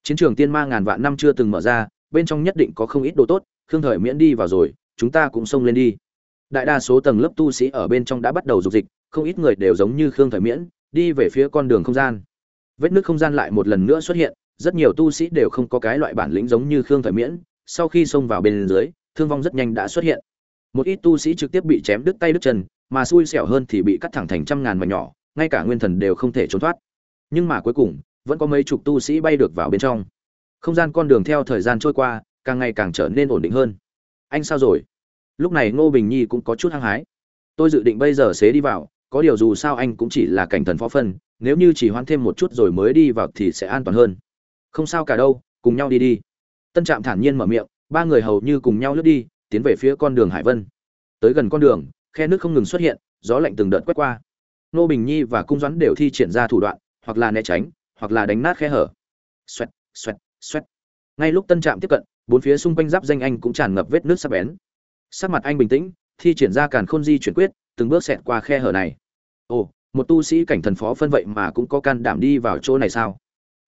Chiến trường tiên ma ngàn vạn năm chưa từng mở ra, bên trong nhất định có không ít đồ tốt, khương thời miễn đi vào rồi, chúng ta cũng xông lên đi. Đại đa số tầng lớp tu sĩ ở bên trong đã bắt đầu dục dịch, không ít người đều giống như khương thời miễn, đi về phía con đường không gian. Vết nước không gian lại một lần nữa xuất hiện, rất nhiều tu sĩ đều không có cái loại bản lĩnh giống như khương thời miễn, sau khi xông vào bên dưới, thương vong rất nhanh đã xuất hiện. Một ít tu sĩ trực tiếp bị chém đứt tay đứt chân mà xui xẻo hơn thì bị cắt thẳng thành trăm ngàn mảnh nhỏ, ngay cả nguyên thần đều không thể trốn thoát. Nhưng mà cuối cùng, vẫn có mấy chục tu sĩ bay được vào bên trong. Không gian con đường theo thời gian trôi qua, càng ngày càng trở nên ổn định hơn. Anh sao rồi? Lúc này ngô bình nhi cũng có chút hăng hái. Tôi dự định bây giờ xế đi vào, có điều dù sao anh cũng chỉ là cảnh thần phó phân, nếu như chỉ hoãn thêm một chút rồi mới đi vào thì sẽ an toàn hơn. Không sao cả đâu, cùng nhau đi đi. Tân trạm thản nhiên mở miệng, ba người hầu như cùng nhau lướt đi, tiến về phía con đường hải vân. Tới gần con đường khe nước không ngừng xuất hiện, gió lạnh từng đợt quét qua. Nô bình nhi và cung doãn đều thi triển ra thủ đoạn, hoặc là né tránh, hoặc là đánh nát khe hở. Xoẹt xoẹt xoẹt. Ngay lúc tân trạm tiếp cận, bốn phía xung quanh giáp danh anh cũng tràn ngập vết nước sắc bén. Sắc mặt anh bình tĩnh, thi triển ra càn khôn di chuyển quyết, từng bước xẹt qua khe hở này. Ồ, một tu sĩ cảnh thần phó phân vậy mà cũng có can đảm đi vào chỗ này sao?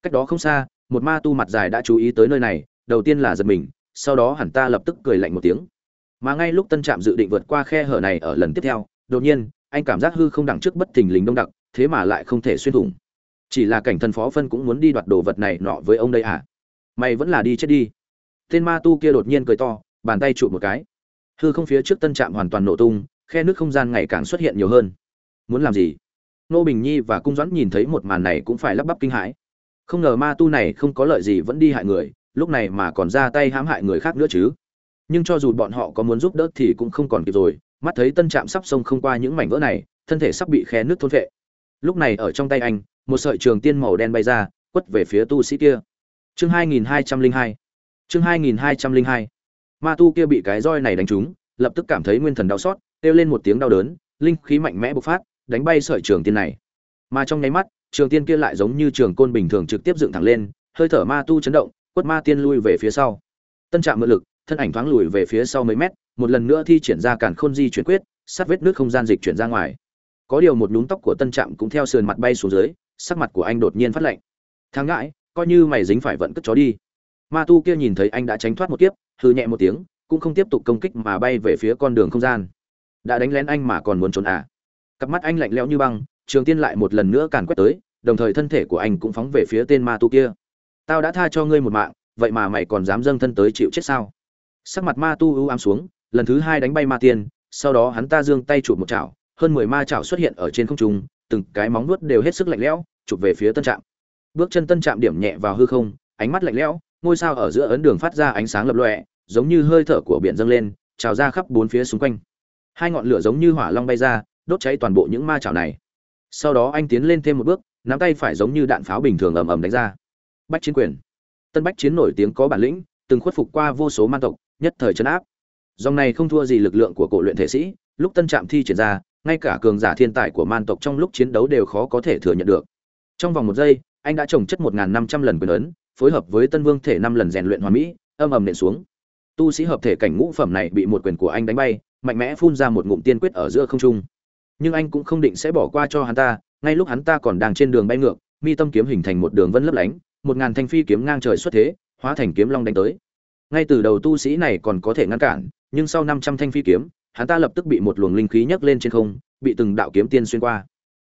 Cách đó không xa, một ma tu mặt dài đã chú ý tới nơi này, đầu tiên là giật mình, sau đó hẳn ta lập tức cười lạnh một tiếng mà ngay lúc tân trạm dự định vượt qua khe hở này ở lần tiếp theo, đột nhiên, anh cảm giác hư không đằng trước bất thình lình đông đặc, thế mà lại không thể xuyên thủng. Chỉ là cảnh thần phó phân cũng muốn đi đoạt đồ vật này nọ với ông đây à? Mày vẫn là đi chết đi. Tên ma tu kia đột nhiên cười to, bàn tay chụp một cái. Hư không phía trước tân trạm hoàn toàn nổ tung, khe nước không gian ngày càng xuất hiện nhiều hơn. Muốn làm gì? Nô bình nhi và cung doãn nhìn thấy một màn này cũng phải lắp bắp kinh hãi. Không ngờ ma tu này không có lợi gì vẫn đi hại người, lúc này mà còn ra tay hãm hại người khác nữa chứ nhưng cho dù bọn họ có muốn giúp đỡ thì cũng không còn kịp rồi. Mắt thấy tân trạm sắp sông không qua những mảnh vỡ này, thân thể sắp bị khe nước thôn vệ lúc này ở trong tay anh, một sợi trường tiên màu đen bay ra, quất về phía tu sĩ kia. Chương 2202 chương 2202 ma tu kia bị cái roi này đánh trúng, lập tức cảm thấy nguyên thần đau xót, kêu lên một tiếng đau đớn, linh khí mạnh mẽ bộc phát, đánh bay sợi trường tiên này. Mà trong nháy mắt, trường tiên kia lại giống như trường côn bình thường trực tiếp dựng thẳng lên, hơi thở ma tu chấn động, quất ma tiên lui về phía sau. Tân trạm mượn lực thân ảnh thoáng lùi về phía sau mấy mét, một lần nữa thi triển ra cản khôn di chuyển quyết sát vết nước không gian dịch chuyển ra ngoài. Có điều một nhúm tóc của tân trạm cũng theo sườn mặt bay xuống dưới, sắc mặt của anh đột nhiên phát lạnh. Thang ngãi, coi như mày dính phải vận cất chó đi. Ma tu kia nhìn thấy anh đã tránh thoát một kiếp hư nhẹ một tiếng, cũng không tiếp tục công kích mà bay về phía con đường không gian. Đã đánh lén anh mà còn muốn trốn à? Cặp mắt anh lạnh lẽo như băng, trường tiên lại một lần nữa càn quét tới, đồng thời thân thể của anh cũng phóng về phía tên ma tu kia. Tao đã tha cho ngươi một mạng, vậy mà mày còn dám dâng thân tới chịu chết sao? Sắc mặt ma tu ưu ám xuống, lần thứ hai đánh bay ma tiên, sau đó hắn ta giương tay chụp một chảo, hơn mười ma chảo xuất hiện ở trên không trung, từng cái móng nuốt đều hết sức lạnh lẽo, chụp về phía tân trạm. Bước chân tân trạm điểm nhẹ vào hư không, ánh mắt lạnh lẽo, ngôi sao ở giữa ấn đường phát ra ánh sáng lập lọe giống như hơi thở của biển dâng lên, trào ra khắp bốn phía xung quanh. Hai ngọn lửa giống như hỏa long bay ra, đốt cháy toàn bộ những ma chảo này. Sau đó anh tiến lên thêm một bước, nắm tay phải giống như đạn pháo bình thường ầm ầm đánh ra. Bách chiến quyền. Tân bách chiến nổi tiếng có bản lĩnh, từng khuất phục qua vô số man tộc nhất thời chấn áp. Dòng này không thua gì lực lượng của cổ luyện thể sĩ, lúc tân trạm thi triển ra, ngay cả cường giả thiên tài của man tộc trong lúc chiến đấu đều khó có thể thừa nhận được. Trong vòng một giây, anh đã trồng chất một năm trăm lần quyền ấn, phối hợp với tân vương thể năm lần rèn luyện hoàn mỹ, âm ầm nện xuống. Tu sĩ hợp thể cảnh ngũ phẩm này bị một quyền của anh đánh bay, mạnh mẽ phun ra một ngụm tiên quyết ở giữa không trung. Nhưng anh cũng không định sẽ bỏ qua cho hắn ta, ngay lúc hắn ta còn đang trên đường bay ngược, mi tâm kiếm hình thành một đường vân lấp lánh, một ngàn thanh phi kiếm ngang trời xuất thế, hóa thành kiếm long đánh tới ngay từ đầu tu sĩ này còn có thể ngăn cản, nhưng sau năm trăm thanh phi kiếm, hắn ta lập tức bị một luồng linh khí nhấc lên trên không, bị từng đạo kiếm tiên xuyên qua.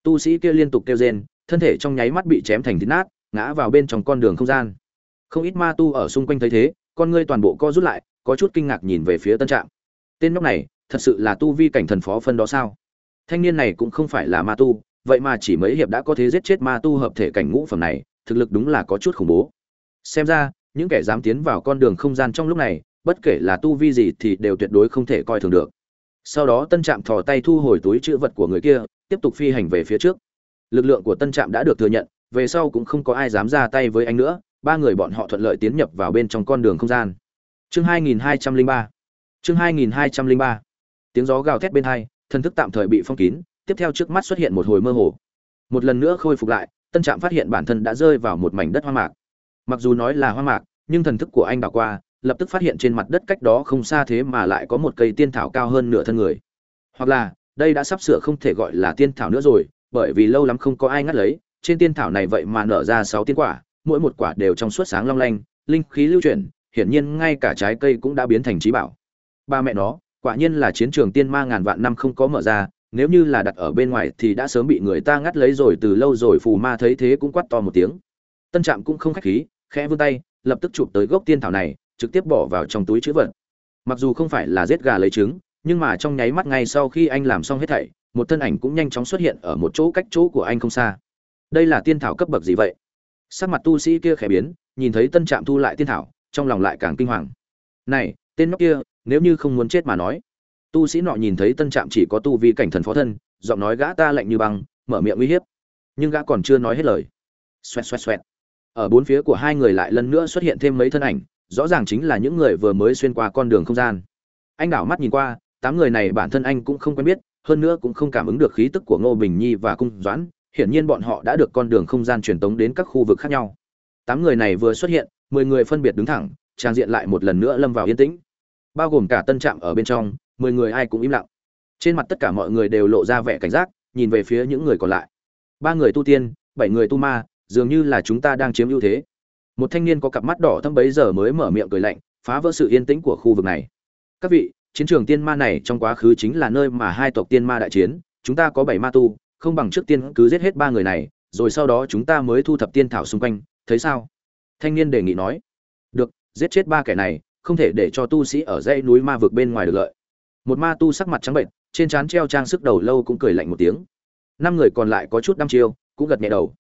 Tu sĩ kia liên tục kêu rên, thân thể trong nháy mắt bị chém thành thịt nát, ngã vào bên trong con đường không gian. Không ít ma tu ở xung quanh thấy thế, con ngươi toàn bộ co rút lại, có chút kinh ngạc nhìn về phía tân trạm. Tên nhóc này, thật sự là tu vi cảnh thần phó phân đó sao? Thanh niên này cũng không phải là ma tu, vậy mà chỉ mấy hiệp đã có thế giết chết ma tu hợp thể cảnh ngũ phẩm này, thực lực đúng là có chút khủng bố. Xem ra những kẻ dám tiến vào con đường không gian trong lúc này, bất kể là tu vi gì thì đều tuyệt đối không thể coi thường được. Sau đó tân trạm thò tay thu hồi túi chữ vật của người kia, tiếp tục phi hành về phía trước. Lực lượng của tân trạm đã được thừa nhận, về sau cũng không có ai dám ra tay với anh nữa, ba người bọn họ thuận lợi tiến nhập vào bên trong con đường không gian. Chương 2203 chương 2203 tiếng gió gào thét bên hai thân thức tạm thời bị phong kín, tiếp theo trước mắt xuất hiện một hồi mơ hồ. Một lần nữa khôi phục lại, tân trạm phát hiện bản thân đã rơi vào một mảnh đất hoang mạc mặc dù nói là hoa mạc, nhưng thần thức của anh đảo qua, lập tức phát hiện trên mặt đất cách đó không xa thế mà lại có một cây tiên thảo cao hơn nửa thân người. Hoặc là, đây đã sắp sửa không thể gọi là tiên thảo nữa rồi, bởi vì lâu lắm không có ai ngắt lấy, trên tiên thảo này vậy mà nở ra sáu tiên quả, mỗi một quả đều trong suốt sáng long lanh, linh khí lưu chuyển, hiển nhiên ngay cả trái cây cũng đã biến thành trí bảo. Ba mẹ nó, quả nhiên là chiến trường tiên ma ngàn vạn năm không có mở ra, nếu như là đặt ở bên ngoài thì đã sớm bị người ta ngắt lấy rồi, từ lâu rồi phù ma thấy thế cũng quát to một tiếng. Tân trạm cũng không khách khí khẽ vươn tay, lập tức chụp tới gốc tiên thảo này, trực tiếp bỏ vào trong túi chữ vật. Mặc dù không phải là giết gà lấy trứng, nhưng mà trong nháy mắt ngay sau khi anh làm xong hết thảy, một thân ảnh cũng nhanh chóng xuất hiện ở một chỗ cách chỗ của anh không xa. Đây là tiên thảo cấp bậc gì vậy? Sắc mặt tu sĩ kia khẽ biến, nhìn thấy tân trạm thu lại tiên thảo, trong lòng lại càng kinh hoàng. Này, tên nhóc kia, nếu như không muốn chết mà nói. Tu sĩ nọ nhìn thấy tân trạm chỉ có tu vi cảnh thần phó thân, giọng nói gã ta lạnh như băng, mở miệng uy hiếp. Nhưng gã còn chưa nói hết lời. Xoẹt xoẹt xoẹt ở bốn phía của hai người lại lần nữa xuất hiện thêm mấy thân ảnh, rõ ràng chính là những người vừa mới xuyên qua con đường không gian. Anh đảo mắt nhìn qua, tám người này bản thân anh cũng không quen biết, hơn nữa cũng không cảm ứng được khí tức của ngô bình nhi và cung doãn, hiển nhiên bọn họ đã được con đường không gian truyền tống đến các khu vực khác nhau. Tám người này vừa xuất hiện, mười người phân biệt đứng thẳng, trang diện lại một lần nữa lâm vào yên tĩnh. Bao gồm cả tân trạm ở bên trong, mười người ai cũng im lặng. Trên mặt tất cả mọi người đều lộ ra vẻ cảnh giác, nhìn về phía những người còn lại. Ba người tu tiên, bảy người tu ma dường như là chúng ta đang chiếm ưu thế. Một thanh niên có cặp mắt đỏ thâm bấy giờ mới mở miệng cười lạnh, phá vỡ sự yên tĩnh của khu vực này. Các vị, chiến trường tiên ma này trong quá khứ chính là nơi mà hai tộc tiên ma đại chiến, chúng ta có bảy ma tu, không bằng trước tiên cứ giết hết ba người này, rồi sau đó chúng ta mới thu thập tiên thảo xung quanh, thấy sao? Thanh niên đề nghị nói. Được, giết chết ba kẻ này, không thể để cho tu sĩ ở dãy núi ma vực bên ngoài được lợi. Một ma tu sắc mặt trắng bệnh trên trán treo trang sức đầu lâu cũng cười lạnh một tiếng. Năm người còn lại có chút đăm chiêu, cũng gật nhẹ đầu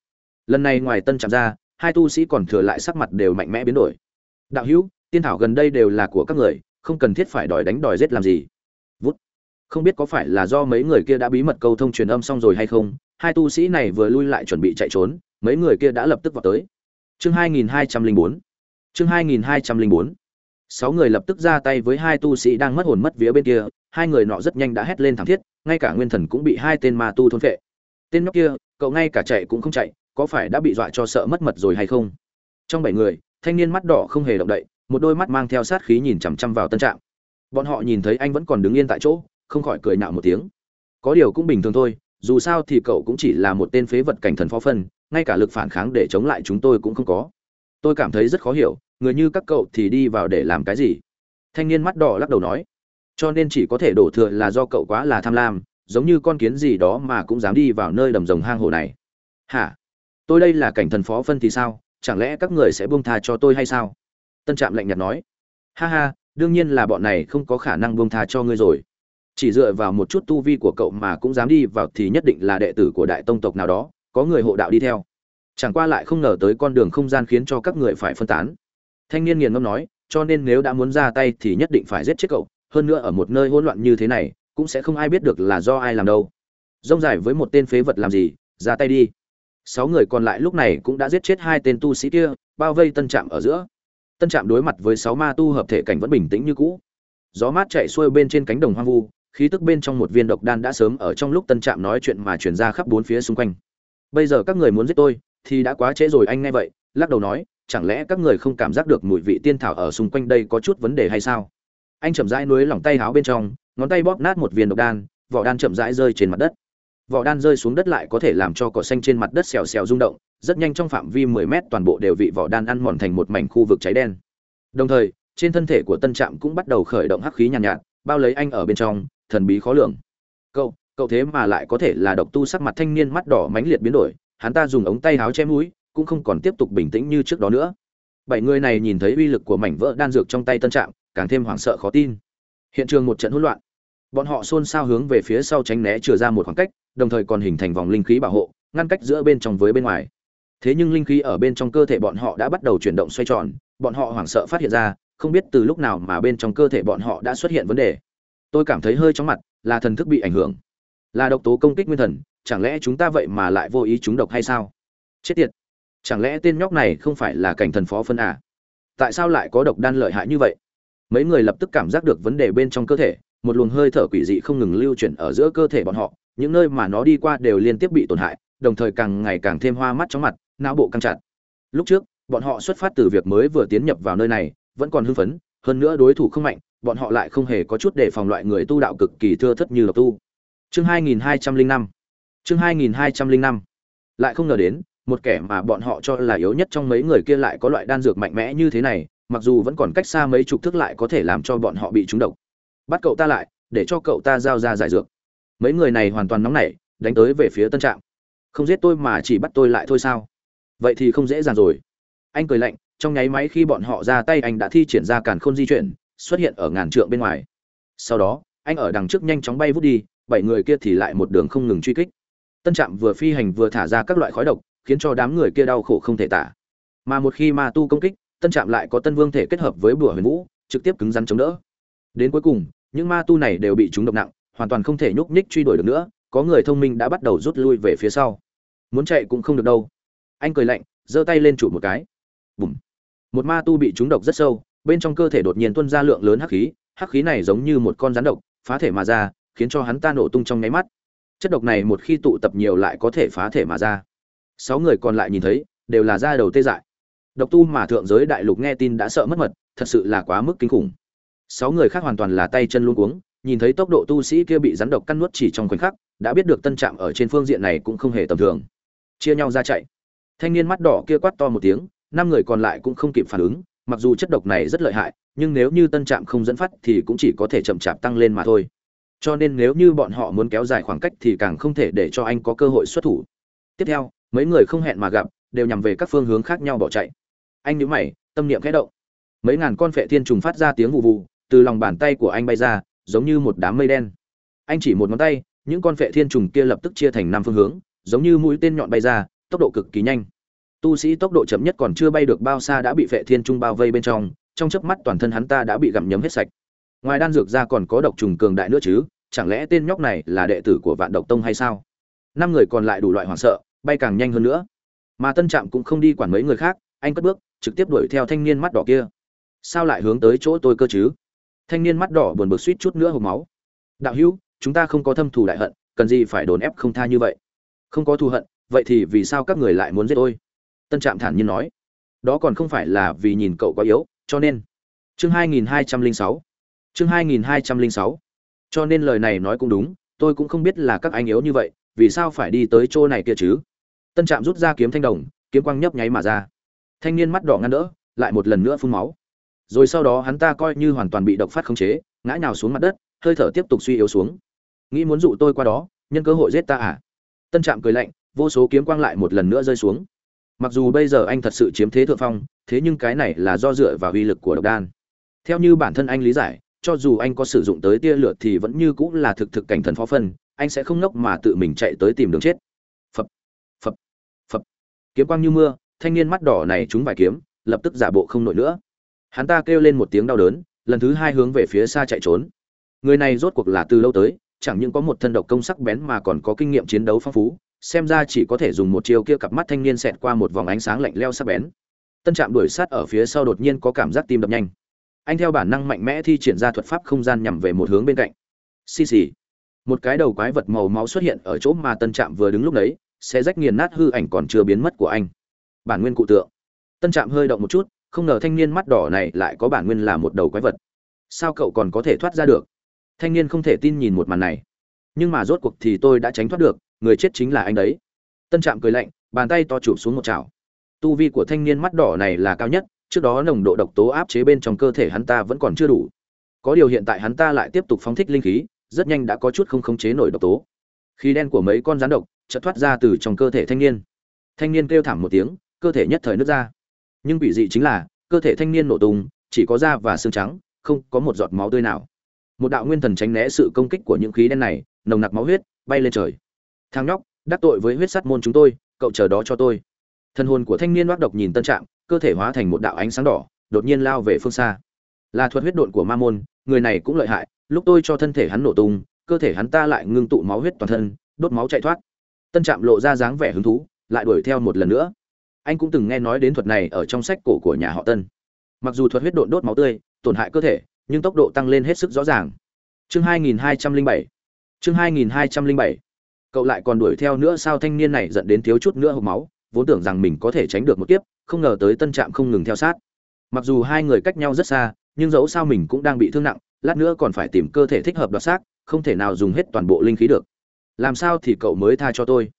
lần này ngoài tân chạm ra, hai tu sĩ còn thừa lại sắc mặt đều mạnh mẽ biến đổi. Đạo hữu, tiên thảo gần đây đều là của các người, không cần thiết phải đòi đánh đòi giết làm gì? Vút. Không biết có phải là do mấy người kia đã bí mật câu thông truyền âm xong rồi hay không, hai tu sĩ này vừa lui lại chuẩn bị chạy trốn, mấy người kia đã lập tức vào tới. Chương 2204 chương 2204 sáu người lập tức ra tay với hai tu sĩ đang mất hồn mất vía bên kia, hai người nọ rất nhanh đã hét lên thảm thiết, ngay cả nguyên thần cũng bị hai tên ma tu thôn phệ. Tên nhóc kia, cậu ngay cả chạy cũng không chạy có phải đã bị dọa cho sợ mất mật rồi hay không? Trong bảy người, thanh niên mắt đỏ không hề động đậy, một đôi mắt mang theo sát khí nhìn chằm chằm vào tân trạm. Bọn họ nhìn thấy anh vẫn còn đứng yên tại chỗ, không khỏi cười nạo một tiếng. Có điều cũng bình thường thôi, dù sao thì cậu cũng chỉ là một tên phế vật cảnh thần phó phân, ngay cả lực phản kháng để chống lại chúng tôi cũng không có. Tôi cảm thấy rất khó hiểu, người như các cậu thì đi vào để làm cái gì? Thanh niên mắt đỏ lắc đầu nói. Cho nên chỉ có thể đổ thừa là do cậu quá là tham lam, giống như con kiến gì đó mà cũng dám đi vào nơi đầm rồng hang hổ này. Hả? Tôi đây là cảnh thần phó phân thì sao? Chẳng lẽ các người sẽ buông tha cho tôi hay sao? Tân trạm lạnh nhạt nói. Ha ha, đương nhiên là bọn này không có khả năng buông tha cho ngươi rồi. Chỉ dựa vào một chút tu vi của cậu mà cũng dám đi vào thì nhất định là đệ tử của đại tông tộc nào đó, có người hộ đạo đi theo. Chẳng qua lại không ngờ tới con đường không gian khiến cho các người phải phân tán. Thanh niên nghiền ngâm nói, cho nên nếu đã muốn ra tay thì nhất định phải giết chết cậu. Hơn nữa ở một nơi hỗn loạn như thế này, cũng sẽ không ai biết được là do ai làm đâu. Rông dài với một tên phế vật làm gì, ra tay đi sáu người còn lại lúc này cũng đã giết chết hai tên tu sĩ kia, bao vây tân trạm ở giữa. Tân trạm đối mặt với sáu ma tu hợp thể cảnh vẫn bình tĩnh như cũ. Gió mát chạy xuôi bên trên cánh đồng hoang vu, khí tức bên trong một viên độc đan đã sớm ở trong lúc tân trạm nói chuyện mà truyền ra khắp bốn phía xung quanh. Bây giờ các người muốn giết tôi thì đã quá trễ rồi anh nghe vậy, lắc đầu nói, chẳng lẽ các người không cảm giác được mùi vị tiên thảo ở xung quanh đây có chút vấn đề hay sao? Anh chậm rãi nuối lỏng tay háo bên trong, ngón tay bóp nát một viên độc đan, vỏ đan chậm rãi rơi trên mặt đất vỏ đan rơi xuống đất lại có thể làm cho cỏ xanh trên mặt đất xèo xèo rung động rất nhanh trong phạm vi 10 mét toàn bộ đều bị vỏ đan ăn mòn thành một mảnh khu vực cháy đen. Đồng thời trên thân thể của tân trạm cũng bắt đầu khởi động hắc khí nhàn nhạt, nhạt bao lấy anh ở bên trong thần bí khó lường. Cậu cậu thế mà lại có thể là độc tu sắc mặt thanh niên mắt đỏ mãnh liệt biến đổi hắn ta dùng ống tay háo che mũi cũng không còn tiếp tục bình tĩnh như trước đó nữa. Bảy người này nhìn thấy uy lực của mảnh vỡ đan dược trong tay tân trạm càng thêm hoảng sợ khó tin. Hiện trường một trận hỗn loạn bọn họ xôn xao hướng về phía sau tránh né chừa ra một khoảng cách, đồng thời còn hình thành vòng linh khí bảo hộ, ngăn cách giữa bên trong với bên ngoài. Thế nhưng linh khí ở bên trong cơ thể bọn họ đã bắt đầu chuyển động xoay tròn, bọn họ hoảng sợ phát hiện ra, không biết từ lúc nào mà bên trong cơ thể bọn họ đã xuất hiện vấn đề. Tôi cảm thấy hơi chóng mặt, là thần thức bị ảnh hưởng. Là độc tố công kích nguyên thần, chẳng lẽ chúng ta vậy mà lại vô ý chúng độc hay sao? Chết tiệt! Chẳng lẽ tên nhóc này không phải là cảnh thần phó phân à? Tại sao lại có độc đan lợi hại như vậy? Mấy người lập tức cảm giác được vấn đề bên trong cơ thể một luồng hơi thở quỷ dị không ngừng lưu chuyển ở giữa cơ thể bọn họ, những nơi mà nó đi qua đều liên tiếp bị tổn hại, đồng thời càng ngày càng thêm hoa mắt chóng mặt, não bộ căng chặt. Lúc trước, bọn họ xuất phát từ việc mới vừa tiến nhập vào nơi này, vẫn còn hưng phấn, hơn nữa đối thủ không mạnh, bọn họ lại không hề có chút đề phòng loại người tu đạo cực kỳ thưa thất như độc tu. Chương 2205 chương 2205 lại không ngờ đến, một kẻ mà bọn họ cho là yếu nhất trong mấy người kia lại có loại đan dược mạnh mẽ như thế này, mặc dù vẫn còn cách xa mấy chục thước lại có thể làm cho bọn họ bị trúng độc bắt cậu ta lại, để cho cậu ta giao ra giải dược. Mấy người này hoàn toàn nóng nảy, đánh tới về phía tân trạm. Không giết tôi mà chỉ bắt tôi lại thôi sao? Vậy thì không dễ dàng rồi. Anh cười lạnh, trong nháy máy khi bọn họ ra tay anh đã thi triển ra càn khôn di chuyển, xuất hiện ở ngàn trượng bên ngoài. Sau đó, anh ở đằng trước nhanh chóng bay vút đi, bảy người kia thì lại một đường không ngừng truy kích. Tân trạm vừa phi hành vừa thả ra các loại khói độc, khiến cho đám người kia đau khổ không thể tả. Mà một khi ma tu công kích, tân trạm lại có tân vương thể kết hợp với bùa huyền vũ, trực tiếp cứng rắn chống đỡ. Đến cuối cùng những ma tu này đều bị chúng độc nặng, hoàn toàn không thể nhúc nhích truy đuổi được nữa, có người thông minh đã bắt đầu rút lui về phía sau. Muốn chạy cũng không được đâu. Anh cười lạnh, giơ tay lên chụp một cái. Bùm. Một ma tu bị trúng độc rất sâu, bên trong cơ thể đột nhiên tuôn ra lượng lớn hắc khí hắc khí này giống như một con rắn độc, phá thể mà ra, khiến cho hắn ta nổ tung trong nháy mắt. Chất độc này một khi tụ tập nhiều lại có thể phá thể mà ra. Sáu người còn lại nhìn thấy, đều là da đầu tê dại. Độc tu mà thượng giới đại lục nghe tin đã sợ mất mật, thật sự là quá mức kinh khủng sáu người khác hoàn toàn là tay chân luôn cuống, nhìn thấy tốc độ tu sĩ kia bị rắn độc căn nuốt chỉ trong khoảnh khắc, đã biết được tân trạm ở trên phương diện này cũng không hề tầm thường. Chia nhau ra chạy. Thanh niên mắt đỏ kia quát to một tiếng, năm người còn lại cũng không kịp phản ứng, mặc dù chất độc này rất lợi hại, nhưng nếu như tân trạm không dẫn phát thì cũng chỉ có thể chậm chạp tăng lên mà thôi. Cho nên nếu như bọn họ muốn kéo dài khoảng cách thì càng không thể để cho anh có cơ hội xuất thủ. Tiếp theo, mấy người không hẹn mà gặp, đều nhằm về các phương hướng khác nhau bỏ chạy. Anh nhớ mày, tâm niệm khẽ động. Mấy ngàn con phệ thiên trùng phát ra tiếng vụ vụ từ lòng bàn tay của anh bay ra, giống như một đám mây đen. Anh chỉ một ngón tay, những con phệ thiên trùng kia lập tức chia thành năm phương hướng, giống như mũi tên nhọn bay ra, tốc độ cực kỳ nhanh. Tu sĩ tốc độ chậm nhất còn chưa bay được bao xa đã bị phệ thiên trung bao vây bên trong trong chớp mắt toàn thân hắn ta đã bị gặm nhấm hết sạch. Ngoài đan dược ra còn có độc trùng cường đại nữa chứ, chẳng lẽ tên nhóc này là đệ tử của vạn độc tông hay sao? Năm người còn lại đủ loại hoảng sợ, bay càng nhanh hơn nữa. Mà tân trạm cũng không đi quản mấy người khác, anh cất bước, trực tiếp đuổi theo thanh niên mắt đỏ kia. Sao lại hướng tới chỗ tôi cơ chứ? Thanh niên mắt đỏ buồn bực suýt chút nữa hộc máu. Đạo hữu, chúng ta không có thâm thù đại hận, cần gì phải đồn ép không tha như vậy? Không có thù hận, vậy thì vì sao các người lại muốn giết tôi? Tân trạm thản nhiên nói. Đó còn không phải là vì nhìn cậu quá yếu, cho nên. Chương 2206 chương 2206 cho nên lời này nói cũng đúng, tôi cũng không biết là các anh yếu như vậy, vì sao phải đi tới chỗ này kia chứ? Tân trạm rút ra kiếm thanh đồng, kiếm quang nhấp nháy mà ra. Thanh niên mắt đỏ ngăn đỡ, lại một lần nữa phun máu rồi sau đó hắn ta coi như hoàn toàn bị độc phát khống chế, ngã nhào xuống mặt đất, hơi thở tiếp tục suy yếu xuống. Nghĩ muốn dụ tôi qua đó, nhân cơ hội giết ta à? Tân trạm cười lạnh, vô số kiếm quang lại một lần nữa rơi xuống. Mặc dù bây giờ anh thật sự chiếm thế thượng phong, thế nhưng cái này là do dựa vào uy lực của độc đan. Theo như bản thân anh lý giải, cho dù anh có sử dụng tới tia lửa thì vẫn như cũng là thực thực cảnh thần phó phân, anh sẽ không nốc mà tự mình chạy tới tìm đường chết. Phập phập phập. Kiếm quang như mưa, thanh niên mắt đỏ này trúng vài kiếm, lập tức giả bộ không nổi nữa hắn ta kêu lên một tiếng đau đớn, lần thứ hai hướng về phía xa chạy trốn. Người này rốt cuộc là từ lâu tới, chẳng những có một thân độc công sắc bén mà còn có kinh nghiệm chiến đấu phong phú, xem ra chỉ có thể dùng một chiêu kia cặp mắt thanh niên xẹt qua một vòng ánh sáng lạnh leo sắc bén. Tân trạm đuổi sát ở phía sau đột nhiên có cảm giác tim đập nhanh. Anh theo bản năng mạnh mẽ thi triển ra thuật pháp không gian nhằm về một hướng bên cạnh. Xì xì. Một cái đầu quái vật màu máu xuất hiện ở chỗ mà tân trạm vừa đứng lúc đấy sẽ rách nghiền nát hư ảnh còn chưa biến mất của anh. Bản nguyên cụ tượng. Tân trạm hơi động một chút không ngờ thanh niên mắt đỏ này lại có bản nguyên là một đầu quái vật. Sao cậu còn có thể thoát ra được? Thanh niên không thể tin nhìn một màn này. Nhưng mà rốt cuộc thì tôi đã tránh thoát được, người chết chính là anh đấy. Tân trạm cười lạnh, bàn tay to chụp xuống một chảo. Tu vi của thanh niên mắt đỏ này là cao nhất, trước đó nồng độ độc tố áp chế bên trong cơ thể hắn ta vẫn còn chưa đủ. Có điều hiện tại hắn ta lại tiếp tục phóng thích linh khí, rất nhanh đã có chút không khống chế nổi độc tố. Khí đen của mấy con rắn độc chợt thoát ra từ trong cơ thể thanh niên. Thanh niên kêu thảm một tiếng, cơ thể nhất thời nứt ra nhưng bị dị chính là, cơ thể thanh niên nổ tung, chỉ có da và xương trắng, không có một giọt máu tươi nào. Một đạo nguyên thần tránh né sự công kích của những khí đen này, nồng nặc máu huyết, bay lên trời. Thang nhóc, đắc tội với huyết sắt môn chúng tôi, cậu chờ đó cho tôi. Thân hồn của thanh niên đoác độc nhìn tân trạng, cơ thể hóa thành một đạo ánh sáng đỏ, đột nhiên lao về phương xa. Là thuật huyết độn của ma môn, người này cũng lợi hại, lúc tôi cho thân thể hắn nổ tung, cơ thể hắn ta lại ngưng tụ máu huyết toàn thân, đốt máu chạy thoát. Tân trạm lộ ra dáng vẻ hứng thú, lại đuổi theo một lần nữa anh cũng từng nghe nói đến thuật này ở trong sách cổ của nhà họ tân. Mặc dù thuật huyết độn đốt máu tươi, tổn hại cơ thể, nhưng tốc độ tăng lên hết sức rõ ràng. Chương 2207 chương 2207 cậu lại còn đuổi theo nữa sao thanh niên này dẫn đến thiếu chút nữa hộc máu, vốn tưởng rằng mình có thể tránh được một kiếp, không ngờ tới tân trạm không ngừng theo sát. Mặc dù hai người cách nhau rất xa, nhưng dẫu sao mình cũng đang bị thương nặng, lát nữa còn phải tìm cơ thể thích hợp đoạt xác, không thể nào dùng hết toàn bộ linh khí được. Làm sao thì cậu mới tha cho tôi?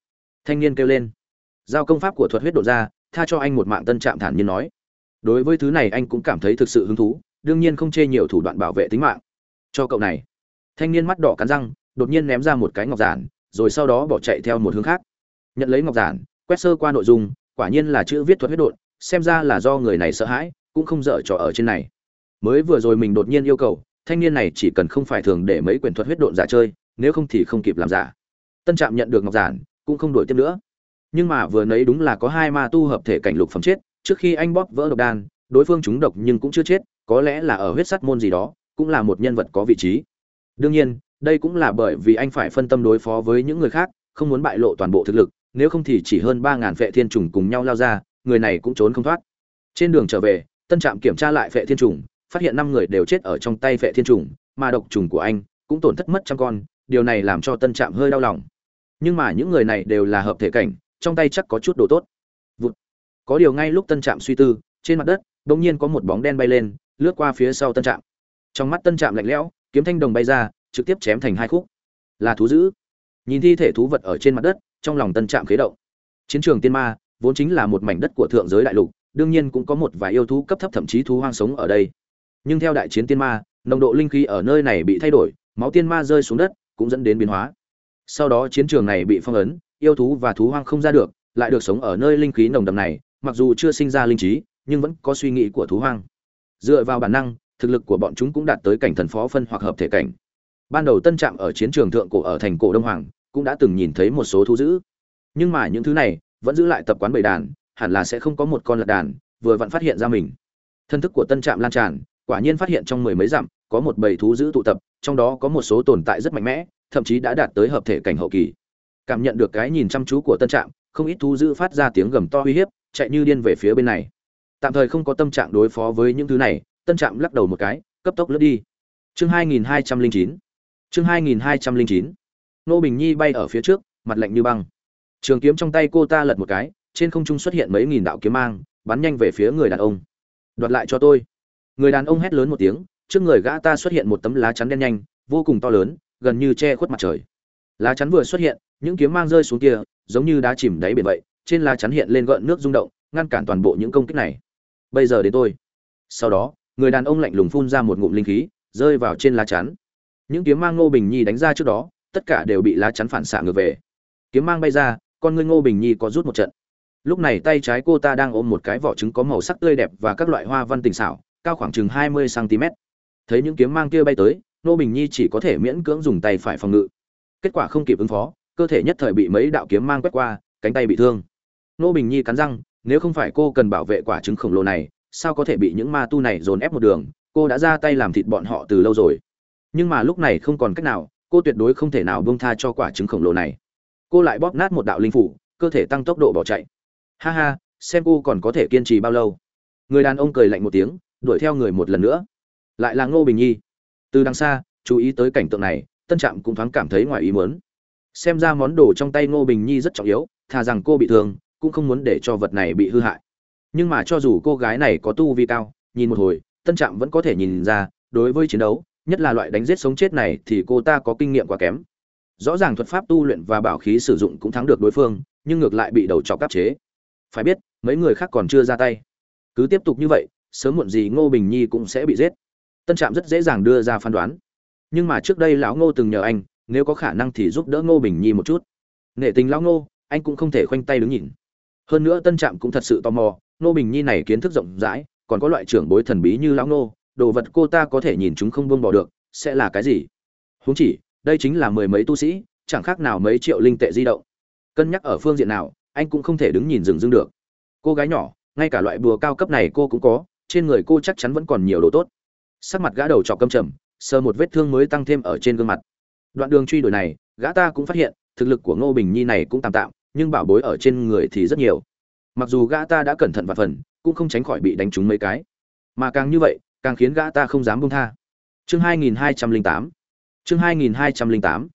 Thanh niên kêu lên. Giao công pháp của thuật huyết độ ra tha cho anh một mạng tân trạm thản nhiên nói. Đối với thứ này anh cũng cảm thấy thực sự hứng thú, đương nhiên không chê nhiều thủ đoạn bảo vệ tính mạng. Cho cậu này. Thanh niên mắt đỏ cắn răng, đột nhiên ném ra một cái ngọc giản, rồi sau đó bỏ chạy theo một hướng khác. Nhận lấy ngọc giản, quét sơ qua nội dung, quả nhiên là chữ viết thuật huyết đột xem ra là do người này sợ hãi, cũng không dở trò ở trên này. Mới vừa rồi mình đột nhiên yêu cầu, thanh niên này chỉ cần không phải thường để mấy quyển thuật huyết độn giả chơi, nếu không thì không kịp làm giả. Tân trạm nhận được ngọc giản, cũng không đổi tiếp nữa nhưng mà vừa nấy đúng là có hai ma tu hợp thể cảnh lục phẩm chết, trước khi anh bóp vỡ độc đan, đối phương chúng độc nhưng cũng chưa chết, có lẽ là ở huyết sắt môn gì đó, cũng là một nhân vật có vị trí. Đương nhiên, đây cũng là bởi vì anh phải phân tâm đối phó với những người khác, không muốn bại lộ toàn bộ thực lực, nếu không thì chỉ hơn ba ngàn vệ thiên trùng cùng nhau lao ra, người này cũng trốn không thoát. Trên đường trở về, tân trạm kiểm tra lại vệ thiên trùng, phát hiện năm người đều chết ở trong tay vệ thiên trùng, mà độc trùng của anh cũng tổn thất mất trăm con, điều này làm cho tân trạm hơi đau lòng. Nhưng mà những người này đều là hợp thể cảnh trong tay chắc có chút đồ tốt. Vụt. có điều ngay lúc tân trạm suy tư, trên mặt đất đ ỗ n g nhiên có một bóng đen bay lên, lướt qua phía sau tân trạm. Trong mắt tân trạm lạnh lẽo, kiếm thanh đồng bay ra, trực tiếp chém thành hai khúc. Là thú dữ. Nhìn thi thể thú vật ở trên mặt đất, trong lòng tân trạm khế động. Chiến trường tiên ma, vốn chính là một mảnh đất của thượng giới đại lục, đương nhiên cũng có một vài yêu thú cấp thấp thậm chí thú hoang sống ở đây. Nhưng theo đại chiến tiên ma, nồng độ linh khí ở nơi này bị thay đổi, máu tiên ma rơi xuống đất, cũng dẫn đến biến hóa. Sau đó chiến trường này bị phong ấn yêu thú và thú hoang không ra được, lại được sống ở nơi linh khí nồng đậm này, mặc dù chưa sinh ra linh trí, nhưng vẫn có suy nghĩ của thú hoang. Dựa vào bản năng, thực lực của bọn chúng cũng đạt tới cảnh thần phó phân hoặc hợp thể cảnh. Ban đầu tân trạm ở chiến trường thượng cổ ở thành cổ đông hoàng, cũng đã từng nhìn thấy một số thú dữ. Nhưng mà những thứ này vẫn giữ lại tập quán bầy đàn, hẳn là sẽ không có một con lật đàn, vừa vặn phát hiện ra mình. Thân thức của tân trạm lan tràn, quả nhiên phát hiện trong mười mấy dặm có một bầy thú dữ tụ tập, trong đó có một số tồn tại rất mạnh mẽ, thậm chí đã đạt tới hợp thể cảnh hậu kỳ cảm nhận được cái nhìn chăm chú của tân trạm, không ít thú dữ phát ra tiếng gầm to uy hiếp, chạy như điên về phía bên này. Tạm thời không có tâm trạng đối phó với những thứ này, tân trạm lắc đầu một cái, cấp tốc lướt đi. Chương 2209 chương 2209 nô bình nhi bay ở phía trước, mặt lạnh như băng. Trường kiếm trong tay cô ta lật một cái, trên không trung xuất hiện mấy nghìn đạo kiếm mang, bắn nhanh về phía người đàn ông. Đoạt lại cho tôi. Người đàn ông hét lớn một tiếng, trước người gã ta xuất hiện một tấm lá chắn đen nhanh, vô cùng to lớn, gần như che khuất mặt trời. Lá chắn vừa xuất hiện những kiếm mang rơi xuống kia, giống như đá chìm đáy biển vậy, trên lá chắn hiện lên gợn nước rung động, ngăn cản toàn bộ những công kích này. Bây giờ đến tôi. Sau đó, người đàn ông lạnh lùng phun ra một ngụm linh khí, rơi vào trên lá chắn. Những kiếm mang ngô bình nhi đánh ra trước đó, tất cả đều bị lá chắn phản xạ ngược về. Kiếm mang bay ra, con ngươi ngô bình nhi có rút một trận. Lúc này tay trái cô ta đang ôm một cái vỏ trứng có màu sắc tươi đẹp và các loại hoa văn tình xảo, cao khoảng chừng hai mươi cm thấy những kiếm mang kia bay tới, ngô bình nhi chỉ có thể miễn cưỡng dùng tay phải phòng ngự. Kết quả không kịp ứng phó cơ thể nhất thời bị mấy đạo kiếm mang quét qua, cánh tay bị thương. Nô bình nhi cắn răng, nếu không phải cô cần bảo vệ quả trứng khổng lồ này, sao có thể bị những ma tu này dồn ép một đường? Cô đã ra tay làm thịt bọn họ từ lâu rồi. Nhưng mà lúc này không còn cách nào, cô tuyệt đối không thể nào buông tha cho quả trứng khổng lồ này. Cô lại bóp nát một đạo linh phủ, cơ thể tăng tốc độ bỏ chạy. Ha ha, xem cô còn có thể kiên trì bao lâu. Người đàn ông cười lạnh một tiếng, đuổi theo người một lần nữa. Lại là ngô bình nhi. Từ đằng xa, chú ý tới cảnh tượng này, tân trạm cũng thoáng cảm thấy ngoài ý muốn xem ra món đồ trong tay ngô bình nhi rất trọng yếu, thà rằng cô bị thương, cũng không muốn để cho vật này bị hư hại. Nhưng mà cho dù cô gái này có tu vi cao, nhìn một hồi, tân trạm vẫn có thể nhìn ra, đối với chiến đấu, nhất là loại đánh giết sống chết này thì cô ta có kinh nghiệm quá kém. Rõ ràng thuật pháp tu luyện và bảo khí sử dụng cũng thắng được đối phương, nhưng ngược lại bị đầu chọc áp chế. Phải biết, mấy người khác còn chưa ra tay. Cứ tiếp tục như vậy, sớm muộn gì ngô bình nhi cũng sẽ bị giết. Tân trạm rất dễ dàng đưa ra phán đoán. Nhưng mà trước đây lão ngô từng nhờ anh nếu có khả năng thì giúp đỡ ngô bình nhi một chút. Nể tình lão ngô, anh cũng không thể khoanh tay đứng nhìn. Hơn nữa tân trạm cũng thật sự tò mò, ngô bình nhi này kiến thức rộng rãi, còn có loại trưởng bối thần bí như lão ngô, đồ vật cô ta có thể nhìn chúng không buông bỏ được, sẽ là cái gì? Huống chỉ, đây chính là mười mấy tu sĩ, chẳng khác nào mấy triệu linh tệ di động. Cân nhắc ở phương diện nào, anh cũng không thể đứng nhìn dừng dưng được. Cô gái nhỏ, ngay cả loại bùa cao cấp này cô cũng có, trên người cô chắc chắn vẫn còn nhiều đồ tốt. Sắc mặt gã đầu trọc căm trầm, sờ một vết thương mới tăng thêm ở trên gương mặt đoạn đường truy đuổi này, gã ta cũng phát hiện, thực lực của ngô bình nhi này cũng tạm tạm, nhưng bảo bối ở trên người thì rất nhiều. Mặc dù gã ta đã cẩn thận và phần, cũng không tránh khỏi bị đánh trúng mấy cái. Mà càng như vậy, càng khiến gã ta không dám buông tha. Chương 2208 chương 2208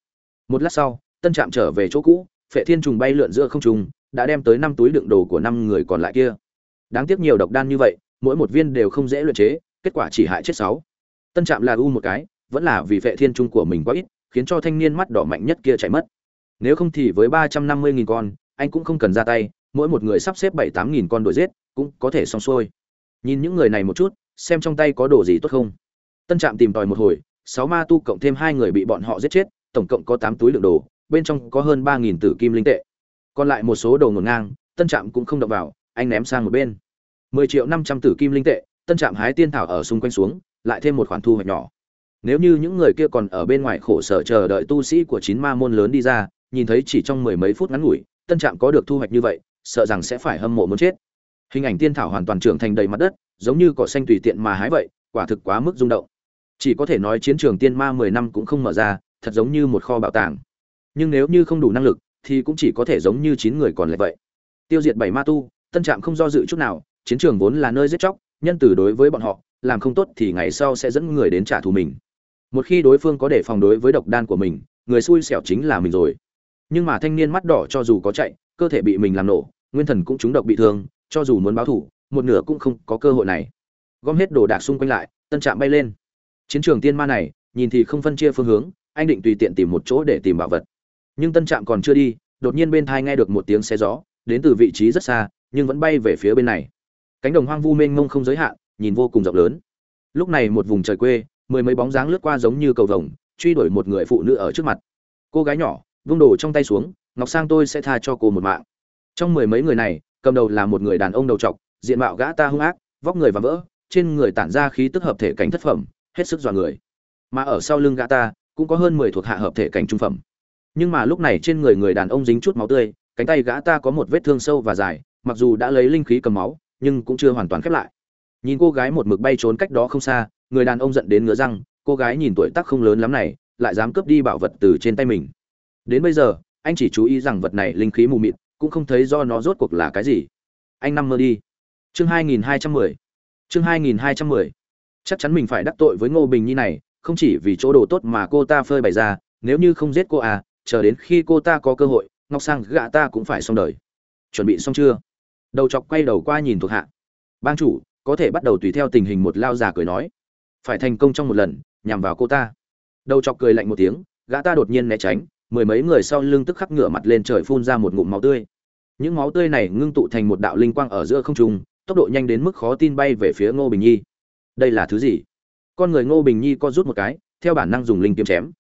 một lát sau, tân trạm trở về chỗ cũ, phệ thiên trùng bay lượn giữa không trung, đã đem tới năm túi đựng đồ của năm người còn lại kia. Đáng tiếc nhiều độc đan như vậy, mỗi một viên đều không dễ luyện chế, kết quả chỉ hại chết sáu. Tân trạm là u một cái, vẫn là vì phệ thiên trung của mình quá ít khiến cho thanh niên mắt đỏ mạnh nhất kia chạy mất. Nếu không thì với ba trăm năm mươi nghìn con, anh cũng không cần ra tay, mỗi một người sắp xếp bảy tám nghìn con đuổi giết, cũng có thể xong xuôi. Nhìn những người này một chút, xem trong tay có đồ gì tốt không. Tân trạm tìm tòi một hồi, sáu ma tu cộng thêm hai người bị bọn họ giết chết, tổng cộng có tám túi lượng đồ, bên trong có hơn ba nghìn tử kim linh tệ. Còn lại một số đồ ngổn ngang, tân trạm cũng không động vào, anh ném sang một bên. mười triệu năm trăm tử kim linh tệ, tân trạm hái tiên thảo ở xung quanh xuống, lại thêm một khoản thu hoạch nhỏ nếu như những người kia còn ở bên ngoài khổ sở chờ đợi tu sĩ của chín ma môn lớn đi ra, nhìn thấy chỉ trong mười mấy phút ngắn ngủi, tân trạm có được thu hoạch như vậy, sợ rằng sẽ phải hâm mộ muốn chết. Hình ảnh tiên thảo hoàn toàn trưởng thành đầy mặt đất, giống như cỏ xanh tùy tiện mà hái vậy, quả thực quá mức rung động. Chỉ có thể nói chiến trường tiên ma mười năm cũng không mở ra, thật giống như một kho bảo tàng. Nhưng nếu như không đủ năng lực, thì cũng chỉ có thể giống như chín người còn lại vậy. Tiêu diệt bảy ma tu, tân trạm không do dự chút nào, chiến trường vốn là nơi giết chóc, nhân từ đối với bọn họ, làm không tốt thì ngày sau sẽ dẫn người đến trả thù mình một khi đối phương có để phòng đối với độc đan của mình, người xui xẻo chính là mình rồi. Nhưng mà thanh niên mắt đỏ cho dù có chạy, cơ thể bị mình làm nổ, nguyên thần cũng trúng độc bị thương, cho dù muốn báo thủ, một nửa cũng không có cơ hội này. Gom hết đồ đạc xung quanh lại, tân trạm bay lên. Chiến trường tiên ma này, nhìn thì không phân chia phương hướng, anh định tùy tiện tìm một chỗ để tìm bảo vật. Nhưng tân trạm còn chưa đi, đột nhiên bên thai nghe được một tiếng xe gió, đến từ vị trí rất xa, nhưng vẫn bay về phía bên này. Cánh đồng hoang vu mênh mông không giới hạn, nhìn vô cùng rộng lớn. Lúc này một vùng trời quê mười mấy bóng dáng lướt qua giống như cầu vồng, truy đuổi một người phụ nữ ở trước mặt. Cô gái nhỏ, vung đồ trong tay xuống, ngọc sang tôi sẽ tha cho cô một mạng. Trong mười mấy người này, cầm đầu là một người đàn ông đầu trọc, diện mạo gã ta hung ác, vóc người và vỡ, trên người tản ra khí tức hợp thể cảnh thất phẩm, hết sức dọa người. Mà ở sau lưng gã ta, cũng có hơn mười thuộc hạ hợp thể cảnh trung phẩm. Nhưng mà lúc này trên người người đàn ông dính chút máu tươi, cánh tay gã ta có một vết thương sâu và dài, mặc dù đã lấy linh khí cầm máu, nhưng cũng chưa hoàn toàn khép lại nhìn cô gái một mực bay trốn cách đó không xa, người đàn ông giận đến ngứa răng, cô gái nhìn tuổi tác không lớn lắm này, lại dám cướp đi bảo vật từ trên tay mình. Đến bây giờ, anh chỉ chú ý rằng vật này linh khí mù mịt, cũng không thấy do nó rốt cuộc là cái gì. Anh năm mơ đi. Chương 2210 chương 2210 chắc chắn mình phải đắc tội với ngô bình nhi này, không chỉ vì chỗ đồ tốt mà cô ta phơi bày ra, nếu như không giết cô à chờ đến khi cô ta có cơ hội, ngọc sang gạ ta cũng phải xong đời. Chuẩn bị xong chưa? Đầu chọc quay đầu qua nhìn thuộc hạ. Bang chủ có thể bắt đầu tùy theo tình hình một lao già cười nói. Phải thành công trong một lần, nhằm vào cô ta. Đầu chọc cười lạnh một tiếng, gã ta đột nhiên né tránh, mười mấy người sau lưng tức khắc ngửa mặt lên trời phun ra một ngụm máu tươi. Những máu tươi này ngưng tụ thành một đạo linh quang ở giữa không trung, tốc độ nhanh đến mức khó tin bay về phía ngô bình nhi. Đây là thứ gì? Con người ngô bình nhi co rút một cái, theo bản năng dùng linh kiếm chém.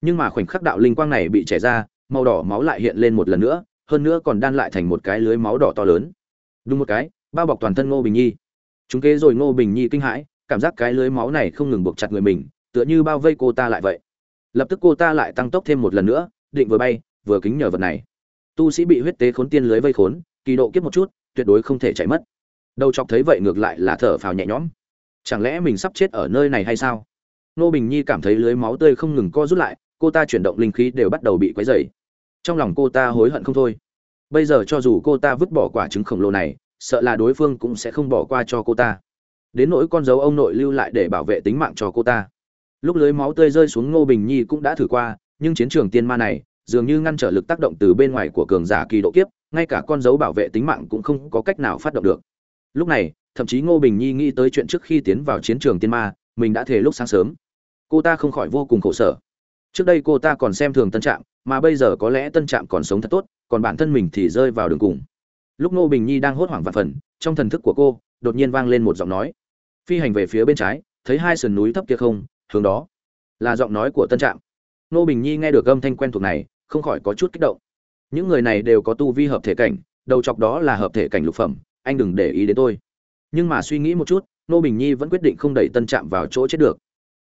Nhưng mà khoảnh khắc đạo linh quang này bị chảy ra, màu đỏ máu lại hiện lên một lần nữa, hơn nữa còn đan lại thành một cái lưới máu đỏ to lớn. Đúng một cái, bao bọc toàn thân ngô bình nhi chúng kế rồi ngô bình nhi kinh hãi, cảm giác cái lưới máu này không ngừng buộc chặt người mình, tựa như bao vây cô ta lại vậy. Lập tức cô ta lại tăng tốc thêm một lần nữa, định vừa bay, vừa kính nhờ vật này. Tu sĩ bị huyết tế khốn tiên lưới vây khốn, kỳ độ kiếp một chút, tuyệt đối không thể chạy mất. Đầu chọc thấy vậy ngược lại là thở phào nhẹ nhõm. Chẳng lẽ mình sắp chết ở nơi này hay sao? Nô bình nhi cảm thấy lưới máu tươi không ngừng co rút lại, cô ta chuyển động linh khí đều bắt đầu bị quấy dày trong lòng cô ta hối hận không thôi. Bây giờ cho dù cô ta vứt bỏ quả trứng khổng lồ này sợ là đối phương cũng sẽ không bỏ qua cho cô ta. Đến nỗi con dấu ông nội lưu lại để bảo vệ tính mạng cho cô ta. Lúc lưới máu tươi rơi xuống ngô bình nhi cũng đã thử qua, nhưng chiến trường tiên ma này dường như ngăn trở lực tác động từ bên ngoài của cường giả kỳ độ kiếp, ngay cả con dấu bảo vệ tính mạng cũng không có cách nào phát động được. Lúc này, thậm chí ngô bình nhi nghĩ tới chuyện trước khi tiến vào chiến trường tiên ma, mình đã thề lúc sáng sớm. Cô ta không khỏi vô cùng khổ sở. Trước đây cô ta còn xem thường tân trạm, mà bây giờ có lẽ tân trạm còn sống thật tốt, còn bản thân mình thì rơi vào đường cùng lúc ngô bình nhi đang hốt hoảng vạn phần, trong thần thức của cô, đột nhiên vang lên một giọng nói. Phi hành về phía bên trái, thấy hai sườn núi thấp kia không, hướng đó. Là giọng nói của tân trạm. Ngô bình nhi nghe được âm thanh quen thuộc này, không khỏi có chút kích động. Những người này đều có tu vi hợp thể cảnh, đầu chọc đó là hợp thể cảnh lục phẩm, anh đừng để ý đến tôi. Nhưng mà suy nghĩ một chút, Ngô bình nhi vẫn quyết định không đẩy tân trạm vào chỗ chết được.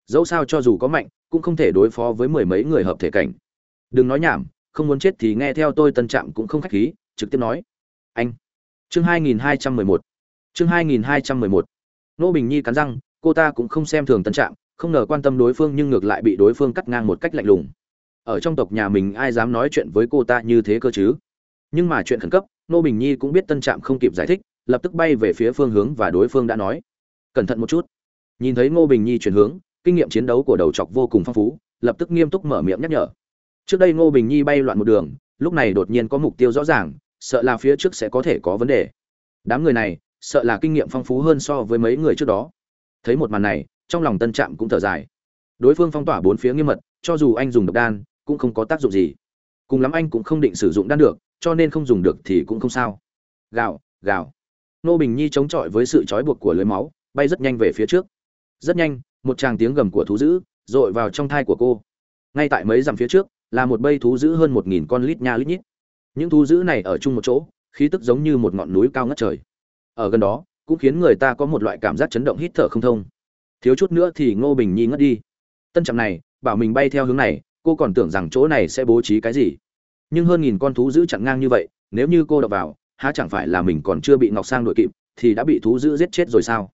Dẫu sao cho dù có mạnh, cũng không thể đối phó với mười mấy người hợp thể cảnh. Đừng nói nhảm, không muốn chết thì nghe theo tôi, tân trạm cũng không khách khí, trực tiếp nói anh. Chương 2211 chương 2211 nô bình nhi cắn răng, cô ta cũng không xem thường tân trạm không ngờ quan tâm đối phương nhưng ngược lại bị đối phương cắt ngang một cách lạnh lùng. Ở trong tộc nhà mình ai dám nói chuyện với cô ta như thế cơ chứ? Nhưng mà chuyện khẩn cấp, nô bình nhi cũng biết tân trạm không kịp giải thích, lập tức bay về phía phương hướng và đối phương đã nói. Cẩn thận một chút. Nhìn thấy ngô bình nhi chuyển hướng, kinh nghiệm chiến đấu của đầu chọc vô cùng phong phú, lập tức nghiêm túc mở miệng nhắc nhở. Trước đây ngô bình nhi bay loạn một đường, lúc này đột nhiên có mục tiêu rõ ràng sợ là phía trước sẽ có thể có vấn đề. Đám người này sợ là kinh nghiệm phong phú hơn so với mấy người trước đó. Thấy một màn này trong lòng tân trạm cũng thở dài. Đối phương phong tỏa bốn phía nghiêm mật cho dù anh dùng độc đan cũng không có tác dụng gì. Cùng lắm anh cũng không định sử dụng đan được cho nên không dùng được thì cũng không sao. Gào, gào. nô bình nhi chống chọi với sự trói buộc của lưới máu bay rất nhanh về phía trước. Rất nhanh một tràng tiếng gầm của thú dữ dội vào trong thai của cô. Ngay tại mấy dặm phía trước là một bầy thú dữ hơn một nghìn con lít nha lít nhít những thú dữ này ở chung một chỗ, khí tức giống như một ngọn núi cao ngất trời. Ở gần đó, cũng khiến người ta có một loại cảm giác chấn động hít thở không thông. Thiếu chút nữa thì ngô bình nhi ngất đi. Tân trạm này, bảo mình bay theo hướng này, cô còn tưởng rằng chỗ này sẽ bố trí cái gì. Nhưng hơn nghìn con thú dữ chặn ngang như vậy, nếu như cô đập vào, há chẳng phải là mình còn chưa bị ngọc sang đội kịp, thì đã bị thú dữ giết chết rồi sao?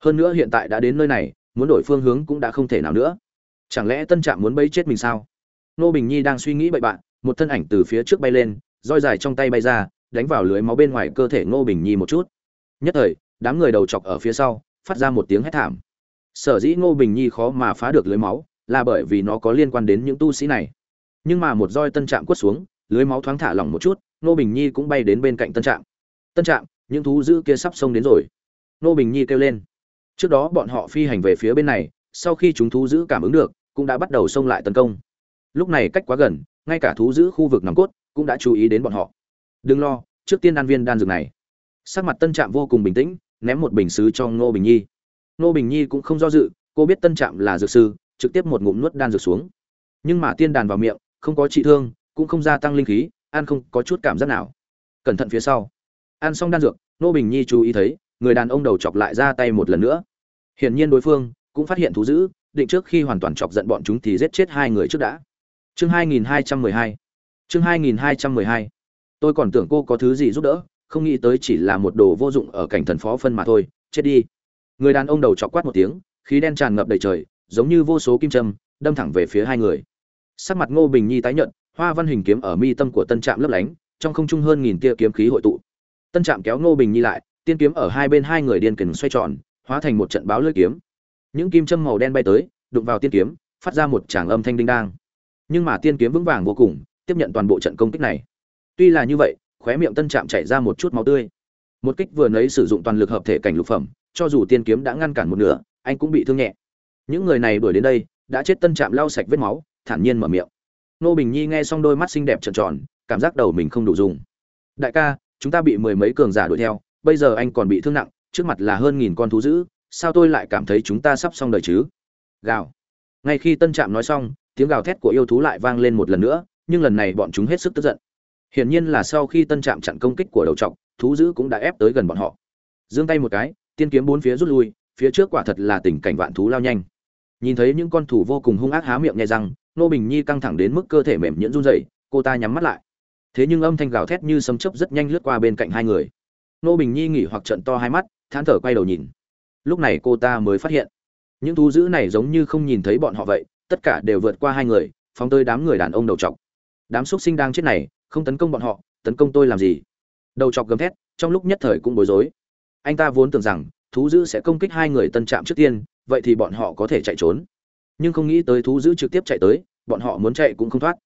Hơn nữa hiện tại đã đến nơi này, muốn đổi phương hướng cũng đã không thể nào nữa. Chẳng lẽ tân trạm muốn bấy chết mình sao? Nô bình nhi đang suy nghĩ bậy bạn, một thân ảnh từ phía trước bay lên roi dài trong tay bay ra, đánh vào lưới máu bên ngoài cơ thể ngô bình nhi một chút. Nhất thời, đám người đầu chọc ở phía sau, phát ra một tiếng hét thảm. Sở dĩ ngô bình nhi khó mà phá được lưới máu, là bởi vì nó có liên quan đến những tu sĩ này. Nhưng mà một roi tân trạm quất xuống, lưới máu thoáng thả lỏng một chút, Ngô bình nhi cũng bay đến bên cạnh tân trạm. Tân trạm, những thú dữ kia sắp xông đến rồi. Ngô bình nhi kêu lên. Trước đó bọn họ phi hành về phía bên này, sau khi chúng thú dữ cảm ứng được, cũng đã bắt đầu xông lại tấn công. Lúc này cách quá gần, ngay cả thú dữ khu vực nòng cốt cũng đã chú ý đến bọn họ. Đừng lo, trước tiên đan viên đan dược này. Sắc mặt tân trạm vô cùng bình tĩnh, ném một bình xứ cho ngô bình nhi. Ngô bình nhi cũng không do dự, cô biết tân trạm là dược sư, trực tiếp một ngụm nuốt đan dược xuống. Nhưng mà tiên đàn vào miệng, không có trị thương, cũng không gia tăng linh khí, ăn không có chút cảm giác nào. Cẩn thận phía sau. Ăn xong đan dược, Ngô bình nhi chú ý thấy, người đàn ông đầu chọc lại ra tay một lần nữa. Hiển nhiên đối phương cũng phát hiện thú dữ, định trước khi hoàn toàn chọc giận bọn chúng thì giết chết hai người trước đã. Chương 2212 chương 2212 tôi còn tưởng cô có thứ gì giúp đỡ, không nghĩ tới chỉ là một đồ vô dụng ở cảnh thần phó phân mà thôi. Chết đi. Người đàn ông đầu chọc quát một tiếng, khí đen tràn ngập đầy trời, giống như vô số kim châm, đâm thẳng về phía hai người. Sắc mặt ngô bình nhi tái nhợt, hoa văn hình kiếm ở mi tâm của tân trạm lấp lánh, trong không trung hơn nghìn tia kiếm khí hội tụ. Tân trạm kéo ngô bình nhi lại, tiên kiếm ở hai bên hai người điên kình xoay tròn, hóa thành một trận báo lưỡi kiếm. Những kim châm màu đen bay tới, đụng vào tiên kiếm, phát ra một tràng âm thanh đinh đang. Nhưng mà tiên kiếm vững vàng vô cùng tiếp nhận toàn bộ trận công kích này. Tuy là như vậy, khóe miệng tân trạm chảy ra một chút máu tươi. Một kích vừa nấy sử dụng toàn lực hợp thể cảnh lục phẩm, cho dù tiên kiếm đã ngăn cản một nửa, anh cũng bị thương nhẹ. Những người này đuổi đến đây, đã chết tân trạm lau sạch vết máu, thản nhiên mở miệng. Nô bình nhi nghe xong đôi mắt xinh đẹp tròn tròn, cảm giác đầu mình không đủ dùng. Đại ca, chúng ta bị mười mấy cường giả đuổi theo, bây giờ anh còn bị thương nặng, trước mặt là hơn nghìn con thú dữ, sao tôi lại cảm thấy chúng ta sắp xong đời chứ? Gào. Ngay khi tân trạm nói xong, tiếng gào thét của yêu thú lại vang lên một lần nữa nhưng lần này bọn chúng hết sức tức giận. Hiển nhiên là sau khi tân trạm chặn công kích của đầu trọc, thú dữ cũng đã ép tới gần bọn họ. Giương tay một cái, tiên kiếm bốn phía rút lui, phía trước quả thật là tình cảnh vạn thú lao nhanh. Nhìn thấy những con thú vô cùng hung ác há miệng nhai răng nô bình nhi căng thẳng đến mức cơ thể mềm nhũn run rẩy, cô ta nhắm mắt lại. Thế nhưng âm thanh gào thét như sấm chớp rất nhanh lướt qua bên cạnh hai người. Nô bình nhi nghỉ hoặc trận to hai mắt, thán thở quay đầu nhìn. Lúc này cô ta mới phát hiện, những thú dữ này giống như không nhìn thấy bọn họ vậy, tất cả đều vượt qua hai người, phóng tới đám người đàn ông đầu trọc đám xúc sinh đang chết này, không tấn công bọn họ, tấn công tôi làm gì? Đầu chọc gầm thét, trong lúc nhất thời cũng bối rối. Anh ta vốn tưởng rằng, thú dữ sẽ công kích hai người tân trạm trước tiên, vậy thì bọn họ có thể chạy trốn. Nhưng không nghĩ tới thú dữ trực tiếp chạy tới, bọn họ muốn chạy cũng không thoát.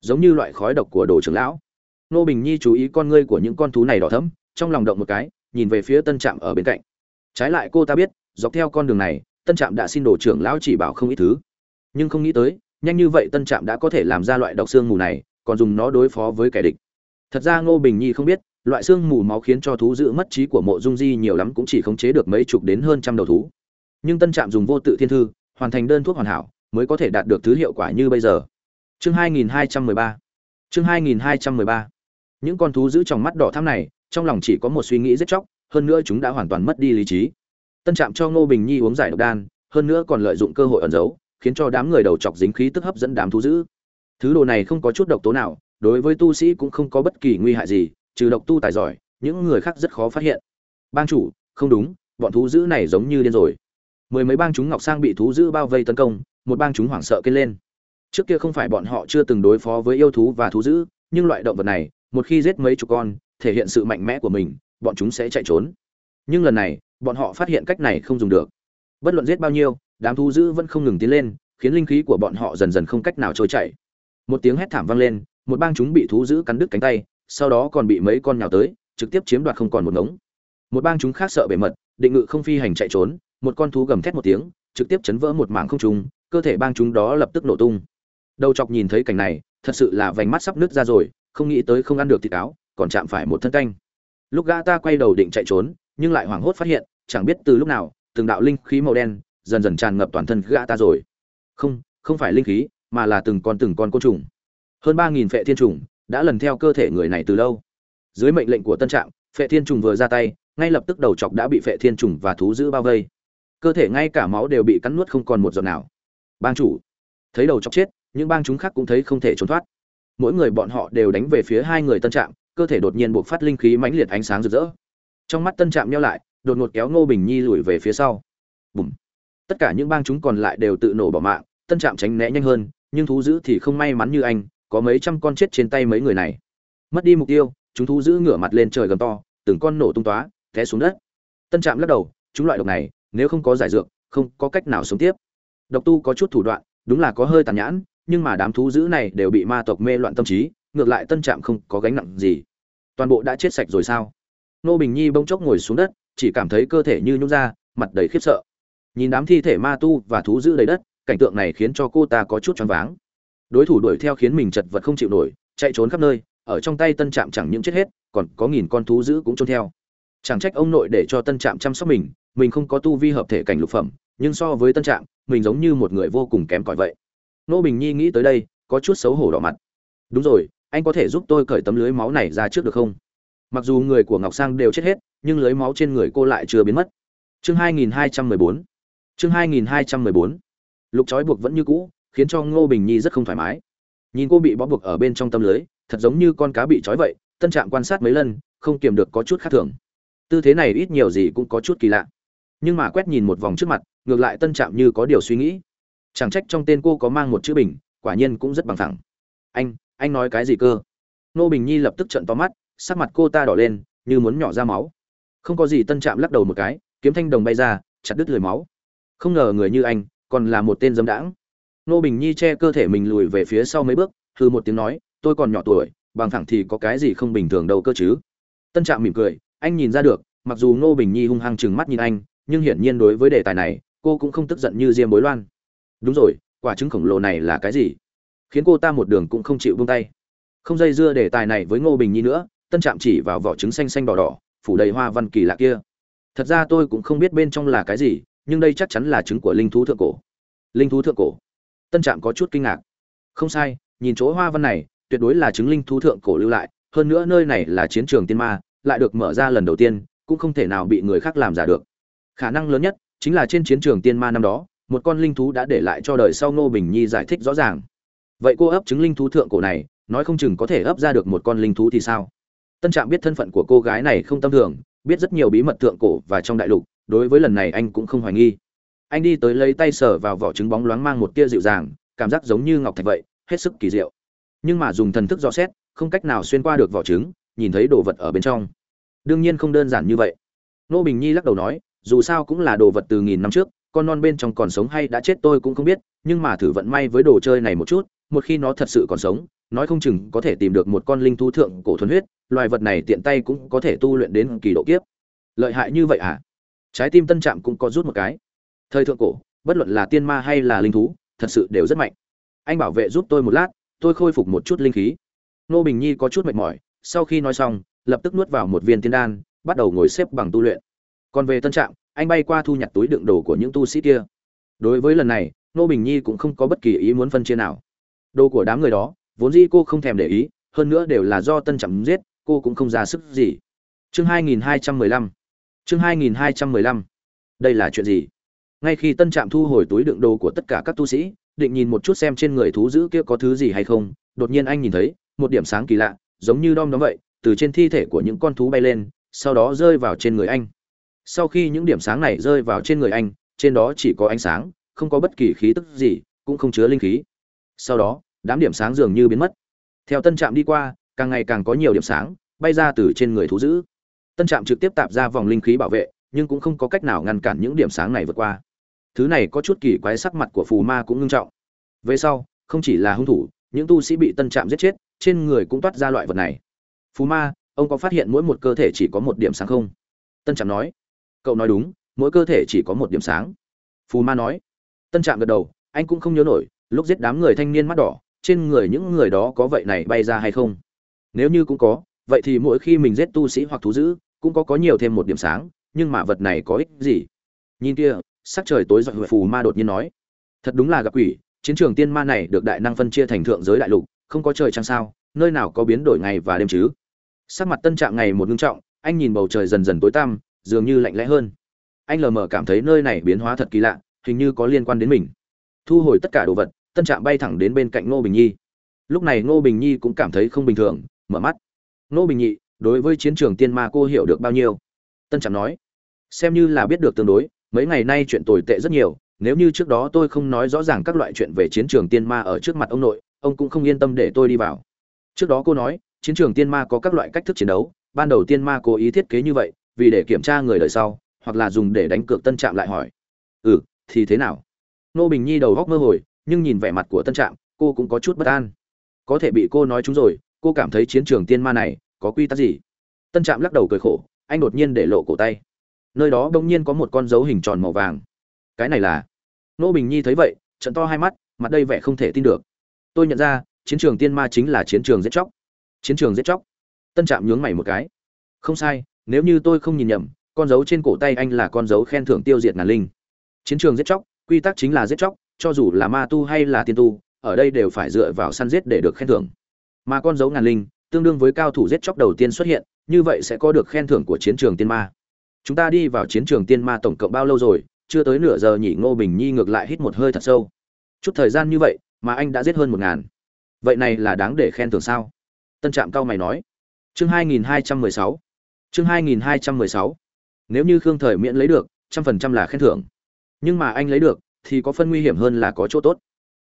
Giống như loại khói độc của đồ trưởng lão. Nô bình nhi chú ý con ngươi của những con thú này đỏ thẫm, trong lòng động một cái, nhìn về phía tân trạm ở bên cạnh. Trái lại cô ta biết, dọc theo con đường này, tân trạm đã xin đồ trưởng lão chỉ bảo không ít thứ. Nhưng không nghĩ tới, nhanh như vậy tân trạm đã có thể làm ra loại độc xương mù này còn dùng nó đối phó với kẻ địch. Thật ra ngô bình nhi không biết, loại xương mù máu khiến cho thú giữ mất trí của mộ dung di nhiều lắm cũng chỉ khống chế được mấy chục đến hơn trăm đầu thú. Nhưng tân trạm dùng vô tự thiên thư, hoàn thành đơn thuốc hoàn hảo, mới có thể đạt được thứ hiệu quả như bây giờ. Chương 2213 chương 2213 những con thú giữ trong mắt đỏ thắm này, trong lòng chỉ có một suy nghĩ rất chóc, hơn nữa chúng đã hoàn toàn mất đi lý trí. Tân trạm cho ngô bình nhi uống giải độc đan, hơn nữa còn lợi dụng cơ hội ẩn giấu, khiến cho đám người đầu chọc dính khí tức hấp dẫn đám thú giữ thứ đồ này không có chút độc tố nào, đối với tu sĩ cũng không có bất kỳ nguy hại gì, trừ độc tu tài giỏi, những người khác rất khó phát hiện. Bang chủ, không đúng, bọn thú dữ này giống như điên rồi. Mười mấy bang chúng ngọc sang bị thú dữ bao vây tấn công, một bang chúng hoảng sợ kêu lên. Trước kia không phải bọn họ chưa từng đối phó với yêu thú và thú dữ, nhưng loại động vật này, một khi giết mấy chục con, thể hiện sự mạnh mẽ của mình, bọn chúng sẽ chạy trốn. Nhưng lần này, bọn họ phát hiện cách này không dùng được. Bất luận giết bao nhiêu, đám thú dữ vẫn không ngừng tiến lên, khiến linh khí của bọn họ dần dần không cách nào trôi chảy một tiếng hét thảm vang lên, một bang chúng bị thú giữ cắn đứt cánh tay, sau đó còn bị mấy con nhào tới, trực tiếp chiếm đoạt không còn một ngống. Một bang chúng khác sợ bể mật, định ngự không phi hành chạy trốn, một con thú gầm thét một tiếng, trực tiếp chấn vỡ một mảng không trung, cơ thể bang chúng đó lập tức nổ tung. Đầu chọc nhìn thấy cảnh này, thật sự là vành mắt sắp nứt ra rồi, không nghĩ tới không ăn được thịt áo, còn chạm phải một thân canh. Lúc gã ta quay đầu định chạy trốn, nhưng lại hoảng hốt phát hiện, chẳng biết từ lúc nào, từng đạo linh khí màu đen, dần dần tràn ngập toàn thân gã ta rồi. Không không phải linh khí mà là từng con từng con côn trùng. Hơn ba nghìn phệ thiên trùng đã lần theo cơ thể người này từ lâu. Dưới mệnh lệnh của tân trạm, phệ thiên trùng vừa ra tay, ngay lập tức đầu chọc đã bị phệ thiên trùng và thú giữ bao vây. Cơ thể ngay cả máu đều bị cắn nuốt không còn một giọt nào. Bang chủ, thấy đầu chọc chết, những bang chúng khác cũng thấy không thể trốn thoát. Mỗi người bọn họ đều đánh về phía hai người tân trạm, cơ thể đột nhiên buộc phát linh khí mãnh liệt ánh sáng rực rỡ. Trong mắt tân trạm nhau lại, đột ngột kéo ngô bình nhi lùi về phía sau. Bùm. Tất cả những bang chúng còn lại đều tự nổ bỏ mạng, tân trạm tránh né nhanh hơn nhưng thú dữ thì không may mắn như anh, có mấy trăm con chết trên tay mấy người này. Mất đi mục tiêu, chúng thú dữ ngửa mặt lên trời gầm to, từng con nổ tung tóa, té xuống đất. Tân trạm lắc đầu, chúng loại độc này, nếu không có giải dược, không có cách nào sống tiếp. Độc tu có chút thủ đoạn, đúng là có hơi tàn nhãn, nhưng mà đám thú dữ này đều bị ma tộc mê loạn tâm trí, ngược lại tân trạm không có gánh nặng gì. Toàn bộ đã chết sạch rồi sao? Nô bình nhi bỗng chốc ngồi xuống đất, chỉ cảm thấy cơ thể như nhún ra, mặt đầy khiếp sợ. Nhìn đám thi thể ma tu và thú dữ đầy đất cảnh tượng này khiến cho cô ta có chút choáng váng. Đối thủ đuổi theo khiến mình chật vật không chịu nổi, chạy trốn khắp nơi, ở trong tay tân trạm chẳng những chết hết, còn có nghìn con thú dữ cũng trốn theo. Chẳng trách ông nội để cho tân trạm chăm sóc mình mình không có tu vi hợp thể cảnh lục phẩm, nhưng so với tân trạm, mình giống như một người vô cùng kém cỏi vậy. Nô bình nhi nghĩ tới đây, có chút xấu hổ đỏ mặt. Đúng rồi, anh có thể giúp tôi cởi tấm lưới máu này ra trước được không? Mặc dù người của ngọc sang đều chết hết, nhưng lưới máu trên người cô lại chưa biến mất. Chương 2214 chương 2214 lục trói buộc vẫn như cũ, khiến cho ngô bình nhi rất không thoải mái. Nhìn cô bị bó buộc ở bên trong tâm lưới, thật giống như con cá bị trói vậy, tân trạm quan sát mấy lần, không kiềm được có chút khác thường. Tư thế này ít nhiều gì cũng có chút kỳ lạ. Nhưng mà quét nhìn một vòng trước mặt, ngược lại tân trạm như có điều suy nghĩ. Chẳng trách trong tên cô có mang một chữ bình, quả nhiên cũng rất bằng thẳng anh anh nói cái gì cơ? Nô bình nhi lập tức trận to mắt, sắc mặt cô ta đỏ lên, như muốn nhỏ ra máu. Không có gì tân trạm lắc đầu một cái, kiếm thanh đồng bay ra, chặt đứt lưỡi máu. Không ngờ người như anh còn là một tên dâm đãng. Nô bình nhi che cơ thể mình lùi về phía sau mấy bước hư một tiếng nói, tôi còn nhỏ tuổi, bằng thẳng thì có cái gì không bình thường đâu cơ chứ? Tân trạm mỉm cười, anh nhìn ra được, mặc dù nô bình nhi hung hăng chừng mắt nhìn anh, nhưng hiển nhiên đối với đề tài này, cô cũng không tức giận như diêm bối loan. Đúng rồi, quả trứng khổng lồ này là cái gì? Khiến cô ta một đường cũng không chịu buông tay. Không dây dưa đề tài này với ngô bình nhi nữa, tân trạm chỉ vào vỏ trứng xanh xanh đỏ đỏ, phủ đầy hoa văn kỳ lạ kia. Thật ra tôi cũng không biết bên trong là cái gì nhưng đây chắc chắn là trứng của linh thú thượng cổ. Linh thú thượng cổ? Tân trạm có chút kinh ngạc. Không sai, nhìn chỗ hoa văn này, tuyệt đối là trứng linh thú thượng cổ lưu lại, hơn nữa nơi này là chiến trường tiên ma, lại được mở ra lần đầu tiên, cũng không thể nào bị người khác làm giả được. Khả năng lớn nhất chính là trên chiến trường tiên ma năm đó, một con linh thú đã để lại cho đời sau ngô bình nhi giải thích rõ ràng. Vậy cô ấp trứng linh thú thượng cổ này, nói không chừng có thể ấp ra được một con linh thú thì sao? Tân trạm biết thân phận của cô gái này không tâm thường, biết rất nhiều bí mật thượng cổ và trong đại lục đối với lần này anh cũng không hoài nghi. Anh đi tới lấy tay sờ vào vỏ trứng bóng loáng mang một tia dịu dàng, cảm giác giống như ngọc thạch vậy, hết sức kỳ diệu. Nhưng mà dùng thần thức dò xét, không cách nào xuyên qua được vỏ trứng, nhìn thấy đồ vật ở bên trong. Đương nhiên không đơn giản như vậy. Nô bình nhi lắc đầu nói, dù sao cũng là đồ vật từ nghìn năm trước, con non bên trong còn sống hay đã chết tôi cũng không biết, nhưng mà thử vận may với đồ chơi này một chút, một khi nó thật sự còn sống, nói không chừng có thể tìm được một con linh thú thượng cổ thuần huyết, loài vật này tiện tay cũng có thể tu luyện đến kỳ độ kiếp. Lợi hại như vậy à? Trái tim tân trạm cũng có rút một cái. Thời thượng cổ, bất luận là tiên ma hay là linh thú, thật sự đều rất mạnh. Anh bảo vệ giúp tôi một lát, tôi khôi phục một chút linh khí. Nô bình nhi có chút mệt mỏi, sau khi nói xong, lập tức nuốt vào một viên tiên đan, bắt đầu ngồi xếp bằng tu luyện. Còn về tân trạm, anh bay qua thu nhặt túi đựng đồ của những tu sĩ kia. Đối với lần này nô bình nhi cũng không có bất kỳ ý muốn phân chia nào. Đồ của đám người đó, vốn dĩ cô không thèm để ý, hơn nữa đều là do tân trạm giết, cô cũng không ra sức gì. Chương 2215 chương 2215 đây là chuyện gì? Ngay khi tân trạm thu hồi túi đựng đồ của tất cả các tu sĩ, định nhìn một chút xem trên người thú dữ kia có thứ gì hay không, đột nhiên anh nhìn thấy, một điểm sáng kỳ lạ, giống như đom đóm vậy, từ trên thi thể của những con thú bay lên, sau đó rơi vào trên người anh. Sau khi những điểm sáng này rơi vào trên người anh, trên đó chỉ có ánh sáng, không có bất kỳ khí tức gì, cũng không chứa linh khí. Sau đó, đám điểm sáng dường như biến mất. Theo tân trạm đi qua, càng ngày càng có nhiều điểm sáng, bay ra từ trên người thú dữ tân trạm trực tiếp tạp ra vòng linh khí bảo vệ, nhưng cũng không có cách nào ngăn cản những điểm sáng này vượt qua. Thứ này có chút kỳ quái sắc mặt của phù ma cũng ngưng trọng. Về sau, không chỉ là hung thủ, những tu sĩ bị tân trạm giết chết, trên người cũng toát ra loại vật này. Phù ma, ông có phát hiện mỗi một cơ thể chỉ có một điểm sáng không? Tân trạm nói. Cậu nói đúng, mỗi cơ thể chỉ có một điểm sáng. Phù ma nói. Tân trạm gật đầu, anh cũng không nhớ nổi, lúc giết đám người thanh niên mắt đỏ, trên người những người đó có vậy này bay ra hay không? Nếu như cũng có vậy thì mỗi khi mình giết tu sĩ hoặc thú dữ, cũng có có nhiều thêm một điểm sáng, nhưng mà vật này có ích gì? Nhìn kia, sắc trời tối dọi phù ma đột nhiên nói, thật đúng là gặp quỷ, chiến trường tiên ma này được đại năng phân chia thành thượng giới đại lục, không có trời chăng sao, nơi nào có biến đổi ngày và đêm chứ? Sắc mặt tân trạng ngày một ngưng trọng, anh nhìn bầu trời dần dần tối tăm, dường như lạnh lẽ hơn. Anh lờ mờ cảm thấy nơi này biến hóa thật kỳ lạ, hình như có liên quan đến mình. Thu hồi tất cả đồ vật, tân trạng bay thẳng đến bên cạnh ngô bình nhi. Lúc này ngô bình nhi cũng cảm thấy không bình thường, mở mắt ngô bình nhi đối với chiến trường tiên ma cô hiểu được bao nhiêu? Tân trạm nói, xem như là biết được tương đối, mấy ngày nay chuyện tồi tệ rất nhiều, nếu như trước đó tôi không nói rõ ràng các loại chuyện về chiến trường tiên ma ở trước mặt ông nội, ông cũng không yên tâm để tôi đi vào. Trước đó cô nói, chiến trường tiên ma có các loại cách thức chiến đấu, ban đầu tiên ma cố ý thiết kế như vậy, vì để kiểm tra người đời sau, hoặc là dùng để đánh cược tân trạm lại hỏi. Ừ thì thế nào? Nô bình nhi đầu góc mơ hồi, nhưng nhìn vẻ mặt của tân trạm, cô cũng có chút bất an. Có thể bị cô nói chúng rồi cô cảm thấy chiến trường tiên ma này có quy tắc gì? Tân trạm lắc đầu cười khổ, anh đột nhiên để lộ cổ tay. Nơi đó bỗng nhiên có một con dấu hình tròn màu vàng. Cái này là? Nô bình nhi thấy vậy, trận to hai mắt, mặt đây vẻ không thể tin được. Tôi nhận ra, chiến trường tiên ma chính là chiến trường giết chóc. Chiến trường giết chóc. Tân trạm nhướng mày một cái. Không sai, nếu như tôi không nhìn nhầm, con dấu trên cổ tay anh là con dấu khen thưởng tiêu diệt ngàn linh. Chiến trường giết chóc, quy tắc chính là giết chóc, cho dù là ma tu hay là tiên tu, ở đây đều phải dựa vào săn giết để được khen thưởng mà con dấu ngàn linh, tương đương với cao thủ giết chóc đầu tiên xuất hiện, như vậy sẽ có được khen thưởng của chiến trường tiên ma. Chúng ta đi vào chiến trường tiên ma tổng cộng bao lâu rồi? Chưa tới nửa giờ nhỉ, ngô bình nhi ngược lại hít một hơi thật sâu. Chút thời gian như vậy mà anh đã giết hơn một ngàn. Vậy này là đáng để khen thưởng sao? Tân trạm cao mày nói. Chương 2216 chương 2216 nếu như khương thời miễn lấy được, trăm phần trăm là khen thưởng. Nhưng mà anh lấy được, thì có phân nguy hiểm hơn là có chỗ tốt.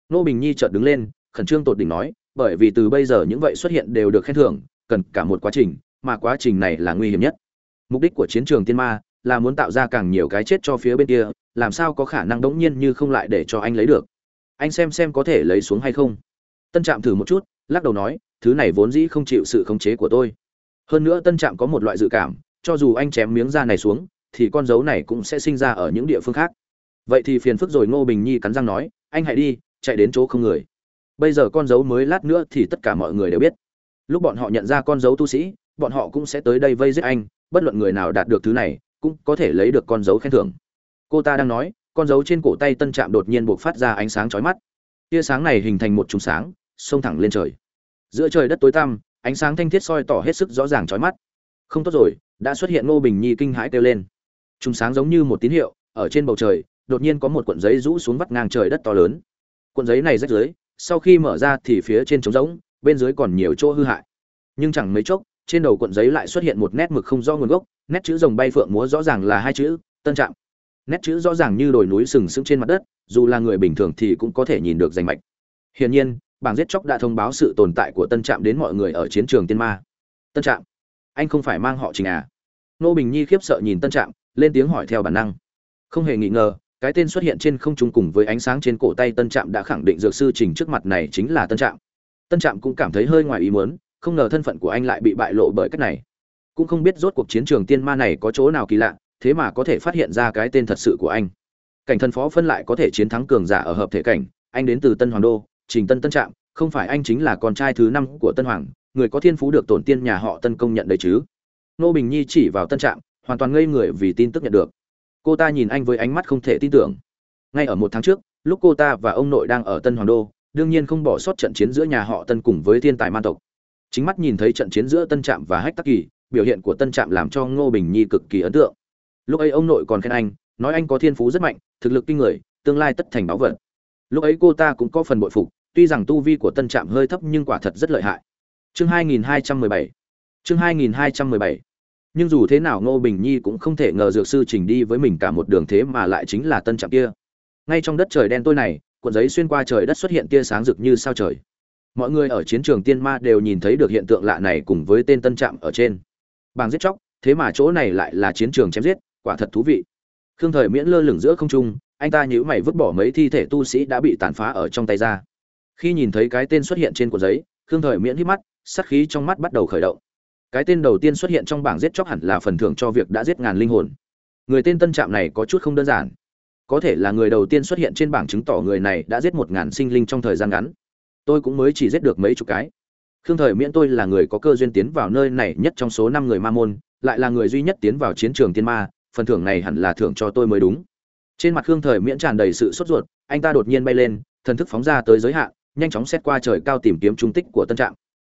Nô bình nhi chợt đứng lên, khẩn trương tột đỉnh nói bởi vì từ bây giờ những vậy xuất hiện đều được khen thưởng, cần cả một quá trình, mà quá trình này là nguy hiểm nhất. Mục đích của chiến trường tiên ma là muốn tạo ra càng nhiều cái chết cho phía bên kia, làm sao có khả năng đống nhiên như không lại để cho anh lấy được? Anh xem xem có thể lấy xuống hay không. Tân trạm thử một chút, lắc đầu nói, thứ này vốn dĩ không chịu sự khống chế của tôi. Hơn nữa tân trạm có một loại dự cảm, cho dù anh chém miếng da này xuống, thì con dấu này cũng sẽ sinh ra ở những địa phương khác. Vậy thì phiền phức rồi, ngô bình nhi cắn răng nói, anh hãy đi, chạy đến chỗ không người bây giờ con dấu mới lát nữa thì tất cả mọi người đều biết. Lúc bọn họ nhận ra con dấu tu sĩ, bọn họ cũng sẽ tới đây vây giết anh, bất luận người nào đạt được thứ này, cũng có thể lấy được con dấu khen thưởng. Cô ta đang nói, con dấu trên cổ tay tân trạm đột nhiên buộc phát ra ánh sáng chói mắt. Tia sáng này hình thành một trùng sáng, xông thẳng lên trời. Giữa trời đất tối tăm, ánh sáng thanh thiết soi tỏ hết sức rõ ràng chói mắt. Không tốt rồi, đã xuất hiện ngô bình nhi kinh hãi kêu lên. Trùng sáng giống như một tín hiệu, ở trên bầu trời, đột nhiên có một cuộn giấy rũ xuống vắt ngang trời đất to lớn. Cuộn giấy này rách dưới sau khi mở ra thì phía trên trống rỗng, bên dưới còn nhiều chỗ hư hại. Nhưng chẳng mấy chốc, trên đầu cuộn giấy lại xuất hiện một nét mực không rõ nguồn gốc, nét chữ rồng bay phượng múa rõ ràng là hai chữ, tân trạm. Nét chữ rõ ràng như đồi núi sừng sững trên mặt đất, dù là người bình thường thì cũng có thể nhìn được danh mạch. Hiển nhiên, bảng giết chóc đã thông báo sự tồn tại của tân trạm đến mọi người ở chiến trường tiên ma. Tân trạm, anh không phải mang họ trình à? Nô bình nhi khiếp sợ nhìn tân trạm, lên tiếng hỏi theo bản năng. Không hề nghi ngờ cái tên xuất hiện trên không trung cùng với ánh sáng trên cổ tay tân trạm đã khẳng định dược sư trình trước mặt này chính là tân trạm. Tân trạm cũng cảm thấy hơi ngoài ý muốn, không ngờ thân phận của anh lại bị bại lộ bởi cách này. Cũng không biết rốt cuộc chiến trường tiên ma này có chỗ nào kỳ lạ, thế mà có thể phát hiện ra cái tên thật sự của anh. Cảnh thần phó phân lại có thể chiến thắng cường giả ở hợp thể cảnh, anh đến từ tân hoàng đô, trình tân tân trạm, không phải anh chính là con trai thứ năm của tân hoàng, người có thiên phú được tổn tiên nhà họ tân công nhận đấy chứ. Nô bình nhi chỉ vào tân trạm, hoàn toàn ngây người vì tin tức nhận được cô ta nhìn anh với ánh mắt không thể tin tưởng. Ngay ở một tháng trước, lúc cô ta và ông nội đang ở tân hoàng đô, đương nhiên không bỏ sót trận chiến giữa nhà họ tân cùng với thiên tài man tộc. Chính mắt nhìn thấy trận chiến giữa tân trạm và hách tắc kỳ, biểu hiện của tân trạm làm cho ngô bình nhi cực kỳ ấn tượng. Lúc ấy ông nội còn khen anh, nói anh có thiên phú rất mạnh, thực lực kinh người, tương lai tất thành báu vật. Lúc ấy cô ta cũng có phần bội phục, tuy rằng tu vi của tân trạm hơi thấp nhưng quả thật rất lợi hại. Chương 2217 chương 2217 nhưng dù thế nào ngô bình nhi cũng không thể ngờ dược sư trình đi với mình cả một đường thế mà lại chính là tân trạm kia. Ngay trong đất trời đen tôi này, cuộn giấy xuyên qua trời đất xuất hiện tia sáng rực như sao trời. Mọi người ở chiến trường tiên ma đều nhìn thấy được hiện tượng lạ này cùng với tên tân trạm ở trên. Bàng giết chóc, thế mà chỗ này lại là chiến trường chém giết, quả thật thú vị. Khương thời miễn lơ lửng giữa không trung, anh ta nhíu mày vứt bỏ mấy thi thể tu sĩ đã bị tàn phá ở trong tay ra. Khi nhìn thấy cái tên xuất hiện trên cuộn giấy, khương thời miễn hít mắt, sát khí trong mắt bắt đầu khởi động cái tên đầu tiên xuất hiện trong bảng giết chóc hẳn là phần thưởng cho việc đã giết ngàn linh hồn. Người tên tân trạm này có chút không đơn giản. Có thể là người đầu tiên xuất hiện trên bảng chứng tỏ người này đã giết một ngàn sinh linh trong thời gian ngắn. Tôi cũng mới chỉ giết được mấy chục cái. Khương thời miễn tôi là người có cơ duyên tiến vào nơi này nhất trong số năm người ma môn, lại là người duy nhất tiến vào chiến trường tiên ma, phần thưởng này hẳn là thưởng cho tôi mới đúng. Trên mặt khương thời miễn tràn đầy sự sốt ruột, anh ta đột nhiên bay lên, thần thức phóng ra tới giới hạn, nhanh chóng xét qua trời cao tìm kiếm trung tích của tân trạm.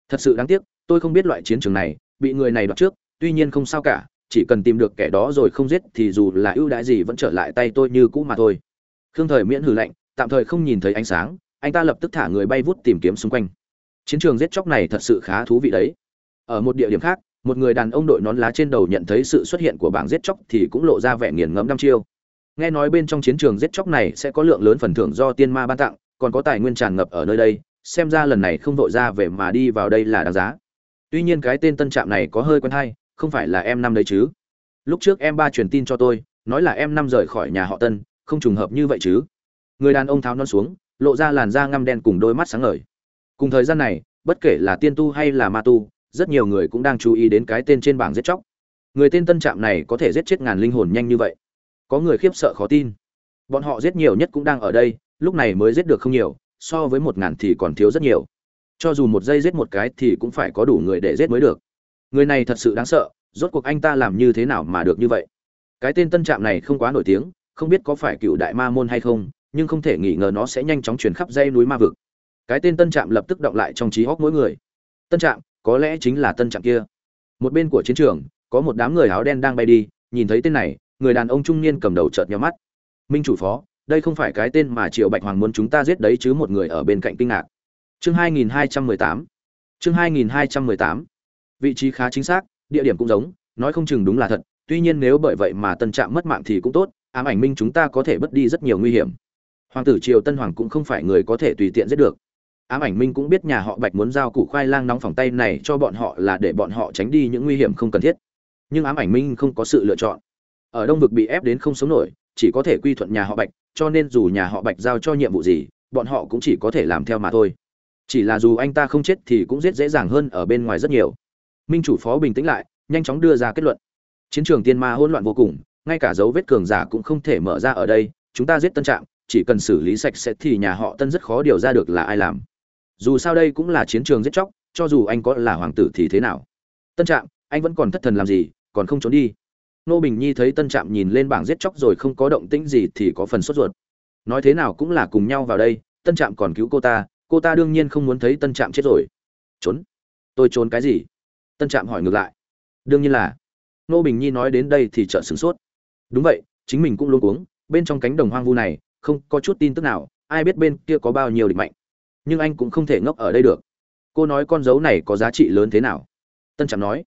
Thật sự đáng tiếc tôi không biết loại chiến trường này, bị người này đoạt trước, tuy nhiên không sao cả, chỉ cần tìm được kẻ đó rồi không giết thì dù là ưu đãi gì vẫn trở lại tay tôi như cũ mà thôi. Khương thời miễn hử lạnh, tạm thời không nhìn thấy ánh sáng, anh ta lập tức thả người bay vút tìm kiếm xung quanh. Chiến trường giết chóc này thật sự khá thú vị đấy. Ở một địa điểm khác, một người đàn ông đội nón lá trên đầu nhận thấy sự xuất hiện của bảng giết chóc thì cũng lộ ra vẻ nghiền ngẫm năm chiêu. Nghe nói bên trong chiến trường giết chóc này sẽ có lượng lớn phần thưởng do tiên ma ban tặng, còn có tài nguyên tràn ngập ở nơi đây, xem ra lần này không vội ra về mà đi vào đây là đáng giá tuy nhiên cái tên tân trạm này có hơi quen hay, không phải là em năm đấy chứ. Lúc trước em ba truyền tin cho tôi, nói là em năm rời khỏi nhà họ tân, không trùng hợp như vậy chứ. Người đàn ông tháo non xuống, lộ ra làn da ngăm đen cùng đôi mắt sáng ngời. Cùng thời gian này, bất kể là tiên tu hay là ma tu, rất nhiều người cũng đang chú ý đến cái tên trên bảng giết chóc. Người tên tân trạm này có thể giết chết ngàn linh hồn nhanh như vậy. Có người khiếp sợ khó tin. Bọn họ giết nhiều nhất cũng đang ở đây, lúc này mới giết được không nhiều, so với một ngàn thì còn thiếu rất nhiều cho dù một giây giết một cái thì cũng phải có đủ người để giết mới được. Người này thật sự đáng sợ, rốt cuộc anh ta làm như thế nào mà được như vậy? Cái tên tân trạm này không quá nổi tiếng, không biết có phải cựu đại ma môn hay không, nhưng không thể nghi ngờ nó sẽ nhanh chóng truyền khắp dây núi ma vực. Cái tên tân trạm lập tức động lại trong trí óc mỗi người. Tân trạm, có lẽ chính là tân trạm kia. Một bên của chiến trường, có một đám người áo đen đang bay đi, nhìn thấy tên này, người đàn ông trung niên cầm đầu chợt nhau mắt. Minh chủ phó, đây không phải cái tên mà triệu bạch hoàng muốn chúng ta giết đấy chứ, một người ở bên cạnh kinh ngạc chương 2218 chương 2218 vị trí khá chính xác, địa điểm cũng giống, nói không chừng đúng là thật, tuy nhiên nếu bởi vậy mà tân trạm mất mạng thì cũng tốt, ám ảnh minh chúng ta có thể bất đi rất nhiều nguy hiểm. Hoàng tử triều tân hoàng cũng không phải người có thể tùy tiện giết được. Ám ảnh minh cũng biết nhà họ bạch muốn giao củ khoai lang nóng phòng tay này cho bọn họ là để bọn họ tránh đi những nguy hiểm không cần thiết. Nhưng ám ảnh minh không có sự lựa chọn. Ở đông vực bị ép đến không sống nổi, chỉ có thể quy thuận nhà họ bạch, cho nên dù nhà họ bạch giao cho nhiệm vụ gì, bọn họ cũng chỉ có thể làm theo mà thôi chỉ là dù anh ta không chết thì cũng giết dễ dàng hơn ở bên ngoài rất nhiều. Minh chủ phó bình tĩnh lại, nhanh chóng đưa ra kết luận. Chiến trường tiên ma hỗn loạn vô cùng, ngay cả dấu vết cường giả cũng không thể mở ra ở đây, chúng ta giết tân trạm, chỉ cần xử lý sạch sẽ thì nhà họ tân rất khó điều ra được là ai làm. Dù sao đây cũng là chiến trường giết chóc, cho dù anh có là hoàng tử thì thế nào? Tân trạm, anh vẫn còn thất thần làm gì, còn không trốn đi. Nô bình nhi thấy tân trạm nhìn lên bảng giết chóc rồi không có động tĩnh gì thì có phần sốt ruột. Nói thế nào cũng là cùng nhau vào đây, tân trạm còn cứu cô ta cô ta đương nhiên không muốn thấy tân trạm chết rồi. Trốn? Tôi trốn cái gì? Tân trạm hỏi ngược lại. Đương nhiên là. Nô bình nhi nói đến đây thì trợn sửng sốt. Đúng vậy, chính mình cũng luôn uống bên trong cánh đồng hoang vu này, không có chút tin tức nào. Ai biết bên kia có bao nhiêu địch mạnh. Nhưng anh cũng không thể ngốc ở đây được. Cô nói con dấu này có giá trị lớn thế nào? Tân trạm nói.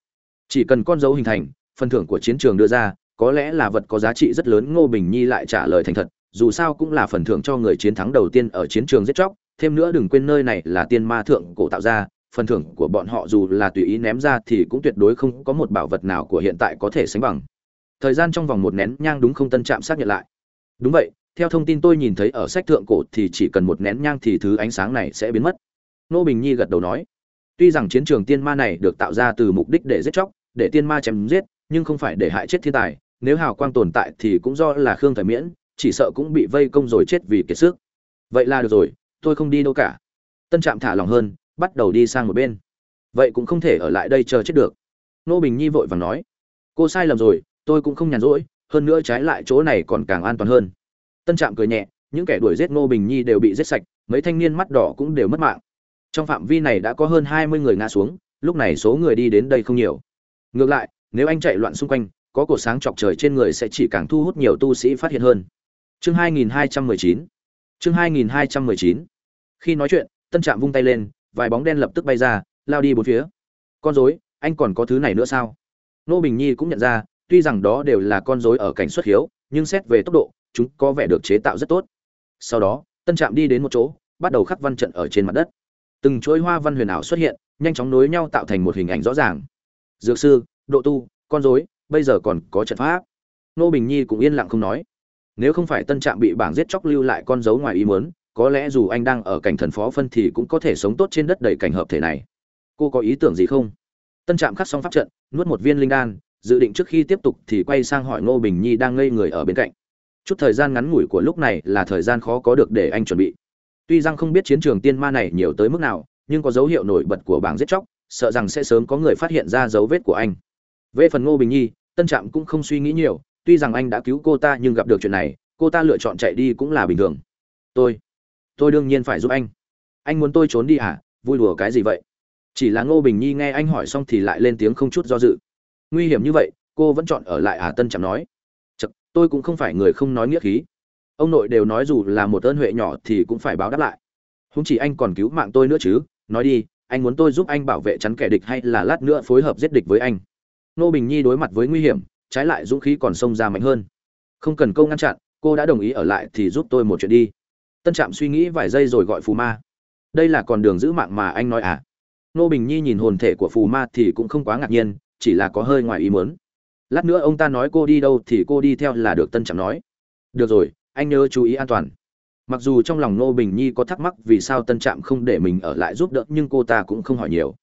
Chỉ cần con dấu hình thành, phần thưởng của chiến trường đưa ra, có lẽ là vật có giá trị rất lớn, ngô bình nhi lại trả lời thành thật. Dù sao cũng là phần thưởng cho người chiến thắng đầu tiên ở chiến trường giết chóc thêm nữa đừng quên nơi này là tiên ma thượng cổ tạo ra, phần thưởng của bọn họ dù là tùy ý ném ra thì cũng tuyệt đối không có một bảo vật nào của hiện tại có thể sánh bằng. Thời gian trong vòng một nén nhang đúng không tân trạm xác nhận lại. Đúng vậy, theo thông tin tôi nhìn thấy ở sách thượng cổ thì chỉ cần một nén nhang thì thứ ánh sáng này sẽ biến mất. Nô bình nhi gật đầu nói, tuy rằng chiến trường tiên ma này được tạo ra từ mục đích để giết chóc, để tiên ma chém giết, nhưng không phải để hại chết thiên tài, nếu hào quang tồn tại thì cũng do là khương thời miễn, chỉ sợ cũng bị vây công rồi chết vì kiệt sức. Vậy là được rồi tôi không đi đâu cả. Tân trạm thả lòng hơn, bắt đầu đi sang một bên. Vậy cũng không thể ở lại đây chờ chết được. Nô bình nhi vội vàng nói, cô sai lầm rồi, tôi cũng không nhàn rỗi, hơn nữa trái lại chỗ này còn càng an toàn hơn. Tân trạm cười nhẹ, những kẻ đuổi giết nô bình nhi đều bị giết sạch, mấy thanh niên mắt đỏ cũng đều mất mạng. Trong phạm vi này đã có hơn hai mươi người ngã xuống, lúc này số người đi đến đây không nhiều. Ngược lại, nếu anh chạy loạn xung quanh, có cột sáng chọc trời trên người sẽ chỉ càng thu hút nhiều tu sĩ phát hiện hơn. Chương 2219 chương 2219 khi nói chuyện, tân trạm vung tay lên, vài bóng đen lập tức bay ra, lao đi bốn phía. Con rối, anh còn có thứ này nữa sao? Nô bình nhi cũng nhận ra, tuy rằng đó đều là con rối ở cảnh xuất hiếu, nhưng xét về tốc độ, chúng có vẻ được chế tạo rất tốt. Sau đó, tân trạm đi đến một chỗ, bắt đầu khắc văn trận ở trên mặt đất. Từng chuỗi hoa văn huyền ảo xuất hiện, nhanh chóng nối nhau tạo thành một hình ảnh rõ ràng. Dược sư, độ tu, con rối, bây giờ còn có trận pháp? Nô bình nhi cũng yên lặng không nói. Nếu không phải tân trạm bị bảng giết chóc lưu lại con dấu ngoài ý muốn có lẽ dù anh đang ở cảnh thần phó phân thì cũng có thể sống tốt trên đất đầy cảnh hợp thể này. Cô có ý tưởng gì không? Tân trạm khắc xong pháp trận, nuốt một viên linh đan, dự định trước khi tiếp tục thì quay sang hỏi ngô bình nhi đang ngây người ở bên cạnh. Chút thời gian ngắn ngủi của lúc này là thời gian khó có được để anh chuẩn bị. Tuy rằng không biết chiến trường tiên ma này nhiều tới mức nào, nhưng có dấu hiệu nổi bật của bảng giết chóc, sợ rằng sẽ sớm có người phát hiện ra dấu vết của anh. Về phần ngô bình nhi, tân trạm cũng không suy nghĩ nhiều, tuy rằng anh đã cứu cô ta nhưng gặp được chuyện này, cô ta lựa chọn chạy đi cũng là bình thường. Tôi tôi đương nhiên phải giúp anh. Anh muốn tôi trốn đi à? Vui đùa cái gì vậy? Chỉ là ngô bình nhi nghe anh hỏi xong thì lại lên tiếng không chút do dự. Nguy hiểm như vậy cô vẫn chọn ở lại à? Tân chẳng nói. Chật, tôi cũng không phải người không nói nghĩa khí. Ông nội đều nói dù là một ơn huệ nhỏ thì cũng phải báo đáp lại. Húng chỉ anh còn cứu mạng tôi nữa chứ. Nói đi anh muốn tôi giúp anh bảo vệ chắn kẻ địch hay là lát nữa phối hợp giết địch với anh? Nô bình nhi đối mặt với nguy hiểm trái lại dũng khí còn xông ra mạnh hơn. Không cần câu ngăn chặn cô đã đồng ý ở lại thì giúp tôi một chuyện đi tân trạm suy nghĩ vài giây rồi gọi phù ma. Đây là con đường giữ mạng mà anh nói à? Nô bình nhi nhìn hồn thể của phù ma thì cũng không quá ngạc nhiên, chỉ là có hơi ngoài ý muốn. Lát nữa ông ta nói cô đi đâu thì cô đi theo là được tân trạm nói. Được rồi, anh nhớ chú ý an toàn. Mặc dù trong lòng nô bình nhi có thắc mắc vì sao tân trạm không để mình ở lại giúp đỡ, nhưng cô ta cũng không hỏi nhiều.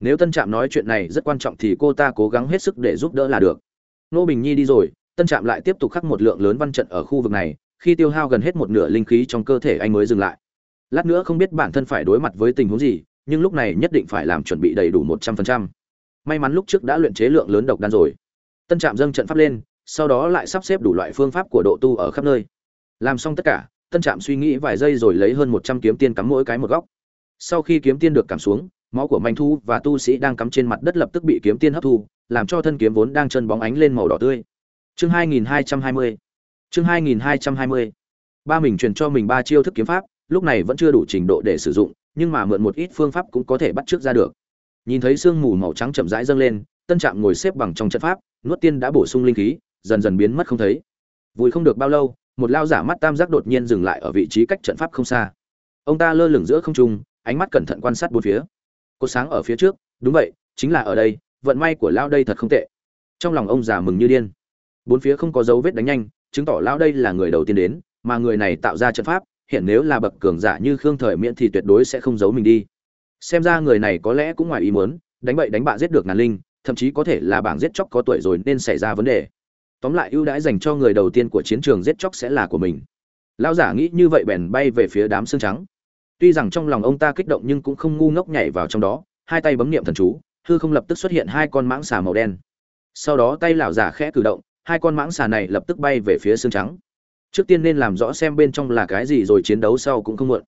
Nếu tân trạm nói chuyện này rất quan trọng thì cô ta cố gắng hết sức để giúp đỡ là được. Nô bình nhi đi rồi, tân trạm lại tiếp tục khắc một lượng lớn văn trận ở khu vực này khi tiêu hao gần hết một nửa linh khí trong cơ thể anh mới dừng lại. Lát nữa không biết bản thân phải đối mặt với tình huống gì, nhưng lúc này nhất định phải làm chuẩn bị đầy đủ một trăm phần trăm. May mắn lúc trước đã luyện chế lượng lớn độc đan rồi. Tân trạm dâng trận pháp lên, sau đó lại sắp xếp đủ loại phương pháp của độ tu ở khắp nơi. Làm xong tất cả, tân trạm suy nghĩ vài giây rồi lấy hơn một trăm kiếm tiên cắm mỗi cái một góc. Sau khi kiếm tiên được cắm xuống, máu của manh thu và tu sĩ đang cắm trên mặt đất lập tức bị kiếm tiên hấp thu, làm cho thân kiếm vốn đang chân bóng ánh lên màu đỏ tươi. Chương 2220 chương 2220 ba mình truyền cho mình ba chiêu thức kiếm pháp lúc này vẫn chưa đủ trình độ để sử dụng nhưng mà mượn một ít phương pháp cũng có thể bắt trước ra được nhìn thấy sương mù màu trắng chậm rãi dâng lên tân trạm ngồi xếp bằng trong trận pháp nuốt tiên đã bổ sung linh khí dần dần biến mất không thấy Vui không được bao lâu, một lao giả mắt tam giác đột nhiên dừng lại ở vị trí cách trận pháp không xa. Ông ta lơ lửng giữa không trung, ánh mắt cẩn thận quan sát bốn phía. Cột sáng ở phía trước, đúng vậy, chính là ở đây, vận may của lao đây thật không tệ. Trong lòng ông già mừng như điên. Bốn phía không có dấu vết đánh nhanh, chứng tỏ lão đây là người đầu tiên đến, mà người này tạo ra trận pháp, hiện nếu là bậc cường giả như Khương Thời Miễn thì tuyệt đối sẽ không giấu mình đi. Xem ra người này có lẽ cũng ngoài ý muốn, đánh bậy đánh bạ giết được ngàn linh, thậm chí có thể là bảng giết chóc có tuổi rồi nên xảy ra vấn đề. Tóm lại ưu đãi dành cho người đầu tiên của chiến trường giết chóc sẽ là của mình. Lão giả nghĩ như vậy bèn bay về phía đám xương trắng. Tuy rằng trong lòng ông ta kích động nhưng cũng không ngu ngốc nhảy vào trong đó hai tay bấm niệm thần chú hư không lập tức xuất hiện hai con mãng xà màu đen. Sau đó tay lão giả khẽ cử động hai con mãng xà này lập tức bay về phía xương trắng. Trước tiên nên làm rõ xem bên trong là cái gì rồi chiến đấu sau cũng không muộn.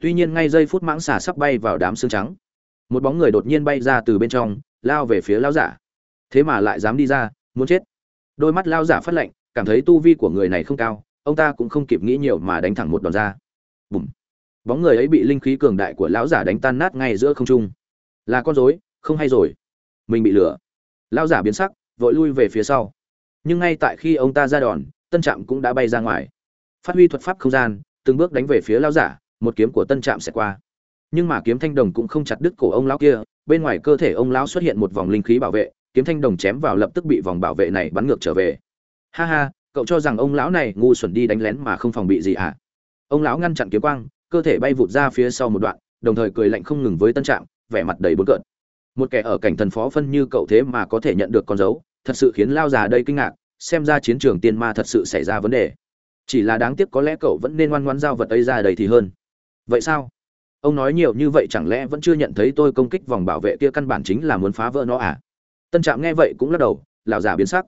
Tuy nhiên ngay giây phút mãng xà sắp bay vào đám xương trắng, một bóng người đột nhiên bay ra từ bên trong, lao về phía lão giả. Thế mà lại dám đi ra, muốn chết. Đôi mắt lao giả phát lạnh, cảm thấy tu vi của người này không cao, ông ta cũng không kịp nghĩ nhiều mà đánh thẳng một đòn ra. Bùm. Bóng người ấy bị linh khí cường đại của lão giả đánh tan nát ngay giữa không trung. Là con rối, không hay rồi. Mình bị lừa lão giả biến sắc, vội lui về phía sau nhưng ngay tại khi ông ta ra đòn tân trạm cũng đã bay ra ngoài. Phát huy thuật pháp không gian từng bước đánh về phía lão giả một kiếm của tân trạm sẽ qua. Nhưng mà kiếm thanh đồng cũng không chặt đứt cổ ông lão kia bên ngoài cơ thể ông lão xuất hiện một vòng linh khí bảo vệ kiếm thanh đồng chém vào lập tức bị vòng bảo vệ này bắn ngược trở về. Ha ha cậu cho rằng ông lão này ngu xuẩn đi đánh lén mà không phòng bị gì à ông lão ngăn chặn kiếm quang cơ thể bay vụt ra phía sau một đoạn đồng thời cười lạnh không ngừng với tân Trạm, vẻ mặt đầy buồn cợt. Một kẻ ở cảnh thần phó phân như cậu thế mà có thể nhận được con dấu thật sự khiến lao già đây kinh ngạc, xem ra chiến trường tiên ma thật sự xảy ra vấn đề. Chỉ là đáng tiếc có lẽ cậu vẫn nên ngoan ngoan giao vật ấy ra đầy thì hơn. Vậy sao? Ông nói nhiều như vậy chẳng lẽ vẫn chưa nhận thấy tôi công kích vòng bảo vệ kia căn bản chính là muốn phá vỡ nó à? Tân trạm nghe vậy cũng lắc đầu, lão già biến sắc.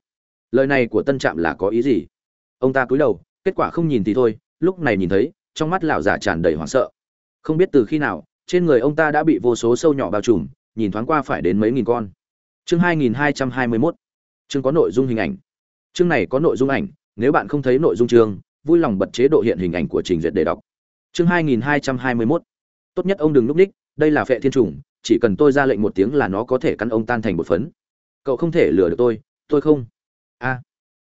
Lời này của tân trạm là có ý gì? Ông ta cúi đầu, kết quả không nhìn thì thôi, lúc này nhìn thấy, trong mắt lão già tràn đầy hoảng sợ. Không biết từ khi nào, trên người ông ta đã bị vô số sâu nhỏ bao trùm, nhìn thoáng qua phải đến mấy nghìn con. Chương 2221 chương có nội dung hình ảnh. Chương này có nội dung ảnh nếu bạn không thấy nội dung chương vui lòng bật chế độ hiện hình ảnh của trình duyệt để đọc. Chương 2221 tốt nhất ông đừng núp ních đây là phệ thiên trùng chỉ cần tôi ra lệnh một tiếng là nó có thể cắn ông tan thành một phấn. Cậu không thể lừa được tôi tôi không. A à,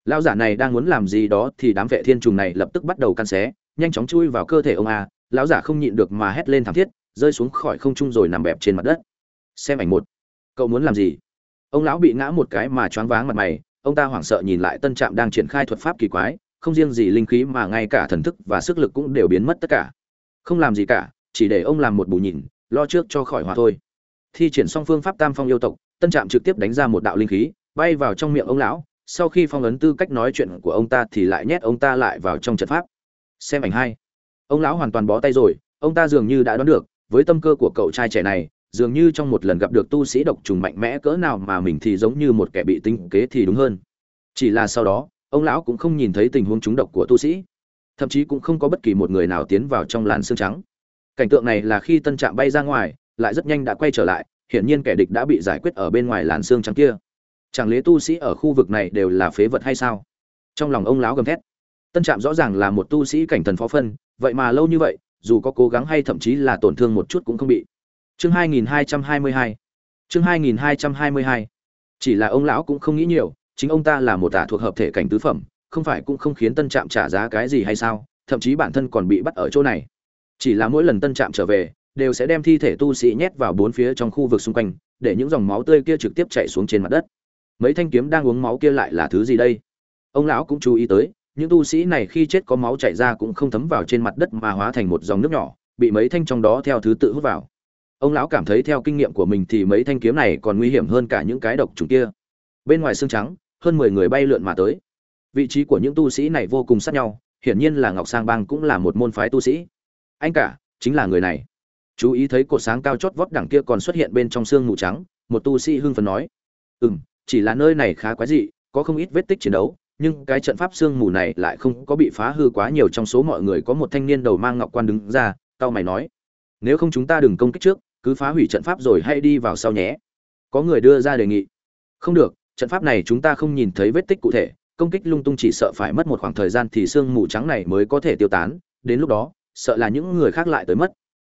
lão giả này đang muốn làm gì đó thì đám vệ thiên trùng này lập tức bắt đầu căn xé nhanh chóng chui vào cơ thể ông a lão giả không nhịn được mà hét lên thảm thiết rơi xuống khỏi không trung rồi nằm bẹp trên mặt đất. Xem ảnh một. Cậu muốn làm gì? Ông lão bị ngã một cái mà choáng váng mặt mày, ông ta hoảng sợ nhìn lại tân trạm đang triển khai thuật pháp kỳ quái, không riêng gì linh khí mà ngay cả thần thức và sức lực cũng đều biến mất tất cả. Không làm gì cả, chỉ để ông làm một bù nhìn, lo trước cho khỏi hòa thôi. Thi triển xong phương pháp tam phong yêu tộc, tân trạm trực tiếp đánh ra một đạo linh khí, bay vào trong miệng ông lão, sau khi phong ấn tư cách nói chuyện của ông ta thì lại nhét ông ta lại vào trong trận pháp. Xem ảnh hai. Ông lão hoàn toàn bó tay rồi, ông ta dường như đã đoán được, với tâm cơ của cậu trai trẻ này dường như trong một lần gặp được tu sĩ độc trùng mạnh mẽ cỡ nào mà mình thì giống như một kẻ bị tinh kế thì đúng hơn. Chỉ là sau đó, ông lão cũng không nhìn thấy tình huống trúng độc của tu sĩ. Thậm chí cũng không có bất kỳ một người nào tiến vào trong làn xương trắng. Cảnh tượng này là khi tân trạm bay ra ngoài, lại rất nhanh đã quay trở lại, hiển nhiên kẻ địch đã bị giải quyết ở bên ngoài làn xương trắng kia. Chẳng lẽ tu sĩ ở khu vực này đều là phế vật hay sao? Trong lòng ông lão gầm thét. Tân trạm rõ ràng là một tu sĩ cảnh thần phó phân, vậy mà lâu như vậy, dù có cố gắng hay thậm chí là tổn thương một chút cũng không bị chương 2222 chương 2222 chỉ là ông lão cũng không nghĩ nhiều, chính ông ta là một tả thuộc hợp thể cảnh tứ phẩm, không phải cũng không khiến tân trạm trả giá cái gì hay sao, thậm chí bản thân còn bị bắt ở chỗ này. Chỉ là mỗi lần tân trạm trở về, đều sẽ đem thi thể tu sĩ nhét vào bốn phía trong khu vực xung quanh, để những dòng máu tươi kia trực tiếp chảy xuống trên mặt đất. Mấy thanh kiếm đang uống máu kia lại là thứ gì đây? Ông lão cũng chú ý tới, những tu sĩ này khi chết có máu chảy ra cũng không thấm vào trên mặt đất mà hóa thành một dòng nước nhỏ, bị mấy thanh trong đó theo thứ tự hút vào ông lão cảm thấy theo kinh nghiệm của mình thì mấy thanh kiếm này còn nguy hiểm hơn cả những cái độc trùng kia. Bên ngoài xương trắng, hơn mười người bay lượn mà tới. Vị trí của những tu sĩ này vô cùng sát nhau, hiển nhiên là ngọc sang bang cũng là một môn phái tu sĩ. Anh cả, chính là người này. Chú ý thấy cột sáng cao chót vót đằng kia còn xuất hiện bên trong xương mù trắng, một tu sĩ hưng phấn nói. Ừ m chỉ là nơi này khá quái dị, có không ít vết tích chiến đấu, nhưng cái trận pháp xương mù này lại không có bị phá hư quá nhiều trong số mọi người có một thanh niên đầu mang ngọc quan đứng ra tao mày nói. Nếu không chúng ta đừng công kích trước cứ phá hủy trận pháp rồi hay đi vào sau nhé. Có người đưa ra đề nghị. Không được, trận pháp này chúng ta không nhìn thấy vết tích cụ thể, công kích lung tung chỉ sợ phải mất một khoảng thời gian thì xương mù trắng này mới có thể tiêu tán, đến lúc đó, sợ là những người khác lại tới mất.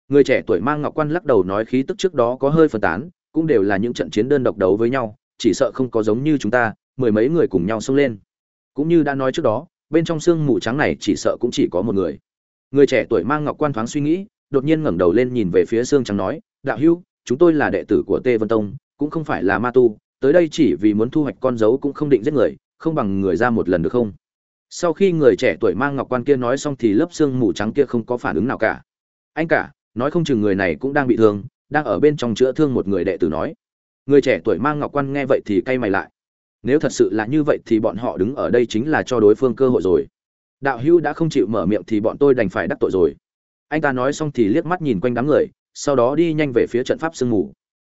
Người trẻ tuổi mang ngọc quan lắc đầu nói khí tức trước đó có hơi phân tán, cũng đều là những trận chiến đơn độc đấu với nhau, chỉ sợ không có giống như chúng ta, mười mấy người cùng nhau xông lên. Cũng như đã nói trước đó, bên trong xương mù trắng này chỉ sợ cũng chỉ có một người. Người trẻ tuổi mang ngọc quan thoáng suy nghĩ, đột nhiên ngẩng đầu lên nhìn về phía xương trắng nói đạo hữu, chúng tôi là đệ tử của tê vân tông, cũng không phải là ma tu, tới đây chỉ vì muốn thu hoạch con dấu cũng không định giết người, không bằng người ra một lần được không? Sau khi người trẻ tuổi mang ngọc quan kia nói xong thì lớp xương mù trắng kia không có phản ứng nào cả. Anh cả, nói không chừng người này cũng đang bị thương, đang ở bên trong chữa thương một người đệ tử nói. Người trẻ tuổi mang ngọc quan nghe vậy thì cay mày lại. Nếu thật sự là như vậy thì bọn họ đứng ở đây chính là cho đối phương cơ hội rồi. Đạo hữu đã không chịu mở miệng thì bọn tôi đành phải đắc tội rồi. Anh ta nói xong thì liếc mắt nhìn quanh đám người sau đó đi nhanh về phía trận pháp sương mù.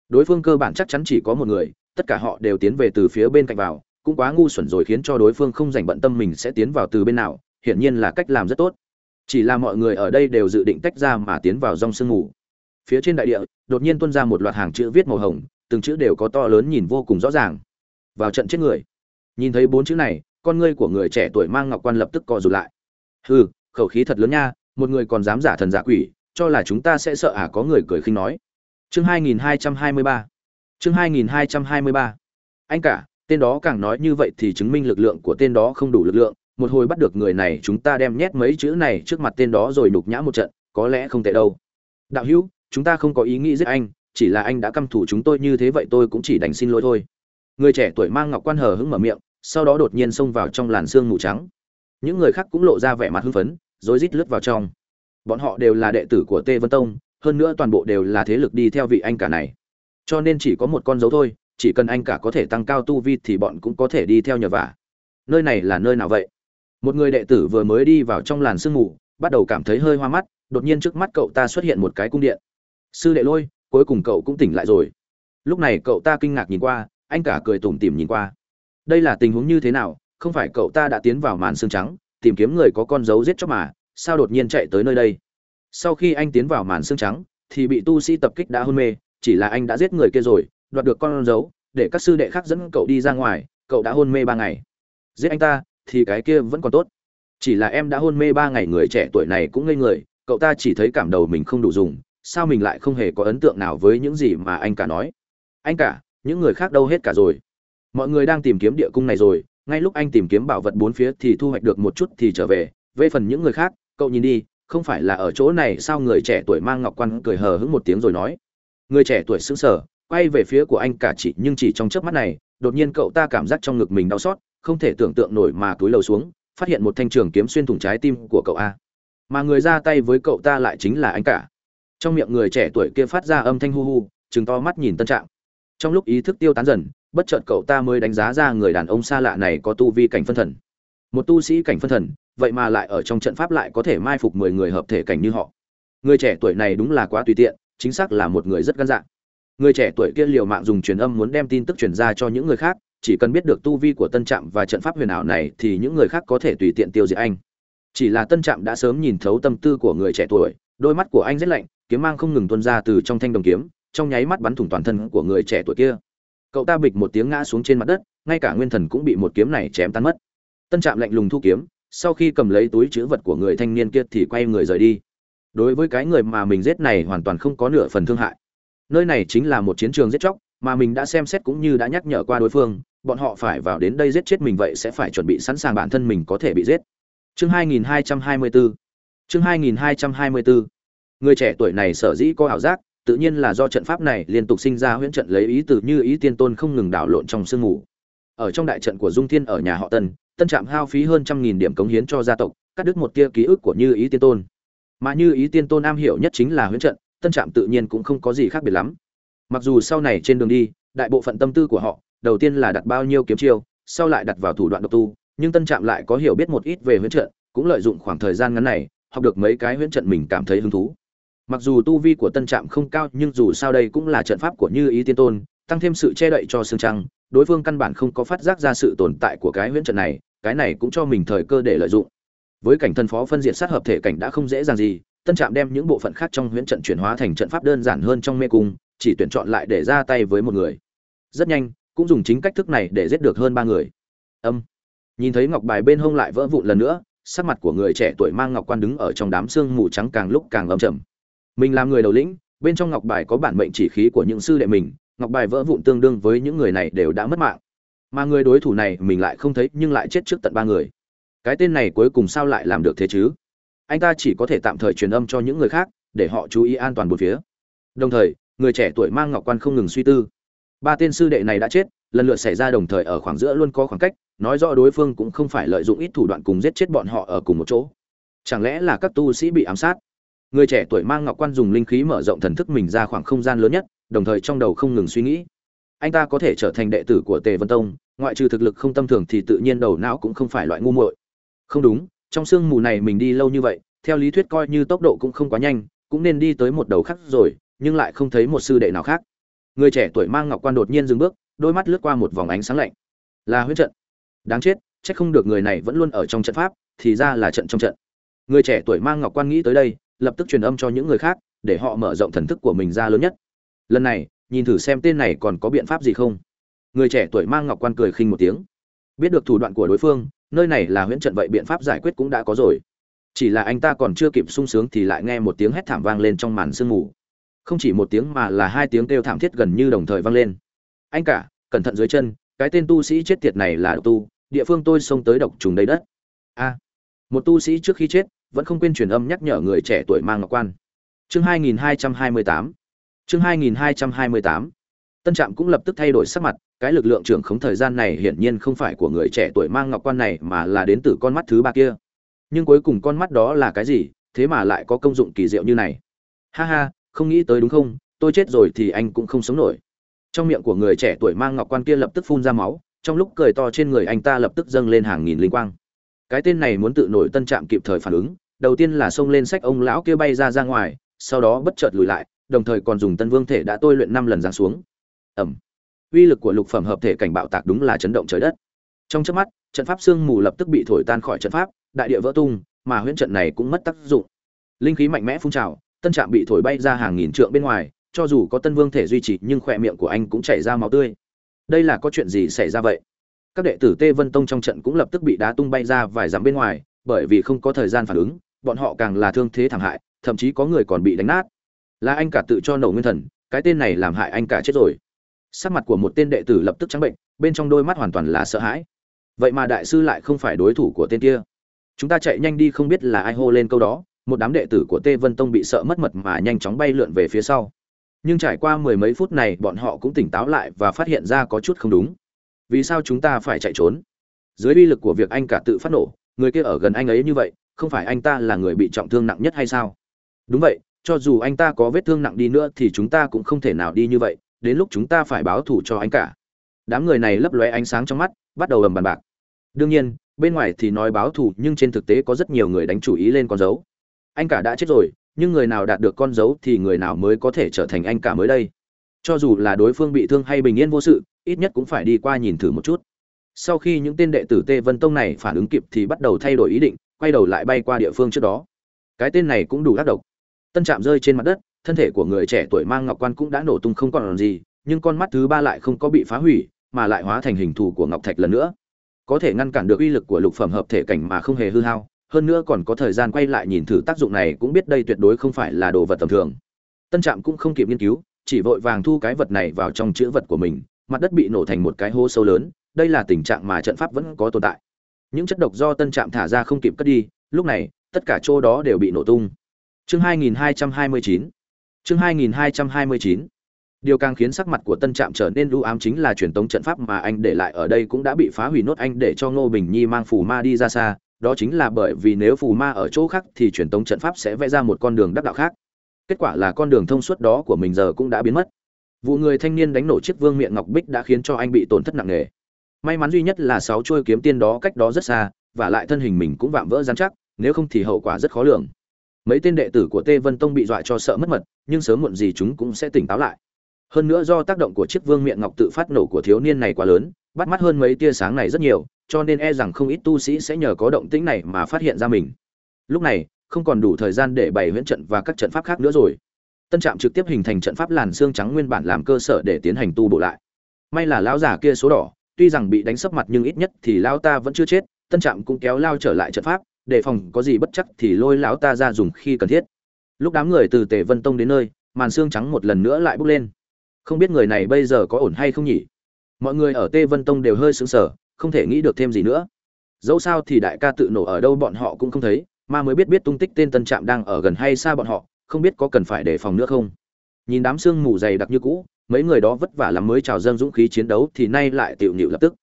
Đối phương cơ bản chắc chắn chỉ có một người, tất cả họ đều tiến về từ phía bên cạnh vào, cũng quá ngu xuẩn rồi khiến cho đối phương không dành bận tâm mình sẽ tiến vào từ bên nào, hiển nhiên là cách làm rất tốt. Chỉ là mọi người ở đây đều dự định tách ra mà tiến vào dòng sương mù. Phía trên đại địa, đột nhiên tuôn ra một loạt hàng chữ viết màu hồng, từng chữ đều có to lớn nhìn vô cùng rõ ràng. Vào trận chết người. Nhìn thấy bốn chữ này, con ngươi của người trẻ tuổi mang ngọc quan lập tức co rụt lại. Hừ, khẩu khí thật lớn nha, một người còn dám giả thần giả quỷ cho là chúng ta sẽ sợ à có người cười khinh nói. Chương 2223 chương 2223 anh cả, tên đó càng nói như vậy thì chứng minh lực lượng của tên đó không đủ lực lượng. Một hồi bắt được người này, chúng ta đem nhét mấy chữ này trước mặt tên đó rồi nhục nhã một trận, có lẽ không tệ đâu. Đạo hữu, chúng ta không có ý nghĩ giết anh, chỉ là anh đã căm thủ chúng tôi như thế vậy tôi cũng chỉ đành xin lỗi thôi. Người trẻ tuổi mang ngọc quan hờ hững mở miệng, sau đó đột nhiên xông vào trong làn sương mù trắng. Những người khác cũng lộ ra vẻ mặt hưng phấn, rối rít lướt vào trong bọn họ đều là đệ tử của tê vân tông, hơn nữa toàn bộ đều là thế lực đi theo vị anh cả này. Cho nên chỉ có một con dấu thôi, chỉ cần anh cả có thể tăng cao tu vi thì bọn cũng có thể đi theo nhờ vả. Nơi này là nơi nào vậy? Một người đệ tử vừa mới đi vào trong làn sương mù, bắt đầu cảm thấy hơi hoa mắt, đột nhiên trước mắt cậu ta xuất hiện một cái cung điện. Sư đệ lôi, cuối cùng cậu cũng tỉnh lại rồi. Lúc này cậu ta kinh ngạc nhìn qua, anh cả cười tủm tỉm nhìn qua. Đây là tình huống như thế nào? Không phải cậu ta đã tiến vào màn xương trắng, tìm kiếm người có con dấu giết chóc mà sao đột nhiên chạy tới nơi đây? Sau khi anh tiến vào màn xương trắng, thì bị tu sĩ tập kích đã hôn mê, chỉ là anh đã giết người kia rồi, đoạt được con dấu, để các sư đệ khác dẫn cậu đi ra ngoài, cậu đã hôn mê ba ngày. Giết anh ta, thì cái kia vẫn còn tốt. Chỉ là em đã hôn mê ba ngày người trẻ tuổi này cũng ngây người, cậu ta chỉ thấy cảm đầu mình không đủ dùng, sao mình lại không hề có ấn tượng nào với những gì mà anh cả nói? Anh cả, những người khác đâu hết cả rồi. Mọi người đang tìm kiếm địa cung này rồi, ngay lúc anh tìm kiếm bảo vật bốn phía thì thu hoạch được một chút thì trở về về phần những người khác cậu nhìn đi, không phải là ở chỗ này sao người trẻ tuổi mang ngọc quan cười hờ hững một tiếng rồi nói. Người trẻ tuổi sững sờ, quay về phía của anh cả chị nhưng chỉ trong chớp mắt này, đột nhiên cậu ta cảm giác trong ngực mình đau xót, không thể tưởng tượng nổi mà túi lầu xuống, phát hiện một thanh trường kiếm xuyên thủng trái tim của cậu a. Mà người ra tay với cậu ta lại chính là anh cả. Trong miệng người trẻ tuổi kia phát ra âm thanh hu hu chừng to mắt nhìn tân trạng. Trong lúc ý thức tiêu tán dần, bất chợt cậu ta mới đánh giá ra người đàn ông xa lạ này có tu vi cảnh phân thần. Một tu sĩ cảnh phân thần vậy mà lại ở trong trận pháp lại có thể mai phục mười người hợp thể cảnh như họ. Người trẻ tuổi này đúng là quá tùy tiện, chính xác là một người rất gan dạ. Người trẻ tuổi kia liều mạng dùng truyền âm muốn đem tin tức truyền ra cho những người khác, chỉ cần biết được tu vi của tân trạm và trận pháp huyền ảo này thì những người khác có thể tùy tiện tiêu diệt anh. Chỉ là tân trạm đã sớm nhìn thấu tâm tư của người trẻ tuổi, đôi mắt của anh rất lạnh, kiếm mang không ngừng tuôn ra từ trong thanh đồng kiếm, trong nháy mắt bắn thủng toàn thân của người trẻ tuổi kia. Cậu ta bịch một tiếng ngã xuống trên mặt đất, ngay cả nguyên thần cũng bị một kiếm này chém tan mất. Tân trạm lạnh lùng thu kiếm sau khi cầm lấy túi chữ vật của người thanh niên kia thì quay người rời đi. Đối với cái người mà mình giết này hoàn toàn không có nửa phần thương hại. Nơi này chính là một chiến trường giết chóc mà mình đã xem xét cũng như đã nhắc nhở qua đối phương bọn họ phải vào đến đây giết chết mình vậy sẽ phải chuẩn bị sẵn sàng bản thân mình có thể bị giết. Chương 2224 chương 2224 người trẻ tuổi này sở dĩ có ảo giác tự nhiên là do trận pháp này liên tục sinh ra huyễn trận lấy ý từ như ý tiên tôn không ngừng đảo lộn trong sương mù. Ở trong đại trận của Dung Thiên ở nhà họ Tân, Tân Trạm hao phí hơn trăm nghìn điểm cống hiến cho gia tộc, cắt đứt một tia ký ức của Như Ý Tiên Tôn. Mà Như Ý Tiên Tôn am hiểu nhất chính là huyễn trận, Tân Trạm tự nhiên cũng không có gì khác biệt lắm. Mặc dù sau này trên đường đi, đại bộ phận tâm tư của họ, đầu tiên là đặt bao nhiêu kiếm chiêu, sau lại đặt vào thủ đoạn độc tu, nhưng Tân Trạm lại có hiểu biết một ít về huyễn trận, cũng lợi dụng khoảng thời gian ngắn này, học được mấy cái huyễn trận mình cảm thấy hứng thú mặc dù tu vi của tân trạm không cao nhưng dù sao đây cũng là trận pháp của như ý tiên tôn tăng thêm sự che đậy cho xương trăng đối phương căn bản không có phát giác ra sự tồn tại của cái huyễn trận này, cái này cũng cho mình thời cơ để lợi dụng. Với cảnh thần phó phân diện sát hợp thể cảnh đã không dễ dàng gì, tân trạm đem những bộ phận khác trong huyễn trận chuyển hóa thành trận pháp đơn giản hơn trong mê cung, chỉ tuyển chọn lại để ra tay với một người. Rất nhanh, cũng dùng chính cách thức này để giết được hơn ba người. Âm. Nhìn thấy ngọc bài bên hông lại vỡ vụn lần nữa, sắc mặt của người trẻ tuổi mang ngọc quan đứng ở trong đám xương mù trắng càng lúc càng âm trầm. Mình làm người đầu lĩnh, bên trong ngọc bài có bản mệnh chỉ khí của những sư đệ mình ngọc bài vỡ vụn tương đương với những người này đều đã mất mạng. Mà người đối thủ này mình lại không thấy nhưng lại chết trước tận ba người. Cái tên này cuối cùng sao lại làm được thế chứ? Anh ta chỉ có thể tạm thời truyền âm cho những người khác, để họ chú ý an toàn một phía. Đồng thời, người trẻ tuổi mang ngọc quan không ngừng suy tư. Ba tên sư đệ này đã chết, lần lượt xảy ra đồng thời ở khoảng giữa luôn có khoảng cách, nói rõ đối phương cũng không phải lợi dụng ít thủ đoạn cùng giết chết bọn họ ở cùng một chỗ. Chẳng lẽ là các tu sĩ bị ám sát? Người trẻ tuổi mang ngọc quan dùng linh khí mở rộng thần thức mình ra khoảng không gian lớn nhất đồng thời trong đầu không ngừng suy nghĩ. Anh ta có thể trở thành đệ tử của tề vân tông, ngoại trừ thực lực không tâm thường thì tự nhiên đầu não cũng không phải loại ngu muội. Không đúng, trong sương mù này mình đi lâu như vậy, theo lý thuyết coi như tốc độ cũng không quá nhanh, cũng nên đi tới một đầu khác rồi, nhưng lại không thấy một sư đệ nào khác. Người trẻ tuổi mang ngọc quan đột nhiên dừng bước, đôi mắt lướt qua một vòng ánh sáng lạnh. Là huyết trận. Đáng chết, chắc không được người này vẫn luôn ở trong trận pháp, thì ra là trận trong trận. Người trẻ tuổi mang ngọc quan nghĩ tới đây, lập tức truyền âm cho những người khác, để họ mở rộng thần thức của mình ra lớn nhất lần này, nhìn thử xem tên này còn có biện pháp gì không. Người trẻ tuổi mang ngọc quan cười khinh một tiếng. Biết được thủ đoạn của đối phương, nơi này là huyễn trận vậy biện pháp giải quyết cũng đã có rồi. Chỉ là anh ta còn chưa kịp sung sướng thì lại nghe một tiếng hét thảm vang lên trong màn sương mù. Không chỉ một tiếng mà là hai tiếng kêu thảm thiết gần như đồng thời vang lên. Anh cả, cẩn thận dưới chân, cái tên tu sĩ chết tiệt này là độc tu, địa phương tôi xông tới độc trùng đầy đất. A. Một tu sĩ trước khi chết, vẫn không quên truyền âm nhắc nhở người trẻ tuổi mang ngọc quan. Chương 2228 chương 2228 tân trạm cũng lập tức thay đổi sắc mặt, cái lực lượng trưởng khống thời gian này hiển nhiên không phải của người trẻ tuổi mang ngọc quan này mà là đến từ con mắt thứ ba kia. Nhưng cuối cùng con mắt đó là cái gì, thế mà lại có công dụng kỳ diệu như này? Ha ha, không nghĩ tới đúng không? Tôi chết rồi thì anh cũng không sống nổi. Trong miệng của người trẻ tuổi mang ngọc quan kia lập tức phun ra máu, trong lúc cười to trên người anh ta lập tức dâng lên hàng nghìn linh quang. Cái tên này muốn tự nổi tân trạm kịp thời phản ứng, đầu tiên là xông lên sách ông lão kia bay ra ra ngoài, sau đó bất chợt lùi lại đồng thời còn dùng tân vương thể đã tôi luyện năm lần giáng xuống. Ẩm. Uy lực của lục phẩm hợp thể cảnh bạo tạc đúng là chấn động trời đất. Trong chớp mắt, trận pháp sương mù lập tức bị thổi tan khỏi trận pháp, đại địa vỡ tung, mà huyễn trận này cũng mất tác dụng. Linh khí mạnh mẽ phun trào, tân trạm bị thổi bay ra hàng nghìn trượng bên ngoài, cho dù có tân vương thể duy trì, nhưng khỏe miệng của anh cũng chảy ra máu tươi. Đây là có chuyện gì xảy ra vậy? Các đệ tử tê vân tông trong trận cũng lập tức bị đá tung bay ra vài dặm bên ngoài, bởi vì không có thời gian phản ứng, bọn họ càng là thương thế thảm hại, thậm chí có người còn bị đánh nát là anh cả tự cho nổ nguyên thần, cái tên này làm hại anh cả chết rồi. Sắc mặt của một tên đệ tử lập tức trắng bệnh, bên trong đôi mắt hoàn toàn là sợ hãi. Vậy mà đại sư lại không phải đối thủ của tên kia. Chúng ta chạy nhanh đi không biết là ai hô lên câu đó, một đám đệ tử của tê vân tông bị sợ mất mật mà nhanh chóng bay lượn về phía sau. Nhưng trải qua mười mấy phút này, bọn họ cũng tỉnh táo lại và phát hiện ra có chút không đúng. Vì sao chúng ta phải chạy trốn? Dưới uy lực của việc anh cả tự phát nổ, người kia ở gần anh ấy như vậy, không phải anh ta là người bị trọng thương nặng nhất hay sao? Đúng vậy cho dù anh ta có vết thương nặng đi nữa thì chúng ta cũng không thể nào đi như vậy, đến lúc chúng ta phải báo thù cho anh cả. Đám người này lấp lóe ánh sáng trong mắt, bắt đầu ầm bàn bạc. Đương nhiên, bên ngoài thì nói báo thù nhưng trên thực tế có rất nhiều người đánh chủ ý lên con dấu. Anh cả đã chết rồi, nhưng người nào đạt được con dấu thì người nào mới có thể trở thành anh cả mới đây? Cho dù là đối phương bị thương hay bình yên vô sự, ít nhất cũng phải đi qua nhìn thử một chút. Sau khi những tên đệ tử tê vân tông này phản ứng kịp thì bắt đầu thay đổi ý định, quay đầu lại bay qua địa phương trước đó. Cái tên này cũng đủ ác độc tân trạm rơi trên mặt đất, thân thể của người trẻ tuổi mang ngọc quan cũng đã nổ tung không còn gì, nhưng con mắt thứ ba lại không có bị phá hủy, mà lại hóa thành hình thù của ngọc thạch lần nữa. Có thể ngăn cản được uy lực của lục phẩm hợp thể cảnh mà không hề hư hao, hơn nữa còn có thời gian quay lại nhìn thử tác dụng này cũng biết đây tuyệt đối không phải là đồ vật tầm thường. Tân trạm cũng không kịp nghiên cứu, chỉ vội vàng thu cái vật này vào trong chữ vật của mình, mặt đất bị nổ thành một cái hố sâu lớn, đây là tình trạng mà trận pháp vẫn có tồn tại. Những chất độc do tân trạm thả ra không kịp cất đi, lúc này, tất cả chỗ đó đều bị nổ tung chương 2229 chương 2229 điều càng khiến sắc mặt của tân trạm trở nên lưu ám chính là truyền tống trận pháp mà anh để lại ở đây cũng đã bị phá hủy nốt anh để cho ngô bình nhi mang phù ma đi ra xa. Đó chính là bởi vì nếu phù ma ở chỗ khác thì truyền tống trận pháp sẽ vẽ ra một con đường đắc đạo khác. Kết quả là con đường thông suốt đó của mình giờ cũng đã biến mất. Vụ người thanh niên đánh nổ chiếc vương miệng ngọc bích đã khiến cho anh bị tổn thất nặng nề. May mắn duy nhất là sáu chuôi kiếm tiên đó cách đó rất xa, và lại thân hình mình cũng vạm vỡ dán chắc, nếu không thì hậu quả rất khó lường mấy tên đệ tử của tê vân tông bị dọa cho sợ mất mật, nhưng sớm muộn gì chúng cũng sẽ tỉnh táo lại. Hơn nữa do tác động của chiếc vương miệng ngọc tự phát nổ của thiếu niên này quá lớn, bắt mắt hơn mấy tia sáng này rất nhiều, cho nên e rằng không ít tu sĩ sẽ nhờ có động tĩnh này mà phát hiện ra mình. Lúc này, không còn đủ thời gian để bày huyễn trận và các trận pháp khác nữa rồi. Tân trạm trực tiếp hình thành trận pháp làn xương trắng nguyên bản làm cơ sở để tiến hành tu bổ lại. May là lão giả kia số đỏ, tuy rằng bị đánh sấp mặt nhưng ít nhất thì lão ta vẫn chưa chết, tân trạm cũng kéo lao trở lại trận pháp đề phòng có gì bất chắc thì lôi lão ta ra dùng khi cần thiết. Lúc đám người từ tề vân tông đến nơi, màn xương trắng một lần nữa lại bốc lên. Không biết người này bây giờ có ổn hay không nhỉ? Mọi người ở tê vân tông đều hơi sững sờ, không thể nghĩ được thêm gì nữa. Dẫu sao thì đại ca tự nổ ở đâu bọn họ cũng không thấy, mà mới biết biết tung tích tên tân trạm đang ở gần hay xa bọn họ, không biết có cần phải đề phòng nữa không. Nhìn đám sương mù dày đặc như cũ, mấy người đó vất vả lắm mới trào dâng dũng khí chiến đấu thì nay lại tiểu nhịu lập tức.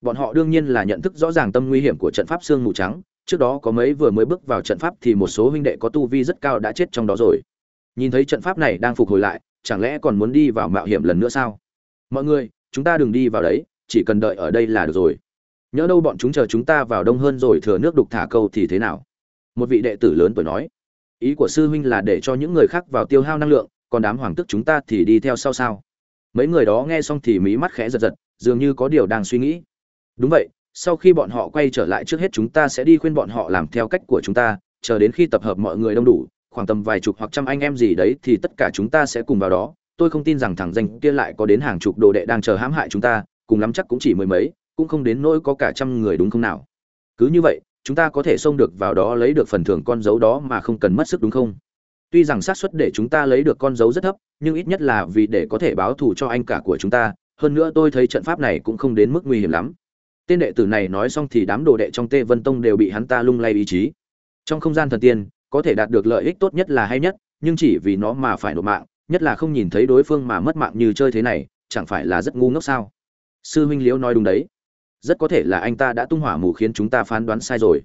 Bọn họ đương nhiên là nhận thức rõ ràng tâm nguy hiểm của trận pháp sương mù trắng trước đó có mấy vừa mới bước vào trận pháp thì một số huynh đệ có tu vi rất cao đã chết trong đó rồi. Nhìn thấy trận pháp này đang phục hồi lại, chẳng lẽ còn muốn đi vào mạo hiểm lần nữa sao? Mọi người, chúng ta đừng đi vào đấy, chỉ cần đợi ở đây là được rồi. Nhớ đâu bọn chúng chờ chúng ta vào đông hơn rồi thừa nước đục thả câu thì thế nào? Một vị đệ tử lớn tuổi nói. Ý của sư huynh là để cho những người khác vào tiêu hao năng lượng, còn đám hoàng tức chúng ta thì đi theo sau sao? Mấy người đó nghe xong thì mí mắt khẽ giật giật, dường như có điều đang suy nghĩ. Đúng vậy sau khi bọn họ quay trở lại trước hết chúng ta sẽ đi khuyên bọn họ làm theo cách của chúng ta, chờ đến khi tập hợp mọi người đông đủ, khoảng tầm vài chục hoặc trăm anh em gì đấy thì tất cả chúng ta sẽ cùng vào đó. Tôi không tin rằng thằng danh kia lại có đến hàng chục đồ đệ đang chờ hãm hại chúng ta, cùng lắm chắc cũng chỉ mười mấy, cũng không đến nỗi có cả trăm người đúng không nào? Cứ như vậy, chúng ta có thể xông được vào đó lấy được phần thưởng con dấu đó mà không cần mất sức đúng không? Tuy rằng xác suất để chúng ta lấy được con dấu rất thấp, nhưng ít nhất là vì để có thể báo thù cho anh cả của chúng ta. Hơn nữa tôi thấy trận pháp này cũng không đến mức nguy hiểm lắm tên đệ tử này nói xong thì đám đồ đệ trong tê vân tông đều bị hắn ta lung lay ý chí. Trong không gian thần tiên, có thể đạt được lợi ích tốt nhất là hay nhất, nhưng chỉ vì nó mà phải nộp mạng, nhất là không nhìn thấy đối phương mà mất mạng như chơi thế này, chẳng phải là rất ngu ngốc sao? Sư huynh liễu nói đúng đấy. Rất có thể là anh ta đã tung hỏa mù khiến chúng ta phán đoán sai rồi.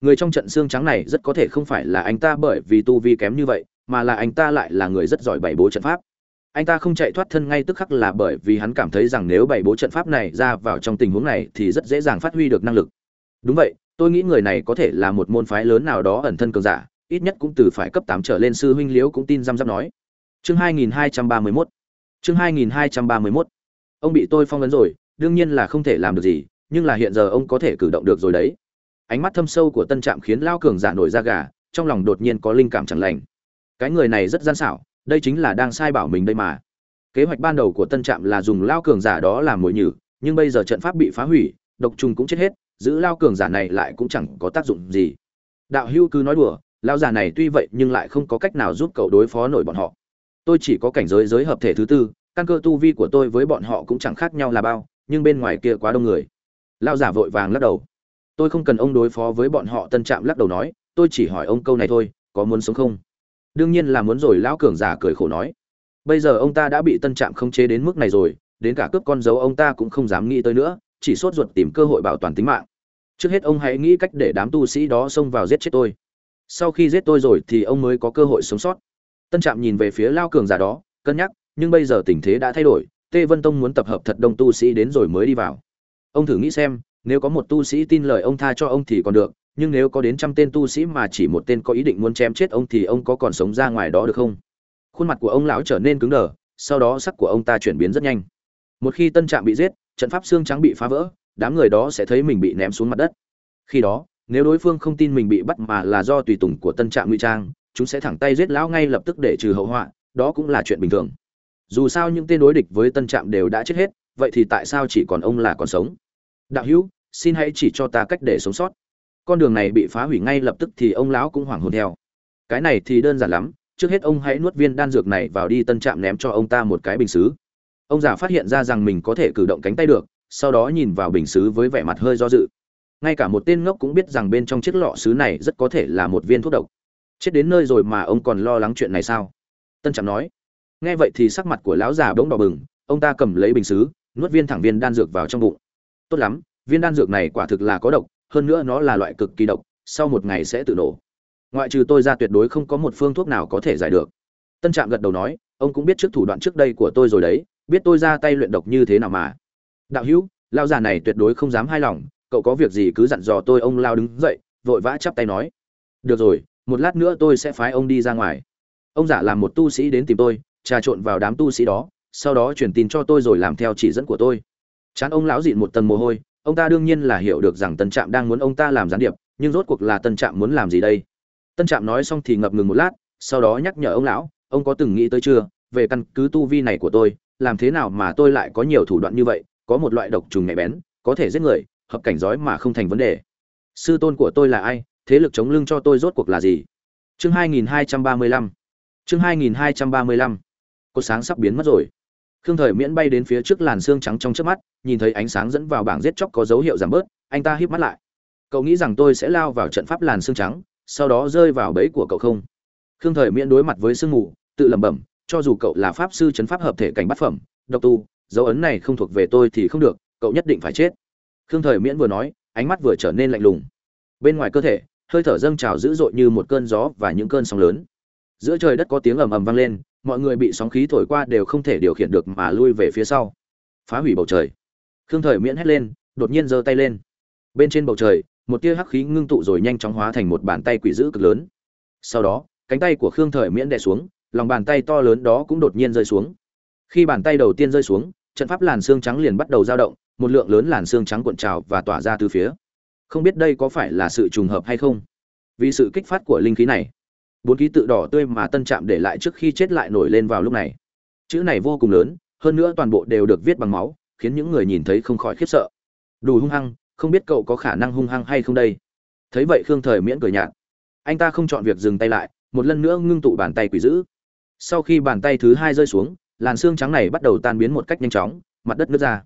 Người trong trận xương trắng này rất có thể không phải là anh ta bởi vì tu vi kém như vậy, mà là anh ta lại là người rất giỏi bày bố trận pháp anh ta không chạy thoát thân ngay tức khắc là bởi vì hắn cảm thấy rằng nếu bày bố trận pháp này ra vào trong tình huống này thì rất dễ dàng phát huy được năng lực. Đúng vậy, tôi nghĩ người này có thể là một môn phái lớn nào đó ẩn thân cường giả, ít nhất cũng từ phải cấp tám trở lên sư huynh liễu cũng tin răm răm nói. Chương 2231 chương 2231 ông bị tôi phong ấn rồi, đương nhiên là không thể làm được gì, nhưng là hiện giờ ông có thể cử động được rồi đấy. Ánh mắt thâm sâu của tân trạm khiến lao cường giả nổi da gà, trong lòng đột nhiên có linh cảm chẳng lành. Cái người này rất gian xảo đây chính là đang sai bảo mình đây mà. Kế hoạch ban đầu của tân trạm là dùng lao cường giả đó làm mồi nhử, nhưng bây giờ trận pháp bị phá hủy, độc trùng cũng chết hết, giữ lao cường giả này lại cũng chẳng có tác dụng gì. Đạo hưu cứ nói đùa, lao giả này tuy vậy nhưng lại không có cách nào giúp cậu đối phó nổi bọn họ. Tôi chỉ có cảnh giới giới hợp thể thứ tư, căn cơ tu vi của tôi với bọn họ cũng chẳng khác nhau là bao, nhưng bên ngoài kia quá đông người. Lao giả vội vàng lắc đầu. Tôi không cần ông đối phó với bọn họ, tân trạm lắc đầu nói, tôi chỉ hỏi ông câu này thôi, có muốn sống không? Đương nhiên là muốn rồi lão cường giả cười khổ nói. Bây giờ ông ta đã bị tân trạm khống chế đến mức này rồi, đến cả cướp con dấu ông ta cũng không dám nghĩ tới nữa, chỉ sốt ruột tìm cơ hội bảo toàn tính mạng. Trước hết ông hãy nghĩ cách để đám tu sĩ đó xông vào giết chết tôi. Sau khi giết tôi rồi thì ông mới có cơ hội sống sót. Tân trạm nhìn về phía lao cường giả đó, cân nhắc, nhưng bây giờ tình thế đã thay đổi, tê vân tông muốn tập hợp thật đông tu sĩ đến rồi mới đi vào. Ông thử nghĩ xem, nếu có một tu sĩ tin lời ông tha cho ông thì còn được nhưng nếu có đến trăm tên tu sĩ mà chỉ một tên có ý định muốn chém chết ông thì ông có còn sống ra ngoài đó được không? Khuôn mặt của ông lão trở nên cứng đờ, sau đó sắc của ông ta chuyển biến rất nhanh. Một khi tân trạm bị giết, trận pháp xương trắng bị phá vỡ, đám người đó sẽ thấy mình bị ném xuống mặt đất. Khi đó, nếu đối phương không tin mình bị bắt mà là do tùy tùng của tân trạm ngụy trang, chúng sẽ thẳng tay giết lão ngay lập tức để trừ hậu họa, đó cũng là chuyện bình thường. Dù sao những tên đối địch với tân trạm đều đã chết hết, vậy thì tại sao chỉ còn ông là còn sống? Đạo hữu, xin hãy chỉ cho ta cách để sống sót con đường này bị phá hủy ngay lập tức thì ông lão cũng hoảng hồn theo. Cái này thì đơn giản lắm, trước hết ông hãy nuốt viên đan dược này vào đi tân trạm ném cho ông ta một cái bình xứ. Ông già phát hiện ra rằng mình có thể cử động cánh tay được, sau đó nhìn vào bình xứ với vẻ mặt hơi do dự. Ngay cả một tên ngốc cũng biết rằng bên trong chiếc lọ xứ này rất có thể là một viên thuốc độc. Chết đến nơi rồi mà ông còn lo lắng chuyện này sao? Tân trạm nói. Nghe vậy thì sắc mặt của lão già bỗng đỏ bừng, ông ta cầm lấy bình xứ, nuốt viên thẳng viên đan dược vào trong bụng. Tốt lắm, viên đan dược này quả thực là có độc hơn nữa nó là loại cực kỳ độc, sau một ngày sẽ tự nổ. Ngoại trừ tôi ra tuyệt đối không có một phương thuốc nào có thể giải được. Tân trạm gật đầu nói, ông cũng biết trước thủ đoạn trước đây của tôi rồi đấy, biết tôi ra tay luyện độc như thế nào mà. Đạo hữu lao già này tuyệt đối không dám hai lòng, cậu có việc gì cứ dặn dò tôi, ông lao đứng dậy, vội vã chắp tay nói. Được rồi, một lát nữa tôi sẽ phái ông đi ra ngoài. Ông giả làm một tu sĩ đến tìm tôi, trà trộn vào đám tu sĩ đó, sau đó truyền tin cho tôi rồi làm theo chỉ dẫn của tôi. Chán ông lão dịn một tầng mồ hôi ông ta đương nhiên là hiểu được rằng tân trạm đang muốn ông ta làm gián điệp, nhưng rốt cuộc là tân trạm muốn làm gì đây? Tân trạm nói xong thì ngập ngừng một lát, sau đó nhắc nhở ông lão, ông có từng nghĩ tới chưa? Về căn cứ tu vi này của tôi, làm thế nào mà tôi lại có nhiều thủ đoạn như vậy? Có một loại độc trùng nhạy bén, có thể giết người, hợp cảnh giói mà không thành vấn đề. Sư tôn của tôi là ai? Thế lực chống lưng cho tôi rốt cuộc là gì? Chương 2235 chương 2235 có sáng sắp biến mất rồi khương thời miễn bay đến phía trước làn xương trắng trong trước mắt, nhìn thấy ánh sáng dẫn vào bảng giết chóc có dấu hiệu giảm bớt, anh ta híp mắt lại. Cậu nghĩ rằng tôi sẽ lao vào trận pháp làn xương trắng, sau đó rơi vào bẫy của cậu không? Khương thời miễn đối mặt với sương mù, tự lẩm bẩm, cho dù cậu là pháp sư chấn pháp hợp thể cảnh bát phẩm, độc tu dấu ấn này không thuộc về tôi thì không được, cậu nhất định phải chết. Khương thời miễn vừa nói, ánh mắt vừa trở nên lạnh lùng. Bên ngoài cơ thể, hơi thở dâng trào dữ dội như một cơn gió và những cơn sóng lớn. Giữa trời đất có tiếng ầm ầm vang lên mọi người bị sóng khí thổi qua đều không thể điều khiển được mà lui về phía sau. Phá hủy bầu trời. Khương thời miễn hét lên, đột nhiên giơ tay lên. Bên trên bầu trời, một tia hắc khí ngưng tụ rồi nhanh chóng hóa thành một bàn tay quỷ dữ cực lớn. Sau đó, cánh tay của khương thời miễn đè xuống, lòng bàn tay to lớn đó cũng đột nhiên rơi xuống. Khi bàn tay đầu tiên rơi xuống, trận pháp làn xương trắng liền bắt đầu dao động, một lượng lớn làn xương trắng cuộn trào và tỏa ra từ phía. Không biết đây có phải là sự trùng hợp hay không? Vì sự kích phát của linh khí này bốn ký tự đỏ tươi mà tân trạm để lại trước khi chết lại nổi lên vào lúc này. Chữ này vô cùng lớn, hơn nữa toàn bộ đều được viết bằng máu, khiến những người nhìn thấy không khỏi khiếp sợ. Đủ hung hăng, không biết cậu có khả năng hung hăng hay không đây? Thấy vậy khương thời miễn cười nhạt. Anh ta không chọn việc dừng tay lại, một lần nữa ngưng tụ bàn tay quỷ dữ. Sau khi bàn tay thứ hai rơi xuống, làn xương trắng này bắt đầu tan biến một cách nhanh chóng, mặt đất nước ra.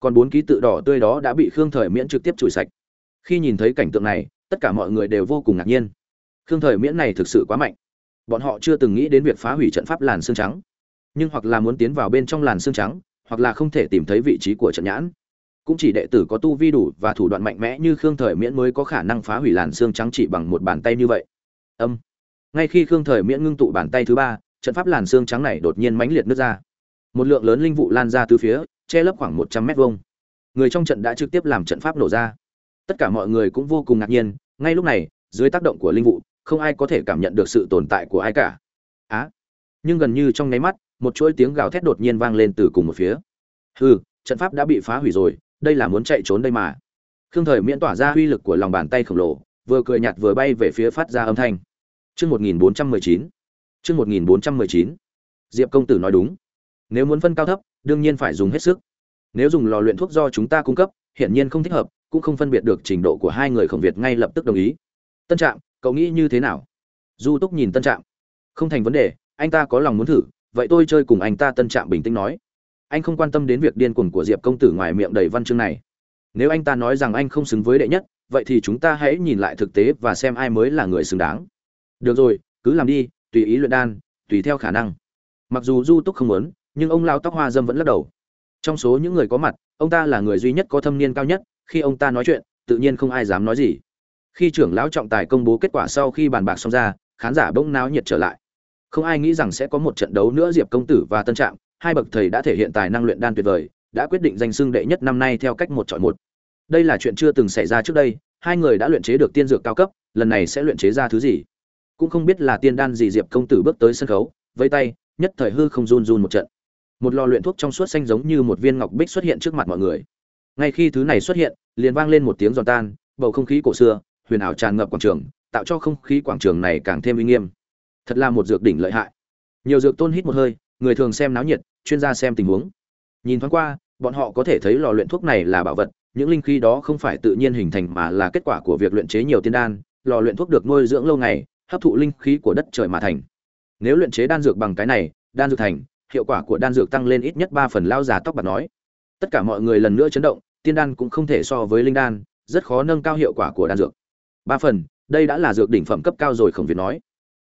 Còn bốn ký tự đỏ tươi đó đã bị khương thời miễn trực tiếp chùi sạch. Khi nhìn thấy cảnh tượng này, tất cả mọi người đều vô cùng ngạc nhiên khương thời miễn này thực sự quá mạnh. Bọn họ chưa từng nghĩ đến việc phá hủy trận pháp làn xương trắng. Nhưng hoặc là muốn tiến vào bên trong làn xương trắng, hoặc là không thể tìm thấy vị trí của trận nhãn. Cũng chỉ đệ tử có tu vi đủ và thủ đoạn mạnh mẽ như khương thời miễn mới có khả năng phá hủy làn xương trắng chỉ bằng một bàn tay như vậy. Âm. Ngay khi khương thời miễn ngưng tụ bàn tay thứ ba, trận pháp làn xương trắng này đột nhiên mãnh liệt nứt ra. Một lượng lớn linh vụ lan ra từ phía, che lấp khoảng một trăm mét vuông. Người trong trận đã trực tiếp làm trận pháp nổ ra. Tất cả mọi người cũng vô cùng ngạc nhiên, ngay lúc này, dưới tác động của linh vụ không ai có thể cảm nhận được sự tồn tại của ai cả. Á, nhưng gần như trong nháy mắt, một chuỗi tiếng gào thét đột nhiên vang lên từ cùng một phía. Hừ, trận pháp đã bị phá hủy rồi, đây là muốn chạy trốn đây mà. Khương thời miễn tỏa ra uy lực của lòng bàn tay khổng lồ, vừa cười nhạt vừa bay về phía phát ra âm thanh. Chương một nghìn bốn trăm mười chín, chương một nghìn bốn trăm mười chín. Diệp công tử nói đúng. Nếu muốn phân cao thấp, đương nhiên phải dùng hết sức. Nếu dùng lò luyện thuốc do chúng ta cung cấp, hiển nhiên không thích hợp, cũng không phân biệt được trình độ của hai người khổng việt ngay lập tức đồng ý tân trạm, cậu nghĩ như thế nào? Du túc nhìn tân trạm. Không thành vấn đề, anh ta có lòng muốn thử, vậy tôi chơi cùng anh ta tân trạm bình tĩnh nói. Anh không quan tâm đến việc điên cuồng của diệp công tử ngoài miệng đầy văn chương này. Nếu anh ta nói rằng anh không xứng với đệ nhất, vậy thì chúng ta hãy nhìn lại thực tế và xem ai mới là người xứng đáng. Được rồi, cứ làm đi, tùy ý luyện đan, tùy theo khả năng. Mặc dù du túc không muốn, nhưng ông lao tóc hoa dâm vẫn lắc đầu. Trong số những người có mặt, ông ta là người duy nhất có thâm niên cao nhất, khi ông ta nói chuyện, tự nhiên không ai dám nói gì khi trưởng lão trọng tài công bố kết quả sau khi bàn bạc xong ra, khán giả bỗng náo nhiệt trở lại. Không ai nghĩ rằng sẽ có một trận đấu nữa diệp công tử và tân trạm, hai bậc thầy đã thể hiện tài năng luyện đan tuyệt vời, đã quyết định danh xưng đệ nhất năm nay theo cách một chọn một. Đây là chuyện chưa từng xảy ra trước đây, hai người đã luyện chế được tiên dược cao cấp, lần này sẽ luyện chế ra thứ gì? Cũng không biết là tiên đan gì diệp công tử bước tới sân khấu vây tay, nhất thời hư không run run một trận. Một lò luyện thuốc trong suốt xanh giống như một viên ngọc bích xuất hiện trước mặt mọi người. Ngay khi thứ này xuất hiện, liền vang lên một tiếng giòn tan, bầu không khí cổ xưa huyền ảo tràn ngập quảng trường, tạo cho không khí quảng trường này càng thêm uy nghiêm. Thật là một dược đỉnh lợi hại. Nhiều dược tôn hít một hơi, người thường xem náo nhiệt, chuyên gia xem tình huống. Nhìn thoáng qua, bọn họ có thể thấy lò luyện thuốc này là bảo vật, những linh khí đó không phải tự nhiên hình thành mà là kết quả của việc luyện chế nhiều tiên đan. Lò luyện thuốc được nuôi dưỡng lâu ngày, hấp thụ linh khí của đất trời mà thành. Nếu luyện chế đan dược bằng cái này, đan dược thành, hiệu quả của đan dược tăng lên ít nhất ba phần lao già tóc bạc nói. Tất cả mọi người lần nữa chấn động, tiên đan cũng không thể so với linh đan, rất khó nâng cao hiệu quả của đan dược ba phần, đây đã là dược đỉnh phẩm cấp cao rồi, khổng việt nói.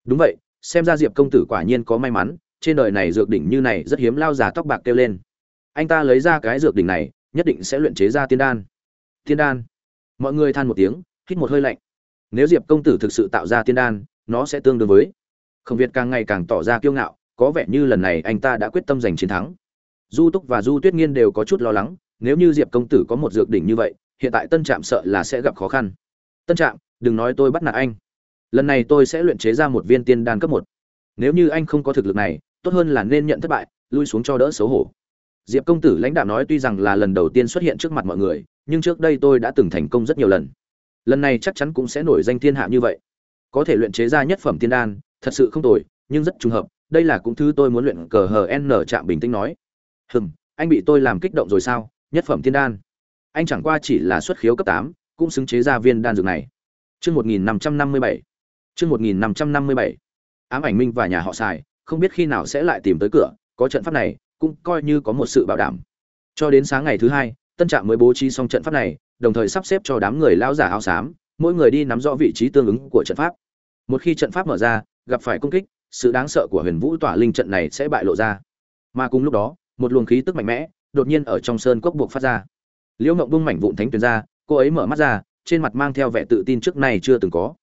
Đúng vậy, xem ra diệp công tử quả nhiên có may mắn, trên đời này dược đỉnh như này rất hiếm lao già tóc bạc kêu lên. Anh ta lấy ra cái dược đỉnh này, nhất định sẽ luyện chế ra tiên đan. Tiên đan? Mọi người than một tiếng, hít một hơi lạnh. Nếu diệp công tử thực sự tạo ra tiên đan, nó sẽ tương đương với. Khổng việt càng ngày càng tỏ ra kiêu ngạo, có vẻ như lần này anh ta đã quyết tâm giành chiến thắng. Du túc và du tuyết nghiên đều có chút lo lắng, nếu như diệp công tử có một dược đỉnh như vậy, hiện tại tân trạm sợ là sẽ gặp khó khăn tân trạm, đừng nói tôi bắt nạt anh. Lần này tôi sẽ luyện chế ra một viên tiên đan cấp một. Nếu như anh không có thực lực này, tốt hơn là nên nhận thất bại, lui xuống cho đỡ xấu hổ. Diệp công tử lãnh đạo nói tuy rằng là lần đầu tiên xuất hiện trước mặt mọi người, nhưng trước đây tôi đã từng thành công rất nhiều lần. Lần này chắc chắn cũng sẽ nổi danh thiên hạ như vậy. Có thể luyện chế ra nhất phẩm tiên đan, thật sự không tồi, nhưng rất trùng hợp, đây là cũng thứ tôi muốn luyện cờ hờ n trạm bình tĩnh nói. Hừm, anh bị tôi làm kích động rồi sao? Nhất phẩm tiên đan. Anh chẳng qua chỉ là xuất khiếu cấp tám cũng xứng chế ra viên đan dược này. Chương một nghìn năm trăm năm mươi bảy. Chương một nghìn năm trăm năm mươi bảy. Ám ảnh minh và nhà họ xài không biết khi nào sẽ lại tìm tới cửa, có trận pháp này, cũng coi như có một sự bảo đảm. Cho đến sáng ngày thứ hai, tân trạm mới bố trí xong trận pháp này, đồng thời sắp xếp cho đám người lão giả áo xám, mỗi người đi nắm rõ vị trí tương ứng của trận pháp. Một khi trận pháp mở ra, gặp phải công kích, sự đáng sợ của huyền vũ tỏa linh trận này sẽ bại lộ ra. Mà cùng lúc đó, một luồng khí tức mạnh mẽ, đột nhiên ở trong sơn cốc buộc phát ra. Liễu Ngộng bung mảnh vụn thánh truyền ra cô ấy mở mắt ra, trên mặt mang theo vẻ tự tin trước nay chưa từng có.